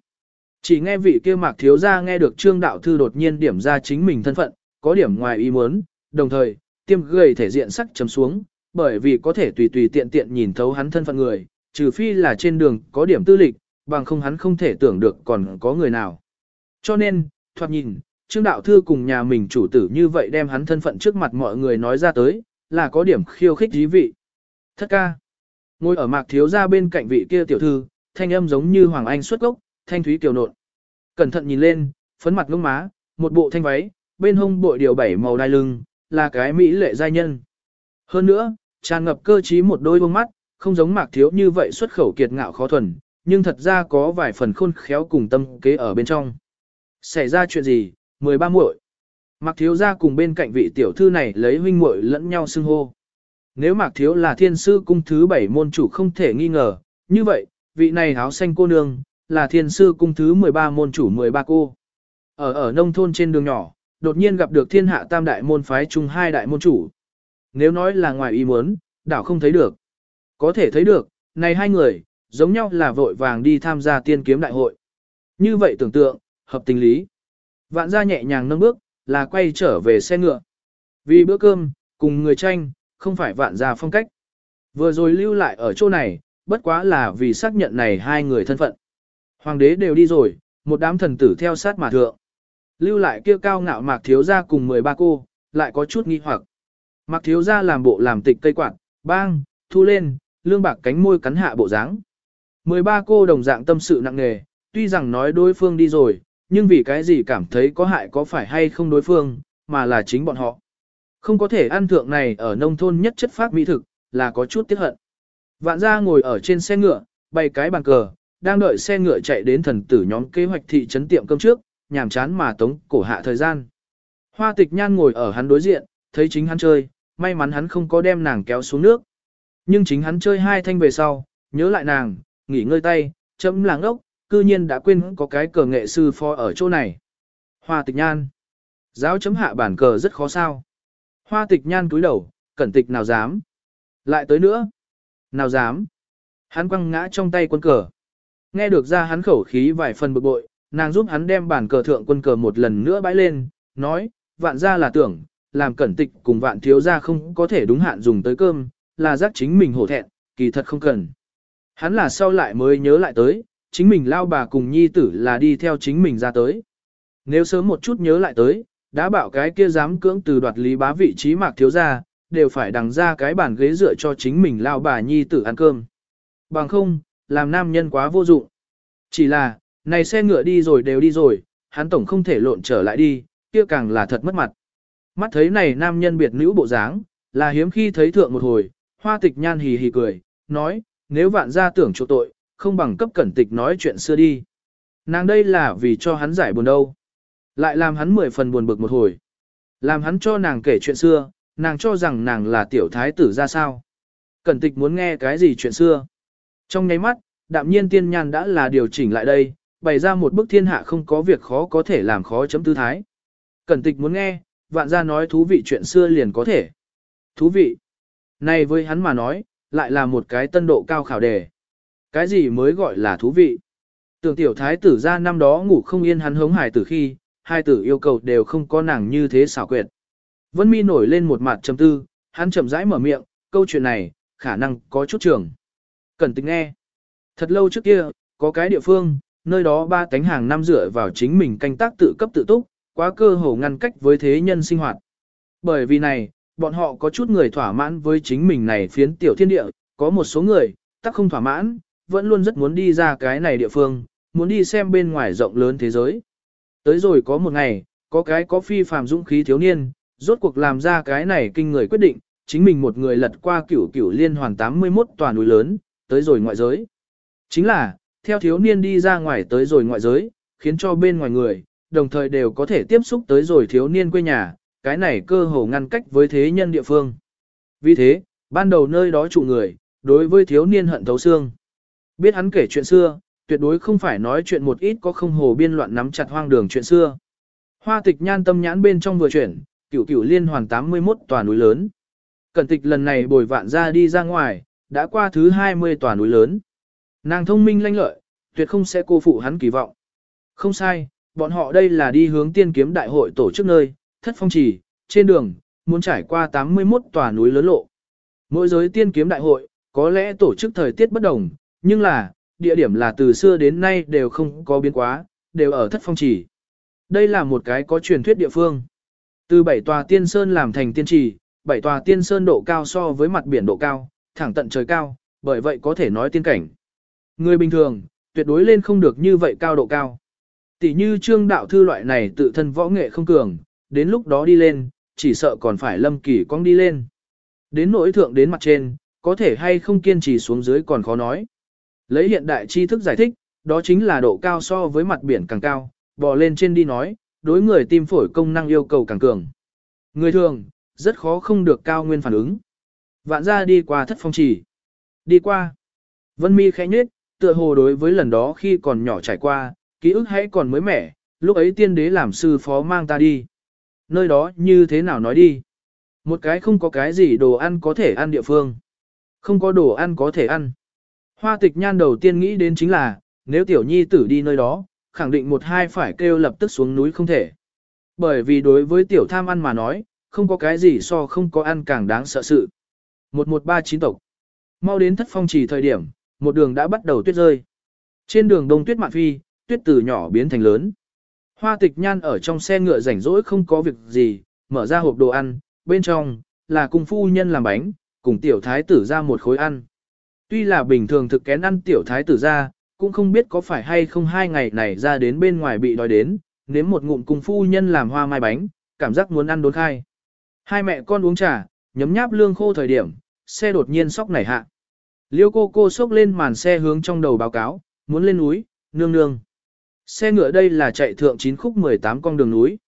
Chỉ nghe vị kia mạc thiếu gia nghe được trương đạo thư đột nhiên điểm ra chính mình thân phận, có điểm ngoài ý muốn, đồng thời, tiêm gầy thể diện sắc chấm xuống, bởi vì có thể tùy tùy tiện tiện nhìn thấu hắn thân phận người, trừ phi là trên đường có điểm tư lịch, bằng không hắn không thể tưởng được còn có người nào. Cho nên, thoạt nhìn, Trương Đạo Thư cùng nhà mình chủ tử như vậy đem hắn thân phận trước mặt mọi người nói ra tới, là có điểm khiêu khích dí vị. Thất ca. Ngồi ở mạc thiếu ra bên cạnh vị kia tiểu thư, thanh âm giống như Hoàng Anh xuất gốc, thanh thúy kiều nộn. Cẩn thận nhìn lên, phấn mặt ngông má, một bộ thanh váy, bên hông bội điều bảy màu đai lưng, là cái mỹ lệ giai nhân. Hơn nữa, tràn ngập cơ trí một đôi bông mắt, không giống mạc thiếu như vậy xuất khẩu kiệt ngạo khó thuần, nhưng thật ra có vài phần khôn khéo cùng tâm kế ở bên trong. Xảy ra chuyện gì, 13 muội. Mạc thiếu gia cùng bên cạnh vị tiểu thư này lấy huynh muội lẫn nhau xưng hô. Nếu Mạc thiếu là thiên sư cung thứ bảy môn chủ không thể nghi ngờ, như vậy, vị này áo xanh cô nương, là thiên sư cung thứ 13 môn chủ 13 cô. Ở ở nông thôn trên đường nhỏ, đột nhiên gặp được thiên hạ tam đại môn phái chung hai đại môn chủ. Nếu nói là ngoài ý muốn, đảo không thấy được. Có thể thấy được, này hai người, giống nhau là vội vàng đi tham gia tiên kiếm đại hội. Như vậy tưởng tượng, hợp tình lý. Vạn gia nhẹ nhàng nâng bước, là quay trở về xe ngựa. Vì bữa cơm, cùng người tranh, không phải vạn gia phong cách. Vừa rồi lưu lại ở chỗ này, bất quá là vì xác nhận này hai người thân phận. Hoàng đế đều đi rồi, một đám thần tử theo sát mà thượng. Lưu lại kia cao ngạo mạc thiếu gia cùng 13 cô, lại có chút nghi hoặc. Mạc thiếu gia làm bộ làm tịch cây quạt, bang, thu lên, lương bạc cánh môi cắn hạ bộ dáng. 13 cô đồng dạng tâm sự nặng nề, tuy rằng nói đối phương đi rồi, nhưng vì cái gì cảm thấy có hại có phải hay không đối phương, mà là chính bọn họ. Không có thể ăn thượng này ở nông thôn nhất chất phát mỹ thực, là có chút tiếc hận. Vạn gia ngồi ở trên xe ngựa, bày cái bàn cờ, đang đợi xe ngựa chạy đến thần tử nhóm kế hoạch thị trấn tiệm cơm trước, nhàm chán mà tống cổ hạ thời gian. Hoa tịch nhan ngồi ở hắn đối diện, thấy chính hắn chơi, may mắn hắn không có đem nàng kéo xuống nước. Nhưng chính hắn chơi hai thanh về sau, nhớ lại nàng, nghỉ ngơi tay, chấm làng ốc, cư nhiên đã quên có cái cờ nghệ sư phó ở chỗ này. Hoa tịch nhan. Giáo chấm hạ bản cờ rất khó sao. Hoa tịch nhan cúi đầu, cẩn tịch nào dám. Lại tới nữa. Nào dám. Hắn quăng ngã trong tay quân cờ. Nghe được ra hắn khẩu khí vài phần bực bội, nàng giúp hắn đem bản cờ thượng quân cờ một lần nữa bãi lên, nói, vạn ra là tưởng, làm cẩn tịch cùng vạn thiếu ra không có thể đúng hạn dùng tới cơm, là giác chính mình hổ thẹn, kỳ thật không cần. Hắn là sau lại mới nhớ lại tới, chính mình lao bà cùng nhi tử là đi theo chính mình ra tới. Nếu sớm một chút nhớ lại tới, đã bảo cái kia dám cưỡng từ đoạt lý bá vị trí mạc thiếu ra, đều phải đằng ra cái bàn ghế dựa cho chính mình lao bà nhi tử ăn cơm. Bằng không, làm nam nhân quá vô dụng. Chỉ là, này xe ngựa đi rồi đều đi rồi, hắn tổng không thể lộn trở lại đi, kia càng là thật mất mặt. Mắt thấy này nam nhân biệt nữ bộ dáng, là hiếm khi thấy thượng một hồi, hoa tịch nhan hì hì cười, nói, nếu vạn gia tưởng chỗ tội, không bằng cấp cẩn tịch nói chuyện xưa đi. Nàng đây là vì cho hắn giải buồn đâu. Lại làm hắn mười phần buồn bực một hồi. Làm hắn cho nàng kể chuyện xưa, nàng cho rằng nàng là tiểu thái tử ra sao. Cẩn tịch muốn nghe cái gì chuyện xưa. Trong nháy mắt, đạm nhiên tiên nhan đã là điều chỉnh lại đây, bày ra một bức thiên hạ không có việc khó có thể làm khó chấm tư thái. Cẩn tịch muốn nghe, vạn gia nói thú vị chuyện xưa liền có thể. Thú vị. Này với hắn mà nói, lại là một cái tân độ cao khảo đề. Cái gì mới gọi là thú vị? Tưởng tiểu thái tử ra năm đó ngủ không yên hắn hống hài tử khi, hai tử yêu cầu đều không có nàng như thế xảo quyệt. Vân mi nổi lên một mặt trầm tư, hắn chậm rãi mở miệng, câu chuyện này, khả năng có chút trường. cần tính nghe. Thật lâu trước kia, có cái địa phương, nơi đó ba tánh hàng năm rửa vào chính mình canh tác tự cấp tự túc, quá cơ hồ ngăn cách với thế nhân sinh hoạt. Bởi vì này, bọn họ có chút người thỏa mãn với chính mình này phiến tiểu thiên địa, có một số người, tắc không thỏa mãn, vẫn luôn rất muốn đi ra cái này địa phương, muốn đi xem bên ngoài rộng lớn thế giới. Tới rồi có một ngày, có cái có phi phàm dũng khí thiếu niên, rốt cuộc làm ra cái này kinh người quyết định, chính mình một người lật qua cửu cửu liên hoàn 81 tòa núi lớn, tới rồi ngoại giới. Chính là, theo thiếu niên đi ra ngoài tới rồi ngoại giới, khiến cho bên ngoài người, đồng thời đều có thể tiếp xúc tới rồi thiếu niên quê nhà, cái này cơ hồ ngăn cách với thế nhân địa phương. Vì thế, ban đầu nơi đó trụ người, đối với thiếu niên hận thấu xương. Biết hắn kể chuyện xưa, tuyệt đối không phải nói chuyện một ít có không hồ biên loạn nắm chặt hoang đường chuyện xưa. Hoa tịch nhan tâm nhãn bên trong vừa chuyển, cửu cửu liên hoàn 81 tòa núi lớn. Cẩn tịch lần này bồi vạn ra đi ra ngoài, đã qua thứ 20 tòa núi lớn. Nàng thông minh lanh lợi, tuyệt không sẽ cô phụ hắn kỳ vọng. Không sai, bọn họ đây là đi hướng tiên kiếm đại hội tổ chức nơi, thất phong trì, trên đường, muốn trải qua 81 tòa núi lớn lộ. Mỗi giới tiên kiếm đại hội, có lẽ tổ chức thời tiết bất đồng, nhưng là, địa điểm là từ xưa đến nay đều không có biến quá, đều ở thất phong trì. Đây là một cái có truyền thuyết địa phương. Từ bảy tòa tiên sơn làm thành tiên trì, bảy tòa tiên sơn độ cao so với mặt biển độ cao, thẳng tận trời cao, bởi vậy có thể nói tiên cảnh. Người bình thường, tuyệt đối lên không được như vậy cao độ cao. Tỷ như trương đạo thư loại này tự thân võ nghệ không cường, đến lúc đó đi lên, chỉ sợ còn phải lâm kỳ cong đi lên. Đến nỗi thượng đến mặt trên, có thể hay không kiên trì xuống dưới còn khó nói. Lấy hiện đại tri thức giải thích, đó chính là độ cao so với mặt biển càng cao, bò lên trên đi nói, đối người tim phổi công năng yêu cầu càng cường. Người thường, rất khó không được cao nguyên phản ứng. Vạn ra đi qua thất phong chỉ. Đi qua. Vân mi khẽ nhết, tựa hồ đối với lần đó khi còn nhỏ trải qua, ký ức hãy còn mới mẻ, lúc ấy tiên đế làm sư phó mang ta đi. Nơi đó như thế nào nói đi. Một cái không có cái gì đồ ăn có thể ăn địa phương. Không có đồ ăn có thể ăn. Hoa tịch nhan đầu tiên nghĩ đến chính là, nếu tiểu nhi tử đi nơi đó, khẳng định một hai phải kêu lập tức xuống núi không thể. Bởi vì đối với tiểu tham ăn mà nói, không có cái gì so không có ăn càng đáng sợ sự. 1139 tộc. Mau đến thất phong trì thời điểm, một đường đã bắt đầu tuyết rơi. Trên đường đông tuyết mạn phi, tuyết từ nhỏ biến thành lớn. Hoa tịch nhan ở trong xe ngựa rảnh rỗi không có việc gì, mở ra hộp đồ ăn, bên trong, là cùng phu nhân làm bánh, cùng tiểu thái tử ra một khối ăn. Tuy là bình thường thực kén ăn tiểu thái tử ra, cũng không biết có phải hay không hai ngày này ra đến bên ngoài bị đói đến, nếm một ngụm cùng phu nhân làm hoa mai bánh, cảm giác muốn ăn đốn khai. Hai mẹ con uống trà, nhấm nháp lương khô thời điểm, xe đột nhiên sóc nảy hạ. Liêu cô cô sốc lên màn xe hướng trong đầu báo cáo, muốn lên núi, nương nương. Xe ngựa đây là chạy thượng 9 khúc 18 con đường núi.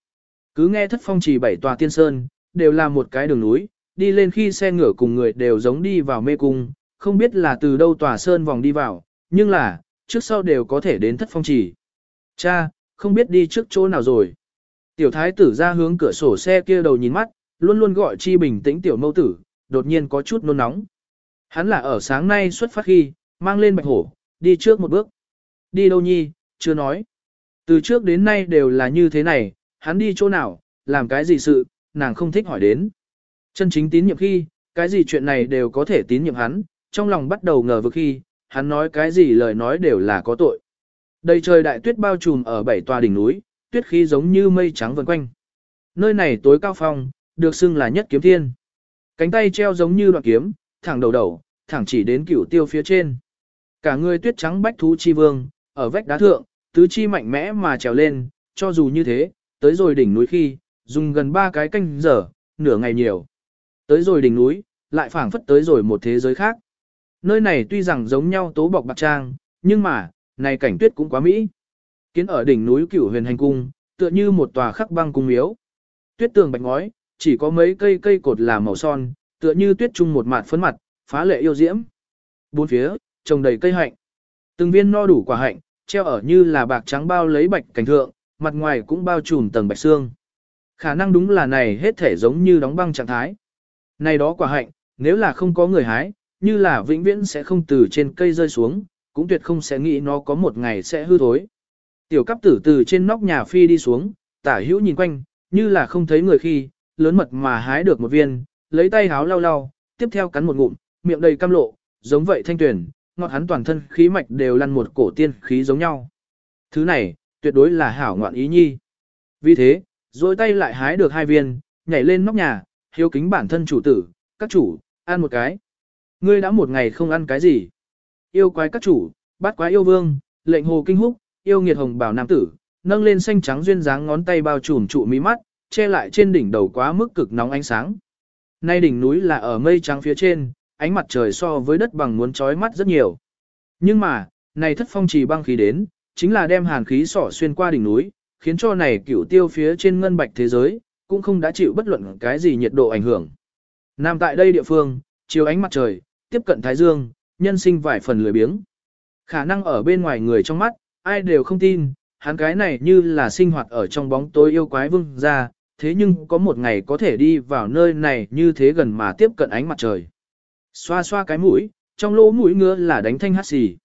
Cứ nghe thất phong chỉ bảy tòa tiên sơn, đều là một cái đường núi, đi lên khi xe ngựa cùng người đều giống đi vào mê cung, không biết là từ đâu tòa sơn vòng đi vào, nhưng là, trước sau đều có thể đến thất phong chỉ. Cha, không biết đi trước chỗ nào rồi. Tiểu thái tử ra hướng cửa sổ xe kia đầu nhìn mắt, luôn luôn gọi chi bình tĩnh tiểu mâu tử, đột nhiên có chút nôn nóng. Hắn là ở sáng nay xuất phát khi, mang lên bạch hổ, đi trước một bước. đi đâu nhi, chưa nói. Từ trước đến nay đều là như thế này, hắn đi chỗ nào, làm cái gì sự, nàng không thích hỏi đến. Chân chính tín nhiệm khi, cái gì chuyện này đều có thể tín nhiệm hắn, trong lòng bắt đầu ngờ vực khi, hắn nói cái gì lời nói đều là có tội. Đầy trời đại tuyết bao trùm ở bảy tòa đỉnh núi, tuyết khí giống như mây trắng vần quanh. Nơi này tối cao phong, được xưng là nhất kiếm thiên. Cánh tay treo giống như đoạn kiếm, thẳng đầu đầu, thẳng chỉ đến cửu tiêu phía trên. Cả người tuyết trắng bách thú chi vương, ở vách đá thượng, tứ chi mạnh mẽ mà trèo lên, cho dù như thế, tới rồi đỉnh núi khi, dùng gần ba cái canh giờ, nửa ngày nhiều. Tới rồi đỉnh núi, lại phảng phất tới rồi một thế giới khác. Nơi này tuy rằng giống nhau tố bọc bạc trang, nhưng mà, này cảnh tuyết cũng quá mỹ. Kiến ở đỉnh núi cửu huyền hành cung, tựa như một tòa khắc băng cung miếu. Tuyết tường bạch ngói, chỉ có mấy cây cây cột là màu son, tựa như tuyết trung một mạt phấn mặt, phá lệ yêu diễm. Bốn phía, trồng đầy cây hạnh. Từng viên no đủ quả hạnh, treo ở như là bạc trắng bao lấy bạch cảnh thượng, mặt ngoài cũng bao trùm tầng bạch xương. Khả năng đúng là này hết thể giống như đóng băng trạng thái. Này đó quả hạnh, nếu là không có người hái, như là vĩnh viễn sẽ không từ trên cây rơi xuống, cũng tuyệt không sẽ nghĩ nó có một ngày sẽ hư thối. Tiểu cấp tử từ trên nóc nhà phi đi xuống, tả hữu nhìn quanh, như là không thấy người khi, lớn mật mà hái được một viên, lấy tay háo lau lau, tiếp theo cắn một ngụm, miệng đầy cam lộ, giống vậy thanh tuyển, ngọt hắn toàn thân khí mạch đều lăn một cổ tiên khí giống nhau. Thứ này, tuyệt đối là hảo ngoạn ý nhi. Vì thế, rồi tay lại hái được hai viên, nhảy lên nóc nhà, hiếu kính bản thân chủ tử, các chủ, ăn một cái. Ngươi đã một ngày không ăn cái gì. Yêu quái các chủ, bắt quái yêu vương, lệnh hồ kinh húc, yêu nghiệt hồng bảo nam tử, nâng lên xanh trắng duyên dáng ngón tay bao trùm trụ mí mắt, che lại trên đỉnh đầu quá mức cực nóng ánh sáng. Nay đỉnh núi là ở mây trắng phía trên, ánh mặt trời so với đất bằng muốn chói mắt rất nhiều. Nhưng mà, này thất phong trì băng khí đến, chính là đem hàn khí sỏ xuyên qua đỉnh núi, khiến cho này cửu tiêu phía trên ngân bạch thế giới, cũng không đã chịu bất luận cái gì nhiệt độ ảnh hưởng. Nam tại đây địa phương, chiếu ánh mặt trời, tiếp cận thái dương, nhân sinh vài phần lười biếng. Khả năng ở bên ngoài người trong mắt, ai đều không tin, hắn cái này như là sinh hoạt ở trong bóng tối yêu quái vương ra, thế nhưng có một ngày có thể đi vào nơi này như thế gần mà tiếp cận ánh mặt trời. Xoa xoa cái mũi, trong lỗ mũi ngứa là đánh thanh hát xì.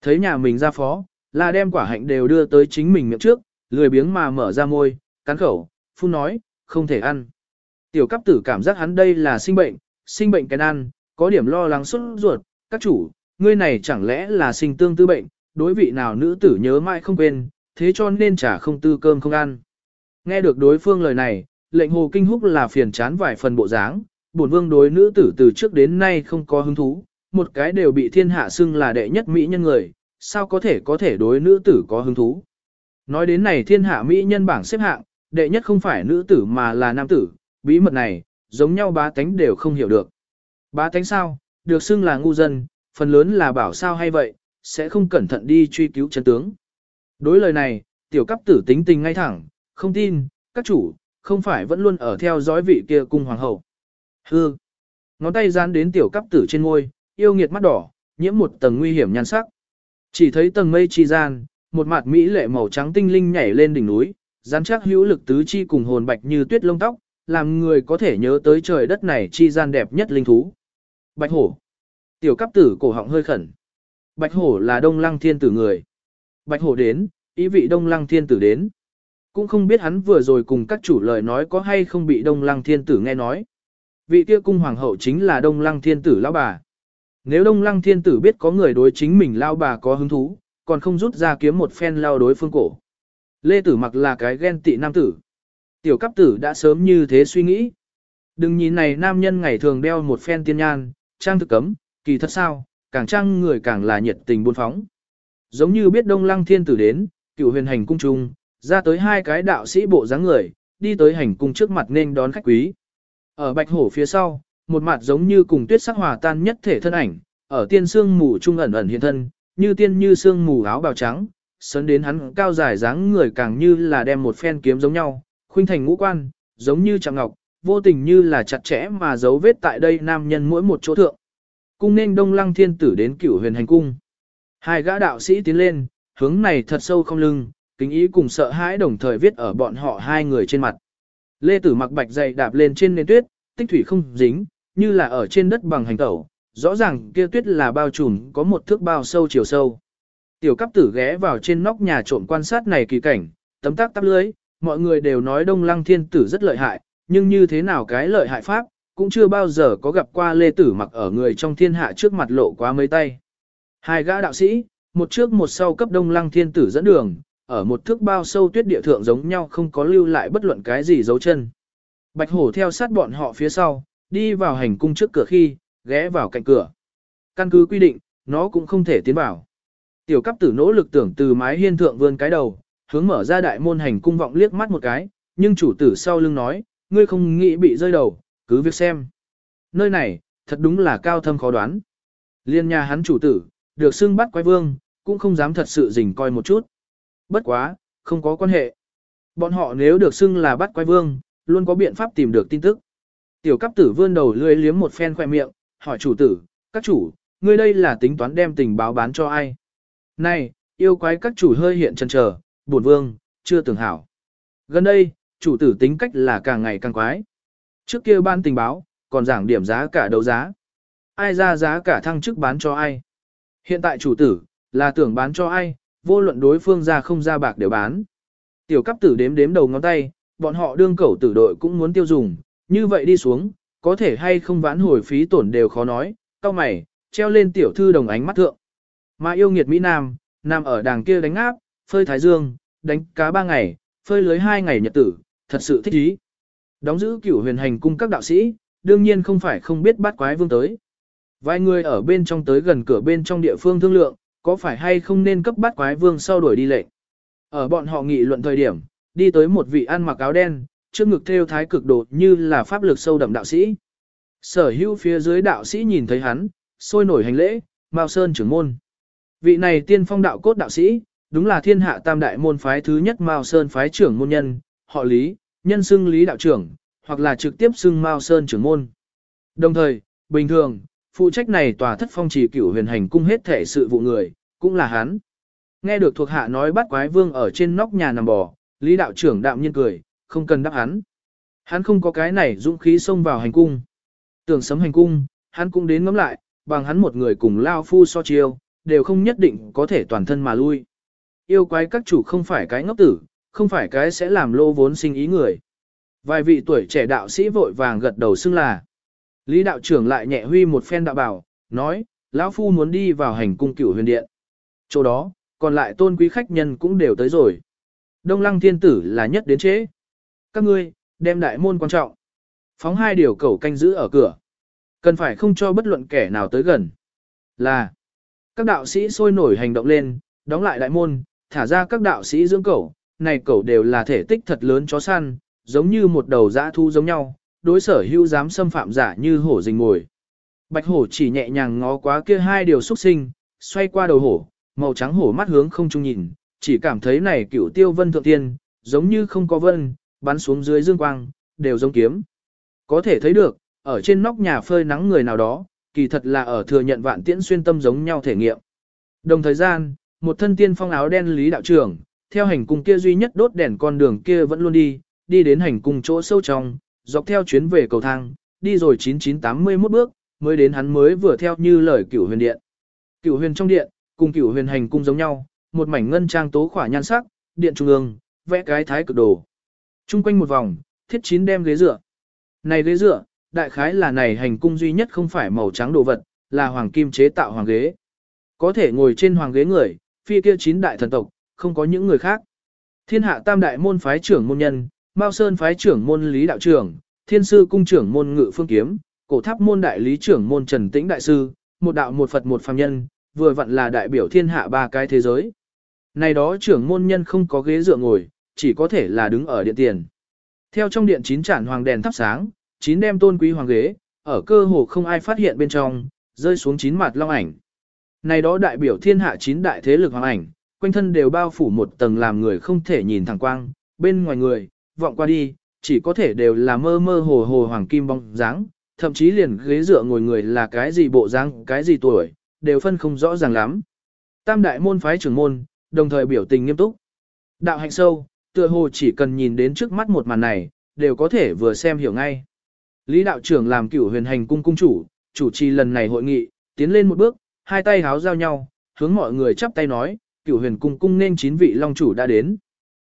Thấy nhà mình ra phó, là đem quả hạnh đều đưa tới chính mình miệng trước, lười biếng mà mở ra môi, cắn khẩu, phun nói, không thể ăn. Tiểu cấp tử cảm giác hắn đây là sinh bệnh, sinh bệnh cái ăn, có điểm lo lắng xuất ruột, các chủ, ngươi này chẳng lẽ là sinh tương tư bệnh, đối vị nào nữ tử nhớ mãi không quên, thế cho nên chả không tư cơm không ăn. Nghe được đối phương lời này, lệnh hồ kinh húc là phiền chán vài phần bộ dáng, bổn vương đối nữ tử từ trước đến nay không có hứng thú, một cái đều bị thiên hạ xưng là đệ nhất mỹ nhân người, sao có thể có thể đối nữ tử có hứng thú. Nói đến này thiên hạ mỹ nhân bảng xếp hạng, đệ nhất không phải nữ tử mà là nam tử, bí mật này, giống nhau bá tánh đều không hiểu được. Bá tánh sao, được xưng là ngu dân, phần lớn là bảo sao hay vậy, sẽ không cẩn thận đi truy cứu chân tướng. Đối lời này, tiểu cấp tử tính tình ngay thẳng, không tin, các chủ, không phải vẫn luôn ở theo dõi vị kia cung hoàng hậu. Hư. Ngón tay dán đến tiểu cấp tử trên môi, yêu nghiệt mắt đỏ, nhiễm một tầng nguy hiểm nhan sắc. Chỉ thấy tầng mây chi gian, một mặt mỹ lệ màu trắng tinh linh nhảy lên đỉnh núi, rắn chắc hữu lực tứ chi cùng hồn bạch như tuyết lông tóc, làm người có thể nhớ tới trời đất này chi gian đẹp nhất linh thú. Bạch hổ. Tiểu cấp tử cổ họng hơi khẩn. Bạch hổ là đông lăng thiên tử người. Bạch hổ đến, ý vị đông lăng thiên tử đến. Cũng không biết hắn vừa rồi cùng các chủ lời nói có hay không bị đông lăng thiên tử nghe nói. Vị kia cung hoàng hậu chính là đông lăng thiên tử lão bà. Nếu đông lăng thiên tử biết có người đối chính mình lão bà có hứng thú, còn không rút ra kiếm một phen lao đối phương cổ. Lê tử mặc là cái ghen tị nam tử. Tiểu cấp tử đã sớm như thế suy nghĩ. Đừng nhìn này nam nhân ngày thường đeo một phen tiên nhan, trang thực cấm, kỳ thật sao, càng trang người càng là nhiệt tình buôn phóng. Giống như biết đông lăng thiên tử đến, cựu huyền hành cung trung, ra tới hai cái đạo sĩ bộ dáng người, đi tới hành cung trước mặt nên đón khách quý. Ở bạch hổ phía sau, một mặt giống như cùng tuyết sắc hòa tan nhất thể thân ảnh, ở tiên sương mù trung ẩn ẩn hiện thân, như tiên như sương mù áo bào trắng, sấn đến hắn cao dài dáng người càng như là đem một phen kiếm giống nhau, khuynh thành ngũ quan, giống như chạm ngọc, vô tình như là chặt chẽ mà dấu vết tại đây nam nhân mỗi một chỗ thượng. Cung nên đông lăng thiên tử đến cửu huyền hành cung. Hai gã đạo sĩ tiến lên, hướng này thật sâu không lưng, kính ý cùng sợ hãi đồng thời viết ở bọn họ hai người trên mặt. Lê Tử mặc bạch dày đạp lên trên nền tuyết, tích thủy không dính, như là ở trên đất bằng hành tẩu, rõ ràng kia tuyết là bao trùm có một thước bao sâu chiều sâu. Tiểu cấp tử ghé vào trên nóc nhà trộm quan sát này kỳ cảnh, tấm tắc tắp lưới, mọi người đều nói đông lăng thiên tử rất lợi hại, nhưng như thế nào cái lợi hại pháp, cũng chưa bao giờ có gặp qua lê tử mặc ở người trong thiên hạ trước mặt lộ quá mấy tay. Hai gã đạo sĩ, một trước một sau cấp đông lăng thiên tử dẫn đường, ở một thước bao sâu tuyết địa thượng giống nhau không có lưu lại bất luận cái gì dấu chân. Bạch hổ theo sát bọn họ phía sau, đi vào hành cung trước cửa khi, ghé vào cạnh cửa. Căn cứ quy định, nó cũng không thể tiến vào. Tiểu cấp tử nỗ lực tưởng từ mái hiên thượng vươn cái đầu, hướng mở ra đại môn hành cung vọng liếc mắt một cái, nhưng chủ tử sau lưng nói, ngươi không nghĩ bị rơi đầu, cứ việc xem. Nơi này, thật đúng là cao thâm khó đoán. Liên nhà hắn chủ tử, được xưng bắt quái vương, cũng không dám thật sự rình coi một chút. Bất quá, không có quan hệ. Bọn họ nếu được xưng là bắt quái vương, luôn có biện pháp tìm được tin tức. Tiểu cấp tử vươn đầu lươi liếm một phen khoe miệng, hỏi chủ tử, các chủ, ngươi đây là tính toán đem tình báo bán cho ai? Này, yêu quái các chủ hơi hiện chân chờ, buồn vương, chưa tưởng hảo. Gần đây, chủ tử tính cách là càng ngày càng quái. Trước kia ban tình báo, còn giảng điểm giá cả đấu giá. Ai ra giá cả thăng chức bán cho ai. Hiện tại chủ tử, là tưởng bán cho ai, vô luận đối phương ra không ra bạc đều bán. Tiểu cấp tử đếm đếm đầu ngón tay, bọn họ đương cẩu tử đội cũng muốn tiêu dùng, như vậy đi xuống, có thể hay không vãn hồi phí tổn đều khó nói, cao mày, treo lên tiểu thư đồng ánh mắt thượng. Mà yêu nghiệt Mỹ Nam, nằm ở đàng kia đánh áp, phơi thái dương, đánh cá ba ngày, phơi lưới hai ngày nhật tử, thật sự thích ý. Đóng giữ cửu huyền hành cung các đạo sĩ, đương nhiên không phải không biết bắt quái vương tới. Vài người ở bên trong tới gần cửa bên trong địa phương thương lượng, có phải hay không nên cấp bát quái vương sau đuổi đi lệnh. Ở bọn họ nghị luận thời điểm, đi tới một vị ăn mặc áo đen, trước ngực theo thái cực độ như là pháp lực sâu đậm đạo sĩ. Sở hữu phía dưới đạo sĩ nhìn thấy hắn, sôi nổi hành lễ, Mao Sơn trưởng môn. Vị này tiên phong đạo cốt đạo sĩ, đúng là thiên hạ tam đại môn phái thứ nhất Mao Sơn phái trưởng môn nhân, họ Lý, nhân xưng Lý đạo trưởng, hoặc là trực tiếp xưng Mao Sơn trưởng môn. Đồng thời, bình thường, phụ trách này tòa thất phong chỉ cửu huyền hành cung hết thể sự vụ người, cũng là hắn. Nghe được thuộc hạ nói bắt quái vương ở trên nóc nhà nằm bò, Lý đạo trưởng đạm nhiên cười, không cần đáp hắn. Hắn không có cái này dũng khí xông vào hành cung. Tưởng sấm hành cung, hắn cũng đến ngắm lại, bằng hắn một người cùng lao phu so chiêu, đều không nhất định có thể toàn thân mà lui. Yêu quái các chủ không phải cái ngốc tử, không phải cái sẽ làm lô vốn sinh ý người. Vài vị tuổi trẻ đạo sĩ vội vàng gật đầu xưng là. Lý đạo trưởng lại nhẹ huy một phen đạo bảo, nói, lão phu muốn đi vào hành cung cửu huyền điện. Chỗ đó, còn lại tôn quý khách nhân cũng đều tới rồi. Đông lăng thiên tử là nhất đến chế. Các ngươi, đem đại môn quan trọng. Phóng hai điều cầu canh giữ ở cửa. Cần phải không cho bất luận kẻ nào tới gần. Là, các đạo sĩ sôi nổi hành động lên, đóng lại đại môn, thả ra các đạo sĩ dưỡng cầu. này cầu đều là thể tích thật lớn chó săn, giống như một đầu dã thu giống nhau, đối sở hữu dám xâm phạm giả như hổ rình ngồi. Bạch hổ chỉ nhẹ nhàng ngó quá kia hai điều xuất sinh, xoay qua đầu hổ, màu trắng hổ mắt hướng không trung nhìn, chỉ cảm thấy này cửu tiêu vân thượng tiên, giống như không có vân, bắn xuống dưới dương quang, đều giống kiếm. Có thể thấy được, ở trên nóc nhà phơi nắng người nào đó, kỳ thật là ở thừa nhận vạn tiễn xuyên tâm giống nhau thể nghiệm. Đồng thời gian, một thân tiên phong áo đen lý đạo trưởng, theo hành cung kia duy nhất đốt đèn con đường kia vẫn luôn đi, đi đến hành cung chỗ sâu trong, dọc theo chuyến về cầu thang, đi rồi 9981 bước, mới đến hắn mới vừa theo như lời cửu huyền điện. Cửu huyền trong điện, cùng cửu huyền hành cung giống nhau, một mảnh ngân trang tố khỏa nhan sắc, điện trung ương, vẽ cái thái cực đồ. Trung quanh một vòng, thiết chín đem ghế dựa. Này ghế dựa, đại khái là này hành cung duy nhất không phải màu trắng đồ vật, là hoàng kim chế tạo hoàng ghế. Có thể ngồi trên hoàng ghế người, phi kia chín đại thần tộc, không có những người khác. Thiên hạ tam đại môn phái trưởng môn nhân, Mao Sơn phái trưởng môn lý đạo trưởng, thiên sư cung trưởng môn ngự phương kiếm, cổ tháp môn đại lý trưởng môn trần tĩnh đại sư, một đạo một Phật một phàm nhân, vừa vặn là đại biểu thiên hạ ba cái thế giới. Này đó trưởng môn nhân không có ghế dựa ngồi, chỉ có thể là đứng ở điện tiền. Theo trong điện chín chản hoàng đèn thắp sáng, chín đem tôn quý hoàng ghế, ở cơ hồ không ai phát hiện bên trong, rơi xuống chín mặt long ảnh. Này đó đại biểu thiên hạ chín đại thế lực hoàng ảnh, quanh thân đều bao phủ một tầng làm người không thể nhìn thẳng quang, bên ngoài người, vọng qua đi, chỉ có thể đều là mơ mơ hồ hồ hoàng kim bóng dáng, thậm chí liền ghế dựa ngồi người là cái gì bộ dáng, cái gì tuổi, đều phân không rõ ràng lắm. Tam đại môn phái trưởng môn, đồng thời biểu tình nghiêm túc. Đạo hạnh sâu, tựa hồ chỉ cần nhìn đến trước mắt một màn này, đều có thể vừa xem hiểu ngay. Lý đạo trưởng làm cửu huyền hành cung cung chủ, chủ trì lần này hội nghị, tiến lên một bước, hai tay háo giao nhau, hướng mọi người chắp tay nói, cửu huyền cung cung nên chín vị long chủ đã đến.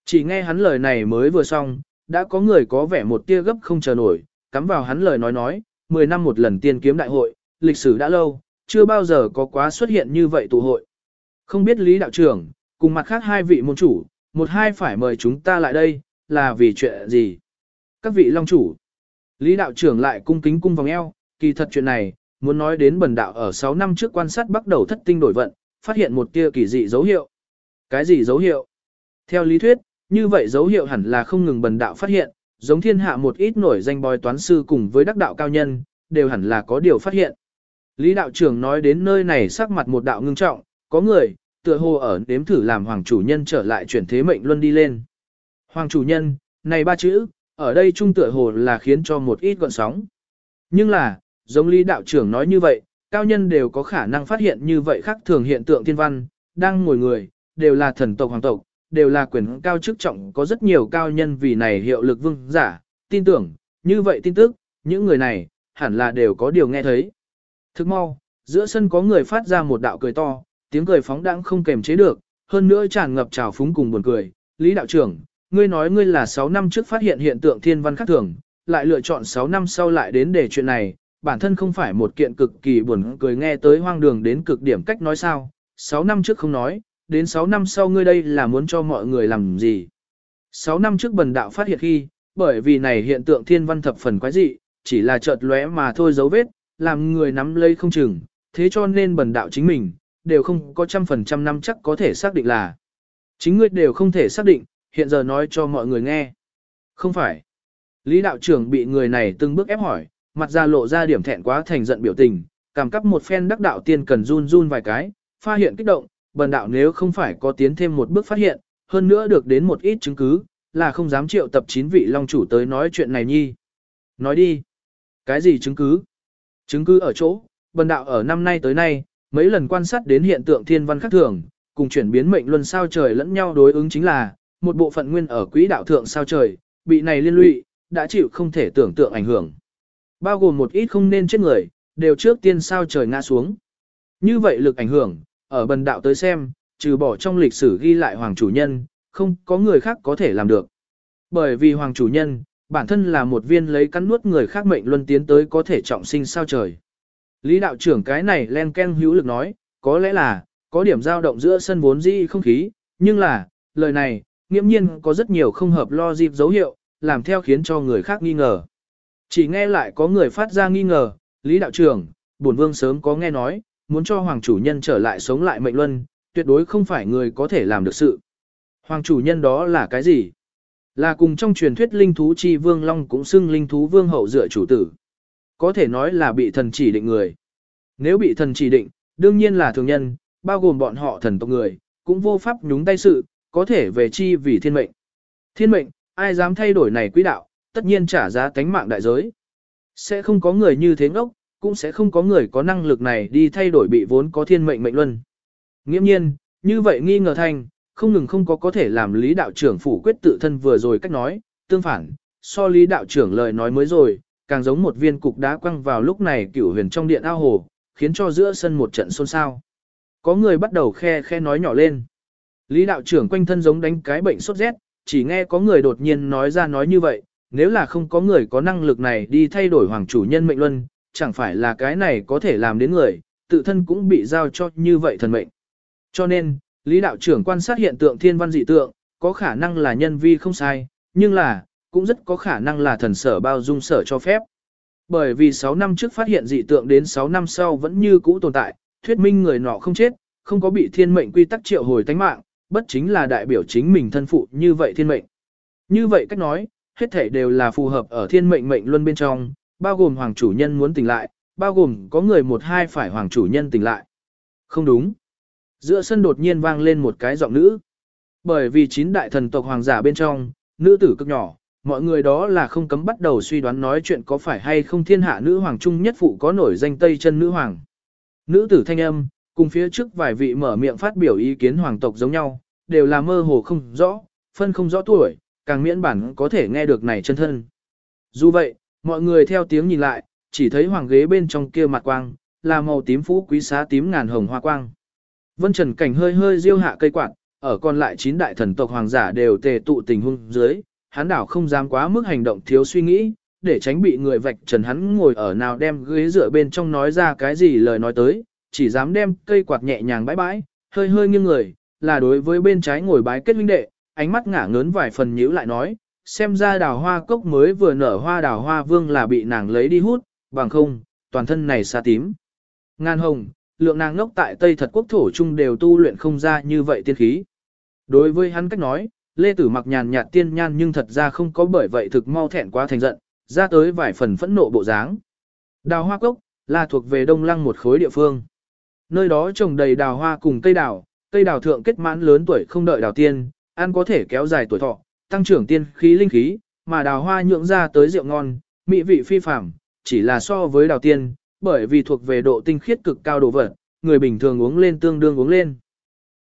Chỉ nghe hắn lời này mới vừa xong, đã có người có vẻ một tia gấp không chờ nổi, cắm vào hắn lời nói nói, 10 năm một lần tiên kiếm đại hội, lịch sử đã lâu, chưa bao giờ có quá xuất hiện như vậy tụ hội. Không biết Lý đạo trưởng, cùng mặt khác hai vị môn chủ, một hai phải mời chúng ta lại đây, là vì chuyện gì? Các vị long chủ, Lý đạo trưởng lại cung kính cung vòng eo, kỳ thật chuyện này, muốn nói đến bần đạo ở 6 năm trước quan sát bắt đầu thất tinh đổi vận, phát hiện một tia kỳ dị dấu hiệu. Cái gì dấu hiệu? Theo lý thuyết, như vậy dấu hiệu hẳn là không ngừng bần đạo phát hiện, giống thiên hạ một ít nổi danh bói toán sư cùng với đắc đạo cao nhân, đều hẳn là có điều phát hiện. Lý đạo trưởng nói đến nơi này sắc mặt một đạo ngưng trọng, có người, tựa hồ ở đếm thử làm hoàng chủ nhân trở lại chuyển thế mệnh luân đi lên. Hoàng chủ nhân, này ba chữ, ở đây trung tựa hồ là khiến cho một ít gọn sóng. Nhưng là, giống lý đạo trưởng nói như vậy, cao nhân đều có khả năng phát hiện như vậy khác thường hiện tượng thiên văn, đang ngồi người, đều là thần tộc hoàng tộc, đều là quyền cao chức trọng có rất nhiều cao nhân vì này hiệu lực vương giả, tin tưởng, như vậy tin tức, những người này, hẳn là đều có điều nghe thấy. Thức mau, giữa sân có người phát ra một đạo cười to, tiếng cười phóng đãng không kềm chế được, hơn nữa tràn ngập trào phúng cùng buồn cười. Lý đạo trưởng, ngươi nói ngươi là 6 năm trước phát hiện hiện tượng thiên văn khác thường, lại lựa chọn 6 năm sau lại đến để chuyện này, bản thân không phải một kiện cực kỳ buồn cười nghe tới hoang đường đến cực điểm cách nói sao, 6 năm trước không nói, đến 6 năm sau ngươi đây là muốn cho mọi người làm gì. 6 năm trước bần đạo phát hiện khi, bởi vì này hiện tượng thiên văn thập phần quái dị, chỉ là chợt lóe mà thôi dấu vết, làm người nắm lấy không chừng, thế cho nên bần đạo chính mình, đều không có trăm phần trăm năm chắc có thể xác định là. Chính ngươi đều không thể xác định, hiện giờ nói cho mọi người nghe. Không phải. Lý đạo trưởng bị người này từng bước ép hỏi, mặt ra lộ ra điểm thẹn quá thành giận biểu tình, cảm cắp một phen đắc đạo tiên cần run run vài cái, pha hiện kích động, bần đạo nếu không phải có tiến thêm một bước phát hiện, hơn nữa được đến một ít chứng cứ, là không dám triệu tập chín vị long chủ tới nói chuyện này nhi. Nói đi. Cái gì chứng cứ? Chứng cứ ở chỗ, bần đạo ở năm nay tới nay, mấy lần quan sát đến hiện tượng thiên văn khác thường, cùng chuyển biến mệnh luân sao trời lẫn nhau đối ứng chính là, một bộ phận nguyên ở quỹ đạo thượng sao trời, bị này liên lụy, đã chịu không thể tưởng tượng ảnh hưởng. Bao gồm một ít không nên chết người, đều trước tiên sao trời ngã xuống. Như vậy lực ảnh hưởng, ở bần đạo tới xem, trừ bỏ trong lịch sử ghi lại hoàng chủ nhân, không có người khác có thể làm được. Bởi vì hoàng chủ nhân, bản thân là một viên lấy cắn nuốt người khác mệnh luân tiến tới có thể trọng sinh sao trời. Lý đạo trưởng cái này len ken hữu lực nói, có lẽ là, có điểm dao động giữa sân vốn dĩ không khí, nhưng là, lời này, nghiễm nhiên có rất nhiều không hợp lo dịp dấu hiệu, làm theo khiến cho người khác nghi ngờ. Chỉ nghe lại có người phát ra nghi ngờ, Lý đạo trưởng, bổn vương sớm có nghe nói, muốn cho hoàng chủ nhân trở lại sống lại mệnh luân, tuyệt đối không phải người có thể làm được sự. Hoàng chủ nhân đó là cái gì? Là cùng trong truyền thuyết linh thú chi vương long cũng xưng linh thú vương hậu dựa chủ tử. Có thể nói là bị thần chỉ định người. Nếu bị thần chỉ định, đương nhiên là thường nhân, bao gồm bọn họ thần tộc người, cũng vô pháp nhúng tay sự, có thể về chi vì thiên mệnh. Thiên mệnh, ai dám thay đổi này quỹ đạo, tất nhiên trả giá tánh mạng đại giới. Sẽ không có người như thế ngốc, cũng sẽ không có người có năng lực này đi thay đổi bị vốn có thiên mệnh mệnh luân. Nghiễm nhiên, như vậy nghi ngờ thành, không ngừng không có có thể làm lý đạo trưởng phủ quyết tự thân vừa rồi cách nói, tương phản, so lý đạo trưởng lời nói mới rồi, càng giống một viên cục đá quăng vào lúc này cửu huyền trong điện ao hồ, khiến cho giữa sân một trận xôn xao. Có người bắt đầu khe khe nói nhỏ lên. Lý đạo trưởng quanh thân giống đánh cái bệnh sốt rét, chỉ nghe có người đột nhiên nói ra nói như vậy, nếu là không có người có năng lực này đi thay đổi hoàng chủ nhân mệnh luân, chẳng phải là cái này có thể làm đến người, tự thân cũng bị giao cho như vậy thần mệnh. Cho nên, Lý đạo trưởng quan sát hiện tượng thiên văn dị tượng, có khả năng là nhân vi không sai, nhưng là, cũng rất có khả năng là thần sở bao dung sở cho phép. Bởi vì 6 năm trước phát hiện dị tượng đến 6 năm sau vẫn như cũ tồn tại, thuyết minh người nọ không chết, không có bị thiên mệnh quy tắc triệu hồi tánh mạng, bất chính là đại biểu chính mình thân phụ như vậy thiên mệnh. Như vậy cách nói, hết thể đều là phù hợp ở thiên mệnh mệnh luân bên trong, bao gồm hoàng chủ nhân muốn tỉnh lại, bao gồm có người một hai phải hoàng chủ nhân tỉnh lại. Không đúng. Giữa sân đột nhiên vang lên một cái giọng nữ. Bởi vì chín đại thần tộc hoàng giả bên trong, nữ tử cực nhỏ, mọi người đó là không cấm bắt đầu suy đoán nói chuyện có phải hay không thiên hạ nữ hoàng trung nhất phụ có nổi danh Tây chân nữ hoàng. Nữ tử thanh âm, cùng phía trước vài vị mở miệng phát biểu ý kiến hoàng tộc giống nhau, đều là mơ hồ không rõ, phân không rõ tuổi, càng miễn bản có thể nghe được này chân thân. Dù vậy, mọi người theo tiếng nhìn lại, chỉ thấy hoàng ghế bên trong kia mặt quang, là màu tím phú quý xá tím ngàn hồng hoa quang. Vân Trần Cảnh hơi hơi diêu hạ cây quạt, ở còn lại chín đại thần tộc hoàng giả đều tề tụ tình hung dưới, hắn đảo không dám quá mức hành động thiếu suy nghĩ, để tránh bị người vạch trần hắn ngồi ở nào đem ghế dựa bên trong nói ra cái gì lời nói tới, chỉ dám đem cây quạt nhẹ nhàng bãi bãi, hơi hơi nghiêng người, là đối với bên trái ngồi bái kết huynh đệ, ánh mắt ngả ngớn vài phần nhíu lại nói, xem ra đào hoa cốc mới vừa nở hoa đào hoa vương là bị nàng lấy đi hút, bằng không, toàn thân này xa tím. Ngan hồng, lượng nàng ngốc tại Tây thật quốc thổ chung đều tu luyện không ra như vậy tiên khí. Đối với hắn cách nói, Lê Tử mặc nhàn nhạt tiên nhan nhưng thật ra không có bởi vậy thực mau thẹn quá thành giận, ra tới vài phần phẫn nộ bộ dáng. Đào hoa cốc, là thuộc về đông lăng một khối địa phương. Nơi đó trồng đầy đào hoa cùng cây đào, cây đào thượng kết mãn lớn tuổi không đợi đào tiên, ăn có thể kéo dài tuổi thọ, tăng trưởng tiên khí linh khí, mà đào hoa nhượng ra tới rượu ngon, mỹ vị phi phàm, chỉ là so với đào tiên, bởi vì thuộc về độ tinh khiết cực cao đồ vật, người bình thường uống lên tương đương uống lên.